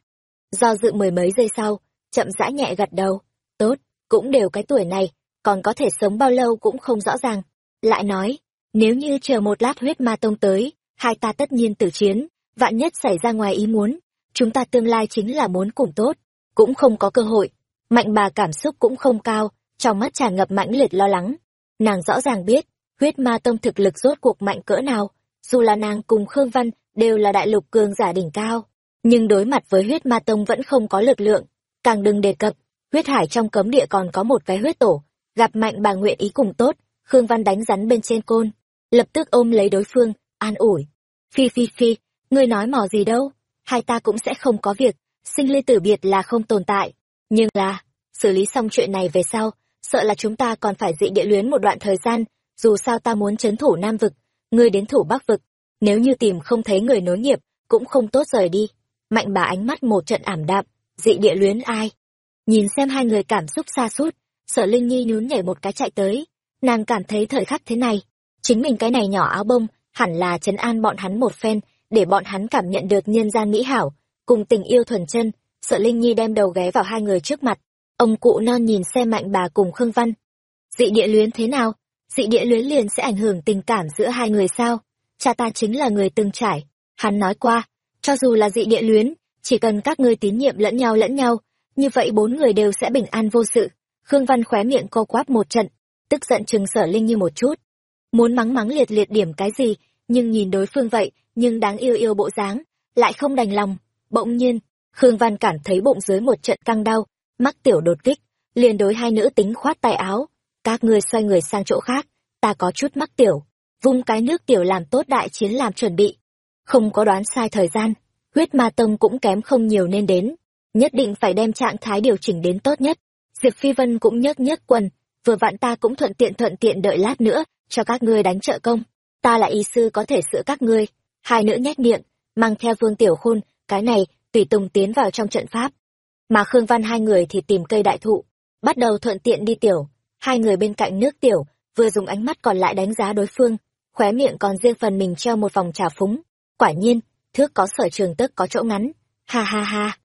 Do dự mười mấy giây sau, chậm rãi nhẹ gật đầu, tốt, cũng đều cái tuổi này, còn có thể sống bao lâu cũng không rõ ràng. Lại nói, nếu như chờ một lát huyết ma tông tới, hai ta tất nhiên tử chiến, vạn nhất xảy ra ngoài ý muốn, chúng ta tương lai chính là muốn cùng tốt, cũng không có cơ hội. Mạnh bà cảm xúc cũng không cao, trong mắt tràn ngập mãnh liệt lo lắng. Nàng rõ ràng biết, huyết ma tông thực lực rốt cuộc mạnh cỡ nào, dù là nàng cùng Khương Văn đều là đại lục cường giả đỉnh cao, nhưng đối mặt với huyết ma tông vẫn không có lực lượng, càng đừng đề cập, huyết hải trong cấm địa còn có một cái huyết tổ, gặp mạnh bà nguyện ý cùng tốt, Khương Văn đánh rắn bên trên côn, lập tức ôm lấy đối phương, an ủi. Phi phi phi, ngươi nói mò gì đâu, hai ta cũng sẽ không có việc, sinh ly tử biệt là không tồn tại. Nhưng là, xử lý xong chuyện này về sau, sợ là chúng ta còn phải dị địa luyến một đoạn thời gian, dù sao ta muốn chấn thủ Nam Vực, ngươi đến thủ Bắc Vực, nếu như tìm không thấy người nối nghiệp, cũng không tốt rời đi. Mạnh bà ánh mắt một trận ảm đạm, dị địa luyến ai? Nhìn xem hai người cảm xúc xa sút sở linh nhi nhún nhảy một cái chạy tới nàng cảm thấy thời khắc thế này chính mình cái này nhỏ áo bông hẳn là chấn an bọn hắn một phen để bọn hắn cảm nhận được nhân gian mỹ hảo, cùng tình yêu thuần chân, sợ linh nhi đem đầu ghé vào hai người trước mặt. Ông cụ non nhìn xem mạnh bà cùng khương văn. Dị địa luyến thế nào? Dị địa luyến liền sẽ ảnh hưởng tình cảm giữa hai người sao? Cha ta chính là người từng trải. Hắn nói qua, cho dù là dị địa luyến, chỉ cần các ngươi tín nhiệm lẫn nhau lẫn nhau, như vậy bốn người đều sẽ bình an vô sự. Khương văn khóe miệng co quắp một trận, tức giận chừng sở linh như một chút. Muốn mắng mắng liệt liệt điểm cái gì, nhưng nhìn đối phương vậy nhưng đáng yêu yêu bộ dáng, lại không đành lòng. Bỗng nhiên, khương văn cảm thấy bụng dưới một trận căng đau mắc tiểu đột kích, liền đối hai nữ tính khoát tay áo. Các ngươi xoay người sang chỗ khác, ta có chút mắc tiểu. Vung cái nước tiểu làm tốt đại chiến làm chuẩn bị. Không có đoán sai thời gian, huyết ma tông cũng kém không nhiều nên đến. Nhất định phải đem trạng thái điều chỉnh đến tốt nhất. Diệp phi vân cũng nhấc nhấc quần, vừa vặn ta cũng thuận tiện thuận tiện đợi lát nữa, cho các ngươi đánh trợ công. Ta là y sư có thể sửa các ngươi hai nữ nhét miệng, mang theo vương tiểu khôn, cái này, tùy tùng tiến vào trong trận pháp. Mà khương văn hai người thì tìm cây đại thụ, bắt đầu thuận tiện đi tiểu. Hai người bên cạnh nước tiểu, vừa dùng ánh mắt còn lại đánh giá đối phương, khóe miệng còn riêng phần mình treo một vòng trà phúng. Quả nhiên, thước có sở trường tức có chỗ ngắn. Ha ha ha.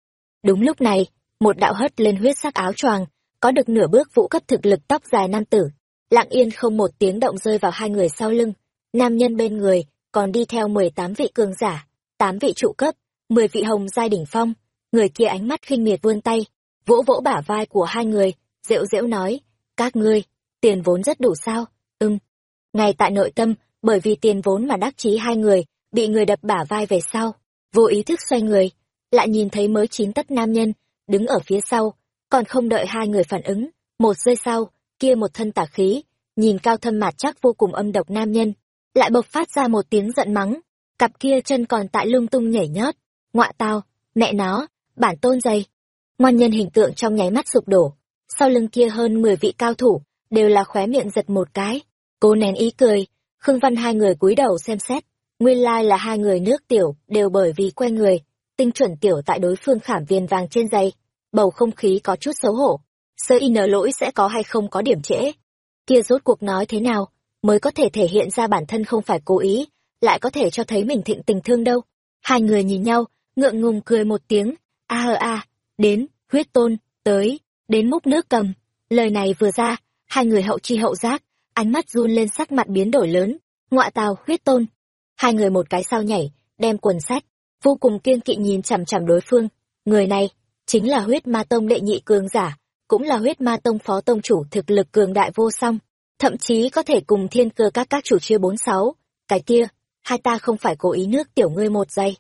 Đúng lúc này, một đạo hất lên huyết sắc áo choàng, có được nửa bước vũ cấp thực lực tóc dài nam tử. Lặng yên không một tiếng động rơi vào hai người sau lưng. Nam nhân bên người còn đi theo mười tám vị cường giả, tám vị trụ cấp, mười vị hồng giai đỉnh phong. Người kia ánh mắt khinh miệt vươn tay, vỗ vỗ bả vai của hai người, rễu rễu nói, các ngươi, tiền vốn rất đủ sao? Ưng ngay tại nội tâm, bởi vì tiền vốn mà đắc chí hai người, bị người đập bả vai về sau, vô ý thức xoay người, lại nhìn thấy mới chín tất nam nhân, đứng ở phía sau, còn không đợi hai người phản ứng, một giây sau, kia một thân tả khí, nhìn cao thâm mạt chắc vô cùng âm độc nam nhân lại bộc phát ra một tiếng giận mắng. Cặp kia chân còn tại lung tung nhảy nhót. Ngoạ tao, mẹ nó, bản tôn dày. Ngoan nhân hình tượng trong nháy mắt sụp đổ. Sau lưng kia hơn mười vị cao thủ, đều là khóe miệng giật một cái. Cố nén ý cười, khương văn hai người cúi đầu xem xét. Nguyên lai là hai người nước tiểu, đều bởi vì quen người, tinh chuẩn tiểu tại đối phương khảm viền vàng trên giày. Bầu không khí có chút xấu hổ. Sơ in lỗi sẽ có hay không có điểm trễ. Kia rốt cuộc nói thế nào? Mới có thể thể hiện ra bản thân không phải cố ý, lại có thể cho thấy mình thịnh tình thương đâu. Hai người nhìn nhau, ngượng ngùng cười một tiếng, a hờ a, đến, huyết tôn, tới, đến múc nước cầm. Lời này vừa ra, hai người hậu chi hậu giác, ánh mắt run lên sắc mặt biến đổi lớn, ngọa tào, huyết tôn. Hai người một cái sao nhảy, đem quần sách, vô cùng kiên kỵ nhìn chằm chằm đối phương. Người này, chính là huyết ma tông đệ nhị cường giả, cũng là huyết ma tông phó tông chủ thực lực cường đại vô song thậm chí có thể cùng thiên cơ các các chủ chia bốn sáu. Cái kia, hai ta không phải cố ý nước tiểu ngươi một giây.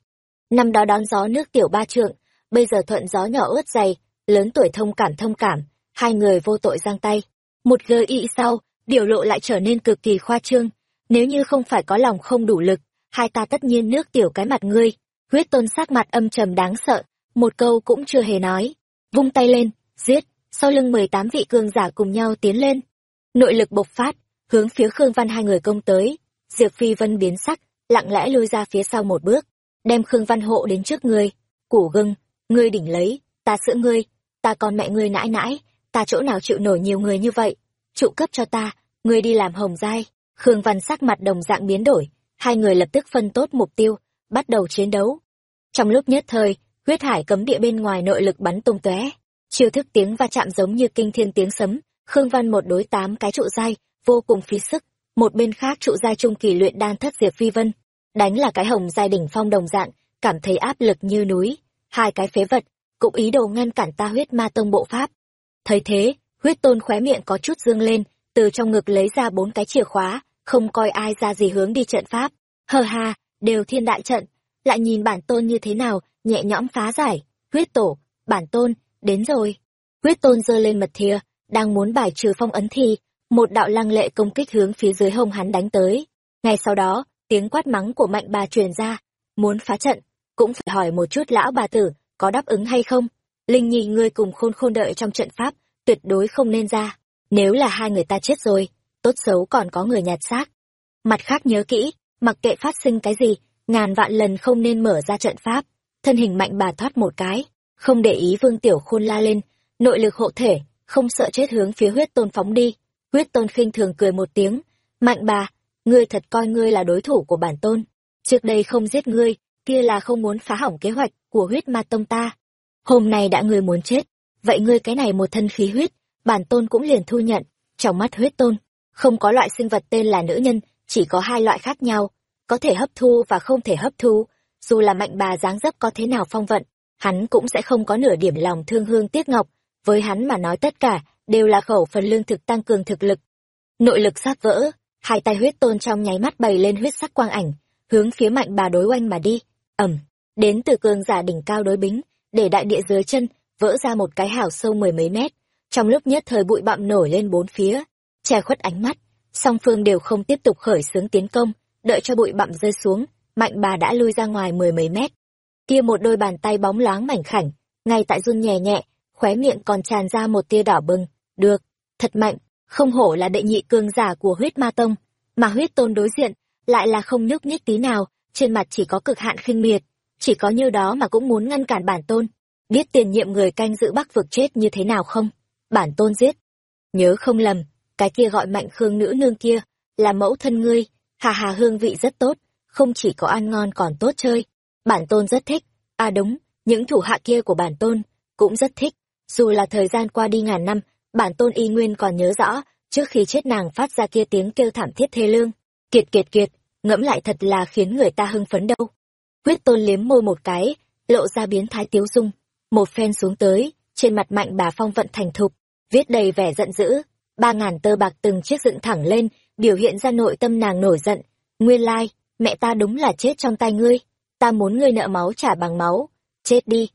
Năm đó đón gió nước tiểu ba trượng, bây giờ thuận gió nhỏ ướt dày, lớn tuổi thông cảm thông cảm, hai người vô tội giang tay. Một gợi y sau, biểu lộ lại trở nên cực kỳ khoa trương. Nếu như không phải có lòng không đủ lực, hai ta tất nhiên nước tiểu cái mặt ngươi. Huyết tôn sắc mặt âm trầm đáng sợ, một câu cũng chưa hề nói. Vung tay lên, giết, sau lưng mười tám vị cương giả cùng nhau tiến lên nội lực bộc phát, hướng phía khương văn hai người công tới. Diệp phi vân biến sắc, lặng lẽ lui ra phía sau một bước, đem khương văn hộ đến trước ngươi. Củ gưng ngươi đỉnh lấy, ta sữa ngươi, ta còn mẹ ngươi nãi nãi, ta chỗ nào chịu nổi nhiều người như vậy. Trụ cấp cho ta, ngươi đi làm hồng giai khương văn sắc mặt đồng dạng biến đổi, hai người lập tức phân tốt mục tiêu, bắt đầu chiến đấu. Trong lúc nhất thời, huyết hải cấm địa bên ngoài nội lực bắn tung tóe. Chiêu thức tiếng va chạm giống như kinh thiên tiếng sấm khương văn một đối tám cái trụ dai, vô cùng phí sức. Một bên khác trụ dai trung kỳ luyện đan thất diệp phi vân, đánh là cái hồng giai đỉnh phong đồng dạng, cảm thấy áp lực như núi. Hai cái phế vật, cũng ý đồ ngăn cản ta huyết ma tông bộ pháp. Thấy thế, huyết tôn khóe miệng có chút dương lên, từ trong ngực lấy ra bốn cái chìa khóa, không coi ai ra gì hướng đi trận pháp. Hờ ha, đều thiên đại trận. Lại nhìn bản tôn như thế nào, nhẹ nhõm phá giải. Huyết tổ, bản tôn, đến rồi. Huyết tôn giơ lên mật thìa đang muốn bài trừ phong ấn thì, một đạo lăng lệ công kích hướng phía dưới hông hắn đánh tới. Ngay sau đó, tiếng quát mắng của mạnh bà truyền ra. Muốn phá trận, cũng phải hỏi một chút lão bà tử, có đáp ứng hay không? Linh nhi, ngươi cùng khôn khôn đợi trong trận pháp, tuyệt đối không nên ra. Nếu là hai người ta chết rồi, tốt xấu còn có người nhặt xác. Mặt khác nhớ kỹ, mặc kệ phát sinh cái gì, ngàn vạn lần không nên mở ra trận pháp. Thân hình mạnh bà thoát một cái, không để ý vương tiểu khôn la lên, nội lực hộ thể không sợ chết hướng phía huyết tôn phóng đi. Huyết tôn khinh thường cười một tiếng, mạnh bà, ngươi thật coi ngươi là đối thủ của bản tôn. Trước đây không giết ngươi, kia là không muốn phá hỏng kế hoạch của huyết ma tông ta. Hôm nay đã ngươi muốn chết, vậy ngươi cái này một thân khí huyết, bản tôn cũng liền thu nhận. Trong mắt huyết tôn, không có loại sinh vật tên là nữ nhân, chỉ có hai loại khác nhau, có thể hấp thu và không thể hấp thu. Dù là mạnh bà dáng dấp có thế nào phong vận, hắn cũng sẽ không có nửa điểm lòng thương hương tiếc ngọc. Với hắn mà nói tất cả, đều là khẩu phần lương thực tăng cường thực lực. Nội lực sát vỡ, hai tay huyết tôn trong nháy mắt bày lên huyết sắc quang ảnh, hướng phía mạnh bà đối oanh mà đi. ầm, đến từ cường giả đỉnh cao đối bính, để đại địa dưới chân vỡ ra một cái hào sâu mười mấy mét. Trong lúc nhất thời bụi bặm nổi lên bốn phía, che khuất ánh mắt, song phương đều không tiếp tục khởi xướng tiến công, đợi cho bụi bặm rơi xuống, mạnh bà đã lui ra ngoài mười mấy mét. Kia một đôi bàn tay bóng loáng mảnh khảnh, ngay tại run nhẹ nhẹ, khóe miệng còn tràn ra một tia đỏ bừng, được, thật mạnh, không hổ là đệ nhị cường giả của huyết ma tông, mà huyết tôn đối diện, lại là không nhúc nhích tí nào, trên mặt chỉ có cực hạn khinh miệt, chỉ có như đó mà cũng muốn ngăn cản bản tôn. Biết tiền nhiệm người canh giữ bắc vực chết như thế nào không? Bản tôn giết. Nhớ không lầm, cái kia gọi mạnh khương nữ nương kia, là mẫu thân ngươi, hà hà hương vị rất tốt, không chỉ có ăn ngon còn tốt chơi. Bản tôn rất thích, à đúng, những thủ hạ kia của bản tôn, cũng rất thích. Dù là thời gian qua đi ngàn năm, bản tôn y nguyên còn nhớ rõ, trước khi chết nàng phát ra kia tiếng kêu thảm thiết thê lương. Kiệt kiệt kiệt, ngẫm lại thật là khiến người ta hưng phấn đâu. Huyết tôn liếm môi một cái, lộ ra biến thái tiếu dung. Một phen xuống tới, trên mặt mạnh bà phong vận thành thục, viết đầy vẻ giận dữ. Ba ngàn tơ bạc từng chiếc dựng thẳng lên, biểu hiện ra nội tâm nàng nổi giận. Nguyên lai, mẹ ta đúng là chết trong tay ngươi. Ta muốn ngươi nợ máu trả bằng máu. Chết đi.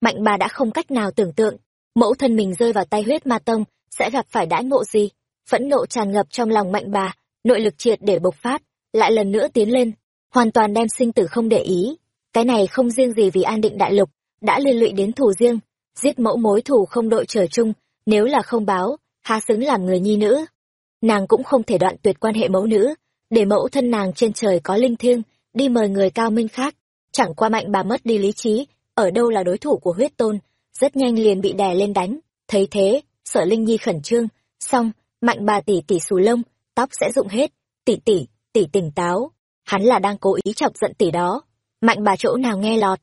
Mạnh bà đã không cách nào tưởng tượng, mẫu thân mình rơi vào tay huyết ma tông, sẽ gặp phải đãi ngộ gì. Phẫn nộ tràn ngập trong lòng mạnh bà, nội lực triệt để bộc phát, lại lần nữa tiến lên, hoàn toàn đem sinh tử không để ý. Cái này không riêng gì vì an định đại lục, đã liên lụy đến thù riêng, giết mẫu mối thù không đội trời chung, nếu là không báo, há xứng làm người nhi nữ. Nàng cũng không thể đoạn tuyệt quan hệ mẫu nữ, để mẫu thân nàng trên trời có linh thiêng, đi mời người cao minh khác. Chẳng qua mạnh bà mất đi lý trí, ở đâu là đối thủ của huyết tôn, rất nhanh liền bị đè lên đánh. Thấy thế, sở linh nhi khẩn trương, xong, mạnh bà tỷ tỷ xù lông, tóc sẽ rụng hết, tỷ tỷ, tỷ tỉnh táo, hắn là đang cố ý chọc giận tỷ đó. Mạnh bà chỗ nào nghe lọt.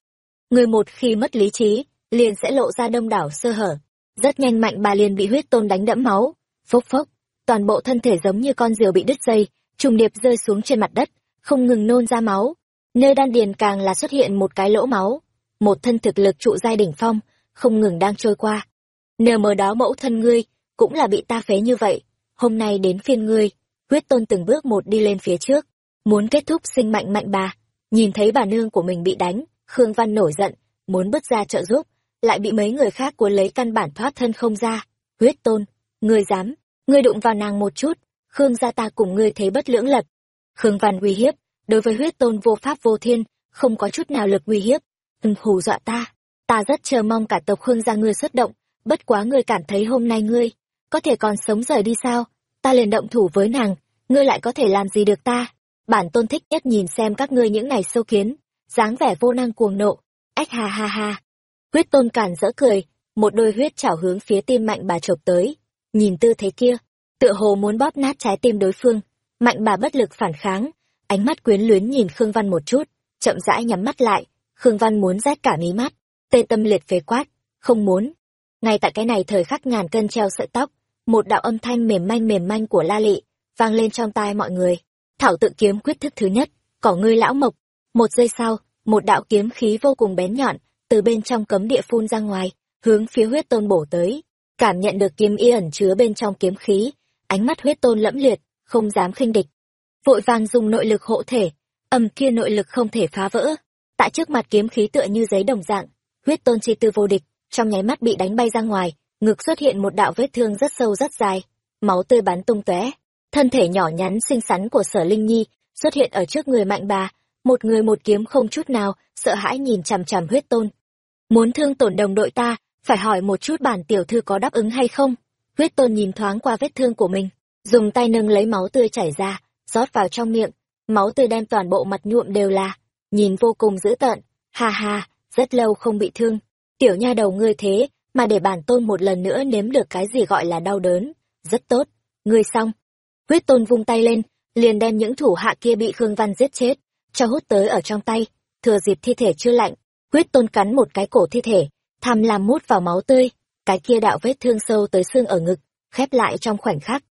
Người một khi mất lý trí, liền sẽ lộ ra đông đảo sơ hở. Rất nhanh mạnh bà liền bị huyết tôn đánh đẫm máu. Phốc phốc, toàn bộ thân thể giống như con diều bị đứt dây, trùng điệp rơi xuống trên mặt đất, không ngừng nôn ra máu. Nơi đan điền càng là xuất hiện một cái lỗ máu. Một thân thực lực trụ giai đỉnh phong, không ngừng đang trôi qua. nờ mờ đó mẫu thân ngươi, cũng là bị ta phế như vậy. Hôm nay đến phiên ngươi, huyết tôn từng bước một đi lên phía trước, muốn kết thúc sinh mạnh mạnh bà. Nhìn thấy bà nương của mình bị đánh, Khương Văn nổi giận, muốn bước ra trợ giúp, lại bị mấy người khác cuốn lấy căn bản thoát thân không ra. Huyết tôn, ngươi dám, ngươi đụng vào nàng một chút, Khương gia ta cùng ngươi thấy bất lưỡng lật. Khương Văn uy hiếp, đối với huyết tôn vô pháp vô thiên, không có chút nào lực uy hiếp. Đừng hù dọa ta, ta rất chờ mong cả tộc Khương gia ngươi xuất động, bất quá ngươi cảm thấy hôm nay ngươi, có thể còn sống rời đi sao? Ta liền động thủ với nàng, ngươi lại có thể làm gì được ta? Bản tôn thích nhất nhìn xem các ngươi những ngày sâu kiến, dáng vẻ vô năng cuồng nộ. Ách ha ha ha. Huyết tôn cản rỡ cười, một đôi huyết chảo hướng phía tim mạnh bà chộp tới. Nhìn tư thế kia, tựa hồ muốn bóp nát trái tim đối phương. Mạnh bà bất lực phản kháng, ánh mắt quyến luyến nhìn Khương Văn một chút, chậm rãi nhắm mắt lại. Khương Văn muốn rách cả mí mắt, tê tâm liệt phế quát, không muốn. Ngay tại cái này thời khắc ngàn cân treo sợi tóc, một đạo âm thanh mềm manh mềm manh của la lị vang lên trong tai mọi người. Thảo tự kiếm quyết thức thứ nhất cỏ ngươi lão mộc. Một giây sau một đạo kiếm khí vô cùng bén nhọn từ bên trong cấm địa phun ra ngoài hướng phía huyết tôn bổ tới. Cảm nhận được kiếm y ẩn chứa bên trong kiếm khí ánh mắt huyết tôn lẫm liệt không dám khinh địch. Vội vàng dùng nội lực hộ thể âm kia nội lực không thể phá vỡ. Tại trước mặt kiếm khí tựa như giấy đồng dạng huyết tôn chi tư vô địch trong nháy mắt bị đánh bay ra ngoài ngực xuất hiện một đạo vết thương rất sâu rất dài, máu tươi bắn tung tóe. Thân thể nhỏ nhắn xinh xắn của Sở Linh Nhi xuất hiện ở trước người mạnh bà, một người một kiếm không chút nào, sợ hãi nhìn chằm chằm huyết tôn. Muốn thương tổn đồng đội ta, phải hỏi một chút bản tiểu thư có đáp ứng hay không? Huyết tôn nhìn thoáng qua vết thương của mình, dùng tay nâng lấy máu tươi chảy ra, rót vào trong miệng, máu tươi đem toàn bộ mặt nhuộm đều là, nhìn vô cùng dữ tợn, ha ha, rất lâu không bị thương. Tiểu nha đầu ngươi thế, mà để bản tôn một lần nữa nếm được cái gì gọi là đau đớn. Rất tốt, ngươi xong. Huyết tôn vung tay lên, liền đem những thủ hạ kia bị Khương Văn giết chết, cho hút tới ở trong tay, thừa dịp thi thể chưa lạnh, huyết tôn cắn một cái cổ thi thể, tham lam mút vào máu tươi, cái kia đạo vết thương sâu tới xương ở ngực, khép lại trong khoảnh khắc.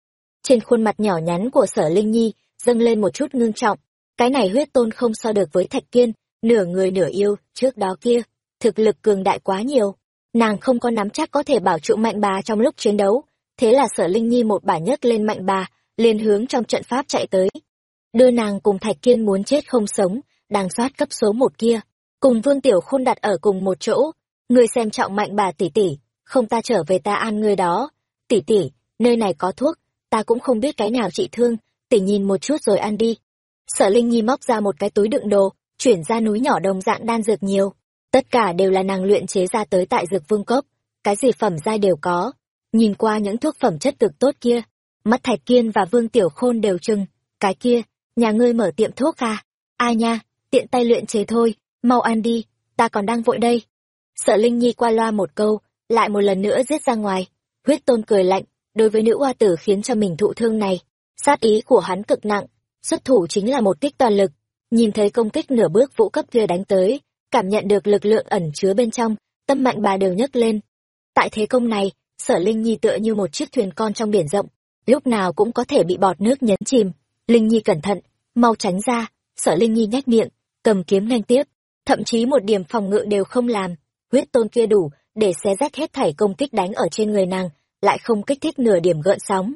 Trên khuôn mặt nhỏ nhắn của sở Linh Nhi, dâng lên một chút ngưng trọng, cái này huyết tôn không so được với thạch kiên, nửa người nửa yêu, trước đó kia, thực lực cường đại quá nhiều. Nàng không có nắm chắc có thể bảo trụ mạnh bà trong lúc chiến đấu, thế là sở Linh Nhi một bà nhấc lên mạnh bà, liền hướng trong trận pháp chạy tới. Đưa nàng cùng Thạch Kiên muốn chết không sống, đang soát cấp số một kia, cùng Vương Tiểu Khôn đặt ở cùng một chỗ, người xem trọng mạnh bà tỷ tỷ, không ta trở về ta an người đó. Tỷ tỷ, nơi này có thuốc, ta cũng không biết cái nào trị thương, tỷ nhìn một chút rồi ăn đi. Sở Linh Nhi móc ra một cái túi đựng đồ, chuyển ra núi nhỏ đồng dạng đan dược nhiều. Tất cả đều là nàng luyện chế ra tới tại dược vương cốc, cái gì phẩm giai đều có. Nhìn qua những thuốc phẩm chất cực tốt kia, mắt Thạch Kiên và Vương Tiểu Khôn đều trừng, cái kia, nhà ngươi mở tiệm thuốc à? Ai nha, tiện tay luyện chế thôi, mau ăn đi, ta còn đang vội đây. Sợ Linh Nhi qua loa một câu, lại một lần nữa giết ra ngoài. Huyết tôn cười lạnh, đối với nữ hoa tử khiến cho mình thụ thương này. Sát ý của hắn cực nặng, xuất thủ chính là một kích toàn lực. Nhìn thấy công kích nửa bước vũ cấp kia đánh tới, cảm nhận được lực lượng ẩn chứa bên trong, tâm mạnh bà đều nhấc lên. Tại thế công này, sở Linh Nhi tựa như một chiếc thuyền con trong biển rộng, lúc nào cũng có thể bị bọt nước nhấn chìm. Linh Nhi cẩn thận, mau tránh ra, sở Linh Nhi nhách miệng, cầm kiếm nhanh tiếp, thậm chí một điểm phòng ngự đều không làm, huyết tôn kia đủ để xé rách hết thảy công kích đánh ở trên người nàng, lại không kích thích nửa điểm gợn sóng.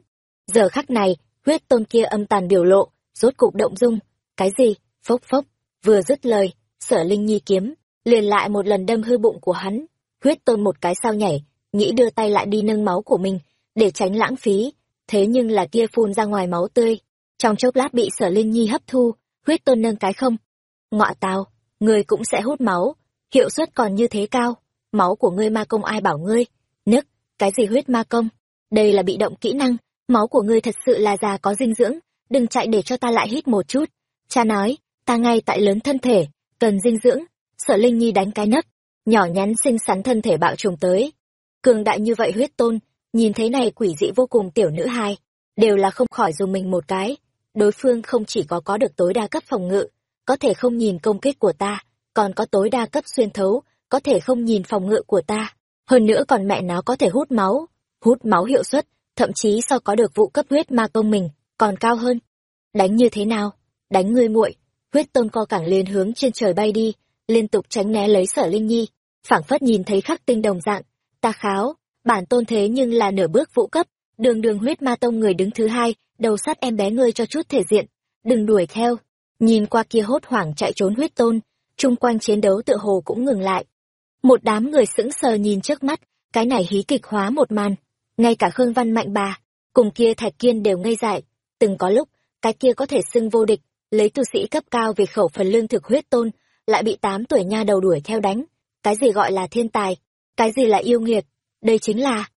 Giờ khắc này, huyết tôn kia âm tàn biểu lộ, rốt cục động dung, cái gì, phốc phốc, vừa dứt lời, sở Linh Nhi kiếm, liền lại một lần đâm hư bụng của hắn, huyết tôn một cái sao nhảy, nghĩ đưa tay lại đi nâng máu của mình, để tránh lãng phí, thế nhưng là kia phun ra ngoài máu tươi, trong chốc lát bị sở Linh Nhi hấp thu, huyết tôn nâng cái không. Ngọa tào, người cũng sẽ hút máu, hiệu suất còn như thế cao, máu của ngươi ma công ai bảo ngươi, nức, cái gì huyết ma công, đây là bị động kỹ năng, máu của ngươi thật sự là già có dinh dưỡng, đừng chạy để cho ta lại hít một chút. Cha nói, ta ngay tại lớn thân thể, cần dinh dưỡng, sợ Linh Nhi đánh cái nấc, nhỏ nhắn xinh xắn thân thể bạo trùng tới. Cường đại như vậy huyết tôn, nhìn thấy này quỷ dị vô cùng tiểu nữ hai, đều là không khỏi dùng mình một cái. Đối phương không chỉ có có được tối đa cấp phòng ngự, có thể không nhìn công kích của ta, còn có tối đa cấp xuyên thấu, có thể không nhìn phòng ngự của ta. Hơn nữa còn mẹ nó có thể hút máu, hút máu hiệu suất, thậm chí so có được vụ cấp huyết ma công mình, còn cao hơn. Đánh như thế nào? Đánh ngươi muội huyết tôn co cẳng liền hướng trên trời bay đi, liên tục tránh né lấy sở linh nhi, phảng phất nhìn thấy khắc tinh đồng dạng. Ta kháo, bản tôn thế nhưng là nửa bước vũ cấp, đường đường huyết ma tông người đứng thứ hai, đầu sắt em bé ngươi cho chút thể diện, đừng đuổi theo. Nhìn qua kia hốt hoảng chạy trốn huyết tôn, chung quanh chiến đấu tựa hồ cũng ngừng lại. Một đám người sững sờ nhìn trước mắt, cái này hí kịch hóa một màn. Ngay cả Khương Văn Mạnh bà, cùng kia Thạch Kiên đều ngây dại. Từng có lúc, cái kia có thể xưng vô địch, lấy tu sĩ cấp cao về khẩu phần lương thực huyết tôn, lại bị tám tuổi nha đầu đuổi theo đánh. Cái gì gọi là thiên tài, cái gì là yêu nghiệt, đây chính là...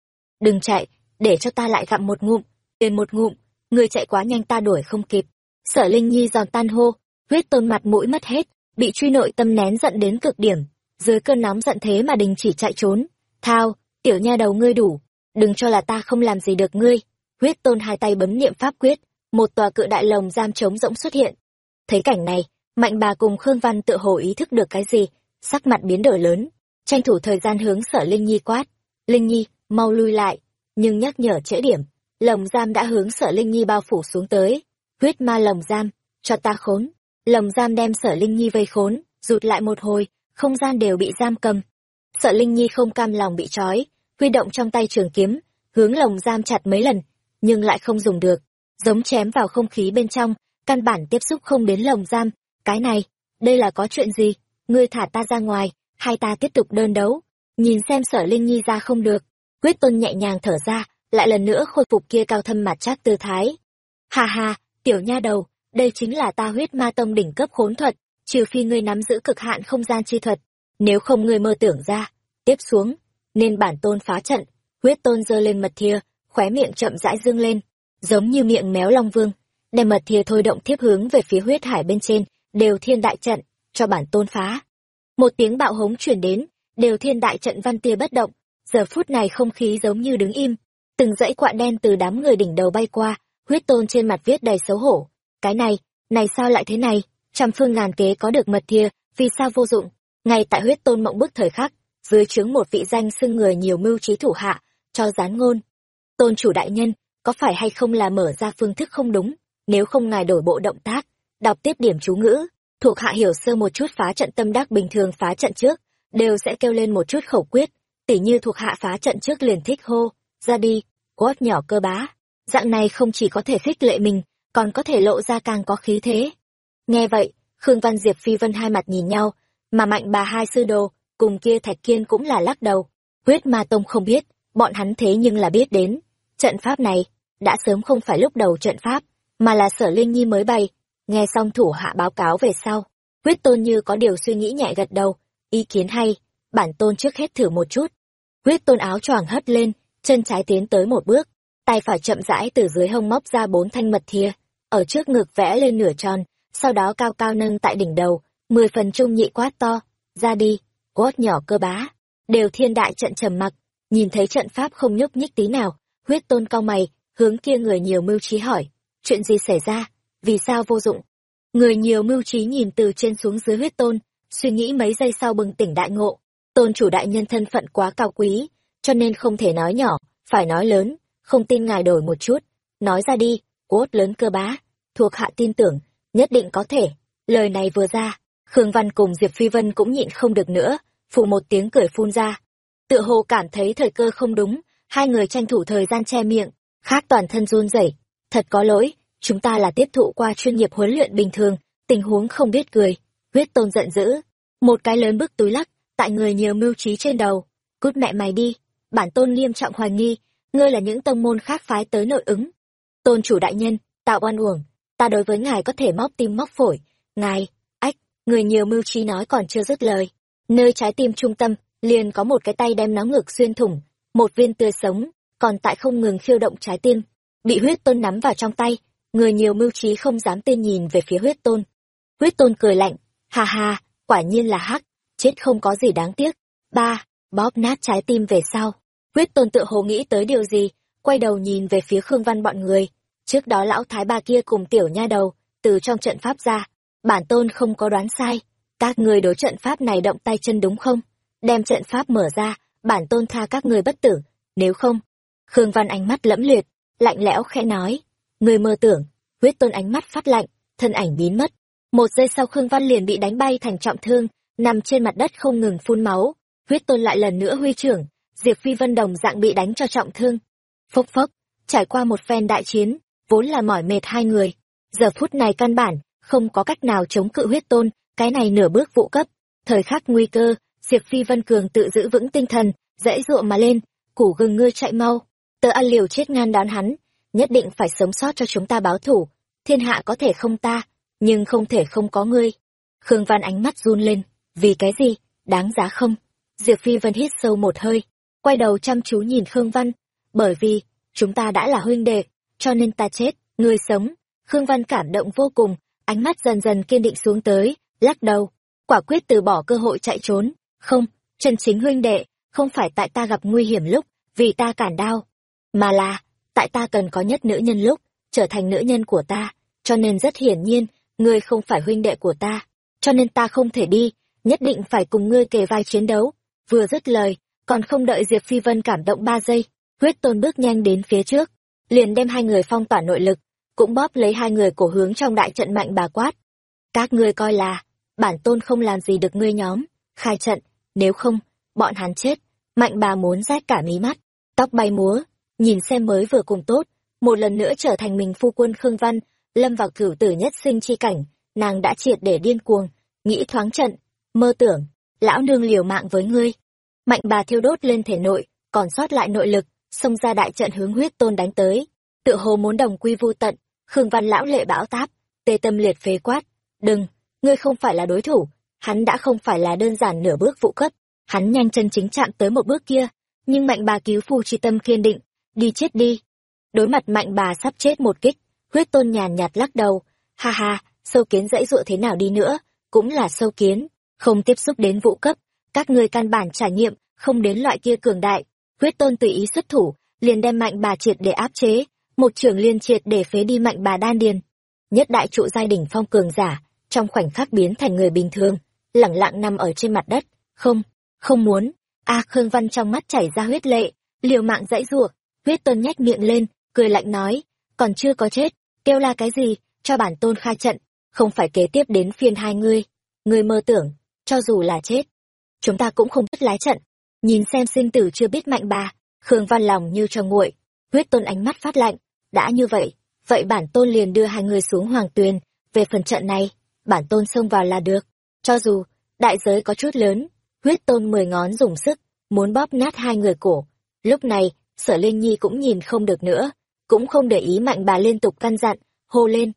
Đừng chạy, để cho ta lại gặm một ngụm, tiền một ngụm, người chạy quá nhanh ta đuổi không kịp. Sở Linh Nhi giòn tan hô, huyết tôn mặt mũi mất hết, bị truy nội tâm nén giận đến cực điểm, dưới cơn nóng giận thế mà đình chỉ chạy trốn. Thao, tiểu nha đầu ngươi đủ, đừng cho là ta không làm gì được ngươi. Huyết tôn hai tay bấm niệm pháp quyết, một tòa cự đại lồng giam trống rỗng xuất hiện. Thấy cảnh này, mạnh bà cùng Khương Văn tự hồ ý thức được cái gì, sắc mặt biến đổi lớn, tranh thủ thời gian hướng sở Linh Nhi quát. Linh Nhi, mau lui lại, nhưng nhắc nhở trễ điểm, lồng giam đã hướng sở Linh Nhi bao phủ xuống tới. Huyết ma lồng giam, cho ta khốn. Lồng giam đem sở Linh Nhi vây khốn, rụt lại một hồi, không gian đều bị giam cầm. Sở Linh Nhi không cam lòng bị trói, huy động trong tay trường kiếm, hướng lồng giam chặt mấy lần, nhưng lại không dùng được, giống chém vào không khí bên trong, căn bản tiếp xúc không đến lồng giam. Cái này, đây là có chuyện gì? Ngươi thả ta ra ngoài, hay ta tiếp tục đơn đấu? Nhìn xem sở Linh Nhi ra không được, Quyết Tôn nhẹ nhàng thở ra, lại lần nữa khôi phục kia cao thâm mặt trác tư thái. Hà hà, tiểu nha đầu, đây chính là ta huyết ma tông đỉnh cấp khốn thuật, trừ phi ngươi nắm giữ cực hạn không gian chi thuật, nếu không ngươi mơ tưởng ra. Tiếp xuống, nên bản tôn phá trận, huyết tôn giơ lên mật thìa, khóe miệng chậm rãi dương lên, giống như miệng méo long vương, đem mật thìa thôi động tiếp hướng về phía huyết hải bên trên, đều thiên đại trận, cho bản tôn phá. Một tiếng bạo hống truyền đến, đều thiên đại trận văn tia bất động, giờ phút này không khí giống như đứng im. Từng dãy quạ đen từ đám người đỉnh đầu bay qua huyết tôn trên mặt viết đầy xấu hổ. Cái này này sao lại thế này? Trăm phương ngàn kế có được mật thìa vì sao vô dụng? Ngay tại huyết tôn mộng bức thời khắc dưới trướng một vị danh xưng người nhiều mưu trí thủ hạ cho gián ngôn. Tôn chủ đại nhân có phải hay không là mở ra phương thức không đúng? Nếu không ngài đổi bộ động tác, đọc tiếp điểm chú ngữ, thuộc hạ hiểu sơ một chút phá trận tâm đắc bình thường phá trận trước, đều sẽ kêu lên một chút khẩu quyết, tỉ như thuộc hạ phá trận trước liền thích hô, ra đi, quát nhỏ cơ bá. Dạng này không chỉ có thể khích lệ mình, còn có thể lộ ra càng có khí thế. Nghe vậy, khương văn diệp phi vân hai mặt nhìn nhau, mà mạnh bà hai sư đồ, cùng kia thạch kiên cũng là lắc đầu. Huyết ma tông không biết, bọn hắn thế nhưng là biết đến, trận pháp này, đã sớm không phải lúc đầu trận pháp mà là sở linh nhi mới bày. Nghe xong thủ hạ báo cáo về sau huyết tôn như có điều suy nghĩ nhẹ gật đầu, ý kiến hay, bản tôn trước hết thử một chút. Huyết tôn áo choàng hất lên, chân trái tiến tới một bước, tay phải chậm rãi từ dưới hông móc ra bốn thanh mật thìa, ở trước ngực vẽ lên nửa tròn, sau đó cao cao nâng tại đỉnh đầu, mười phần trung nhị quát to, ra đi quát nhỏ cơ bá. Đều thiên đại trận trầm mặc, nhìn thấy trận pháp không nhúc nhích tí nào huyết tôn cao mày, hướng kia người nhiều mưu trí hỏi chuyện gì xảy ra? Vì sao vô dụng? Người nhiều mưu trí nhìn từ trên xuống dưới huyết tôn, suy nghĩ mấy giây sau bừng tỉnh đại ngộ. Tôn chủ đại nhân thân phận quá cao quý, cho nên không thể nói nhỏ, phải nói lớn, không tin ngài đổi một chút. Nói ra đi cốt lớn cơ bá. Thuộc hạ tin tưởng, nhất định có thể. Lời này vừa ra, khương văn cùng diệp phi vân cũng nhịn không được nữa phụ một tiếng cười phun ra. Tựa hồ cảm thấy thời cơ không đúng, hai người tranh thủ thời gian che miệng, khác toàn thân run rẩy thật có lỗi, chúng ta là tiếp thụ qua chuyên nghiệp huấn luyện bình thường, tình huống không biết cười, huyết tôn giận dữ. Một cái lớn bức túi lắc, tại người nhiều mưu trí trên đầu. Cút mẹ mày đi, bản tôn nghiêm trọng hoài nghi, ngươi là những tông môn khác phái tới nội ứng. Tôn chủ đại nhân tạo oan uổng, ta đối với ngài có thể móc tim móc phổi. Ngài, ách, người nhiều mưu trí nói còn chưa dứt lời. Nơi trái tim trung tâm, liền có một cái tay đem nó ngược xuyên thủng, một viên tươi sống, còn tại không ngừng khiêu động trái tim bị huyết tôn nắm vào trong tay, người nhiều mưu trí không dám tin nhìn về phía huyết tôn. Huyết tôn cười lạnh, ha ha, quả nhiên là hắc, chết không có gì đáng tiếc. Ba, bóp nát trái tim về sau. Huyết tôn tự hồ nghĩ tới điều gì, quay đầu nhìn về phía khương văn bọn người. Trước đó lão thái ba kia cùng tiểu nha đầu, từ trong trận pháp ra, bản tôn không có đoán sai. Các người đối trận pháp này động tay chân đúng không? Đem trận pháp mở ra, bản tôn tha các người bất tử, nếu không. Khương văn ánh mắt lẫm liệt lạnh lẽo khẽ nói. Người mơ tưởng, huyết tôn ánh mắt phát lạnh, thân ảnh biến mất. Một giây sau khương văn liền bị đánh bay thành trọng thương, nằm trên mặt đất không ngừng phun máu. Huyết tôn lại lần nữa huy trưởng, diệp phi vân đồng dạng bị đánh cho trọng thương. Phốc phốc, trải qua một phen đại chiến, vốn là mỏi mệt hai người. Giờ phút này căn bản, không có cách nào chống cự huyết tôn, cái này nửa bước vụ cấp. Thời khắc nguy cơ, diệp phi vân cường tự giữ vững tinh thần, dãy dụa mà lên, củ gừng ngươi chạy mau tớ ăn liều chết ngan đón hắn, nhất định phải sống sót cho chúng ta báo thủ. Thiên hạ có thể không ta, nhưng không thể không có ngươi. Khương văn ánh mắt run lên. Vì cái gì? Đáng giá không? Diệp phi vân hít sâu một hơi, quay đầu chăm chú nhìn khương văn. Bởi vì, chúng ta đã là huynh đệ, cho nên ta chết, ngươi sống. Khương văn cảm động vô cùng, ánh mắt dần dần kiên định xuống tới, lắc đầu. Quả quyết từ bỏ cơ hội chạy trốn. Không, chân chính huynh đệ, không phải tại ta gặp nguy hiểm lúc, vì ta cản đau mà là, tại ta cần có nhất nữ nhân lúc, trở thành nữ nhân của ta, cho nên rất hiển nhiên, ngươi không phải huynh đệ của ta, cho nên ta không thể đi, nhất định phải cùng ngươi kề vai chiến đấu. Vừa dứt lời, còn không đợi diệp phi vân cảm động ba giây, huyết tôn bước nhanh đến phía trước, liền đem hai người phong tỏa nội lực, cũng bóp lấy hai người cổ hướng trong đại trận mạnh bà quát. Các ngươi coi là, bản tôn không làm gì được ngươi nhóm, khai trận, nếu không, bọn hắn chết, mạnh bà muốn rách cả mí mắt, tóc bay múa nhìn xem mới vừa cùng tốt, một lần nữa trở thành mình phu quân khương văn, lâm vào cửu tử nhất sinh chi cảnh, nàng đã triệt để điên cuồng, nghĩ thoáng trận, mơ tưởng, lão nương liều mạng với ngươi. Mạnh bà thiêu đốt lên thể nội, còn sót lại nội lực, xông ra đại trận hướng huyết tôn đánh tới. Tự hồ muốn đồng quy vu tận, khương văn lão lệ bão táp, tê tâm liệt phế quát, đừng, ngươi không phải là đối thủ, hắn đã không phải là đơn giản nửa bước vụ cấp, hắn nhanh chân chính chạm tới một bước kia, nhưng mạnh bà cứu phu chi tâm kiên định đi chết đi. Đối mặt mạnh bà sắp chết một kích, huyết tôn nhàn nhạt lắc đầu. Ha ha, sâu kiến dãy dụa thế nào đi nữa, cũng là sâu kiến, không tiếp xúc đến vụ cấp. Các ngươi căn bản trải nghiệm không đến loại kia cường đại. Huyết tôn tùy ý xuất thủ, liền đem mạnh bà triệt để áp chế. Một trường liên triệt để phế đi mạnh bà đan điền. Nhất đại trụ giai đỉnh phong cường giả, trong khoảnh khắc biến thành người bình thường, lẳng lặng nằm ở trên mặt đất. Không không muốn. A khương văn trong mắt chảy ra huyết lệ, liều mạng dãy giụa huyết tôn nhếch miệng lên, cười lạnh nói, còn chưa có chết, kêu la cái gì, cho bản tôn khai trận, không phải kế tiếp đến phiên hai ngươi. Ngươi mơ tưởng, cho dù là chết, chúng ta cũng không biết lái trận. Nhìn xem sinh tử chưa biết mạnh bà, khương văn lòng như cho nguội. Huyết tôn ánh mắt phát lạnh, đã như vậy vậy bản tôn liền đưa hai người xuống hoàng tuyền, về phần trận này, bản tôn xông vào là được. Cho dù, đại giới có chút lớn, huyết tôn mười ngón dùng sức, muốn bóp nát hai người cổ. Lúc này sở linh nhi cũng nhìn không được nữa, cũng không để ý mạnh bà liên tục căn dặn, hô lên.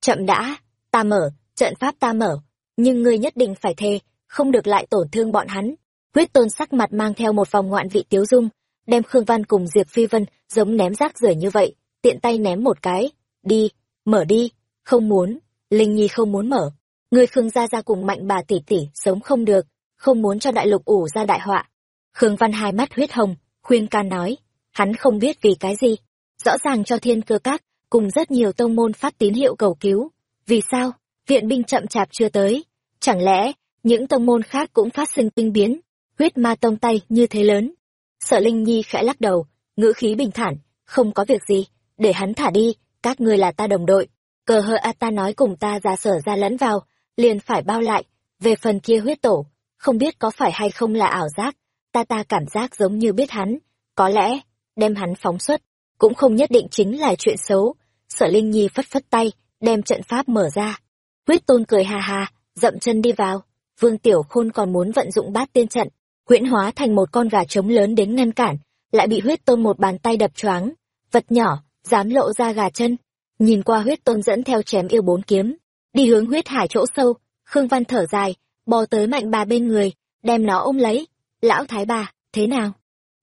Chậm đã, ta mở, trận pháp ta mở, nhưng ngươi nhất định phải thề, không được lại tổn thương bọn hắn. Huyết tôn sắc mặt mang theo một vòng ngoạn vị tiếu dung, đem khương văn cùng diệp phi vân giống ném rác rưởi như vậy, tiện tay ném một cái. Đi, mở đi, không muốn, linh nhi không muốn mở. Ngươi khương gia gia cùng mạnh bà tỷ tỷ sống không được, không muốn cho đại lục ủ ra đại họa. Khương văn hai mắt huyết hồng, khuyên can nói hắn không biết vì cái gì. Rõ ràng cho thiên cơ các, cùng rất nhiều tông môn phát tín hiệu cầu cứu. Vì sao? Viện binh chậm chạp chưa tới. Chẳng lẽ, những tông môn khác cũng phát sinh tinh biến? Huyết ma tông tay như thế lớn. Sợ linh nhi khẽ lắc đầu, ngữ khí bình thản, không có việc gì, để hắn thả đi, các ngươi là ta đồng đội. Cờ hơ a ta nói cùng ta ra sở ra lẫn vào, liền phải bao lại, về phần kia huyết tổ, không biết có phải hay không là ảo giác, ta ta cảm giác giống như biết hắn, có lẽ đem hắn phóng xuất, cũng không nhất định chính là chuyện xấu. Sở linh nhi phất phất tay, đem trận pháp mở ra. Huyết tôn cười hà hà dậm chân đi vào. Vương tiểu khôn còn muốn vận dụng bát tiên trận, huyễn hóa thành một con gà trống lớn đến ngăn cản, lại bị huyết tôn một bàn tay đập choáng. Vật nhỏ, dám lộ ra gà chân. Nhìn qua huyết tôn dẫn theo chém yêu bốn kiếm, đi hướng huyết hải chỗ sâu, khương văn thở dài, bò tới mạnh bà bên người, đem nó ôm lấy. Lão thái bà, thế nào?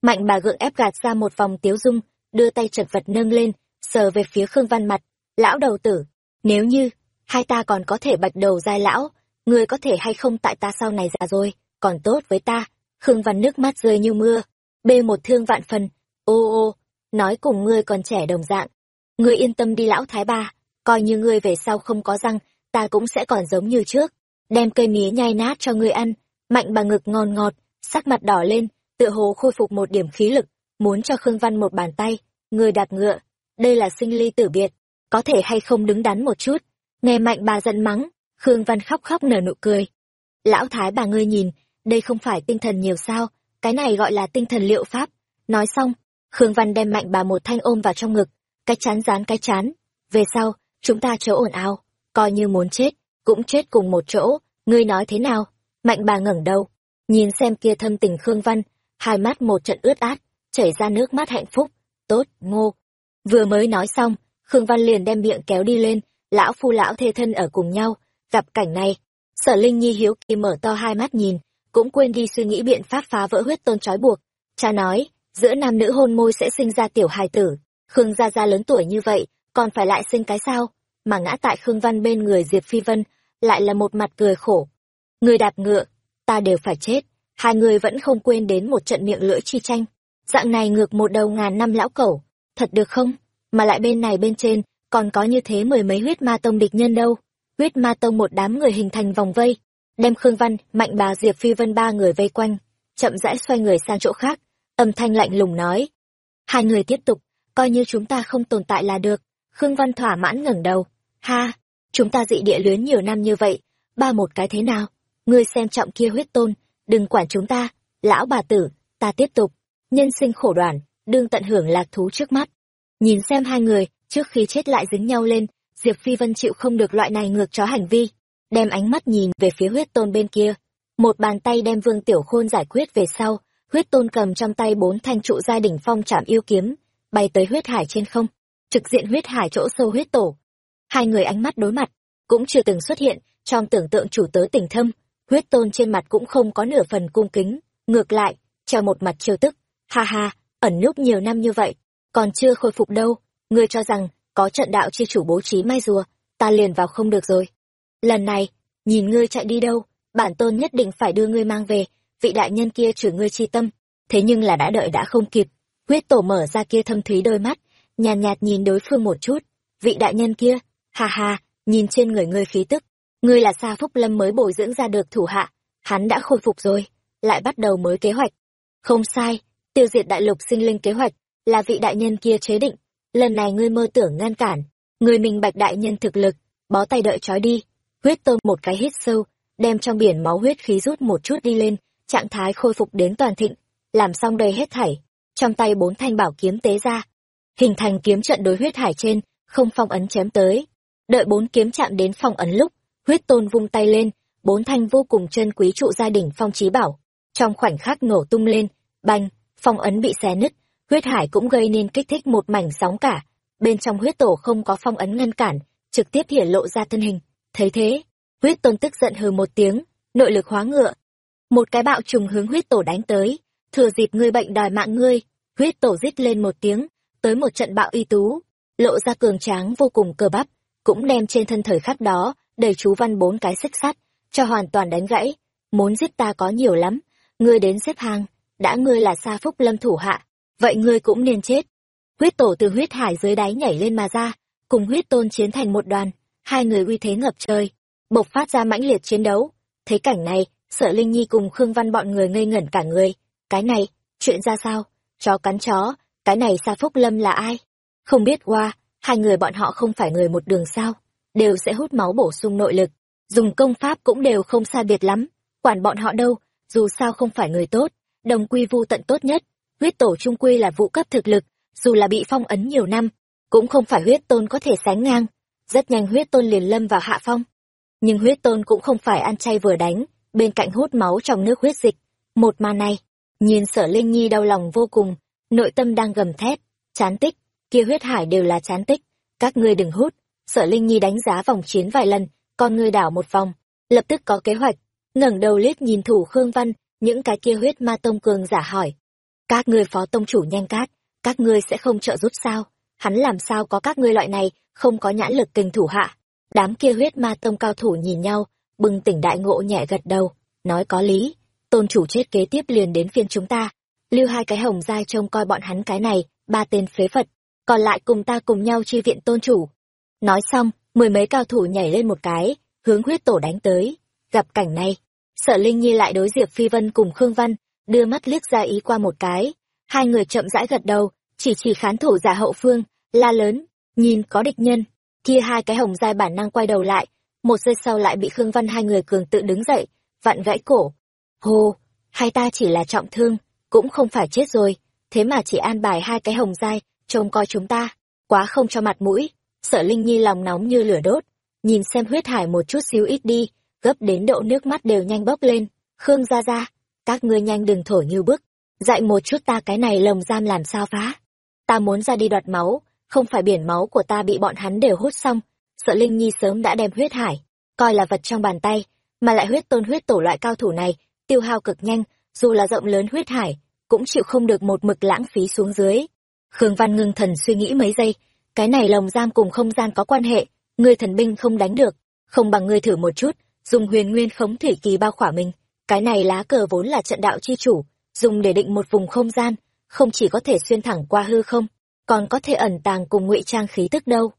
Mạnh bà gượng ép gạt ra một vòng tiếu dung, đưa tay chật vật nâng lên, sờ về phía khương văn mặt. Lão đầu tử, nếu như hai ta còn có thể bạch đầu dai lão, ngươi có thể hay không tại ta sau này già rồi, còn tốt với ta. Khương văn nước mắt rơi như mưa. Bê một thương vạn phần. Ô ô nói cùng ngươi còn trẻ đồng dạng. Ngươi yên tâm đi lão thái ba, coi như ngươi về sau không có răng, ta cũng sẽ còn giống như trước. Đem cây mía nhai nát cho ngươi ăn. Mạnh bà ngực ngon ngọt, sắc mặt đỏ lên tựa hồ khôi phục một điểm khí lực, muốn cho khương văn một bàn tay. Người đạp ngựa, đây là sinh ly tử biệt, có thể hay không đứng đắn một chút. Nghe mạnh bà giận mắng, khương văn khóc khóc nở nụ cười. Lão thái bà ngươi nhìn, đây không phải tinh thần nhiều sao, cái này gọi là tinh thần liệu pháp. Nói xong, khương văn đem mạnh bà một thanh ôm vào trong ngực, cái chán dán cái chán. Về sau, chúng ta chỗ ồn ào coi như muốn chết, cũng chết cùng một chỗ, ngươi nói thế nào? Mạnh bà ngẩng đầu, nhìn xem kia thâm tình khương văn hai mắt một trận ướt át, chảy ra nước mắt hạnh phúc. Tốt, ngô. Vừa mới nói xong, khương văn liền đem miệng kéo đi lên. Lão phu lão thê thân ở cùng nhau. Gặp cảnh này, sở linh nhi hiếu kỳ mở to hai mắt nhìn, cũng quên đi suy nghĩ biện pháp phá vỡ huyết tôn trói buộc. Cha nói, giữa nam nữ hôn môi sẽ sinh ra tiểu hài tử. Khương gia gia lớn tuổi như vậy, còn phải lại sinh cái sao? Mà ngã tại khương văn bên người diệp phi vân, lại là một mặt cười khổ. Người đạp ngựa, ta đều phải chết hai người vẫn không quên đến một trận miệng lưỡi chi tranh. Dạng này ngược một đầu ngàn năm lão cẩu, thật được không? Mà lại bên này bên trên, còn có như thế mười mấy huyết ma tông địch nhân đâu. Huyết ma tông một đám người hình thành vòng vây, đem khương văn, mạnh bà, diệp phi vân ba người vây quanh, chậm rãi xoay người sang chỗ khác, âm thanh lạnh lùng nói. Hai người tiếp tục, coi như chúng ta không tồn tại là được. Khương văn thỏa mãn ngẩng đầu. Ha, chúng ta dị địa luyến nhiều năm như vậy, ba một cái thế nào? Ngươi xem trọng kia huyết tôn đừng quản chúng ta, lão bà tử, ta tiếp tục. Nhân sinh khổ đoàn đương tận hưởng lạc thú trước mắt. Nhìn xem hai người, trước khi chết lại dính nhau lên, diệp phi vân chịu không được loại này ngược chó hành vi. Đem ánh mắt nhìn về phía huyết tôn bên kia. Một bàn tay đem vương tiểu khôn giải quyết về sau, huyết tôn cầm trong tay bốn thanh trụ gia đỉnh phong chạm yêu kiếm, bay tới huyết hải trên không, trực diện huyết hải chỗ sâu huyết tổ. Hai người ánh mắt đối mặt, cũng chưa từng xuất hiện trong tưởng tượng chủ tớ tình thâm huyết tôn trên mặt cũng không có nửa phần cung kính ngược lại treo một mặt trêu tức. Ha ha ẩn núp nhiều năm như vậy còn chưa khôi phục đâu. Ngươi cho rằng có trận đạo chi chủ bố trí mai rùa ta liền vào không được rồi. Lần này nhìn ngươi chạy đi đâu bản tôn nhất định phải đưa ngươi mang về vị đại nhân kia chửi ngươi chi tâm. Thế nhưng là đã đợi đã không kịp. Huyết tổ mở ra kia thâm thúy đôi mắt nhàn nhạt, nhạt nhìn đối phương một chút. Vị đại nhân kia ha ha, nhìn trên người ngươi khí tức ngươi là sa phúc lâm mới bồi dưỡng ra được thủ hạ, hắn đã khôi phục rồi, lại bắt đầu mới kế hoạch. Không sai, tiêu diệt đại lục sinh linh kế hoạch là vị đại nhân kia chế định. Lần này ngươi mơ tưởng ngăn cản người mình bạch đại nhân thực lực, bó tay đợi trói đi, huyết tôm một cái hít sâu, đem trong biển máu huyết khí rút một chút đi lên, trạng thái khôi phục đến toàn thịnh, làm xong đây hết thảy, trong tay bốn thanh bảo kiếm tế ra, hình thành kiếm trận đối huyết hải trên, không phong ấn chém tới. Đợi bốn kiếm chạm đến phong ấn lúc huyết tôn vung tay lên, bốn thanh vô cùng chân quý trụ gia đình phong trí bảo. Trong khoảnh khắc nổ tung lên banh phong ấn bị xé nứt, huyết hải cũng gây nên kích thích một mảnh sóng cả. Bên trong huyết tổ không có phong ấn ngăn cản, trực tiếp hiển lộ ra thân hình. Thấy thế, huyết tôn tức giận hừ một tiếng, nội lực hóa ngựa. Một cái bạo trùng hướng huyết tổ đánh tới, thừa dịp ngươi bệnh đòi mạng ngươi. Huyết tổ rít lên một tiếng, tới một trận bạo y tú, lộ ra cường tráng vô cùng cơ bắp, cũng đem trên thân thời khắc đó đầy chú văn bốn cái xích sắt, cho hoàn toàn đánh gãy. Muốn giết ta có nhiều lắm. Ngươi đến xếp hàng đã ngươi là sa phúc lâm thủ hạ. Vậy ngươi cũng nên chết. Huyết tổ từ huyết hải dưới đáy nhảy lên mà ra. Cùng huyết tôn chiến thành một đoàn. Hai người uy thế ngập trời. Bộc phát ra mãnh liệt chiến đấu. Thấy cảnh này, sợ linh nhi cùng khương văn bọn người ngây ngẩn cả người. Cái này, chuyện ra sao? Chó cắn chó, cái này sa phúc lâm là ai? Không biết qua, hai người bọn họ không phải người một đường sao? Đều sẽ hút máu bổ sung nội lực. Dùng công pháp cũng đều không xa biệt lắm. Quản bọn họ đâu, dù sao không phải người tốt, đồng quy vu tận tốt nhất. Huyết tổ trung quy là vụ cấp thực lực, dù là bị phong ấn nhiều năm, cũng không phải huyết tôn có thể sánh ngang. Rất nhanh huyết tôn liền lâm vào hạ phong. Nhưng huyết tôn cũng không phải ăn chay vừa đánh, bên cạnh hút máu trong nước huyết dịch. Một màn này, nhìn sở linh nhi đau lòng vô cùng, nội tâm đang gầm thét. Chán tích, kia huyết hải đều là chán tích, các ngươi đừng hút sở linh nhi đánh giá vòng chiến vài lần, con ngươi đảo một vòng, lập tức có kế hoạch, ngẩng đầu liếc nhìn thủ khương văn, những cái kia huyết ma tông cường giả hỏi. Các ngươi phó tông chủ nhanh cát, các ngươi sẽ không trợ giúp sao? Hắn làm sao có các ngươi loại này, không có nhãn lực kình thủ hạ? Đám kia huyết ma tông cao thủ nhìn nhau, bừng tỉnh đại ngộ nhẹ gật đầu, nói có lý, tôn chủ chết kế tiếp liền đến phiên chúng ta. Lưu hai cái hồng dai trông coi bọn hắn cái này, ba tên phế phật còn lại cùng ta cùng nhau chi viện tôn chủ nói xong, mười mấy cao thủ nhảy lên một cái, hướng huyết tổ đánh tới. Gặp cảnh này, sở linh nhi lại đối diệp phi vân cùng khương văn đưa mắt liếc ra ý qua một cái. Hai người chậm rãi gật đầu, chỉ chỉ khán thủ giả hậu phương, la lớn, nhìn, có địch nhân. Kia hai cái hồng dai bản năng quay đầu lại, một giây sau lại bị khương văn hai người cường tự đứng dậy, vặn gãy cổ. Hô, hai ta chỉ là trọng thương, cũng không phải chết rồi, thế mà chỉ an bài hai cái hồng dai trông coi chúng ta, quá không cho mặt mũi sợ linh nhi lòng nóng như lửa đốt, nhìn xem huyết hải một chút xíu ít đi, gấp đến độ nước mắt đều nhanh bốc lên. Khương ra ra các ngươi nhanh đừng thổi như bức, dạy một chút ta cái này lồng giam làm sao phá. Ta muốn ra đi đoạt máu, không phải biển máu của ta bị bọn hắn đều hút xong. Sợ linh nhi sớm đã đem huyết hải, coi là vật trong bàn tay, mà lại huyết tôn huyết tổ loại cao thủ này, tiêu hao cực nhanh, dù là rộng lớn huyết hải, cũng chịu không được một mực lãng phí xuống dưới. Khương văn ngưng thần suy nghĩ mấy giây cái này lồng giam cùng không gian có quan hệ, ngươi thần binh không đánh được, không bằng ngươi thử một chút, dùng huyền nguyên khống thủy kỳ bao khỏa mình. Cái này lá cờ vốn là trận đạo chi chủ, dùng để định một vùng không gian, không chỉ có thể xuyên thẳng qua hư không, còn có thể ẩn tàng cùng ngụy trang khí tức đâu.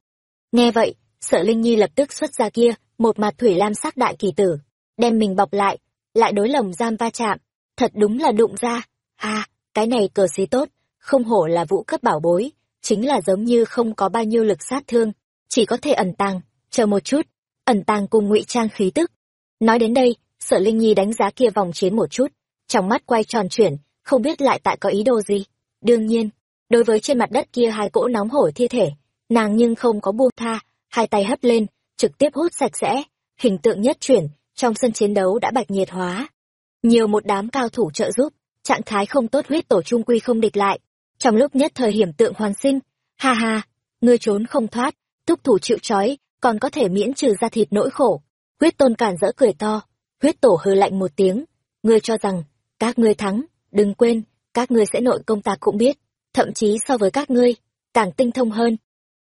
Nghe vậy, sợ linh nhi lập tức xuất ra kia, một mặt thủy lam sắc đại kỳ tử, đem mình bọc lại lại đối lồng giam va chạm. Thật đúng là đụng ra. À cái này cờ xí tốt, không hổ là vũ cấp bảo bối chính là giống như không có bao nhiêu lực sát thương, chỉ có thể ẩn tàng, chờ một chút, ẩn tàng cùng ngụy trang khí tức. Nói đến đây sợ linh nhi đánh giá kia vòng chiến một chút, trong mắt quay tròn chuyển, không biết lại tại có ý đồ gì. Đương nhiên, đối với trên mặt đất kia hai cỗ nóng hổi thi thể, nàng nhưng không có buông tha, hai tay hất lên, trực tiếp hút sạch sẽ, hình tượng nhất chuyển, trong sân chiến đấu đã bạch nhiệt hóa. Nhiều một đám cao thủ trợ giúp, trạng thái không tốt huyết tổ trung quy không địch lại trong lúc nhất thời hiểm tượng hoàn sinh, ha ha, ngươi trốn không thoát, túc thủ chịu trói, còn có thể miễn trừ ra thịt nỗi khổ. Huyết tôn cản rỡ cười to, huyết tổ hư lạnh một tiếng, ngươi cho rằng, các ngươi thắng, đừng quên, các ngươi sẽ nội công ta cũng biết, thậm chí so với các ngươi, càng tinh thông hơn.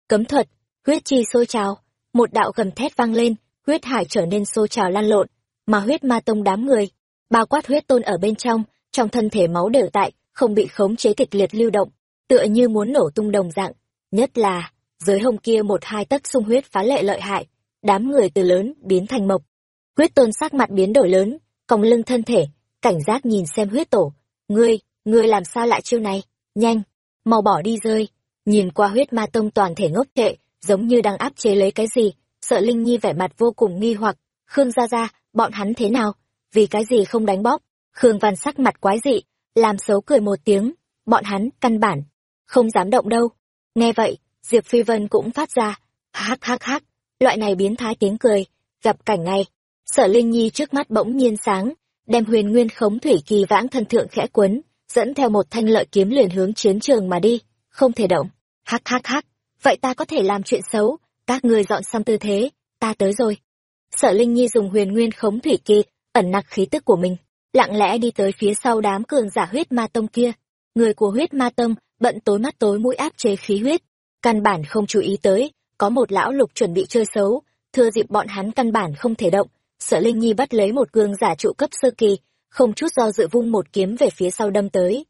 Cấm thuật, huyết chi sôi trào, một đạo gầm thét vang lên, huyết hải trở nên sôi trào lan lộn, mà huyết ma tông đám người, bao quát huyết tôn ở bên trong trong thân thể máu đều tại không bị khống chế kịch liệt lưu động, tựa như muốn nổ tung đồng dạng. Nhất là, dưới hông kia một hai tấc sung huyết phá lệ lợi hại, đám người từ lớn biến thành mộc. Huyết tôn sắc mặt biến đổi lớn, còng lưng thân thể, cảnh giác nhìn xem huyết tổ. Ngươi, ngươi làm sao lại chiêu này? Nhanh, mau bỏ đi rơi. Nhìn qua huyết ma tông toàn thể ngốc trệ, giống như đang áp chế lấy cái gì, sợ Linh Nhi vẻ mặt vô cùng nghi hoặc. Khương gia gia, bọn hắn thế nào? Vì cái gì không đánh bóp? Khương Văn sắc mặt quái dị, làm xấu cười một tiếng. Bọn hắn, căn bản, không dám động đâu. Nghe vậy, Diệp Phi Vân cũng phát ra, hắc hắc hắc, loại này biến thái tiếng cười, gặp cảnh này. Sở Linh Nhi trước mắt bỗng nhiên sáng, đem huyền nguyên khống thủy kỳ vãng thân thượng khẽ quấn, dẫn theo một thanh lợi kiếm liền hướng chiến trường mà đi, không thể động. Hắc hắc hắc, vậy ta có thể làm chuyện xấu, các người dọn xong tư thế, ta tới rồi. Sở Linh Nhi dùng huyền nguyên khống thủy kỳ, ẩn nặc khí tức của mình, lặng lẽ đi tới phía sau đám cường giả huyết ma tông kia. Người của huyết ma tông bận tối mắt tối mũi áp chế khí huyết, căn bản không chú ý tới, có một lão lục chuẩn bị chơi xấu, thừa dịp bọn hắn căn bản không thể động. Sở Linh Nhi bắt lấy một cường giả trụ cấp sơ kỳ, không chút do dự vung một kiếm về phía sau đâm tới.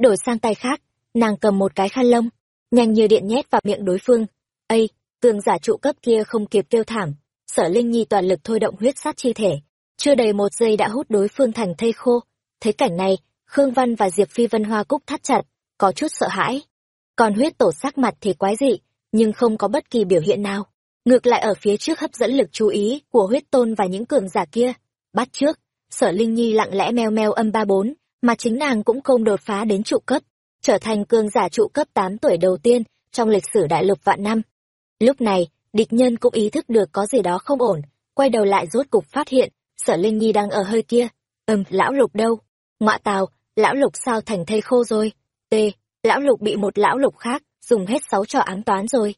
Đổi sang tay khác, nàng cầm một cái khăn lông, nhanh như điện nhét vào miệng đối phương. Ây, cường giả trụ cấp kia không kịp kêu thảm, sở Linh Nhi toàn lực thôi động huyết sát chi thể. Chưa đầy một giây đã hút đối phương thành thây khô. Thấy cảnh này, Khương Văn và Diệp Phi Vân Hoa Cúc thắt chặt, có chút sợ hãi. Còn huyết tổ sắc mặt thì quái dị, nhưng không có bất kỳ biểu hiện nào. Ngược lại ở phía trước hấp dẫn lực chú ý của huyết tôn và những cường giả kia. Bắt trước, sở Linh Nhi lặng lẽ meo meo âm ba bốn, mà chính nàng cũng không đột phá đến trụ cấp, trở thành cường giả trụ cấp tám tuổi đầu tiên trong lịch sử đại lục vạn năm. Lúc này, địch nhân cũng ý thức được có gì đó không ổn, quay đầu lại rốt cục phát hiện, sở Linh Nhi đang ở hơi kia. Ừm, lão lục đâu? Ngọa tào, lão lục sao thành thây khô rồi? T, lão lục bị một lão lục khác, dùng hết sáu trò ám toán rồi.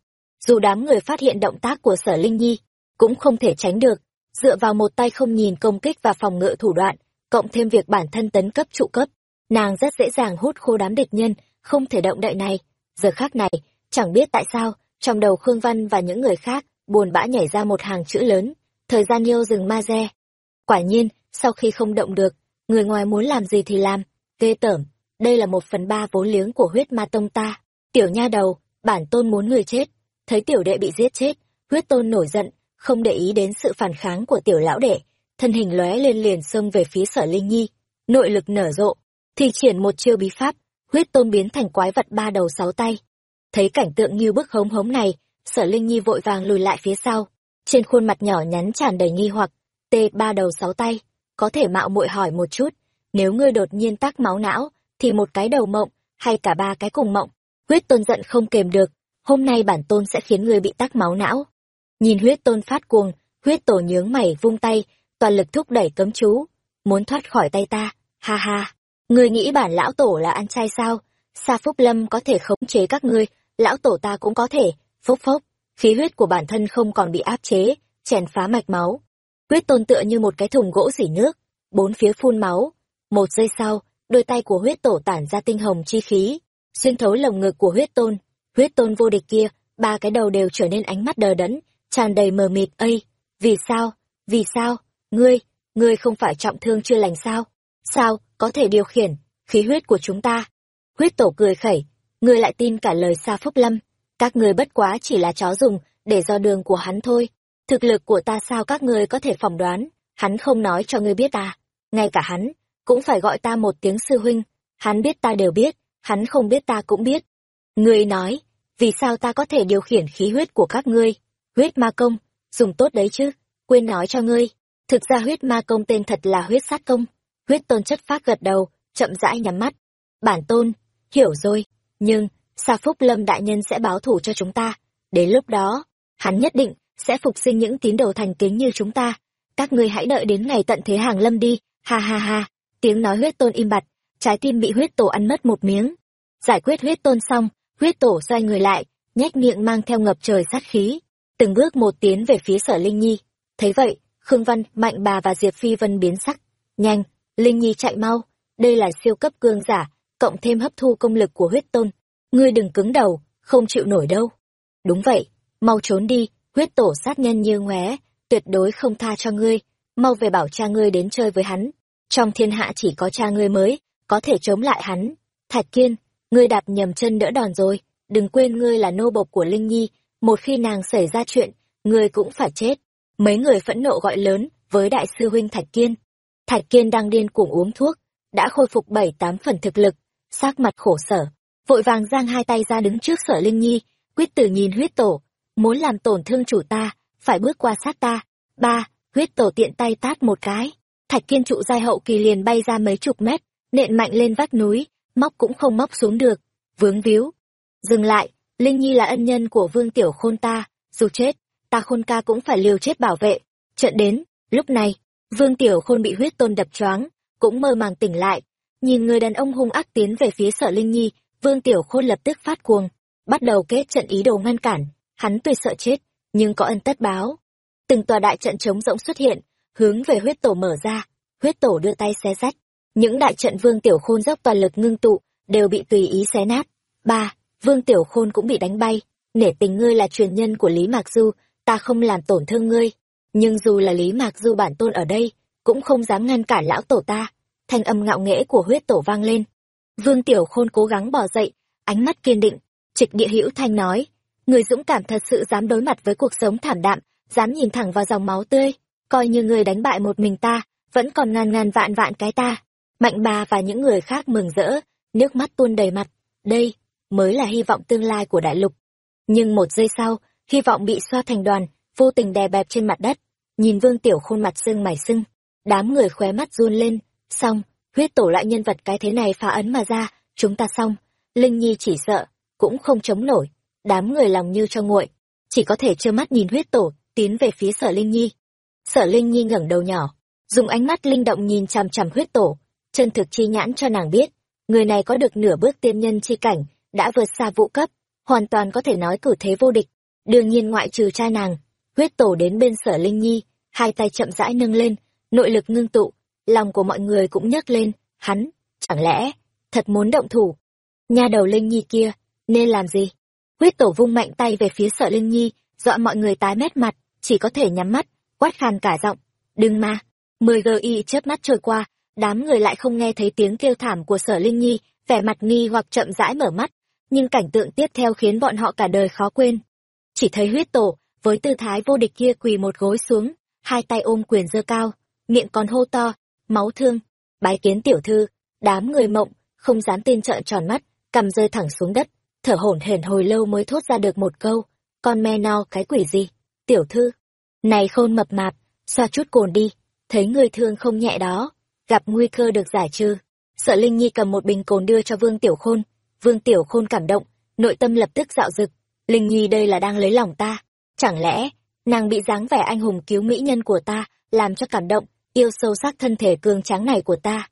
Dù đám người phát hiện động tác của sở Linh Nhi, cũng không thể tránh được, dựa vào một tay không nhìn công kích và phòng ngự thủ đoạn, cộng thêm việc bản thân tấn cấp trụ cấp, nàng rất dễ dàng hút khô đám địch nhân, không thể động đậy này. Giờ khác này, chẳng biết tại sao, trong đầu Khương Văn và những người khác, buồn bã nhảy ra một hàng chữ lớn, thời gian yêu rừng ma re. Quả nhiên, sau khi không động được, người ngoài muốn làm gì thì làm, ghê tởm, đây là một phần ba vốn liếng của huyết ma tông ta. Tiểu nha đầu, bản tôn muốn người chết, thấy tiểu đệ bị giết chết, huyết tôn nổi giận, không để ý đến sự phản kháng của tiểu lão đệ, thân hình lóe lên liền xông về phía sở Linh Nhi, nội lực nở rộ, thì triển một chiêu bí pháp, huyết tôn biến thành quái vật ba đầu sáu tay. Thấy cảnh tượng như bức hống hống này, sở Linh Nhi vội vàng lùi lại phía sau, trên khuôn mặt nhỏ nhắn tràn đầy nghi hoặc, tê ba đầu sáu tay, có thể mạo muội hỏi một chút, nếu ngươi đột nhiên tắc máu não, thì một cái đầu mộng, hay cả ba cái cùng mộng, huyết tôn giận không kềm được, hôm nay bản tôn sẽ khiến ngươi bị tắc máu não. Nhìn huyết tôn phát cuồng, huyết tổ nhướng mày vung tay, toàn lực thúc đẩy cấm chú, muốn thoát khỏi tay ta, ha ha. Ngươi nghĩ bản lão tổ là ăn chay sao? Sa Phúc Lâm có thể khống chế các ngươi, lão tổ ta cũng có thể, phốc phốc, khí huyết của bản thân không còn bị áp chế, chèn phá mạch máu. Huyết tôn tựa như một cái thùng gỗ xỉ nước, bốn phía phun máu. Một giây sau, đôi tay của huyết tổ tản ra tinh hồng chi khí, xuyên thấu lồng ngực của huyết tôn. Huyết tôn vô địch kia, ba cái đầu đều trở nên ánh mắt đờ đẫn, tràn đầy mờ mịt. Ây vì sao? Vì sao? Ngươi ngươi không phải trọng thương chưa lành sao? Sao có thể điều khiển khí huyết của chúng ta? Huyết tổ cười khẩy ngươi lại tin cả lời xa phúc lâm. Các ngươi bất quá chỉ là chó dùng để do đường của hắn thôi thực lực của ta sao các ngươi có thể phỏng đoán? Hắn không nói cho ngươi biết ta. ngay cả hắn cũng phải gọi ta một tiếng sư huynh. Hắn biết ta đều biết, hắn không biết ta cũng biết. Ngươi nói, vì sao ta có thể điều khiển khí huyết của các ngươi? Huyết ma công, dùng tốt đấy chứ, quên nói cho ngươi. Thực ra huyết ma công tên thật là huyết sát công. Huyết tôn chất phát gật đầu, chậm rãi nhắm mắt. Bản tôn, hiểu rồi, nhưng sa phúc lâm đại nhân sẽ báo thủ cho chúng ta. Đến lúc đó, hắn nhất định sẽ phục sinh những tín đồ thành kính như chúng ta các ngươi hãy đợi đến ngày tận thế hàng lâm đi ha ha ha tiếng nói huyết tôn im bặt trái tim bị huyết tổ ăn mất một miếng giải quyết huyết tôn xong huyết tổ xoay người lại nhếch miệng mang theo ngập trời sát khí từng bước một tiến về phía sở Linh Nhi. Thấy vậy, Khương Văn, Mạnh bà và Diệp Phi Vân biến sắc. Nhanh, Linh Nhi chạy mau, đây là siêu cấp cương giả, cộng thêm hấp thu công lực của huyết tôn. Ngươi đừng cứng đầu, không chịu nổi đâu. Đúng vậy, mau trốn đi, huyết tổ sát nhân như ngóe, tuyệt đối không tha cho ngươi, mau về bảo cha ngươi đến chơi với hắn. Trong thiên hạ chỉ có cha ngươi mới, có thể chống lại hắn. Thạch Kiên, ngươi đạp nhầm chân đỡ đòn rồi, đừng quên ngươi là nô bộc của Linh Nhi, một khi nàng xảy ra chuyện, ngươi cũng phải chết. Mấy người phẫn nộ gọi lớn với đại sư huynh Thạch Kiên. Thạch Kiên đang điên cuồng uống thuốc, đã khôi phục bảy tám phần thực lực, sắc mặt khổ sở, vội vàng giang hai tay ra đứng trước sở Linh Nhi, quyết tử nhìn huyết tổ, muốn làm tổn thương chủ ta, phải bước qua sát ta. Ba, huyết tổ tiện tay tát một cái, thạch kiên trụ giai hậu kỳ liền bay ra mấy chục mét, nện mạnh lên vách núi, móc cũng không móc xuống được, vướng víu. Dừng lại, Linh Nhi là ân nhân của Vương Tiểu Khôn ta, dù chết, ta khôn ca cũng phải liều chết bảo vệ. Trận đến, lúc này, Vương Tiểu Khôn bị huyết tôn đập choáng, cũng mơ màng tỉnh lại. Nhìn người đàn ông hung ác tiến về phía sở Linh Nhi, Vương Tiểu Khôn lập tức phát cuồng, bắt đầu kết trận ý đồ ngăn cản. Hắn tuy sợ chết, nhưng có ân tất báo. Từng tòa đại trận trống rỗng xuất hiện, hướng về huyết tổ mở ra, huyết tổ đưa tay xé rách. Những đại trận Vương Tiểu Khôn dốc toàn lực ngưng tụ, đều bị tùy ý xé nát. Ba, Vương Tiểu Khôn cũng bị đánh bay. Nể tình ngươi là truyền nhân của Lý Mạc Du, ta không làm tổn thương ngươi. Nhưng dù là Lý Mạc Du bản tôn ở đây, cũng không dám ngăn cản lão tổ ta. Thanh âm ngạo nghễ của huyết tổ vang lên. Vương Tiểu Khôn cố gắng bỏ dậy, ánh mắt kiên định, trịch địa hữu thanh nói. Người dũng cảm thật sự dám đối mặt với cuộc sống thảm đạm, dám nhìn thẳng vào dòng máu tươi, coi như người đánh bại một mình ta, vẫn còn ngàn ngàn vạn vạn cái ta. Mạnh bà và những người khác mừng rỡ, nước mắt tuôn đầy mặt. Đây, mới là hy vọng tương lai của đại lục. Nhưng một giây sau, hy vọng bị xoa thành đoàn, vô tình đè bẹp trên mặt đất. Nhìn vương tiểu khuôn mặt sưng mày sưng, đám người khóe mắt run lên. Xong, huyết tổ lại nhân vật cái thế này phá ấn mà ra, chúng ta xong. Linh Nhi chỉ sợ, cũng không chống nổi. Đám người lòng như cho nguội, chỉ có thể trơ mắt nhìn huyết tổ, tiến về phía sở Linh Nhi. Sở Linh Nhi ngẩng đầu nhỏ, dùng ánh mắt linh động nhìn chằm chằm huyết tổ, chân thực chi nhãn cho nàng biết, người này có được nửa bước tiên nhân chi cảnh, đã vượt xa vụ cấp, hoàn toàn có thể nói cử thế vô địch. Đương nhiên ngoại trừ cha nàng, huyết tổ đến bên sở Linh Nhi, hai tay chậm rãi nâng lên, nội lực ngưng tụ, lòng của mọi người cũng nhấc lên, hắn, chẳng lẽ, thật muốn động thủ. Nha đầu Linh Nhi kia, nên làm gì? Huyết tổ vung mạnh tay về phía sở Linh Nhi, dọa mọi người tái mét mặt, chỉ có thể nhắm mắt, quát khàn cả giọng. Đừng mà! Mười GI chớp mắt trôi qua, đám người lại không nghe thấy tiếng kêu thảm của sở Linh Nhi, vẻ mặt nghi hoặc chậm rãi mở mắt, nhưng cảnh tượng tiếp theo khiến bọn họ cả đời khó quên. Chỉ thấy huyết tổ, với tư thái vô địch kia quỳ một gối xuống, hai tay ôm quyền dơ cao, miệng còn hô to, máu thương, bái kiến tiểu thư, đám người mộng, không dám tin trợn tròn mắt, cầm rơi thẳng xuống đất, thở hổn hển hồi lâu mới thốt ra được một câu, con me no cái quỷ gì, tiểu thư, này khôn mập mạp, xoa chút cồn đi, thấy người thương không nhẹ đó, gặp nguy cơ được giải trừ. Sợ Linh Nhi cầm một bình cồn đưa cho Vương Tiểu Khôn, Vương Tiểu Khôn cảm động, nội tâm lập tức dạo dực, Linh Nhi đây là đang lấy lòng ta, chẳng lẽ, nàng bị dáng vẻ anh hùng cứu mỹ nhân của ta, làm cho cảm động, yêu sâu sắc thân thể cường tráng này của ta.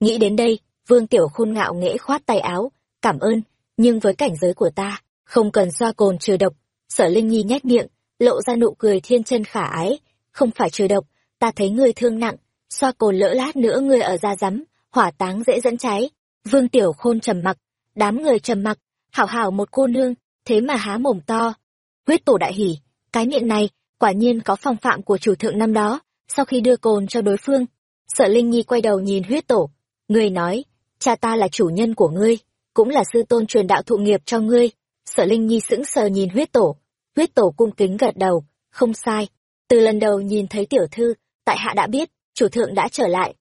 Nghĩ đến đây, Vương Tiểu Khôn ngạo nghễ khoát tay áo, cảm ơn, nhưng với cảnh giới của ta, không cần xoa cồn trừ độc. Sở Linh Nhi nhét miệng, lộ ra nụ cười thiên chân khả ái, không phải trừ độc, ta thấy ngươi thương nặng, xoa cồn lỡ lát nữa ngươi ở da rắm, hỏa táng dễ dẫn cháy. Vương Tiểu Khôn trầm mặc, đám người trầm mặc, hảo hảo một cô nương, thế mà há mồm to. Huyết tổ đại hỉ, cái miệng này, quả nhiên có phong phạm của chủ thượng năm đó, sau khi đưa cồn cho đối phương. Sợ Linh Nhi quay đầu nhìn huyết tổ, người nói, cha ta là chủ nhân của ngươi, cũng là sư tôn truyền đạo thụ nghiệp cho ngươi. sở Linh Nhi sững sờ nhìn huyết tổ, huyết tổ cung kính gật đầu, không sai. Từ lần đầu nhìn thấy tiểu thư, tại hạ đã biết, chủ thượng đã trở lại.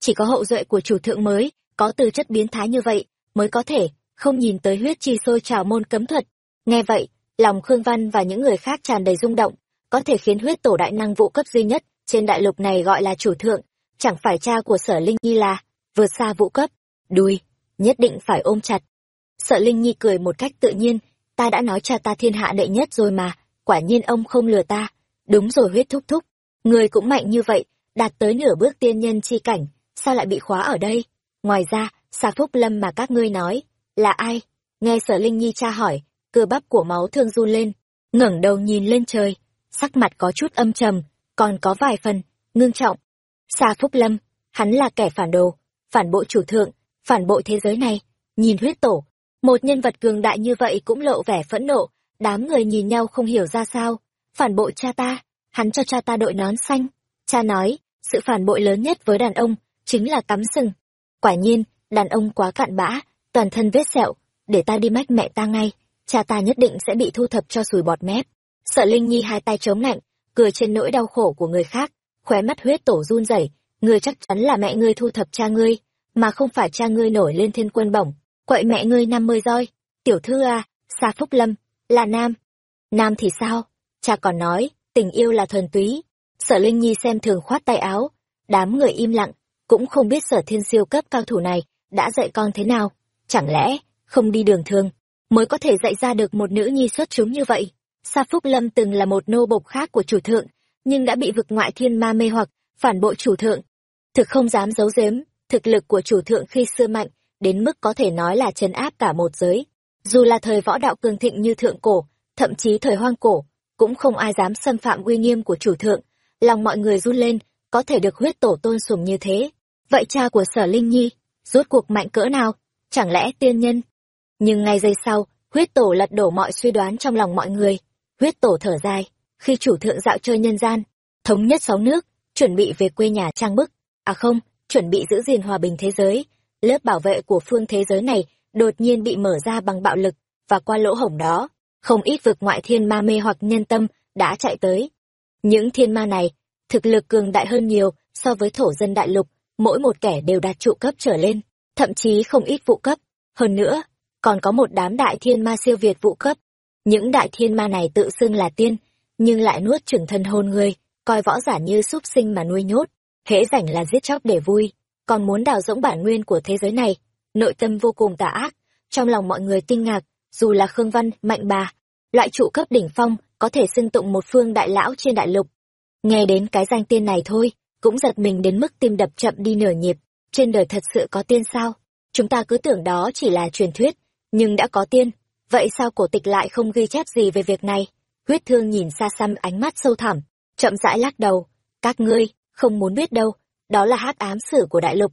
Chỉ có hậu duệ của chủ thượng mới, có tư chất biến thái như vậy, mới có thể, không nhìn tới huyết chi sôi trào môn cấm thuật. Nghe vậy, lòng Khương Văn và những người khác tràn đầy rung động, có thể khiến huyết tổ đại năng vụ cấp duy nhất trên đại lục này gọi là chủ thượng, chẳng phải cha của sở Linh Nhi là, vượt xa vụ cấp, đùi, nhất định phải ôm chặt. sợ Linh Nhi cười một cách tự nhiên, ta đã nói cha ta thiên hạ đệ nhất rồi mà, quả nhiên ông không lừa ta. Đúng rồi huyết thúc thúc, người cũng mạnh như vậy, đạt tới nửa bước tiên nhân chi cảnh, sao lại bị khóa ở đây? Ngoài ra, xà Phúc Lâm mà các ngươi nói, là ai? Nghe sở Linh Nhi tra hỏi, cơ bắp của máu thương run lên, ngẩng đầu nhìn lên trời, sắc mặt có chút âm trầm, còn có vài phần, ngưng trọng. Xà Phúc Lâm, hắn là kẻ phản đồ, phản bộ chủ thượng, phản bội thế giới này, nhìn huyết tổ. Một nhân vật cường đại như vậy cũng lộ vẻ phẫn nộ, đám người nhìn nhau không hiểu ra sao. Phản bội cha ta, hắn cho cha ta đội nón xanh. Cha nói, sự phản bội lớn nhất với đàn ông, chính là cắm sừng. Quả nhiên, đàn ông quá cạn bã, toàn thân vết sẹo, để ta đi mách mẹ ta ngay, cha ta nhất định sẽ bị thu thập cho sùi bọt mép. Sợ Linh Nhi hai tay chống lạnh, cười trên nỗi đau khổ của người khác, khóe mắt huyết tổ run rẩy, ngươi chắc chắn là mẹ ngươi thu thập cha ngươi, mà không phải cha ngươi nổi lên thiên quân bổng, quậy mẹ ngươi năm mươi roi. Tiểu thư à, xa phúc lâm, là nam. Nam thì sao? Cha còn nói, tình yêu là thuần túy. Sở Linh Nhi xem thường khoát tay áo, đám người im lặng, cũng không biết sở thiên siêu cấp cao thủ này đã dạy con thế nào. Chẳng lẽ, không đi đường thường, mới có thể dạy ra được một nữ nhi xuất chúng như vậy. Sa Phúc Lâm từng là một nô bộc khác của chủ thượng, nhưng đã bị vực ngoại thiên ma mê hoặc, phản bội chủ thượng. Thực không dám giấu giếm, thực lực của chủ thượng khi xưa mạnh, đến mức có thể nói là trấn áp cả một giới. Dù là thời võ đạo cường thịnh như thượng cổ, thậm chí thời hoang cổ, cũng không ai dám xâm phạm uy nghiêm của chủ thượng. Lòng mọi người run lên, có thể được huyết tổ tôn sùng như thế. Vậy cha của sở Linh Nhi, rốt cuộc mạnh cỡ nào? Chẳng lẽ tiên nhân? Nhưng ngay giây sau, huyết tổ lật đổ mọi suy đoán trong lòng mọi người. Huyết tổ thở dài, khi chủ thượng dạo chơi nhân gian, thống nhất sáu nước, chuẩn bị về quê nhà trang bức, à không, chuẩn bị giữ gìn hòa bình thế giới. Lớp bảo vệ của phương thế giới này đột nhiên bị mở ra bằng bạo lực, và qua lỗ hổng đó, không ít vực ngoại thiên ma mê hoặc nhân tâm đã chạy tới. Những thiên ma này, thực lực cường đại hơn nhiều so với thổ dân đại lục, mỗi một kẻ đều đạt trụ cấp trở lên, thậm chí không ít vụ cấp. Hơn nữa, còn có một đám đại thiên ma siêu việt vụ cấp. Những đại thiên ma này tự xưng là tiên, nhưng lại nuốt chửng thân hồn người, coi võ giả như súc sinh mà nuôi nhốt, hễ rảnh là giết chóc để vui, còn muốn đào rỗng bản nguyên của thế giới này, nội tâm vô cùng tà ác. Trong lòng mọi người kinh ngạc, dù là Khương Văn, Mạnh Bà, loại trụ cấp đỉnh phong, có thể xưng tụng một phương đại lão trên đại lục. Nghe đến cái danh tiên này thôi, cũng giật mình đến mức tim đập chậm đi nửa nhịp, trên đời thật sự có tiên sao? Chúng ta cứ tưởng đó chỉ là truyền thuyết, nhưng đã có tiên, vậy sao cổ tịch lại không ghi chép gì về việc này? Huyết thương nhìn xa xăm ánh mắt sâu thẳm, chậm rãi lắc đầu. Các ngươi, không muốn biết đâu, đó là hát ám sử của đại lục.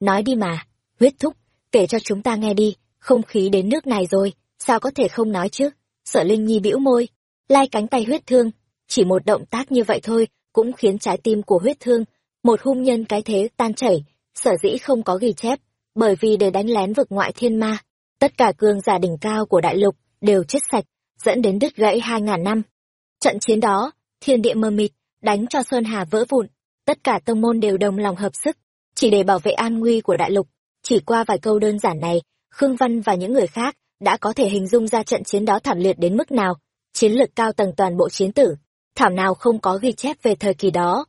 Nói đi mà, huyết thúc, kể cho chúng ta nghe đi, không khí đến nước này rồi, sao có thể không nói chứ? Sở Linh Nhi bĩu môi, lai cánh tay huyết thương, chỉ một động tác như vậy thôi, cũng khiến trái tim của huyết thương, một hung nhân cái thế tan chảy, sở dĩ không có ghi chép, bởi vì để đánh lén vực ngoại thiên ma, tất cả cường giả đỉnh cao của đại lục đều chết sạch, dẫn đến đứt gãy hai ngàn năm. Trận chiến đó, thiên địa mờ mịt, đánh cho Sơn Hà vỡ vụn, tất cả tông môn đều đồng lòng hợp sức, chỉ để bảo vệ an nguy của đại lục. Chỉ qua vài câu đơn giản này, Khương Văn và những người khác đã có thể hình dung ra trận chiến đó thảm liệt đến mức nào, chiến lược cao tầng toàn bộ chiến tử, thảo nào không có ghi chép về thời kỳ đó.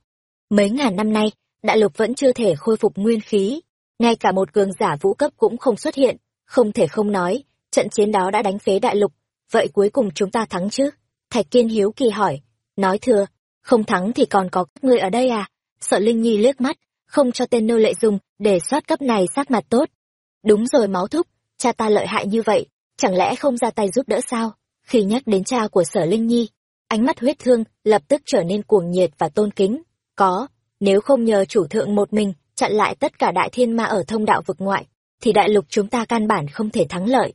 Mấy ngàn năm nay, đại lục vẫn chưa thể khôi phục nguyên khí, ngay cả một cường giả vũ cấp cũng không xuất hiện, không thể không nói, trận chiến đó đã đánh phế đại lục, vậy cuối cùng chúng ta thắng chứ? Thạch Kiên hiếu kỳ hỏi, nói thừa, không thắng thì còn có các ngươi ở đây à? Sợ Linh Nhi liếc mắt, không cho tên nô lệ dùng để soát cấp này sát mặt tốt. Đúng rồi máu thúc, cha ta lợi hại như vậy, chẳng lẽ không ra tay giúp đỡ sao? Khi nhắc đến cha của sở Linh Nhi, ánh mắt huyết thương lập tức trở nên cuồng nhiệt và tôn kính. Có, nếu không nhờ chủ thượng một mình chặn lại tất cả đại thiên ma ở thông đạo vực ngoại, thì đại lục chúng ta căn bản không thể thắng lợi.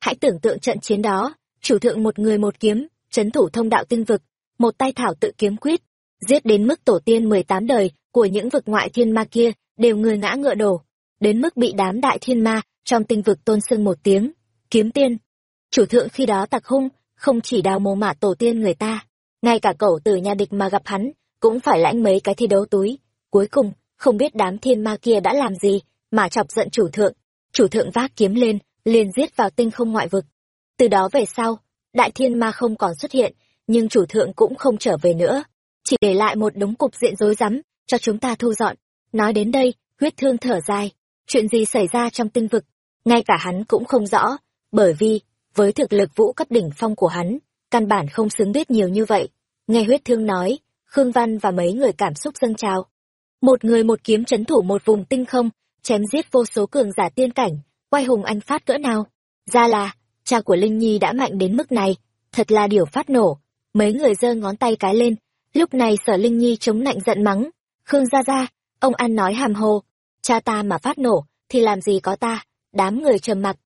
Hãy tưởng tượng trận chiến đó, chủ thượng một người một kiếm, chấn thủ thông đạo tinh vực, một tay thảo tự kiếm quyết, giết đến mức tổ tiên 18 đời của những vực ngoại thiên ma kia đều người ngã ngựa đổ, đến mức bị đám đại thiên ma trong tinh vực tôn sưng một tiếng, kiếm tiên. Chủ thượng khi đó tặc hung, không chỉ đào mồ mả tổ tiên người ta, ngay cả cậu từ nhà địch mà gặp hắn, cũng phải lãnh mấy cái thi đấu túi. Cuối cùng, không biết đám thiên ma kia đã làm gì, mà chọc giận chủ thượng. Chủ thượng vác kiếm lên, liền giết vào tinh không ngoại vực. Từ đó về sau, đại thiên ma không còn xuất hiện, nhưng chủ thượng cũng không trở về nữa. Chỉ để lại một đống cục diện rối rắm, cho chúng ta thu dọn. Nói đến đây, huyết thương thở dài. Chuyện gì xảy ra trong tinh vực, ngay cả hắn cũng không rõ, bởi vì, với thực lực vũ cấp đỉnh phong của hắn, căn bản không xứng biết nhiều như vậy. Nghe huyết thương nói, Khương Văn và mấy người cảm xúc dâng trào. Một người một kiếm chấn thủ một vùng tinh không, chém giết vô số cường giả tiên cảnh, quay hùng anh phát cỡ nào. Ra là, cha của Linh Nhi đã mạnh đến mức này, thật là điều phát nổ. Mấy người giơ ngón tay cái lên, lúc này sở Linh Nhi chống nạnh giận mắng. Khương gia gia ông an nói hàm hồ, cha ta mà phát nổ, thì làm gì có ta, đám người trầm mặc.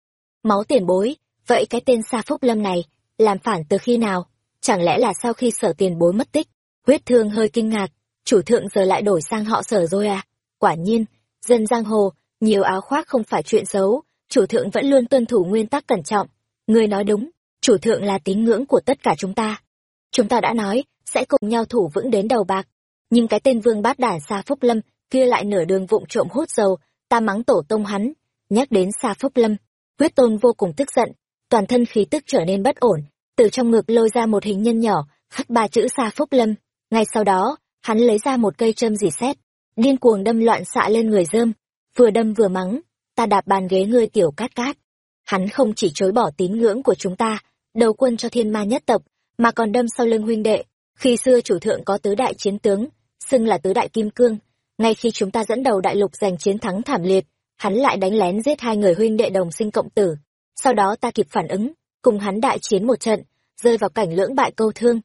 Máu tiền bối, vậy cái tên Sa Phúc Lâm này, làm phản từ khi nào? Chẳng lẽ là sau khi sở tiền bối mất tích? Huyết thương hơi kinh ngạc, chủ thượng giờ lại đổi sang họ sở rồi à? Quả nhiên, dân giang hồ, nhiều áo khoác không phải chuyện xấu, chủ thượng vẫn luôn tuân thủ nguyên tắc cẩn trọng. người nói đúng, chủ thượng là tín ngưỡng của tất cả chúng ta. Chúng ta đã nói, sẽ cùng nhau thủ vững đến đầu bạc. Nhưng cái tên vương bát đản xa Phúc Lâm kia lại nửa đường vụng trộm hút dầu, ta mắng tổ tông hắn. Nhắc đến xa Phúc Lâm, huyết tôn vô cùng tức giận, toàn thân khí tức trở nên bất ổn, từ trong ngực lôi ra một hình nhân nhỏ, khắc ba chữ xa Phúc Lâm. Ngay sau đó, hắn lấy ra một cây châm dì xét, điên cuồng đâm loạn xạ lên người dơm, vừa đâm vừa mắng, ta đạp bàn ghế ngươi tiểu cát cát. Hắn không chỉ chối bỏ tín ngưỡng của chúng ta, đầu quân cho thiên ma nhất tộc, mà còn đâm sau lưng huynh đệ. Khi xưa chủ thượng có tứ đại chiến tướng, xưng là tứ đại kim cương, ngay khi chúng ta dẫn đầu đại lục giành chiến thắng thảm liệt, hắn lại đánh lén giết hai người huynh đệ đồng sinh cộng tử. Sau đó ta kịp phản ứng, cùng hắn đại chiến một trận, rơi vào cảnh lưỡng bại câu thương.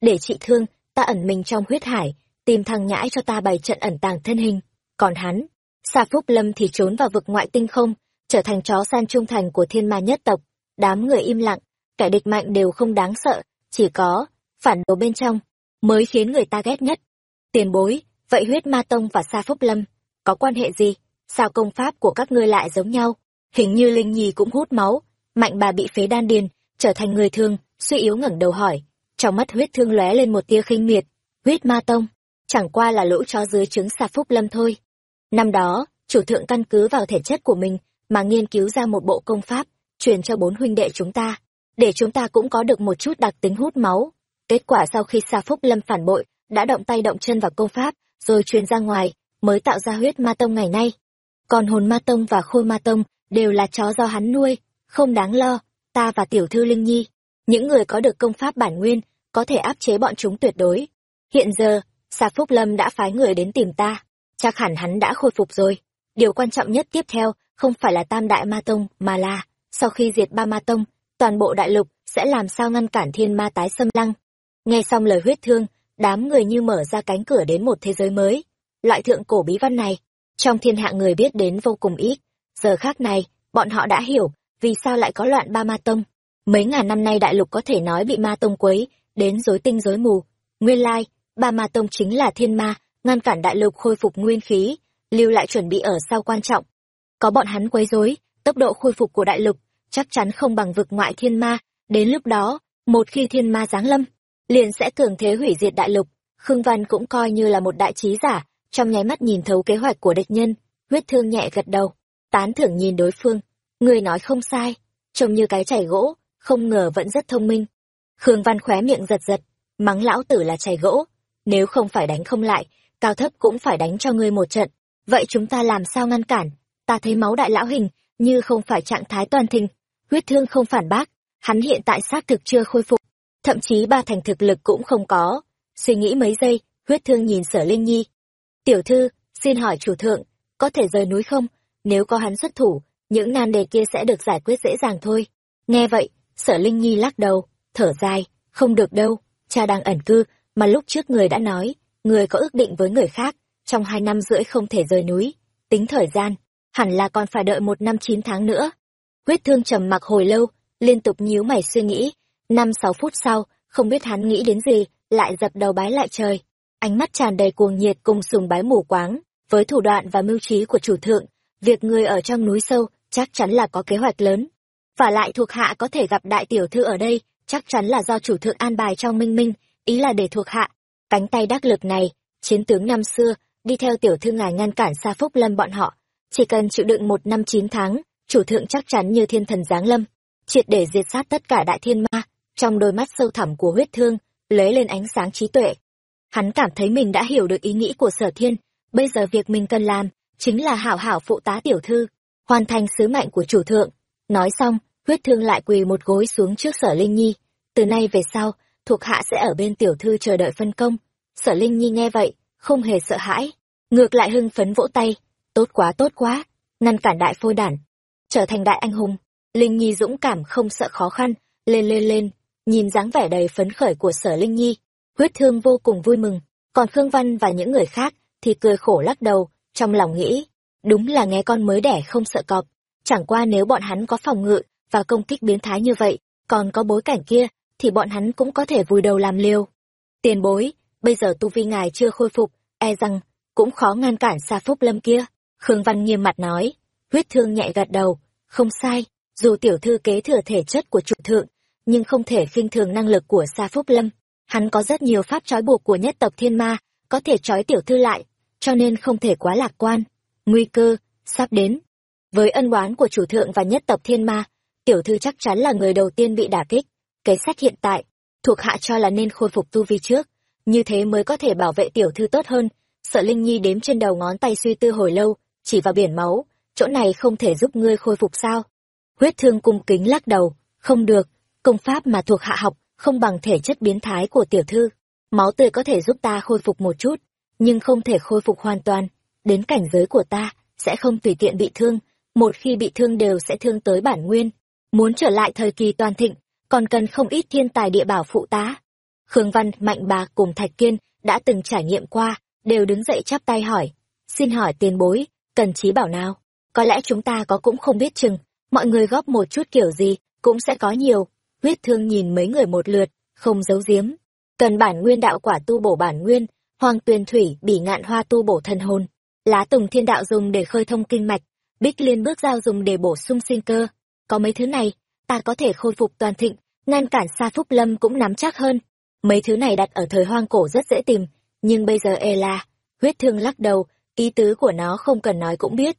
Để trị thương, ta ẩn mình trong huyết hải, tìm thằng nhãi cho ta bày trận ẩn tàng thân hình. Còn hắn, Sa Phúc Lâm thì trốn vào vực ngoại tinh không, trở thành chó san trung thành của thiên ma nhất tộc. Đám người im lặng, kẻ địch mạnh đều không đáng sợ, chỉ có phản đồ bên trong mới khiến người ta ghét nhất. Tiền bối, vậy huyết ma tông và Sa Phúc Lâm có quan hệ gì? Sao công pháp của các ngươi lại giống nhau? Hình như Linh Nhi cũng hút máu, mạnh bà bị phế đan điền, trở thành người thương, suy yếu ngẩng đầu hỏi. Trong mắt huyết thương lóe lên một tia khinh miệt, huyết ma tông, chẳng qua là lũ chó dưới trứng Sa Phúc Lâm thôi. Năm đó, chủ thượng căn cứ vào thể chất của mình mà nghiên cứu ra một bộ công pháp, truyền cho bốn huynh đệ chúng ta, để chúng ta cũng có được một chút đặc tính hút máu. Kết quả sau khi Sa Phúc Lâm phản bội, đã động tay động chân vào công pháp, rồi truyền ra ngoài, mới tạo ra huyết ma tông ngày nay. Còn hồn ma tông và khôi ma tông đều là chó do hắn nuôi, không đáng lo, ta và tiểu thư Linh Nhi, những người có được công pháp bản nguyên, có thể áp chế bọn chúng tuyệt đối. Hiện giờ, Sa Phúc Lâm đã phái người đến tìm ta, chắc hẳn hắn đã khôi phục rồi. Điều quan trọng nhất tiếp theo không phải là Tam Đại Ma Tông, mà là, sau khi diệt ba Ma Tông, toàn bộ đại lục sẽ làm sao ngăn cản thiên ma tái xâm lăng. Nghe xong lời huyết thương, đám người như mở ra cánh cửa đến một thế giới mới. Loại thượng cổ bí văn này, trong thiên hạ người biết đến vô cùng ít. Giờ khác này, bọn họ đã hiểu vì sao lại có loạn ba ma tông. Mấy ngàn năm nay đại lục có thể nói bị ma tông quấy, đến rối tinh rối mù. Nguyên lai, ba ma tông chính là thiên ma, ngăn cản đại lục khôi phục nguyên khí, lưu lại chuẩn bị ở sau quan trọng. Có bọn hắn quấy rối, tốc độ khôi phục của đại lục chắc chắn không bằng vực ngoại thiên ma, đến lúc đó, một khi thiên ma giáng lâm, liền sẽ cường thế hủy diệt đại lục. Khương Văn cũng coi như là một đại trí giả, trong nháy mắt nhìn thấu kế hoạch của địch nhân, huyết thương nhẹ gật đầu, tán thưởng nhìn đối phương. Người nói không sai, trông như cái chảy gỗ, không ngờ vẫn rất thông minh. Khương Văn khóe miệng giật giật, mắng lão tử là chảy gỗ, nếu không phải đánh không lại, cao thấp cũng phải đánh cho ngươi một trận. Vậy chúng ta làm sao ngăn cản? Ta thấy máu đại lão hình, như không phải trạng thái toàn thình. Huyết thương không phản bác, hắn hiện tại xác thực chưa khôi phục, thậm chí ba thành thực lực cũng không có. Suy nghĩ mấy giây, huyết thương nhìn sở Linh Nhi. Tiểu thư, xin hỏi chủ thượng, có thể rời núi không? Nếu có hắn xuất thủ, những nan đề kia sẽ được giải quyết dễ dàng thôi. Nghe vậy, sở Linh Nhi lắc đầu, thở dài, không được đâu, cha đang ẩn cư, mà lúc trước người đã nói, người có ước định với người khác, trong hai năm rưỡi không thể rời núi. Tính thời gian, hẳn là còn phải đợi một năm chín tháng nữa. Huyết thương trầm mặc hồi lâu, liên tục nhíu mày suy nghĩ. Năm sáu phút sau, không biết hắn nghĩ đến gì, lại dập đầu bái lại trời. Ánh mắt tràn đầy cuồng nhiệt cùng sùng bái mù quáng, với thủ đoạn và mưu trí của chủ thượng, việc người ở trong núi sâu chắc chắn là có kế hoạch lớn. Và lại thuộc hạ có thể gặp đại tiểu thư ở đây, chắc chắn là do chủ thượng an bài trong minh minh, ý là để thuộc hạ. Cánh tay đắc lực này, chiến tướng năm xưa, đi theo tiểu thư ngài ngăn cản xa phúc lâm bọn họ. Chỉ cần chịu đựng một năm chín tháng, chủ thượng chắc chắn như thiên thần giáng lâm, triệt để diệt sát tất cả đại thiên ma, trong đôi mắt sâu thẳm của huyết thương, lấy lên ánh sáng trí tuệ. Hắn cảm thấy mình đã hiểu được ý nghĩ của sở thiên, bây giờ việc mình cần làm, chính là hảo hảo phụ tá tiểu thư, hoàn thành sứ mệnh của chủ thượng. Nói xong, huyết thương lại quỳ một gối xuống trước sở Linh Nhi. Từ nay về sau, thuộc hạ sẽ ở bên tiểu thư chờ đợi phân công. Sở Linh Nhi nghe vậy, không hề sợ hãi, ngược lại hưng phấn vỗ tay. Tốt quá tốt quá, ngăn cản đại phôi đản, trở thành đại anh hùng. Linh Nhi dũng cảm không sợ khó khăn, lên lên lên, nhìn dáng vẻ đầy phấn khởi của sở Linh Nhi, huyết thương vô cùng vui mừng, còn Khương Văn và những người khác thì cười khổ lắc đầu, trong lòng nghĩ, đúng là nghe con mới đẻ không sợ cọp, chẳng qua nếu bọn hắn có phòng ngự và công kích biến thái như vậy, còn có bối cảnh kia, thì bọn hắn cũng có thể vùi đầu làm liêu Tiền bối, bây giờ tu vi ngài chưa khôi phục, e rằng, cũng khó ngăn cản xa phúc lâm kia. Khương Văn nghiêm mặt nói, huyết thương nhẹ gật đầu, không sai, dù tiểu thư kế thừa thể chất của chủ thượng, nhưng không thể khinh thường năng lực của Sa Phúc Lâm. Hắn có rất nhiều pháp trói buộc của nhất tộc thiên ma, có thể trói tiểu thư lại, cho nên không thể quá lạc quan. Nguy cơ, sắp đến. Với ân oán của chủ thượng và nhất tộc thiên ma, tiểu thư chắc chắn là người đầu tiên bị đả kích. Cái sách hiện tại, thuộc hạ cho là nên khôi phục tu vi trước, như thế mới có thể bảo vệ tiểu thư tốt hơn. Sợ Linh Nhi đếm trên đầu ngón tay suy tư hồi lâu, chỉ vào biển máu, chỗ này không thể giúp ngươi khôi phục sao? Huyết thương cung kính lắc đầu, không được, công pháp mà thuộc hạ học không bằng thể chất biến thái của tiểu thư. Máu tươi có thể giúp ta khôi phục một chút, nhưng không thể khôi phục hoàn toàn. Đến cảnh giới của ta, sẽ không tùy tiện bị thương, một khi bị thương đều sẽ thương tới bản nguyên. Muốn trở lại thời kỳ toàn thịnh, còn cần không ít thiên tài địa bảo phụ tá. Khương Văn, Mạnh Bà cùng Thạch Kiên đã từng trải nghiệm qua, đều đứng dậy chắp tay hỏi. Xin hỏi tiền bối, cần trí bảo nào? Có lẽ chúng ta có cũng không biết chừng, mọi người góp một chút kiểu gì, cũng sẽ có nhiều. Huyết thương nhìn mấy người một lượt, không giấu giếm. Cần bản nguyên đạo quả tu bổ bản nguyên, hoàng tuyền thủy, bỉ ngạn hoa tu bổ thần hồn. Lá tùng thiên đạo dùng để khơi thông kinh mạch, bích liên bước giao dùng để bổ sung sinh cơ. Có mấy thứ này, ta có thể khôi phục toàn thịnh, ngăn cản xa phúc lâm cũng nắm chắc hơn. Mấy thứ này đặt ở thời hoang cổ rất dễ tìm, nhưng bây giờ e là, huyết thương lắc đầu, ý tứ của nó không cần nói cũng biết.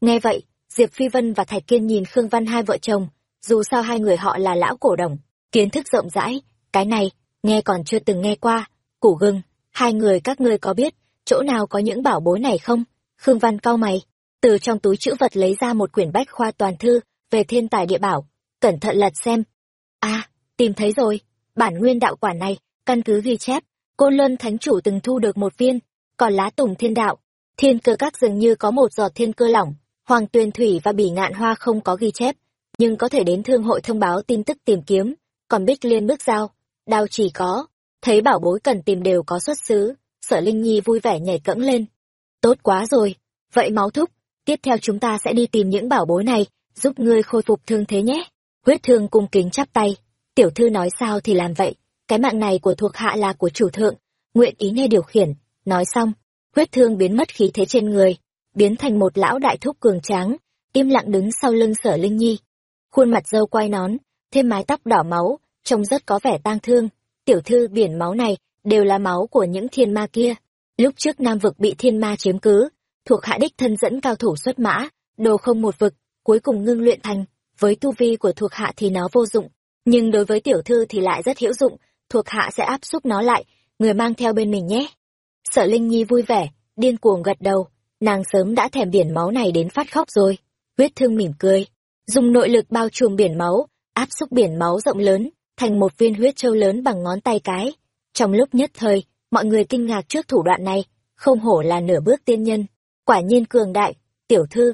Nghe vậy, Diệp Phi Vân và Thạch Kiên nhìn Khương Văn hai vợ chồng, dù sao hai người họ là lão cổ đồng, kiến thức rộng rãi, cái này, nghe còn chưa từng nghe qua, củ gừng, hai người các ngươi có biết, chỗ nào có những bảo bối này không? Khương Văn cau mày, từ trong túi chữ vật lấy ra một quyển bách khoa toàn thư về thiên tài địa bảo, cẩn thận lật xem. a tìm thấy rồi, bản nguyên đạo quả này, căn cứ ghi chép, Côn Luân Thánh Chủ từng thu được một viên, còn lá tùng thiên đạo, thiên cơ các dường như có một giọt thiên cơ lỏng, Hoàng tuyên Thủy và Bỉ Ngạn Hoa không có ghi chép, nhưng có thể đến thương hội thông báo tin tức tìm kiếm, còn Bích Liên bước giao, đao chỉ có, thấy bảo bối cần tìm đều có xuất xứ, sở Linh Nhi vui vẻ nhảy cẫng lên. Tốt quá rồi, vậy máu thúc, tiếp theo chúng ta sẽ đi tìm những bảo bối này, giúp ngươi khôi phục thương thế nhé. Huyết thương cung kính chắp tay, tiểu thư nói sao thì làm vậy, cái mạng này của thuộc hạ là của chủ thượng, nguyện ý nghe điều khiển, nói xong, huyết thương biến mất khí thế trên người, biến thành một lão đại thúc cường tráng, im lặng đứng sau lưng sở Linh Nhi. Khuôn mặt dâu quai nón, thêm mái tóc đỏ máu, trông rất có vẻ tang thương. Tiểu thư biển máu này đều là máu của những thiên ma kia. Lúc trước Nam vực bị thiên ma chiếm cứ, thuộc hạ đích thân dẫn cao thủ xuất mã, đồ không một vực, cuối cùng ngưng luyện thành. Với tu vi của thuộc hạ thì nó vô dụng, nhưng đối với tiểu thư thì lại rất hữu dụng, thuộc hạ sẽ áp xúc nó lại, người mang theo bên mình nhé. Sở Linh Nhi vui vẻ, điên cuồng gật đầu, nàng sớm đã thèm biển máu này đến phát khóc rồi. Huyết thương mỉm cười, dùng nội lực bao trùm biển máu, áp xúc biển máu rộng lớn, thành một viên huyết châu lớn bằng ngón tay cái. Trong lúc nhất thời, mọi người kinh ngạc trước thủ đoạn này, không hổ là nửa bước tiên nhân, quả nhiên cường đại, tiểu thư.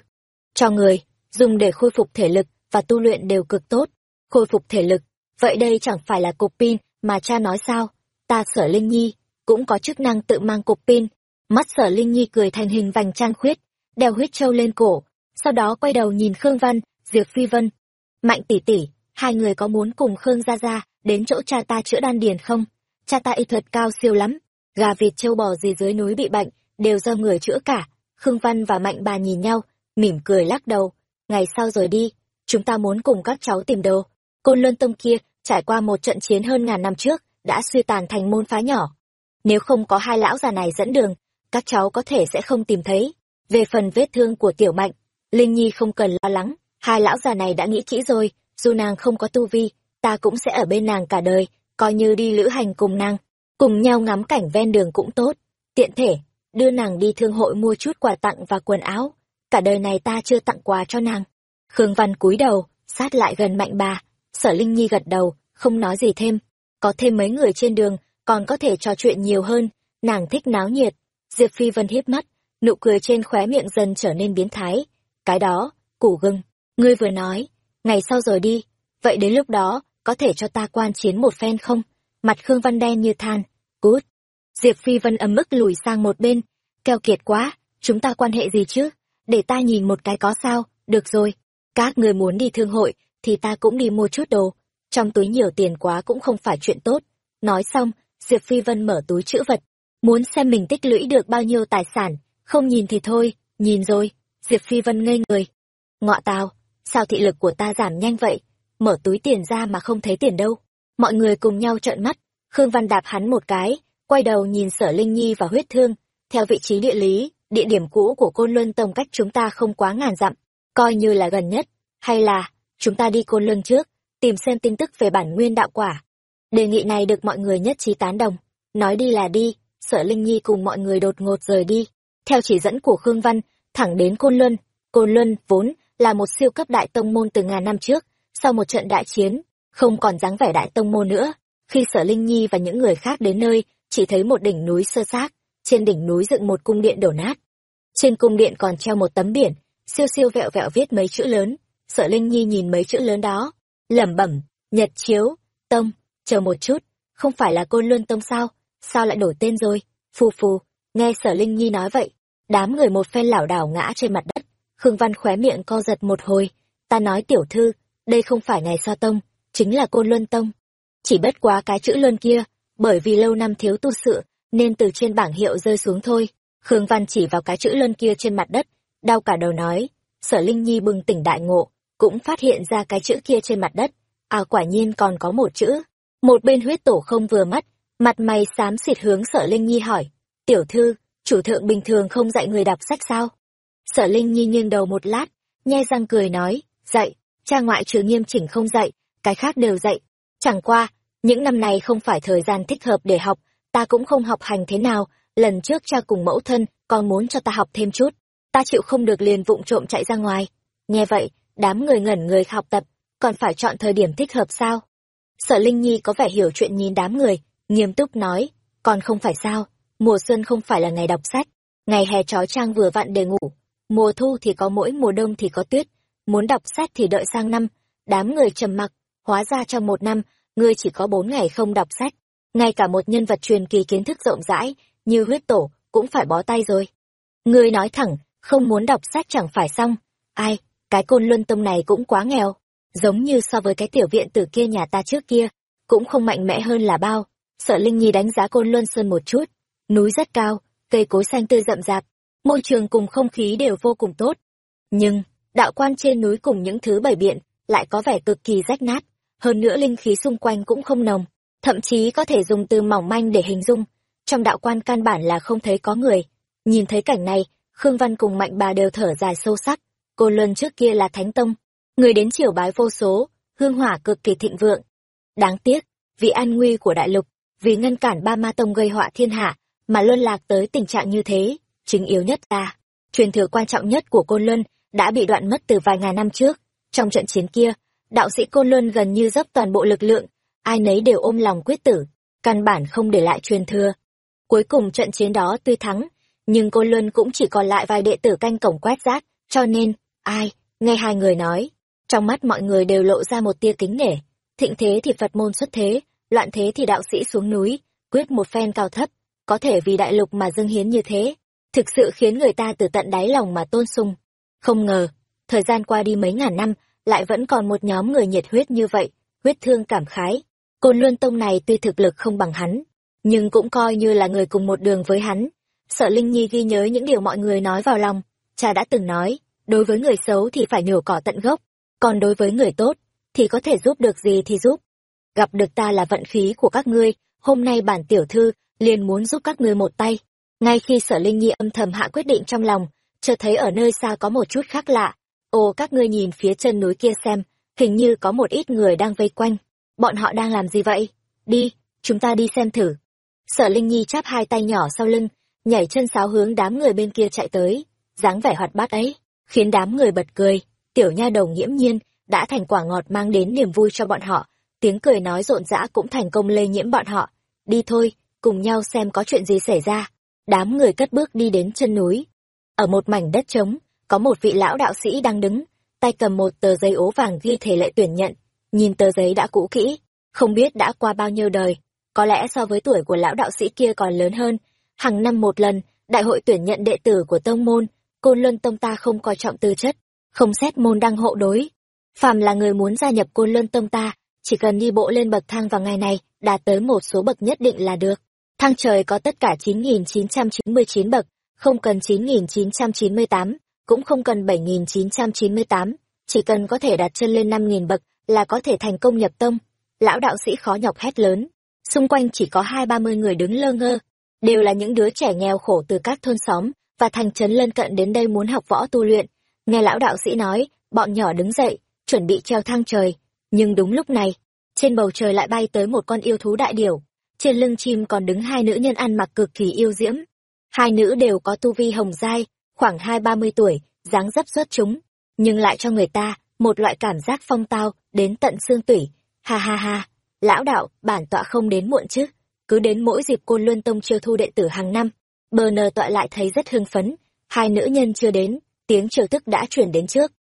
Cho người, dùng để khôi phục thể lực và tu luyện đều cực tốt. Khôi phục thể lực, vậy đây chẳng phải là cục pin mà cha nói sao? Ta sở Linh Nhi, cũng có chức năng tự mang cục pin. Mắt sở Linh Nhi cười thành hình vành trang khuyết, đeo huyết châu lên cổ, sau đó quay đầu nhìn Khương Văn, Diệp Phi Vân. Mạnh tỷ tỷ, hai người có muốn cùng Khương Gia Gia đến chỗ cha ta chữa đan điền không? Cha ta y thuật cao siêu lắm, gà vịt châu bò gì dưới núi bị bệnh, đều do người chữa cả. Khương Văn và Mạnh bà nhìn nhau, mỉm cười lắc đầu. Ngày sau rồi đi, chúng ta muốn cùng các cháu tìm đồ. Côn Luân Tông kia, trải qua một trận chiến hơn ngàn năm trước, đã suy tàn thành môn phái nhỏ. Nếu không có hai lão già này dẫn đường, các cháu có thể sẽ không tìm thấy. Về phần vết thương của Tiểu Mạnh, Linh Nhi không cần lo lắng, hai lão già này đã nghĩ kỹ rồi, dù nàng không có tu vi, ta cũng sẽ ở bên nàng cả đời, coi như đi lữ hành cùng nàng, cùng nhau ngắm cảnh ven đường cũng tốt. Tiện thể, đưa nàng đi thương hội mua chút quà tặng và quần áo, cả đời này ta chưa tặng quà cho nàng. Khương Văn cúi đầu, sát lại gần mạnh bà, sở Linh Nhi gật đầu, không nói gì thêm, có thêm mấy người trên đường, còn có thể trò chuyện nhiều hơn, nàng thích náo nhiệt. Diệp Phi Vân hiếp mắt, nụ cười trên khóe miệng dần trở nên biến thái. Cái đó, củ gừng, ngươi vừa nói, ngày sau rồi đi, vậy đến lúc đó, có thể cho ta quan chiến một phen không? Mặt Khương Văn đen như than, cút. Diệp Phi Vân ấm ức lùi sang một bên, keo kiệt quá, chúng ta quan hệ gì chứ? Để ta nhìn một cái có sao, được rồi. Các người muốn đi thương hội, thì ta cũng đi mua chút đồ. Trong túi nhiều tiền quá cũng không phải chuyện tốt. Nói xong, Diệp Phi Vân mở túi chữ vật, muốn xem mình tích lũy được bao nhiêu tài sản, không nhìn thì thôi, nhìn rồi. Diệp Phi Vân ngây người. Ngọ tào, sao thị lực của ta giảm nhanh vậy? Mở túi tiền ra mà không thấy tiền đâu. Mọi người cùng nhau trợn mắt, Khương Văn đạp hắn một cái, quay đầu nhìn sở Linh Nhi và huyết thương, theo vị trí địa lý, địa điểm cũ của Côn Luân Tông cách chúng ta không quá ngàn dặm, coi như là gần nhất, hay là, chúng ta đi Côn Luân trước, tìm xem tin tức về bản nguyên đạo quả. Đề nghị này được mọi người nhất trí tán đồng, nói đi là đi, sở Linh Nhi cùng mọi người đột ngột rời đi, theo chỉ dẫn của Khương Văn, thẳng đến Côn Luân, Côn Luân vốn là một siêu cấp đại tông môn từ ngàn năm trước, sau một trận đại chiến, không còn dáng vẻ đại tông môn nữa. Khi Sở Linh Nhi và những người khác đến nơi, chỉ thấy một đỉnh núi sơ xác, trên đỉnh núi dựng một cung điện đổ nát. Trên cung điện còn treo một tấm biển, siêu siêu vẹo vẹo viết mấy chữ lớn. Sở Linh Nhi nhìn mấy chữ lớn đó, lẩm bẩm, Nhật Chiếu, Tông, chờ một chút, không phải là Côn Luân Tông sao? Sao lại đổi tên rồi? Phù phù, nghe Sở Linh Nhi nói vậy, đám người một phen lảo đảo ngã trên mặt đất. Khương Văn khóe miệng co giật một hồi, ta nói tiểu thư, đây không phải ngày sa tông, chính là Côn Luân Tông. Chỉ bất quá cái chữ Luân kia, bởi vì lâu năm thiếu tu sự, nên từ trên bảng hiệu rơi xuống thôi. Khương Văn chỉ vào cái chữ Luân kia trên mặt đất, đau cả đầu nói, sở Linh Nhi bừng tỉnh đại ngộ, cũng phát hiện ra cái chữ kia trên mặt đất. À quả nhiên còn có một chữ. Một bên huyết tổ không vừa mắt, mặt mày xám xịt hướng sở Linh Nhi hỏi, tiểu thư, chủ thượng bình thường không dạy người đọc sách sao? Sở Linh Nhi nghiêng đầu một lát, nhe răng cười nói, dạy, cha ngoại trừ nghiêm chỉnh không dạy, cái khác đều dạy. Chẳng qua, những năm này không phải thời gian thích hợp để học, ta cũng không học hành thế nào, lần trước cha cùng mẫu thân còn muốn cho ta học thêm chút. Ta chịu không được liền vụng trộm chạy ra ngoài. Nghe vậy, đám người ngẩn người học tập, còn phải chọn thời điểm thích hợp sao? Sở Linh Nhi có vẻ hiểu chuyện nhìn đám người, nghiêm túc nói, còn không phải sao, mùa xuân không phải là ngày đọc sách, ngày hè trói trang vừa vặn để ngủ, mùa thu thì có mỗi mùa đông thì có tuyết, muốn đọc sách thì đợi sang năm, đám người trầm mặc, hóa ra trong một năm, ngươi chỉ có bốn ngày không đọc sách, ngay cả một nhân vật truyền kỳ kiến thức rộng rãi, như huyết tổ, cũng phải bó tay rồi. Ngươi nói thẳng, không muốn đọc sách chẳng phải xong, ai, cái côn luân tông này cũng quá nghèo, giống như so với cái tiểu viện tử kia nhà ta trước kia, cũng không mạnh mẽ hơn là bao. Sợ Linh Nhi đánh giá côn luân sơn một chút, núi rất cao, cây cối xanh tươi rậm rạp, môi trường cùng không khí đều vô cùng tốt. Nhưng, đạo quan trên núi cùng những thứ bảy biện, lại có vẻ cực kỳ rách nát, hơn nữa linh khí xung quanh cũng không nồng, thậm chí có thể dùng từ mỏng manh để hình dung. Trong đạo quan căn bản là không thấy có người. Nhìn thấy cảnh này, Khương Văn cùng Mạnh bà đều thở dài sâu sắc. Cô Luân trước kia là Thánh Tông, người đến triều bái vô số, hương hỏa cực kỳ thịnh vượng. Đáng tiếc, vì an nguy của đại lục, vì ngăn cản ba ma tông gây họa thiên hạ, mà luân lạc tới tình trạng như thế, chính yếu nhất ta truyền thừa quan trọng nhất của Côn Luân đã bị đoạn mất từ vài ngàn năm trước. Trong trận chiến kia, đạo sĩ Côn Luân gần như dốc toàn bộ lực lượng, ai nấy đều ôm lòng quyết tử, căn bản không để lại truyền thừa. Cuối cùng trận chiến đó tuy thắng, nhưng Côn Luân cũng chỉ còn lại vài đệ tử canh cổng quét rác, cho nên, ai, nghe hai người nói, trong mắt mọi người đều lộ ra một tia kính nể. Thịnh thế thì Phật môn xuất thế, loạn thế thì đạo sĩ xuống núi, quyết một phen cao thấp, có thể vì đại lục mà dâng hiến như thế, thực sự khiến người ta từ tận đáy lòng mà tôn sùng. Không ngờ, thời gian qua đi mấy ngàn năm, lại vẫn còn một nhóm người nhiệt huyết như vậy, huyết thương cảm khái. Côn Luân Tông này tuy thực lực không bằng hắn, nhưng cũng coi như là người cùng một đường với hắn. Sợ Linh Nhi ghi nhớ những điều mọi người nói vào lòng, cha đã từng nói, đối với người xấu thì phải nhổ cỏ tận gốc, còn đối với người tốt, thì có thể giúp được gì thì giúp. Gặp được ta là vận khí của các ngươi, hôm nay bản tiểu thư liền muốn giúp các ngươi một tay. Ngay khi sở Linh Nhi âm thầm hạ quyết định trong lòng, chợt thấy ở nơi xa có một chút khác lạ. Ồ các ngươi nhìn phía chân núi kia xem, hình như có một ít người đang vây quanh. Bọn họ đang làm gì vậy? Đi, chúng ta đi xem thử. Sở Linh Nhi chắp hai tay nhỏ sau lưng, nhảy chân sáo hướng đám người bên kia chạy tới. dáng vẻ hoạt bát ấy, khiến đám người bật cười. Tiểu nha đầu nghiễm nhiên, đã thành quả ngọt mang đến niềm vui cho bọn họ. Tiếng cười nói rộn rã cũng thành công lây nhiễm bọn họ. Đi thôi, cùng nhau xem có chuyện gì xảy ra. Đám người cất bước đi đến chân núi. Ở một mảnh đất trống, có một vị lão đạo sĩ đang đứng, tay cầm một tờ giấy ố vàng ghi thể lệ tuyển nhận. Nhìn tờ giấy đã cũ kỹ, không biết đã qua bao nhiêu đời. Có lẽ so với tuổi của lão đạo sĩ kia còn lớn hơn. Hàng năm một lần, đại hội tuyển nhận đệ tử của tông môn, côn luân tông ta không coi trọng tư chất, không xét môn đăng hộ đối. Phàm là người muốn gia nhập côn luân tông ta, chỉ cần đi bộ lên bậc thang vào ngày này, đạt tới một số bậc nhất định là được. Thang trời có tất cả 9.999 bậc, không cần 9.998, cũng không cần 7.998. chỉ cần có thể đặt chân lên năm nghìn bậc là có thể thành công nhập tông. Lão đạo sĩ khó nhọc hét lớn. Xung quanh chỉ có hai ba mươi người đứng lơ ngơ. Đều là những đứa trẻ nghèo khổ từ các thôn xóm và thành trấn lân cận đến đây muốn học võ tu luyện. Nghe lão đạo sĩ nói bọn nhỏ đứng dậy chuẩn bị treo thang trời. Nhưng đúng lúc này trên bầu trời lại bay tới một con yêu thú đại điểu trên lưng chim còn đứng hai nữ nhân ăn mặc cực kỳ yêu diễm. Hai nữ đều có tu vi hồng giai, khoảng hai ba mươi tuổi, dáng dấp xuất chúng. Nhưng lại cho người ta một loại cảm giác phong tao, đến tận xương tủy. Ha ha ha, lão đạo, bản tọa không đến muộn chứ. Cứ đến mỗi dịp côn luân tông chiêu thu đệ tử hàng năm, bờ nờ tọa lại thấy rất hưng phấn. Hai nữ nhân chưa đến, tiếng triều tức đã chuyển đến trước.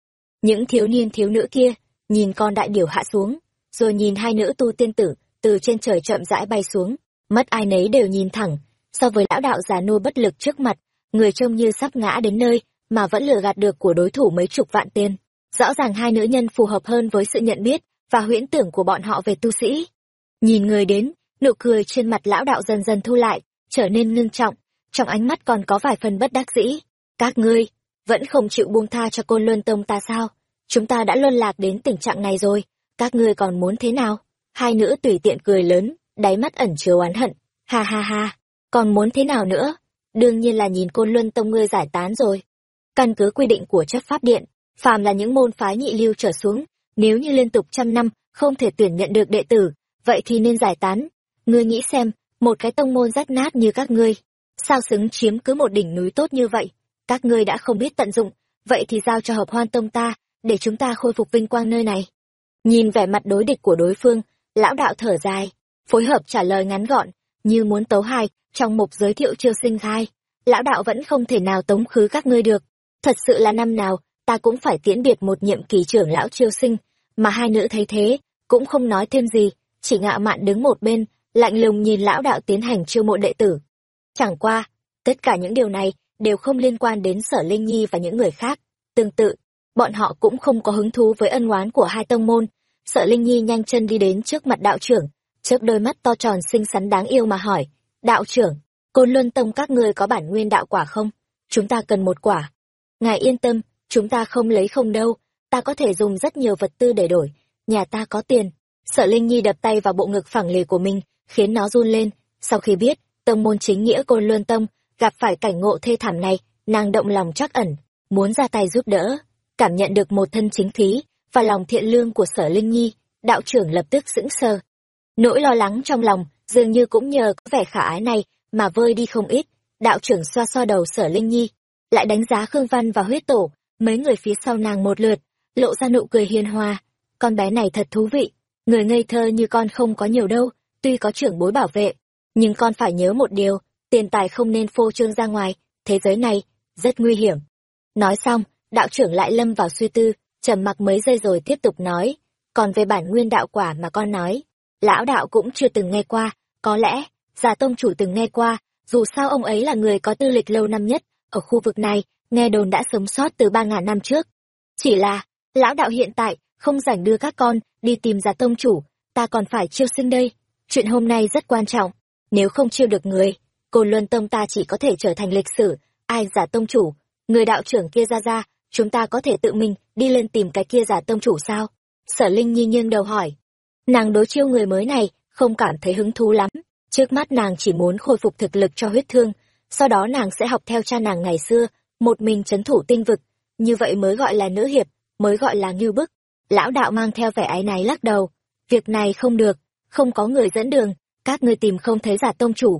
Những thiếu niên thiếu nữ kia, nhìn con đại điểu hạ xuống, rồi nhìn hai nữ tu tiên tử từ trên trời chậm rãi bay xuống mất ai nấy đều nhìn thẳng. So với lão đạo già nô bất lực trước mặt, người trông như sắp ngã đến nơi mà vẫn lừa gạt được của đối thủ mấy chục vạn tiền rõ ràng hai nữ nhân phù hợp hơn với sự nhận biết và huyễn tưởng của bọn họ về tu sĩ. Nhìn người đến, nụ cười trên mặt lão đạo dần dần thu lại, trở nên ngưng trọng, trong ánh mắt còn có vài phần bất đắc dĩ. Các ngươi, vẫn không chịu buông tha cho côn luân tông ta sao? Chúng ta đã luân lạc đến tình trạng này rồi, các ngươi còn muốn thế nào? Hai nữ tùy tiện cười lớn, đáy mắt ẩn chứa oán hận. Ha ha ha, còn muốn thế nào nữa? Đương nhiên là nhìn côn luân tông ngươi giải tán rồi. Căn cứ quy định của chấp pháp điện, phàm là những môn phái nhị lưu trở xuống, nếu như liên tục trăm năm không thể tuyển nhận được đệ tử, vậy thì nên giải tán. Ngươi nghĩ xem, một cái tông môn rách nát như các ngươi, sao xứng chiếm cứ một đỉnh núi tốt như vậy? Các ngươi đã không biết tận dụng, vậy thì giao cho hợp hoan tông ta để chúng ta khôi phục vinh quang nơi này. Nhìn vẻ mặt đối địch của đối phương lão đạo thở dài, phối hợp trả lời ngắn gọn, như muốn tấu hài, trong mục giới thiệu chiêu sinh khai. Lão đạo vẫn không thể nào tống khứ các ngươi được. Thật sự là năm nào, ta cũng phải tiễn biệt một nhiệm kỳ trưởng lão chiêu sinh, mà hai nữ thấy thế, cũng không nói thêm gì, chỉ ngạo mạn đứng một bên, lạnh lùng nhìn lão đạo tiến hành chiêu mộ đệ tử. Chẳng qua, tất cả những điều này đều không liên quan đến sở linh nhi và những người khác. Tương tự, bọn họ cũng không có hứng thú với ân oán của hai tông môn sợ linh nhi nhanh chân đi đến trước mặt đạo trưởng, chớp đôi mắt to tròn xinh xắn đáng yêu mà hỏi, đạo trưởng côn luân tông các ngươi có bản nguyên đạo quả không? Chúng ta cần một quả. Ngài yên tâm, chúng ta không lấy không đâu, ta có thể dùng rất nhiều vật tư để đổi, nhà ta có tiền. Sợ linh nhi đập tay vào bộ ngực phẳng lì của mình, khiến nó run lên. Sau khi biết, tông môn chính nghĩa côn luân tông gặp phải cảnh ngộ thê thảm này, nàng động lòng chắc ẩn, muốn ra tay giúp đỡ. Cảm nhận được một thân chính khí và lòng thiện lương của sở linh nhi, đạo trưởng lập tức sững sờ. Nỗi lo lắng trong lòng dường như cũng nhờ có vẻ khả ái này mà vơi đi không ít, đạo trưởng xoa xoa đầu sở linh nhi, lại đánh giá khương văn và huyết tổ, mấy người phía sau nàng một lượt, lộ ra nụ cười hiền hòa. Con bé này thật thú vị, người ngây thơ như con không có nhiều đâu, tuy có trưởng bối bảo vệ, nhưng con phải nhớ một điều, tiền tài không nên phô trương ra ngoài, thế giới này rất nguy hiểm. Nói xong, đạo trưởng lại lâm vào suy tư trầm mặc mấy giây rồi tiếp tục nói, còn về bản nguyên đạo quả mà con nói, lão đạo cũng chưa từng nghe qua, có lẽ, già tông chủ từng nghe qua, dù sao ông ấy là người có tư lịch lâu năm nhất, ở khu vực này, nghe đồn đã sống sót từ ba ngàn năm trước. Chỉ là, lão đạo hiện tại, không rảnh đưa các con, đi tìm già tông chủ, ta còn phải chiêu sinh đây, chuyện hôm nay rất quan trọng, nếu không chiêu được người, côn luân tông ta chỉ có thể trở thành lịch sử, ai giả tông chủ, người đạo trưởng kia ra ra chúng ta có thể tự mình đi lên tìm cái kia giả tông chủ sao? Sở linh nhi nghiêng đầu hỏi. Nàng đối chiêu người mới này không cảm thấy hứng thú lắm. Trước mắt nàng chỉ muốn khôi phục thực lực cho huyết thương, sau đó nàng sẽ học theo cha nàng ngày xưa, một mình c h ấ n thủ tinh vực. Như vậy mới gọi là nữ hiệp, mới gọi là ngưu bức. Lão đạo mang theo vẻ ái náy lắc đầu. Việc này không được, không có người dẫn đường, các ngươi tìm không thấy giả tông chủ.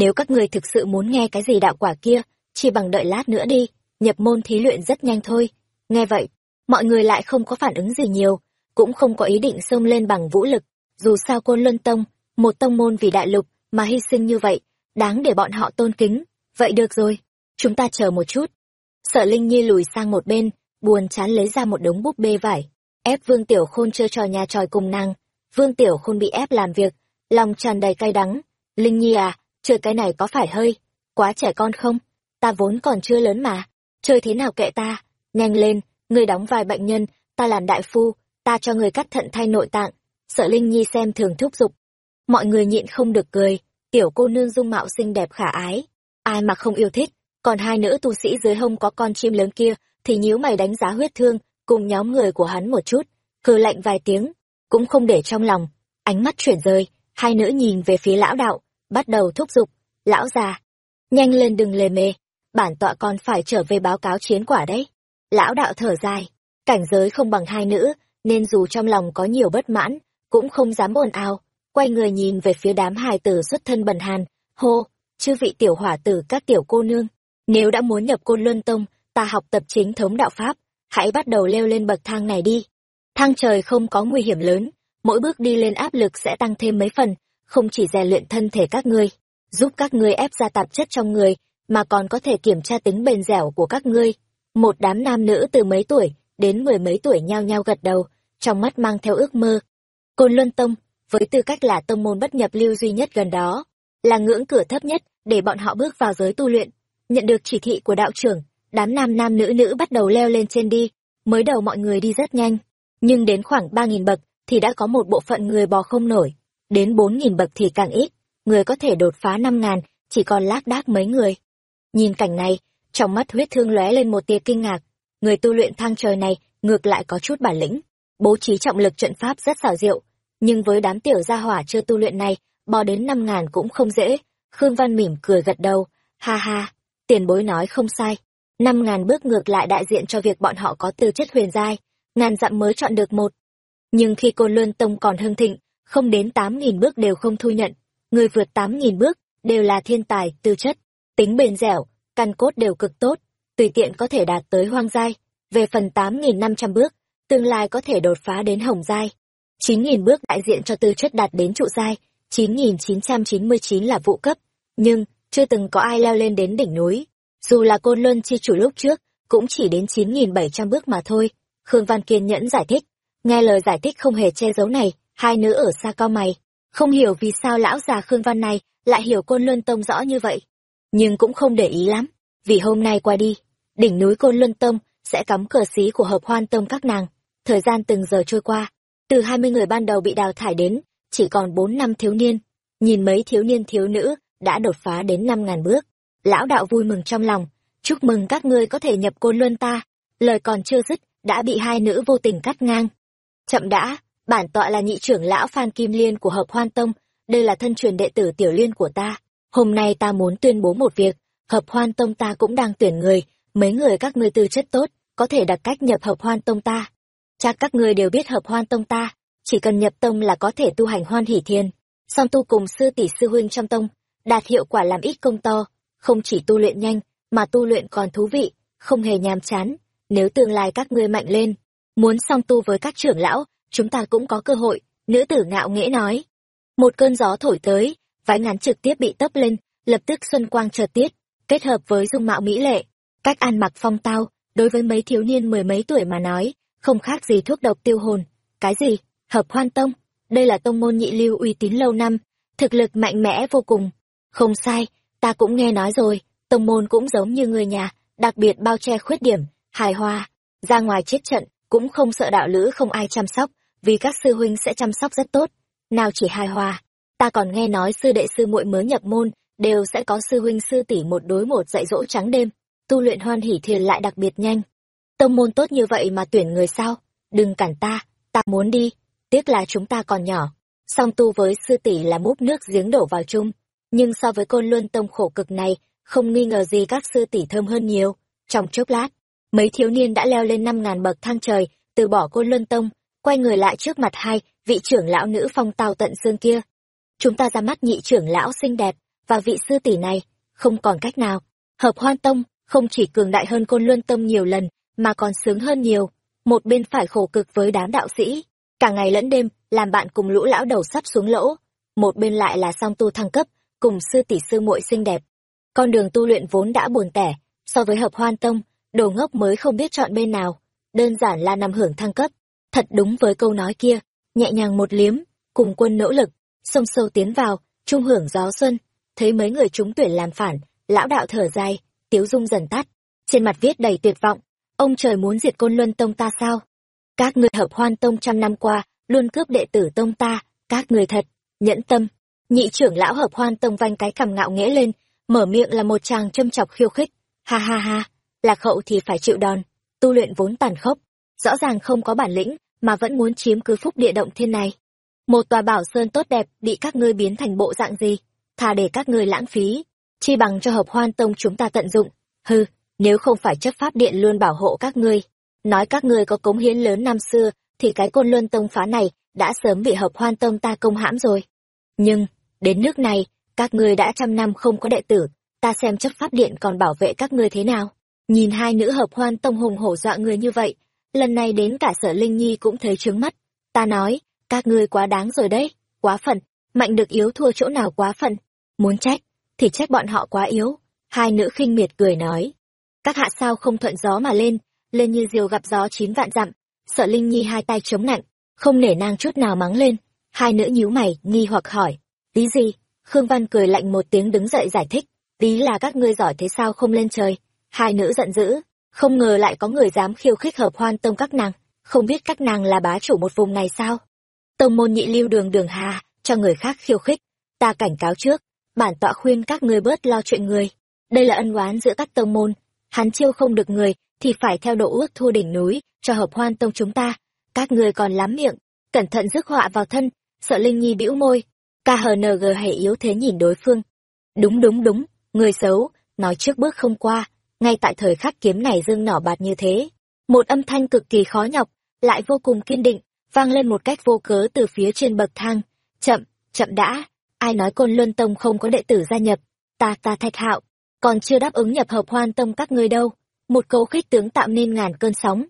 Nếu các ngươi thực sự muốn nghe cái gì đạo quả kia, chỉ bằng đợi lát nữa đi nhập môn thí luyện rất nhanh thôi. Nghe vậy, mọi người lại không có phản ứng gì nhiều, cũng không có ý định xông lên bằng vũ lực. Dù sao côn luân tông, một tông môn vì đại lục mà hy sinh như vậy, đáng để bọn họ tôn kính. Vậy được rồi, chúng ta chờ một chút. Sở linh nhi lùi sang một bên, buồn chán lấy ra một đống búp bê vải, ép vương tiểu khôn chơi trò nhà tròi cùng nàng. Vương tiểu khôn bị ép làm việc, lòng tràn đầy cay đắng. Linh nhi à chơi cái này có phải hơi quá trẻ con không? Ta vốn còn chưa lớn mà chơi thế nào kệ ta? Nhanh lên người đóng vài bệnh nhân ta làm đại phu ta cho người cắt thận thay nội tạng. Sợ linh nhi xem thường thúc giục. Mọi người nhịn không được cười. Tiểu cô nương dung mạo xinh đẹp khả ái. Ai mà không yêu thích? Còn hai nữ tu sĩ dưới hông có con chim lớn kia thì nhíu mày đánh giá huyết thương cùng nhóm người của hắn một chút, hừ lạnh vài tiếng, cũng không để trong lòng, ánh mắt chuyển rời, hai nữ nhìn về phía lão đạo, bắt đầu thúc giục, lão già, nhanh lên đừng lề mề, bản tọa còn phải trở về báo cáo chiến quả đấy. Lão đạo thở dài, cảnh giới không bằng hai nữ, nên dù trong lòng có nhiều bất mãn, cũng không dám ồn ào, quay người nhìn về phía đám hài tử xuất thân bần hàn, hô, chư vị tiểu hỏa tử các tiểu cô nương, nếu đã muốn nhập côn luân tông, ta học tập chính thống đạo Pháp, hãy bắt đầu leo lên bậc thang này đi. Thang trời không có nguy hiểm lớn, mỗi bước đi lên áp lực sẽ tăng thêm mấy phần, không chỉ rèn luyện thân thể các ngươi, giúp các ngươi ép ra tạp chất trong người, mà còn có thể kiểm tra tính bền dẻo của các ngươi. Một đám nam nữ từ mấy tuổi đến mười mấy tuổi nhao nhao gật đầu, trong mắt mang theo ước mơ. Côn Luân Tông, với tư cách là tông môn bất nhập lưu duy nhất gần đó, là ngưỡng cửa thấp nhất để bọn họ bước vào giới tu luyện. Nhận được chỉ thị của đạo trưởng, đám nam nam nữ nữ bắt đầu leo lên trên đi, mới đầu mọi người đi rất nhanh, nhưng đến khoảng ba nghìn bậc thì đã có một bộ phận người bò không nổi, đến bốn nghìn bậc thì càng ít, người có thể đột phá năm ngàn, chỉ còn lác đác mấy người. Nhìn cảnh này, trong mắt huyết thương lóe lên một tia kinh ngạc, người tu luyện thang trời này ngược lại có chút bản lĩnh, bố trí trọng lực trận pháp rất xảo diệu, nhưng với đám tiểu gia hỏa chưa tu luyện này, bò đến năm ngàn cũng không dễ. Khương Văn mỉm cười gật đầu, ha ha, tiền bối nói không sai. Năm ngàn bước ngược lại đại diện cho việc bọn họ có tư chất huyền giai, ngàn dặm mới chọn được một. Nhưng khi Côn Luân Tông còn hưng thịnh, không đến tám nghìn bước đều không thu nhận, người vượt tám nghìn bước đều là thiên tài, tư chất, tính bền dẻo, căn cốt đều cực tốt, tùy tiện có thể đạt tới hoang giai. Về phần tám nghìn năm trăm bước, tương lai có thể đột phá đến hồng giai. chín nghìn bước đại diện cho tư chất đạt đến trụ giai, 9.999 là vụ cấp, nhưng chưa từng có ai leo lên đến đỉnh núi. Dù là côn luân chi chủ lúc trước, cũng chỉ đến 9.700 bước mà thôi. Khương Văn kiên nhẫn giải thích. Nghe lời giải thích không hề che giấu này, hai nữ ở xa cao mày. Không hiểu vì sao lão già Khương Văn này lại hiểu côn luân tông rõ như vậy. Nhưng cũng không để ý lắm, vì hôm nay qua đi, đỉnh núi côn luân tông sẽ cắm cờ xí của hợp hoan tông các nàng. Thời gian từng giờ trôi qua, từ 20 người ban đầu bị đào thải đến chỉ còn bốn năm thiếu niên, nhìn mấy thiếu niên thiếu nữ đã đột phá đến năm ngàn bước. Lão đạo vui mừng trong lòng, chúc mừng các ngươi có thể nhập côn luân ta. Lời còn chưa dứt, đã bị hai nữ vô tình cắt ngang. Chậm đã, bản tọa là nhị trưởng lão Phan Kim Liên của Hợp Hoan Tông, đây là thân truyền đệ tử tiểu liên của ta. Hôm nay ta muốn tuyên bố một việc, Hợp Hoan Tông ta cũng đang tuyển người, mấy người các ngươi tư chất tốt, có thể đặt cách nhập Hợp Hoan Tông ta. Chắc các ngươi đều biết Hợp Hoan Tông ta, chỉ cần nhập tông là có thể tu hành hoan hỷ thiên song tu cùng sư tỷ sư huynh trong tông đạt hiệu quả làm ít công to không chỉ tu luyện nhanh mà tu luyện còn thú vị không hề nhàm chán nếu tương lai các ngươi mạnh lên muốn song tu với các trưởng lão chúng ta cũng có cơ hội nữ tử ngạo nghễ nói một cơn gió thổi tới váy ngắn trực tiếp bị tấp lên lập tức xuân quang chợt tiết kết hợp với dung mạo mỹ lệ cách ăn mặc phong tao đối với mấy thiếu niên mười mấy tuổi mà nói không khác gì thuốc độc tiêu hồn cái gì Hợp Hoan Tông, đây là tông môn nhị lưu uy tín lâu năm, thực lực mạnh mẽ vô cùng. Không sai, ta cũng nghe nói rồi, tông môn cũng giống như người nhà, đặc biệt bao che khuyết điểm, hài hòa, ra ngoài chết trận, cũng không sợ đạo lữ không ai chăm sóc, vì các sư huynh sẽ chăm sóc rất tốt. Nào chỉ hài hòa, ta còn nghe nói sư đệ sư muội mới nhập môn, đều sẽ có sư huynh sư tỷ một đối một dạy dỗ trắng đêm, tu luyện hoan hỉ thiền lại đặc biệt nhanh. Tông môn tốt như vậy mà tuyển người sao? Đừng cản ta, ta muốn đi. Tiếc là chúng ta còn nhỏ. Song tu với sư tỷ là múc nước giếng đổ vào chung. Nhưng so với côn luân tông khổ cực này không nghi ngờ gì các sư tỷ thơm hơn nhiều. Trong chốc lát mấy thiếu niên đã leo lên năm ngàn bậc thang trời từ bỏ côn luân tông quay người lại trước mặt hai vị trưởng lão nữ phong tao tận xương kia chúng ta ra mắt nhị trưởng lão xinh đẹp và vị sư tỷ này, không còn cách nào. Hợp hoan tông không chỉ cường đại hơn côn luân tông nhiều lần, mà còn sướng hơn nhiều. Một bên phải khổ cực với đám đạo sĩ, cả ngày lẫn đêm làm bạn cùng lũ lão đầu sắp xuống lỗ. Một bên lại là song tu thăng cấp cùng sư tỷ sư muội xinh đẹp. Con đường tu luyện vốn đã buồn tẻ, so với hợp hoan tông, đồ ngốc mới không biết chọn bên nào. Đơn giản là nằm hưởng thăng cấp. Thật đúng với câu nói kia, nhẹ nhàng một liếm, cùng quân nỗ lực sông sâu tiến vào trung hưởng gió xuân thấy mấy người chúng tuyển làm phản lão đạo thở dài tiếu dung dần tắt trên mặt viết đầy tuyệt vọng ông trời muốn diệt côn luân tông ta sao các người hợp hoan tông trăm năm qua luôn cướp đệ tử tông ta các người thật nhẫn tâm nhị trưởng lão hợp hoan tông vanh cái cằm ngạo nghễ lên mở miệng là một chàng châm chọc khiêu khích ha ha ha lạc hậu thì phải chịu đòn tu luyện vốn tàn khốc rõ ràng không có bản lĩnh, mà vẫn muốn chiếm cứ phúc địa động thiên này. Một tòa bảo sơn tốt đẹp bị các ngươi biến thành bộ dạng gì? Thà để các ngươi lãng phí, chi bằng cho hợp hoan tông chúng ta tận dụng. Hừ, nếu không phải chấp pháp điện luôn bảo hộ các ngươi, nói các ngươi có cống hiến lớn năm xưa, thì cái côn luân tông phá này đã sớm bị hợp hoan tông ta công hãm rồi. Nhưng, đến nước này, các ngươi đã trăm năm không có đệ tử, ta xem chấp pháp điện còn bảo vệ các ngươi thế nào. Nhìn hai nữ hợp hoan tông hùng hổ dọa người như vậy, lần này đến cả sở Linh Nhi cũng thấy trướng mắt. Ta nói, các ngươi quá đáng rồi đấy, quá phận, mạnh được yếu thua chỗ nào quá phận. Muốn trách, thì trách bọn họ quá yếu. Hai nữ khinh miệt cười nói. Các hạ sao không thuận gió mà lên, lên như diều gặp gió chín vạn dặm. sợ Linh Nhi hai tay chống nặng, không nể nang chút nào mắng lên. Hai nữ nhíu mày, nghi hoặc hỏi. Tí gì? Khương Văn cười lạnh một tiếng đứng dậy giải thích. Tí là các ngươi giỏi thế sao không lên trời? Hai nữ giận dữ, không ngờ lại có người dám khiêu khích hợp hoan tông các nàng, không biết các nàng là bá chủ một vùng này sao? Tông môn nhị lưu đường đường hà, cho người khác khiêu khích, ta cảnh cáo trước, bản tọa khuyên các ngươi bớt lo chuyện người. Đây là ân oán giữa các tông môn, hắn chiêu không được người, thì phải theo độ ước thua đỉnh núi, cho hợp hoan tông chúng ta. Các ngươi còn lắm miệng, cẩn thận rước họa vào thân, sợ Linh Nhi bĩu môi. KHNG hệ yếu thế nhìn đối phương. Đúng đúng đúng, người xấu, nói trước bước không qua, ngay tại thời khắc kiếm này dương nỏ bạt như thế một âm thanh cực kỳ khó nhọc lại vô cùng kiên định vang lên một cách vô cớ từ phía trên bậc thang. Chậm chậm đã, ai nói côn luân tông không có đệ tử gia nhập? Ta ta thạch hạo, còn chưa đáp ứng nhập hợp hoan tông các ngươi đâu. Một câu khích tướng tạo nên ngàn cơn sóng.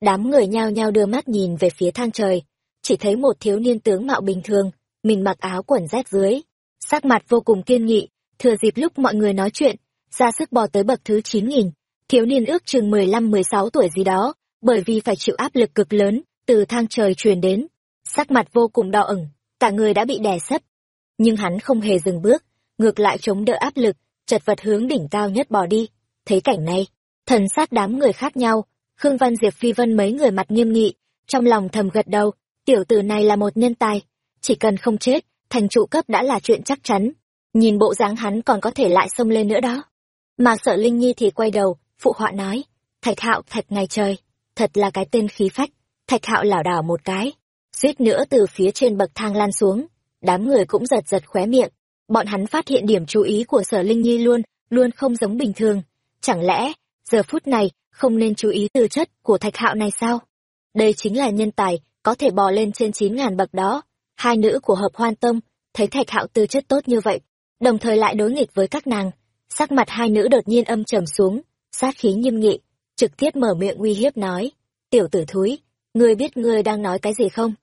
Đám người nhao nhao đưa mắt nhìn về phía thang trời. Chỉ thấy một thiếu niên tướng mạo bình thường, mình mặc áo quần rét dưới. Sắc mặt vô cùng kiên nghị, thừa dịp lúc mọi người nói chuyện, ra sức bò tới bậc thứ chín nghìn. Thiếu niên ước chừng mười lăm, mười sáu tuổi gì đó, bởi vì phải chịu áp lực cực lớn từ thang trời truyền đến sắc mặt vô cùng đỏ ửng cả người đã bị đè sấp. Nhưng hắn không hề dừng bước ngược lại chống đỡ áp lực chật vật hướng đỉnh cao nhất bỏ đi. Thấy cảnh này thần sát đám người khác nhau khương văn diệp phi vân mấy người mặt nghiêm nghị trong lòng thầm gật đầu tiểu tử này là một nhân tài chỉ cần không chết thành trụ cấp đã là chuyện chắc chắn nhìn bộ dáng hắn còn có thể lại xông lên nữa đó. Mà sợ Linh Nhi thì quay đầu, phụ họa nói, Thạch Hạo thạch ngày trời, thật là cái tên khí phách. Thạch Hạo lảo đảo một cái, suýt nữa từ phía trên bậc thang lan xuống. Đám người cũng giật giật khóe miệng. Bọn hắn phát hiện điểm chú ý của sở Linh Nhi luôn, luôn không giống bình thường. Chẳng lẽ, giờ phút này, không nên chú ý tư chất của Thạch Hạo này sao? Đây chính là nhân tài, có thể bò lên trên chín ngàn bậc đó. Hai nữ của hợp hoan tông, thấy Thạch Hạo tư chất tốt như vậy, đồng thời lại đối nghịch với các nàng, sắc mặt hai nữ đột nhiên âm trầm xuống sát khí nghiêm nghị trực tiếp mở miệng uy hiếp nói tiểu tử thúi ngươi biết ngươi đang nói cái gì không?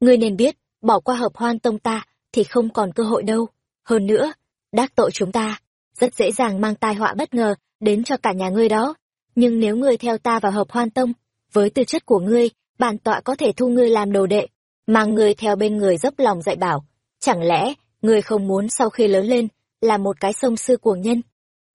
Ngươi nên biết bỏ qua hợp hoan tông ta thì không còn cơ hội đâu. Hơn nữa đắc tội chúng ta rất dễ dàng mang tai họa bất ngờ đến cho cả nhà ngươi đó. Nhưng nếu ngươi theo ta vào hợp hoan tông với tư chất của ngươi bản tọa có thể thu ngươi làm đồ đệ mang ngươi theo bên người dốc lòng dạy bảo. Chẳng lẽ ngươi không muốn sau khi lớn lên là một cái sông sư cuồng nhân?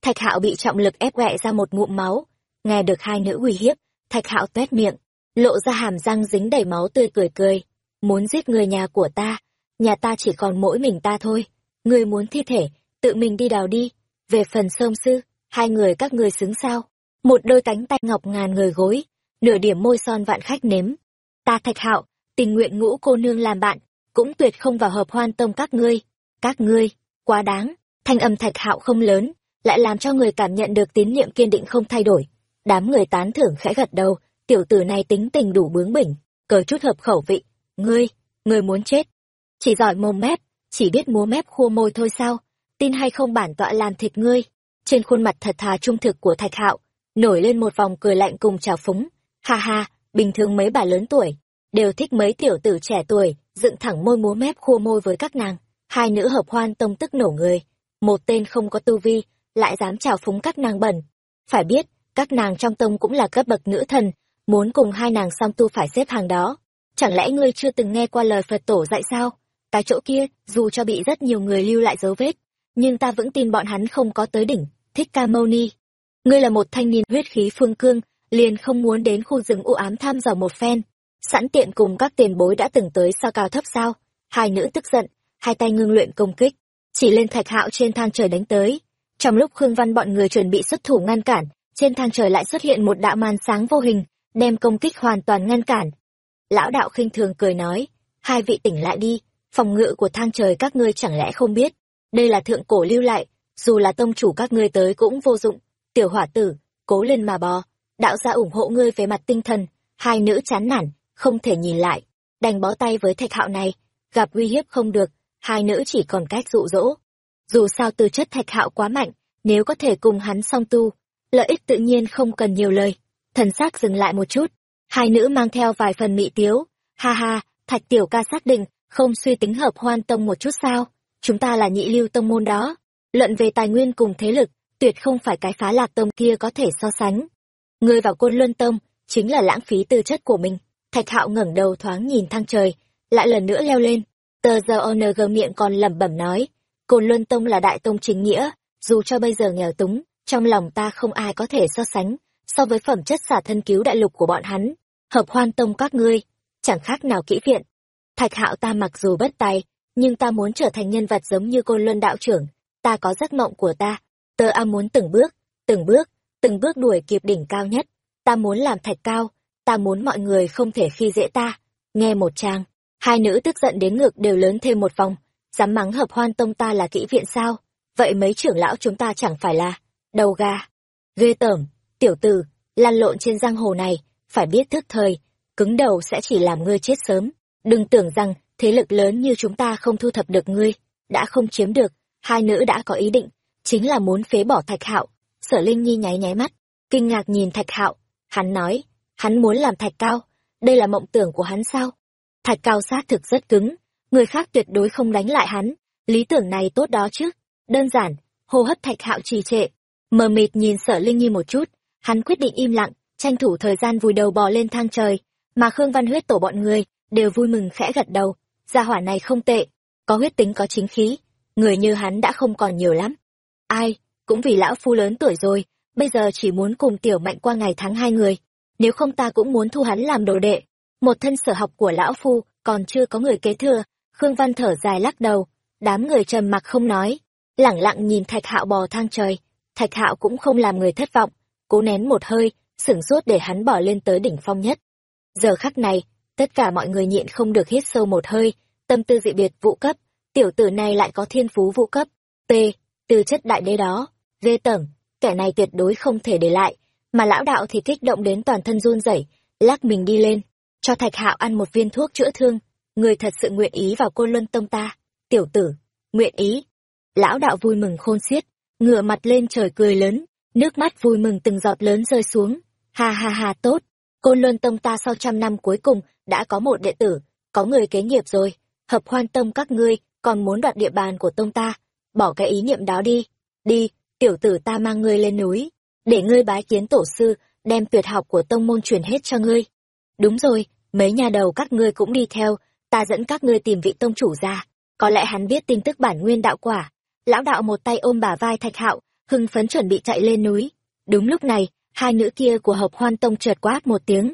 Thạch Hạo bị trọng lực ép quẹ ra một ngụm máu, nghe được hai nữ uy hiếp, Thạch Hạo tuét miệng, lộ ra hàm răng dính đầy máu tươi cười cười, muốn giết người nhà của ta, nhà ta chỉ còn mỗi mình ta thôi, người muốn thi thể, tự mình đi đào đi, về phần sông sư, hai người các ngươi xứng sao, một đôi cánh tay ngọc ngàn người gối, nửa điểm môi son vạn khách nếm. Ta Thạch Hạo, tình nguyện ngũ cô nương làm bạn, cũng tuyệt không vào hợp hoan tông các ngươi, các ngươi, quá đáng, thanh âm Thạch Hạo không lớn, lại làm cho người cảm nhận được tín nhiệm kiên định không thay đổi. Đám người tán thưởng khẽ gật đầu, tiểu tử này tính tình đủ bướng bỉnh, cờ chút hợp khẩu vị. Ngươi, ngươi muốn chết. Chỉ giỏi mồm mép, chỉ biết múa mép khua môi thôi sao, tin hay không bản tọa làm thịt ngươi. Trên khuôn mặt thật thà trung thực của Thạch Hạo, nổi lên một vòng cười lạnh cùng trào phúng. Ha ha, bình thường mấy bà lớn tuổi, đều thích mấy tiểu tử trẻ tuổi, dựng thẳng môi múa mép khua môi với các nàng. Hai nữ hợp hoan tông tức nổ người. Một tên không có tu vi, lại dám chào phúng các nàng bẩn. Phải biết, các nàng trong tông cũng là cấp bậc nữ thần, muốn cùng hai nàng song tu phải xếp hàng đó. Chẳng lẽ ngươi chưa từng nghe qua lời Phật tổ dạy sao? Cái chỗ kia, dù cho bị rất nhiều người lưu lại dấu vết, nhưng ta vẫn tin bọn hắn không có tới đỉnh, thích ca mâu ni. Ngươi là một thanh niên huyết khí phương cương, liền không muốn đến khu rừng u ám tham dò một phen. Sẵn tiện cùng các tiền bối đã từng tới sao cao thấp sao? Hai nữ tức giận, hai tay ngưng luyện công kích, chỉ lên thạch hạo trên thang trời đánh tới trong lúc Khương Văn bọn người chuẩn bị xuất thủ ngăn cản, trên thang trời lại xuất hiện một đạo màn sáng vô hình, đem công kích hoàn toàn ngăn cản. Lão đạo khinh thường cười nói, hai vị tỉnh lại đi, phòng ngự của thang trời các ngươi chẳng lẽ không biết, đây là thượng cổ lưu lại, dù là tông chủ các ngươi tới cũng vô dụng, tiểu hỏa tử, cố lên mà bò, đạo gia ủng hộ ngươi về mặt tinh thần, hai nữ chán nản, không thể nhìn lại, đành bó tay với thạch hạo này, gặp uy hiếp không được, hai nữ chỉ còn cách dụ dỗ. Dù sao tư chất thạch hạo quá mạnh, nếu có thể cùng hắn song tu, lợi ích tự nhiên không cần nhiều lời. Thần sắc dừng lại một chút, hai nữ mang theo vài phần mị tiếu, ha ha, thạch tiểu ca xác định, không suy tính hợp hoan tông một chút sao, chúng ta là nhị lưu tông môn đó. Luận về tài nguyên cùng thế lực, tuyệt không phải cái phá lạc tông kia có thể so sánh. Người vào côn luân tông, chính là lãng phí tư chất của mình. Thạch hạo ngẩng đầu thoáng nhìn thang trời, lại lần nữa leo lên. Tờ giờ ONG miệng còn lẩm bẩm nói, côn luân tông là đại tông chính nghĩa, dù cho bây giờ nghèo túng, trong lòng ta không ai có thể so sánh, so với phẩm chất xả thân cứu đại lục của bọn hắn. Hợp hoan tông các ngươi, chẳng khác nào kỹ viện. Thạch hạo ta mặc dù bất tài, nhưng ta muốn trở thành nhân vật giống như côn luân đạo trưởng, ta có giấc mộng của ta, tơ a muốn từng bước, từng bước, từng bước đuổi kịp đỉnh cao nhất, ta muốn làm thạch cao, ta muốn mọi người không thể khi dễ ta. Nghe một trang, hai nữ tức giận đến ngực đều lớn thêm một vòng, dám mắng hợp hoan tông ta là kỹ viện sao? Vậy mấy trưởng lão chúng ta chẳng phải là đầu gà. Ghê tởm, tiểu tử, lăn lộn trên giang hồ này, phải biết thức thời, cứng đầu sẽ chỉ làm ngươi chết sớm. Đừng tưởng rằng thế lực lớn như chúng ta không thu thập được ngươi, đã không chiếm được, hai nữ đã có ý định, chính là muốn phế bỏ thạch hạo. Sở Linh Nhi nháy nháy mắt, kinh ngạc nhìn thạch hạo, hắn nói, hắn muốn làm thạch cao, đây là mộng tưởng của hắn sao? Thạch cao xác thực rất cứng, người khác tuyệt đối không đánh lại hắn, lý tưởng này tốt đó chứ. Đơn giản, hô hấp thạch hạo trì trệ, mờ mịt nhìn sở Linh Nhi một chút, hắn quyết định im lặng, tranh thủ thời gian vùi đầu bò lên thang trời, mà Khương Văn huyết tổ bọn người, đều vui mừng khẽ gật đầu, gia hỏa này không tệ, có huyết tính có chính khí, người như hắn đã không còn nhiều lắm. Ai, cũng vì lão phu lớn tuổi rồi, bây giờ chỉ muốn cùng tiểu mạnh qua ngày tháng hai người, nếu không ta cũng muốn thu hắn làm đồ đệ. Một thân sở học của lão phu, còn chưa có người kế thừa, Khương Văn thở dài lắc đầu, đám người trầm mặc không nói, lẳng lặng nhìn Thạch Hạo bò thang trời, Thạch Hạo cũng không làm người thất vọng, cố nén một hơi, sửng sốt để hắn bỏ lên tới đỉnh phong nhất. Giờ khắc này, tất cả mọi người nhịn không được hít sâu một hơi, tâm tư dị biệt vụ cấp, tiểu tử này lại có thiên phú vụ cấp, T, từ chất đại đế đó, ghê tởm, kẻ này tuyệt đối không thể để lại, mà lão đạo thì kích động đến toàn thân run rẩy, lắc mình đi lên, cho Thạch Hạo ăn một viên thuốc chữa thương, người thật sự nguyện ý vào Côn Luân tông ta, tiểu tử, nguyện ý. Lão đạo vui mừng khôn xiết, ngửa mặt lên trời cười lớn, nước mắt vui mừng từng giọt lớn rơi xuống, ha ha ha tốt, Côn Luân tông ta sau trăm năm cuối cùng đã có một đệ tử, có người kế nghiệp rồi, hợp hoan tông các ngươi còn muốn đoạt địa bàn của tông ta, bỏ cái ý niệm đó đi, đi, tiểu tử ta mang ngươi lên núi, để ngươi bái kiến tổ sư, đem tuyệt học của tông môn truyền hết cho ngươi. Đúng rồi, mấy nhà đầu các ngươi cũng đi theo, ta dẫn các ngươi tìm vị tông chủ ra, có lẽ hắn biết tin tức bản nguyên đạo quả. Lão đạo một tay ôm bả vai thạch hạo, hưng phấn chuẩn bị chạy lên núi. Đúng lúc này, hai nữ kia của hợp hoan tông trượt quát một tiếng.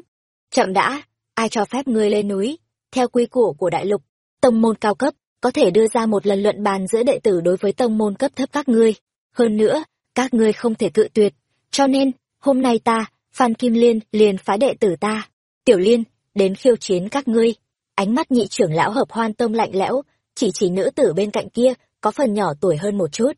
Chậm đã, ai cho phép ngươi lên núi? Theo quy củ của đại lục, tông môn cao cấp, có thể đưa ra một lần luận bàn giữa đệ tử đối với tông môn cấp thấp các ngươi. Hơn nữa, các ngươi không thể cự tuyệt. Cho nên, hôm nay ta, Phan Kim Liên liền phái đệ tử ta, Tiểu Liên, đến khiêu chiến các ngươi. Ánh mắt nhị trưởng lão hợp hoan tông lạnh lẽo, chỉ chỉ nữ tử bên cạnh kia, có phần nhỏ tuổi hơn một chút.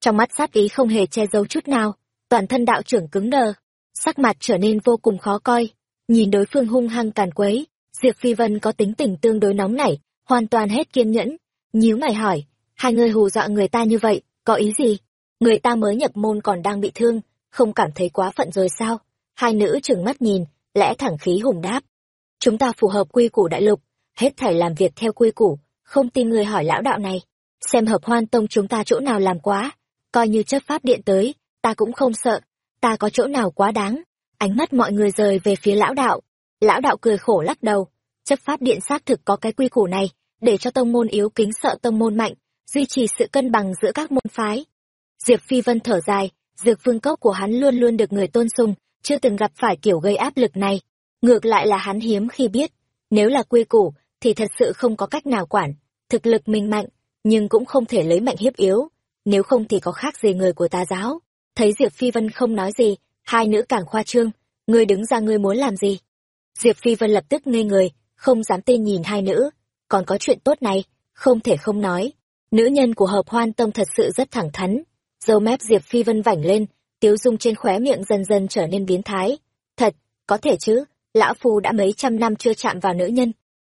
Trong mắt sát ý không hề che giấu chút nào, toàn thân đạo trưởng cứng đờ, sắc mặt trở nên vô cùng khó coi. Nhìn đối phương hung hăng càn quấy, Diệp Phi Vân có tính tình tương đối nóng nảy, hoàn toàn hết kiên nhẫn. Nhíu mày hỏi, hai người hù dọa người ta như vậy, có ý gì? Người ta mới nhập môn còn đang bị thương, không cảm thấy quá phận rồi sao? Hai nữ trừng mắt nhìn, lẽ thẳng khí hùng đáp. Chúng ta phù hợp quy củ đại lục, hết thảy làm việc theo quy củ, không tin người hỏi lão đạo này. Xem hợp hoan tông chúng ta chỗ nào làm quá, coi như chấp pháp điện tới, ta cũng không sợ, ta có chỗ nào quá đáng. Ánh mắt mọi người rời về phía lão đạo. Lão đạo cười khổ lắc đầu, chấp pháp điện xác thực có cái quy củ này, để cho tông môn yếu kính sợ tông môn mạnh, duy trì sự cân bằng giữa các môn phái. Diệp Phi Vân thở dài, dược vương cốc của hắn luôn luôn được người tôn sùng, chưa từng gặp phải kiểu gây áp lực này. Ngược lại là hắn hiếm khi biết, nếu là quy củ, thì thật sự không có cách nào quản, thực lực mình mạnh, nhưng cũng không thể lấy mạnh hiếp yếu, nếu không thì có khác gì người của tà giáo. Thấy Diệp Phi Vân không nói gì, hai nữ càng khoa trương, ngươi đứng ra ngươi muốn làm gì? Diệp phi vân lập tức ngây người không dám tin nhìn hai nữ. Còn có chuyện tốt này không thể không nói. Nữ nhân của hợp hoan tông thật sự rất thẳng thắn. Dâu mép diệp phi vân vảnh lên tiếu dung trên khóe miệng dần dần trở nên biến thái. Thật có thể chứ lão phu đã mấy trăm năm chưa chạm vào nữ nhân.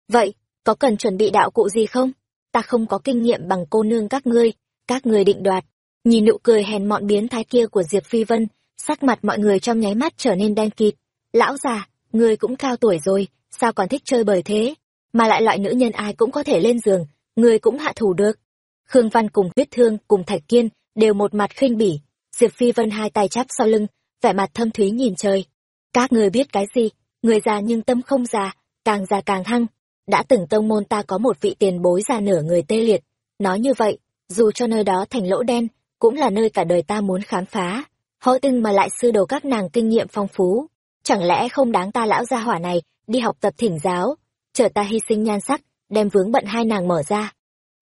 Vậy có cần chuẩn bị đạo cụ gì không? Ta không có kinh nghiệm bằng cô nương các ngươi các người định đoạt. Nhìn nụ cười hèn mọn biến thái kia của diệp phi vân, sắc mặt mọi người trong nháy mắt trở nên đen kịt. Lão già, ngươi cũng cao tuổi rồi, sao còn thích chơi bời thế? Mà lại loại nữ nhân ai cũng có thể lên giường, ngươi cũng hạ thủ được. Khương văn cùng huyết thương cùng thạch kiên đều một mặt khinh bỉ. Diệp phi vân hai tay chắp sau lưng, vẻ mặt thâm thúy nhìn trời. Các người biết cái gì? Người già nhưng tâm không già, càng già càng hăng. Đã từng tông môn ta có một vị tiền bối già nửa người tê liệt. Nói như vậy dù cho nơi đó thành lỗ đen, cũng là nơi cả đời ta muốn khám phá. Hỗ tinh mà lại sư đồ các nàng kinh nghiệm phong phú. Chẳng lẽ không đáng ta lão gia hỏa này đi học tập thỉnh giáo? Chờ ta hy sinh nhan sắc, đem vướng bận hai nàng mở ra.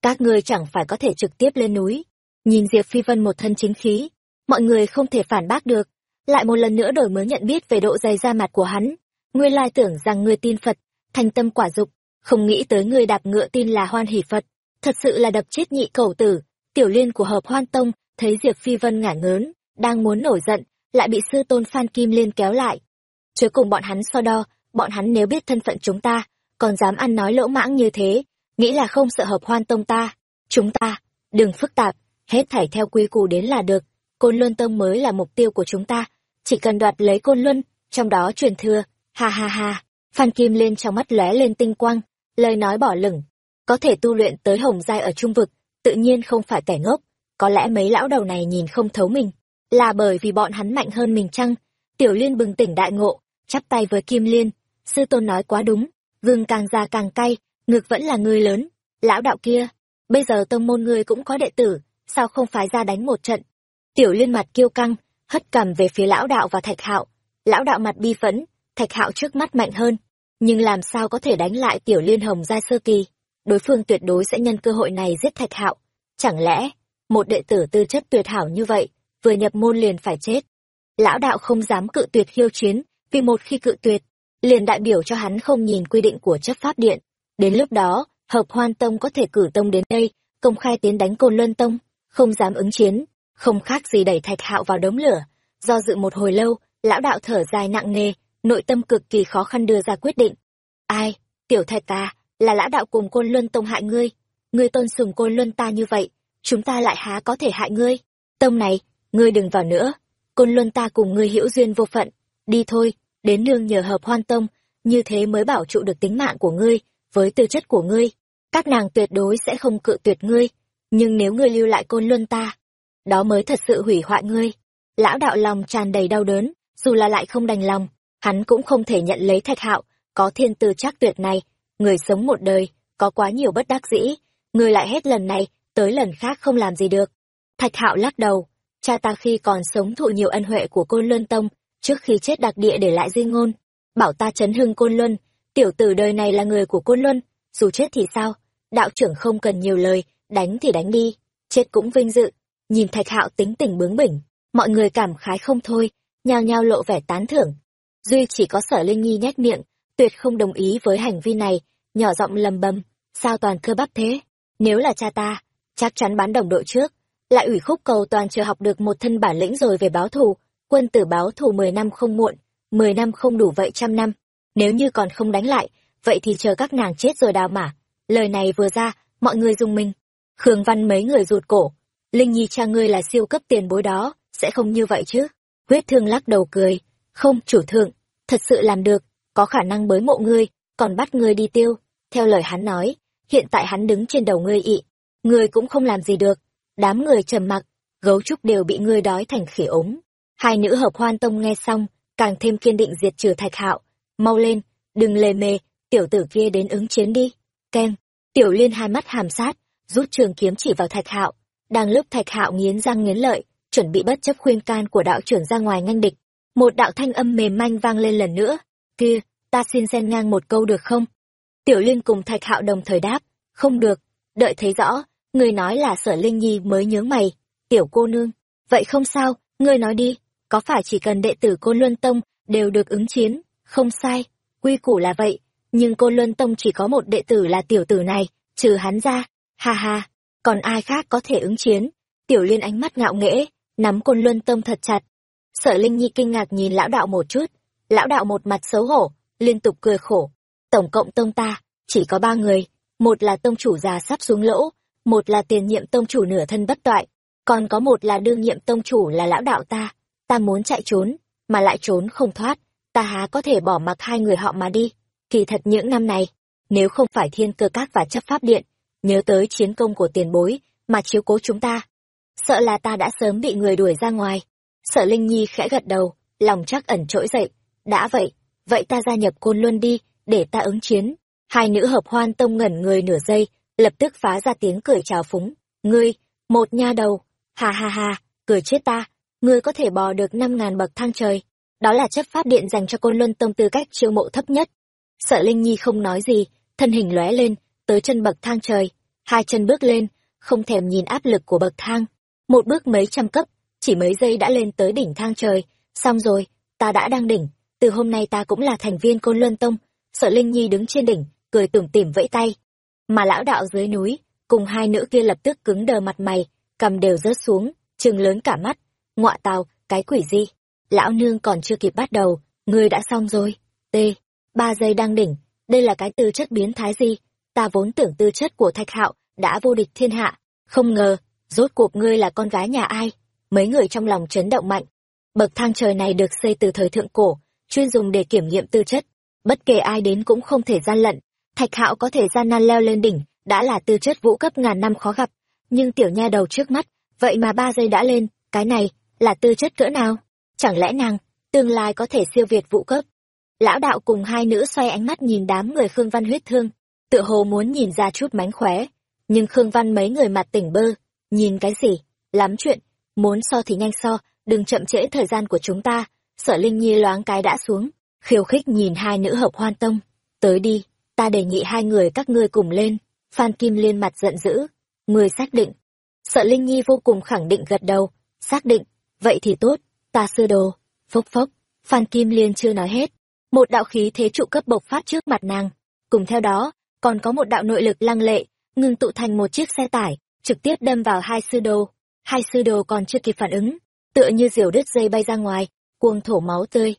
Các ngươi chẳng phải có thể trực tiếp lên núi. Nhìn diệp phi vân một thân chính khí, mọi người không thể phản bác được. Lại một lần nữa đổi mới nhận biết về độ dày da mặt của hắn. Nguyên lai tưởng rằng ngươi tin phật, thành tâm quả dục, không nghĩ tới ngươi đạp ngựa tin là hoan hỷ phật thật sự là đập chết nhị cầu tử. Tiểu liên của hợp hoan tông thấy diệp phi vân ngả ngớn, đang muốn nổi giận, lại bị sư tôn phan kim liên kéo lại. Chớ cùng bọn hắn so đo, bọn hắn nếu biết thân phận chúng ta, còn dám ăn nói lỗ mãng như thế, nghĩ là không sợ hợp hoan tông ta. Chúng ta, đừng phức tạp, hết thảy theo quy củ đến là được. Côn luân tông mới là mục tiêu của chúng ta, chỉ cần đoạt lấy côn luân, trong đó truyền thừa. Ha ha ha, phan kim liên trong mắt lóe lên tinh quang, lời nói bỏ lửng có thể tu luyện tới hồng giai ở trung vực, tự nhiên không phải kẻ ngốc. Có lẽ mấy lão đầu này nhìn không thấu mình. Là bởi vì bọn hắn mạnh hơn mình chăng? Tiểu liên bừng tỉnh đại ngộ, chắp tay với kim liên. Sư tôn nói quá đúng. Gừng càng già càng cay ngược vẫn là người lớn. Lão đạo kia, bây giờ tông môn ngươi cũng có đệ tử, sao không phái ra đánh một trận? Tiểu liên mặt kiêu căng, hất cằm về phía lão đạo và thạch hạo. Lão đạo mặt bi phẫn, thạch hạo trước mắt mạnh hơn. Nhưng làm sao có thể đánh lại tiểu liên hồng gia sơ kỳ? Đối phương tuyệt đối sẽ nhân cơ hội này giết thạch hạo. Chẳng lẽ, một đệ tử tư chất tuyệt hảo như vậy, vừa nhập môn liền phải chết? Lão đạo không dám cự tuyệt khiêu chiến, vì một khi cự tuyệt, liền đại biểu cho hắn không nhìn quy định của chấp pháp điện. Đến lúc đó, hợp hoan tông có thể cử tông đến đây, công khai tiến đánh côn luân tông, không dám ứng chiến, không khác gì đẩy thạch hạo vào đống lửa. Do dự một hồi lâu, lão đạo thở dài nặng nề, nội tâm cực kỳ khó khăn đưa ra quyết định. Ai, tiểu thạch ta là lão đạo cùng côn luân tông hại ngươi. Ngươi tôn sùng côn luân ta như vậy, chúng ta lại há có thể hại ngươi. Tông này, ngươi đừng vào nữa. Côn luân ta cùng ngươi hữu duyên vô phận. Đi thôi, đến nương nhờ hợp hoan tông, như thế mới bảo trụ được tính mạng của ngươi, với tư chất của ngươi. Các nàng tuyệt đối sẽ không cự tuyệt ngươi, nhưng nếu ngươi lưu lại côn luân ta, đó mới thật sự hủy hoại ngươi. Lão đạo lòng tràn đầy đau đớn, dù là lại không đành lòng, hắn cũng không thể nhận lấy thạch hạo, có thiên tư chắc tuyệt này người sống một đời, có quá nhiều bất đắc dĩ. Người lại hết lần này, tới lần khác không làm gì được. Thạch hạo lắc đầu. Cha ta khi còn sống thụ nhiều ân huệ của côn luân tông, trước khi chết đặc địa để lại di ngôn, bảo ta chấn hưng côn luân. Tiểu tử đời này là người của côn luân, dù chết thì sao? Đạo trưởng không cần nhiều lời, đánh thì đánh đi, chết cũng vinh dự. Nhìn thạch hạo tính tình bướng bỉnh, mọi người cảm khái không thôi, nhao nhao lộ vẻ tán thưởng. Duy chỉ có sở linh nhi nhét miệng tuyệt không đồng ý với hành vi này, nhỏ giọng lầm bầm, sao toàn cơ bắp thế? Nếu là cha ta, chắc chắn bán đồng đội trước. Lại ủy khúc cầu toàn chưa học được một thân bản lĩnh rồi về báo thù. Quân tử báo thù mười năm không muộn, mười năm không đủ vậy trăm năm. Nếu như còn không đánh lại, vậy thì chờ các nàng chết rồi đào mả. Lời này vừa ra, mọi người dùng mình. Khương văn mấy người rụt cổ. Linh nhi cha ngươi là siêu cấp tiền bối đó, sẽ không như vậy chứ? Huyết thương lắc đầu cười. Không, chủ thượng, thật sự làm được có khả năng bới mộ ngươi, còn bắt ngươi đi tiêu. Theo lời hắn nói, hiện tại hắn đứng trên đầu ngươi ị. Ngươi cũng không làm gì được. Đám người trầm mặc, gấu trúc đều bị ngươi đói thành khỉ ống. Hai nữ hợp hoan tông nghe xong, càng thêm kiên định diệt trừ thạch hạo. Mau lên, đừng lề mề, tiểu tử kia đến ứng chiến đi. Keng tiểu liên hai mắt hàm sát, rút trường kiếm chỉ vào thạch hạo. Đang lúc thạch hạo nghiến răng nghiến lợi, chuẩn bị bất chấp khuyên can của đạo trưởng ra ngoài nganh địch, một đạo thanh âm mềm manh vang lên lần nữa kia ta xin xen ngang một câu được không tiểu liên cùng thạch hạo đồng thời đáp không được đợi thấy rõ người nói là sở linh nhi mới nhớ mày tiểu cô nương vậy không sao ngươi nói đi có phải chỉ cần đệ tử cô luân tông đều được ứng chiến, không sai, quy củ là vậy, nhưng cô Luân Tông chỉ có một đệ tử là tiểu tử này, trừ hắn ra, ha ha, còn ai khác có thể ứng chiến. Tiểu Liên ánh mắt ngạo nghễ, nắm Côn Luân Tông thật chặt. Sở Linh Nhi kinh ngạc nhìn lão đạo một chút, lão đạo một mặt xấu hổ, liên tục cười khổ. Tổng cộng tông ta, chỉ có ba người, một là tông chủ già sắp xuống lỗ, một là tiền nhiệm tông chủ nửa thân bất toại, còn có một là đương nhiệm tông chủ là lão đạo ta. Ta muốn chạy trốn, mà lại trốn không thoát, ta há có thể bỏ mặc hai người họ mà đi. Kỳ thật những năm này, nếu không phải thiên cơ các và chấp pháp điện, nhớ tới chiến công của tiền bối, mà chiếu cố chúng ta. Sợ là ta đã sớm bị người đuổi ra ngoài. Sợ Linh Nhi khẽ gật đầu, lòng chắc ẩn trỗi dậy. Đã vậy, vậy ta gia nhập côn luân đi, để ta ứng chiến. Hai nữ hợp hoan tông ngẩn người nửa giây, lập tức phá ra tiếng cười trào phúng. Ngươi, một nha đầu, ha ha ha, cười chết ta, ngươi có thể bò được năm ngàn bậc thang trời. Đó là chấp pháp điện dành cho côn luân tông tư cách chiêu mộ thấp nhất. Sợ Linh Nhi không nói gì, thân hình lóe lên, tới chân bậc thang trời, hai chân bước lên, không thèm nhìn áp lực của bậc thang. Một bước mấy trăm cấp, chỉ mấy giây đã lên tới đỉnh thang trời, xong rồi, ta đã đang đỉnh, từ hôm nay ta cũng là thành viên Côn Luân Tông. Sợ Linh Nhi đứng trên đỉnh, cười tủm tỉm vẫy tay. Mà lão đạo dưới núi, cùng hai nữ kia lập tức cứng đờ mặt mày, cầm đều rớt xuống, chừng lớn cả mắt. Ngọa tào, cái quỷ gì? Lão nương còn chưa kịp bắt đầu, ngươi đã xong rồi. T. Ba giây đang đỉnh, đây là cái tư chất biến thái gì? Ta vốn tưởng tư chất của Thạch Hạo đã vô địch thiên hạ, không ngờ, rốt cuộc ngươi là con gái nhà ai? Mấy người trong lòng chấn động mạnh. Bậc thang trời này được xây từ thời thượng cổ, chuyên dùng để kiểm nghiệm tư chất. Bất kể ai đến cũng không thể gian lận. Thạch Hạo có thể gian nan leo lên đỉnh, đã là tư chất vũ cấp ngàn năm khó gặp. Nhưng tiểu nha đầu trước mắt, vậy mà ba giây đã lên, cái này, là tư chất cỡ nào? Chẳng lẽ nàng, tương lai có thể siêu việt vũ cấp? Lão đạo cùng hai nữ xoay ánh mắt nhìn đám người Khương Văn huyết thương, tựa hồ muốn nhìn ra chút mánh khóe. Nhưng Khương Văn mấy người mặt tỉnh bơ, nhìn cái gì? Lắm chuyện, muốn so thì nhanh so, đừng chậm trễ thời gian của chúng ta. Sở Linh Nhi loáng cái đã xuống, khiêu khích nhìn hai nữ hợp hoan tông. Tới đi, ta đề nghị hai người các ngươi cùng lên. Phan Kim Liên mặt giận dữ. Người xác định. Sợ Linh Nhi vô cùng khẳng định gật đầu. Xác định. Vậy thì tốt, ta sư đồ. Phốc phốc. Phan Kim Liên chưa nói hết. Một đạo khí thế trụ cấp bộc phát trước mặt nàng. Cùng theo đó, còn có một đạo nội lực lăng lệ, ngừng tụ thành một chiếc xe tải, trực tiếp đâm vào hai sư đồ. Hai sư đồ còn chưa kịp phản ứng, tựa như diều đứt dây bay ra ngoài, cuồng thổ máu tươi.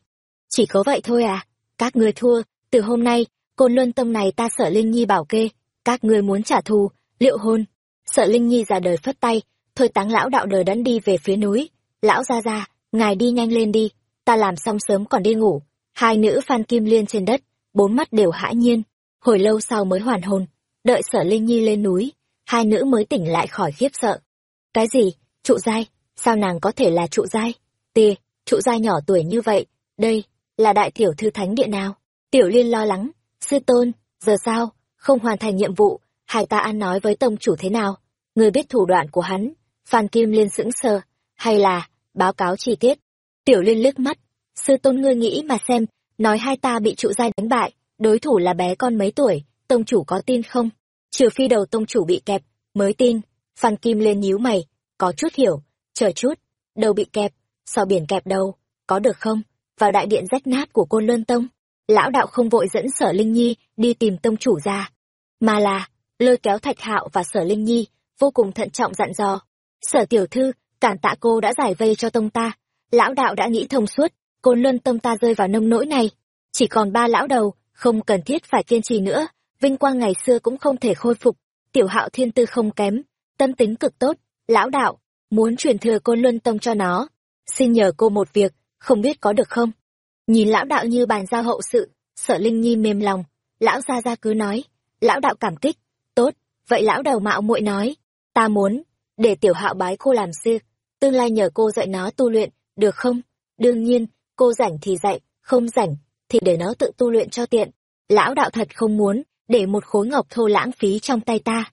Chỉ có vậy thôi à? Các ngươi thua, từ hôm nay, côn luân tông này ta sợ Linh Nhi bảo kê, các ngươi muốn trả thù, liệu hôn. Sợ Linh Nhi ra đời phất tay, thôi táng lão đạo đời đẫn đi về phía núi. Lão ra ra, ngài đi nhanh lên đi, ta làm xong sớm còn đi ngủ. Hai nữ Phan Kim Liên trên đất, bốn mắt đều hãi nhiên, hồi lâu sau mới hoàn hồn. Đợi sở Linh Nhi lên núi, hai nữ mới tỉnh lại khỏi khiếp sợ. Cái gì? Trụ giai? Sao nàng có thể là trụ giai? Tìa, trụ gia nhỏ tuổi như vậy, đây, là đại tiểu thư thánh địa nào? Tiểu liên lo lắng, sư tôn, giờ sao, không hoàn thành nhiệm vụ, hải ta ăn nói với tông chủ thế nào? Người biết thủ đoạn của hắn, Phan Kim Liên sững sờ, hay là, báo cáo chi tiết. Tiểu liên liếc mắt, sư tôn ngươi nghĩ mà xem, nói hai ta bị trụ giai đánh bại, đối thủ là bé con mấy tuổi, tông chủ có tin không? Trừ phi đầu tông chủ bị kẹp, mới tin. Phan Kim liên nhíu mày, có chút hiểu, chờ chút, đầu bị kẹp, sao biển kẹp đầu, có được không? Vào đại điện rách nát của côn luân tông, lão đạo không vội dẫn sở Linh Nhi đi tìm tông chủ ra, mà là, lôi kéo thạch hạo và sở Linh Nhi, vô cùng thận trọng dặn dò. Sở tiểu thư, cản tạ cô đã giải vây cho tông ta, lão đạo đã nghĩ thông suốt, côn luân tông ta rơi vào nông nỗi này. Chỉ còn ba lão đầu, không cần thiết phải kiên trì nữa, vinh quang ngày xưa cũng không thể khôi phục, tiểu hạo thiên tư không kém, tâm tính cực tốt, lão đạo, muốn truyền thừa côn luân tông cho nó. Xin nhờ cô một việc, không biết có được không? Nhìn lão đạo như bàn giao hậu sự, sợ Linh Nhi mềm lòng, lão gia gia cứ nói, lão đạo cảm kích, tốt, vậy lão đầu mạo muội nói, ta muốn, để tiểu hạo bái cô làm sư, tương lai nhờ cô dạy nó tu luyện, được không? Đương nhiên, cô rảnh thì dạy, không rảnh, thì để nó tự tu luyện cho tiện. Lão đạo thật không muốn, để một khối ngọc thô lãng phí trong tay ta.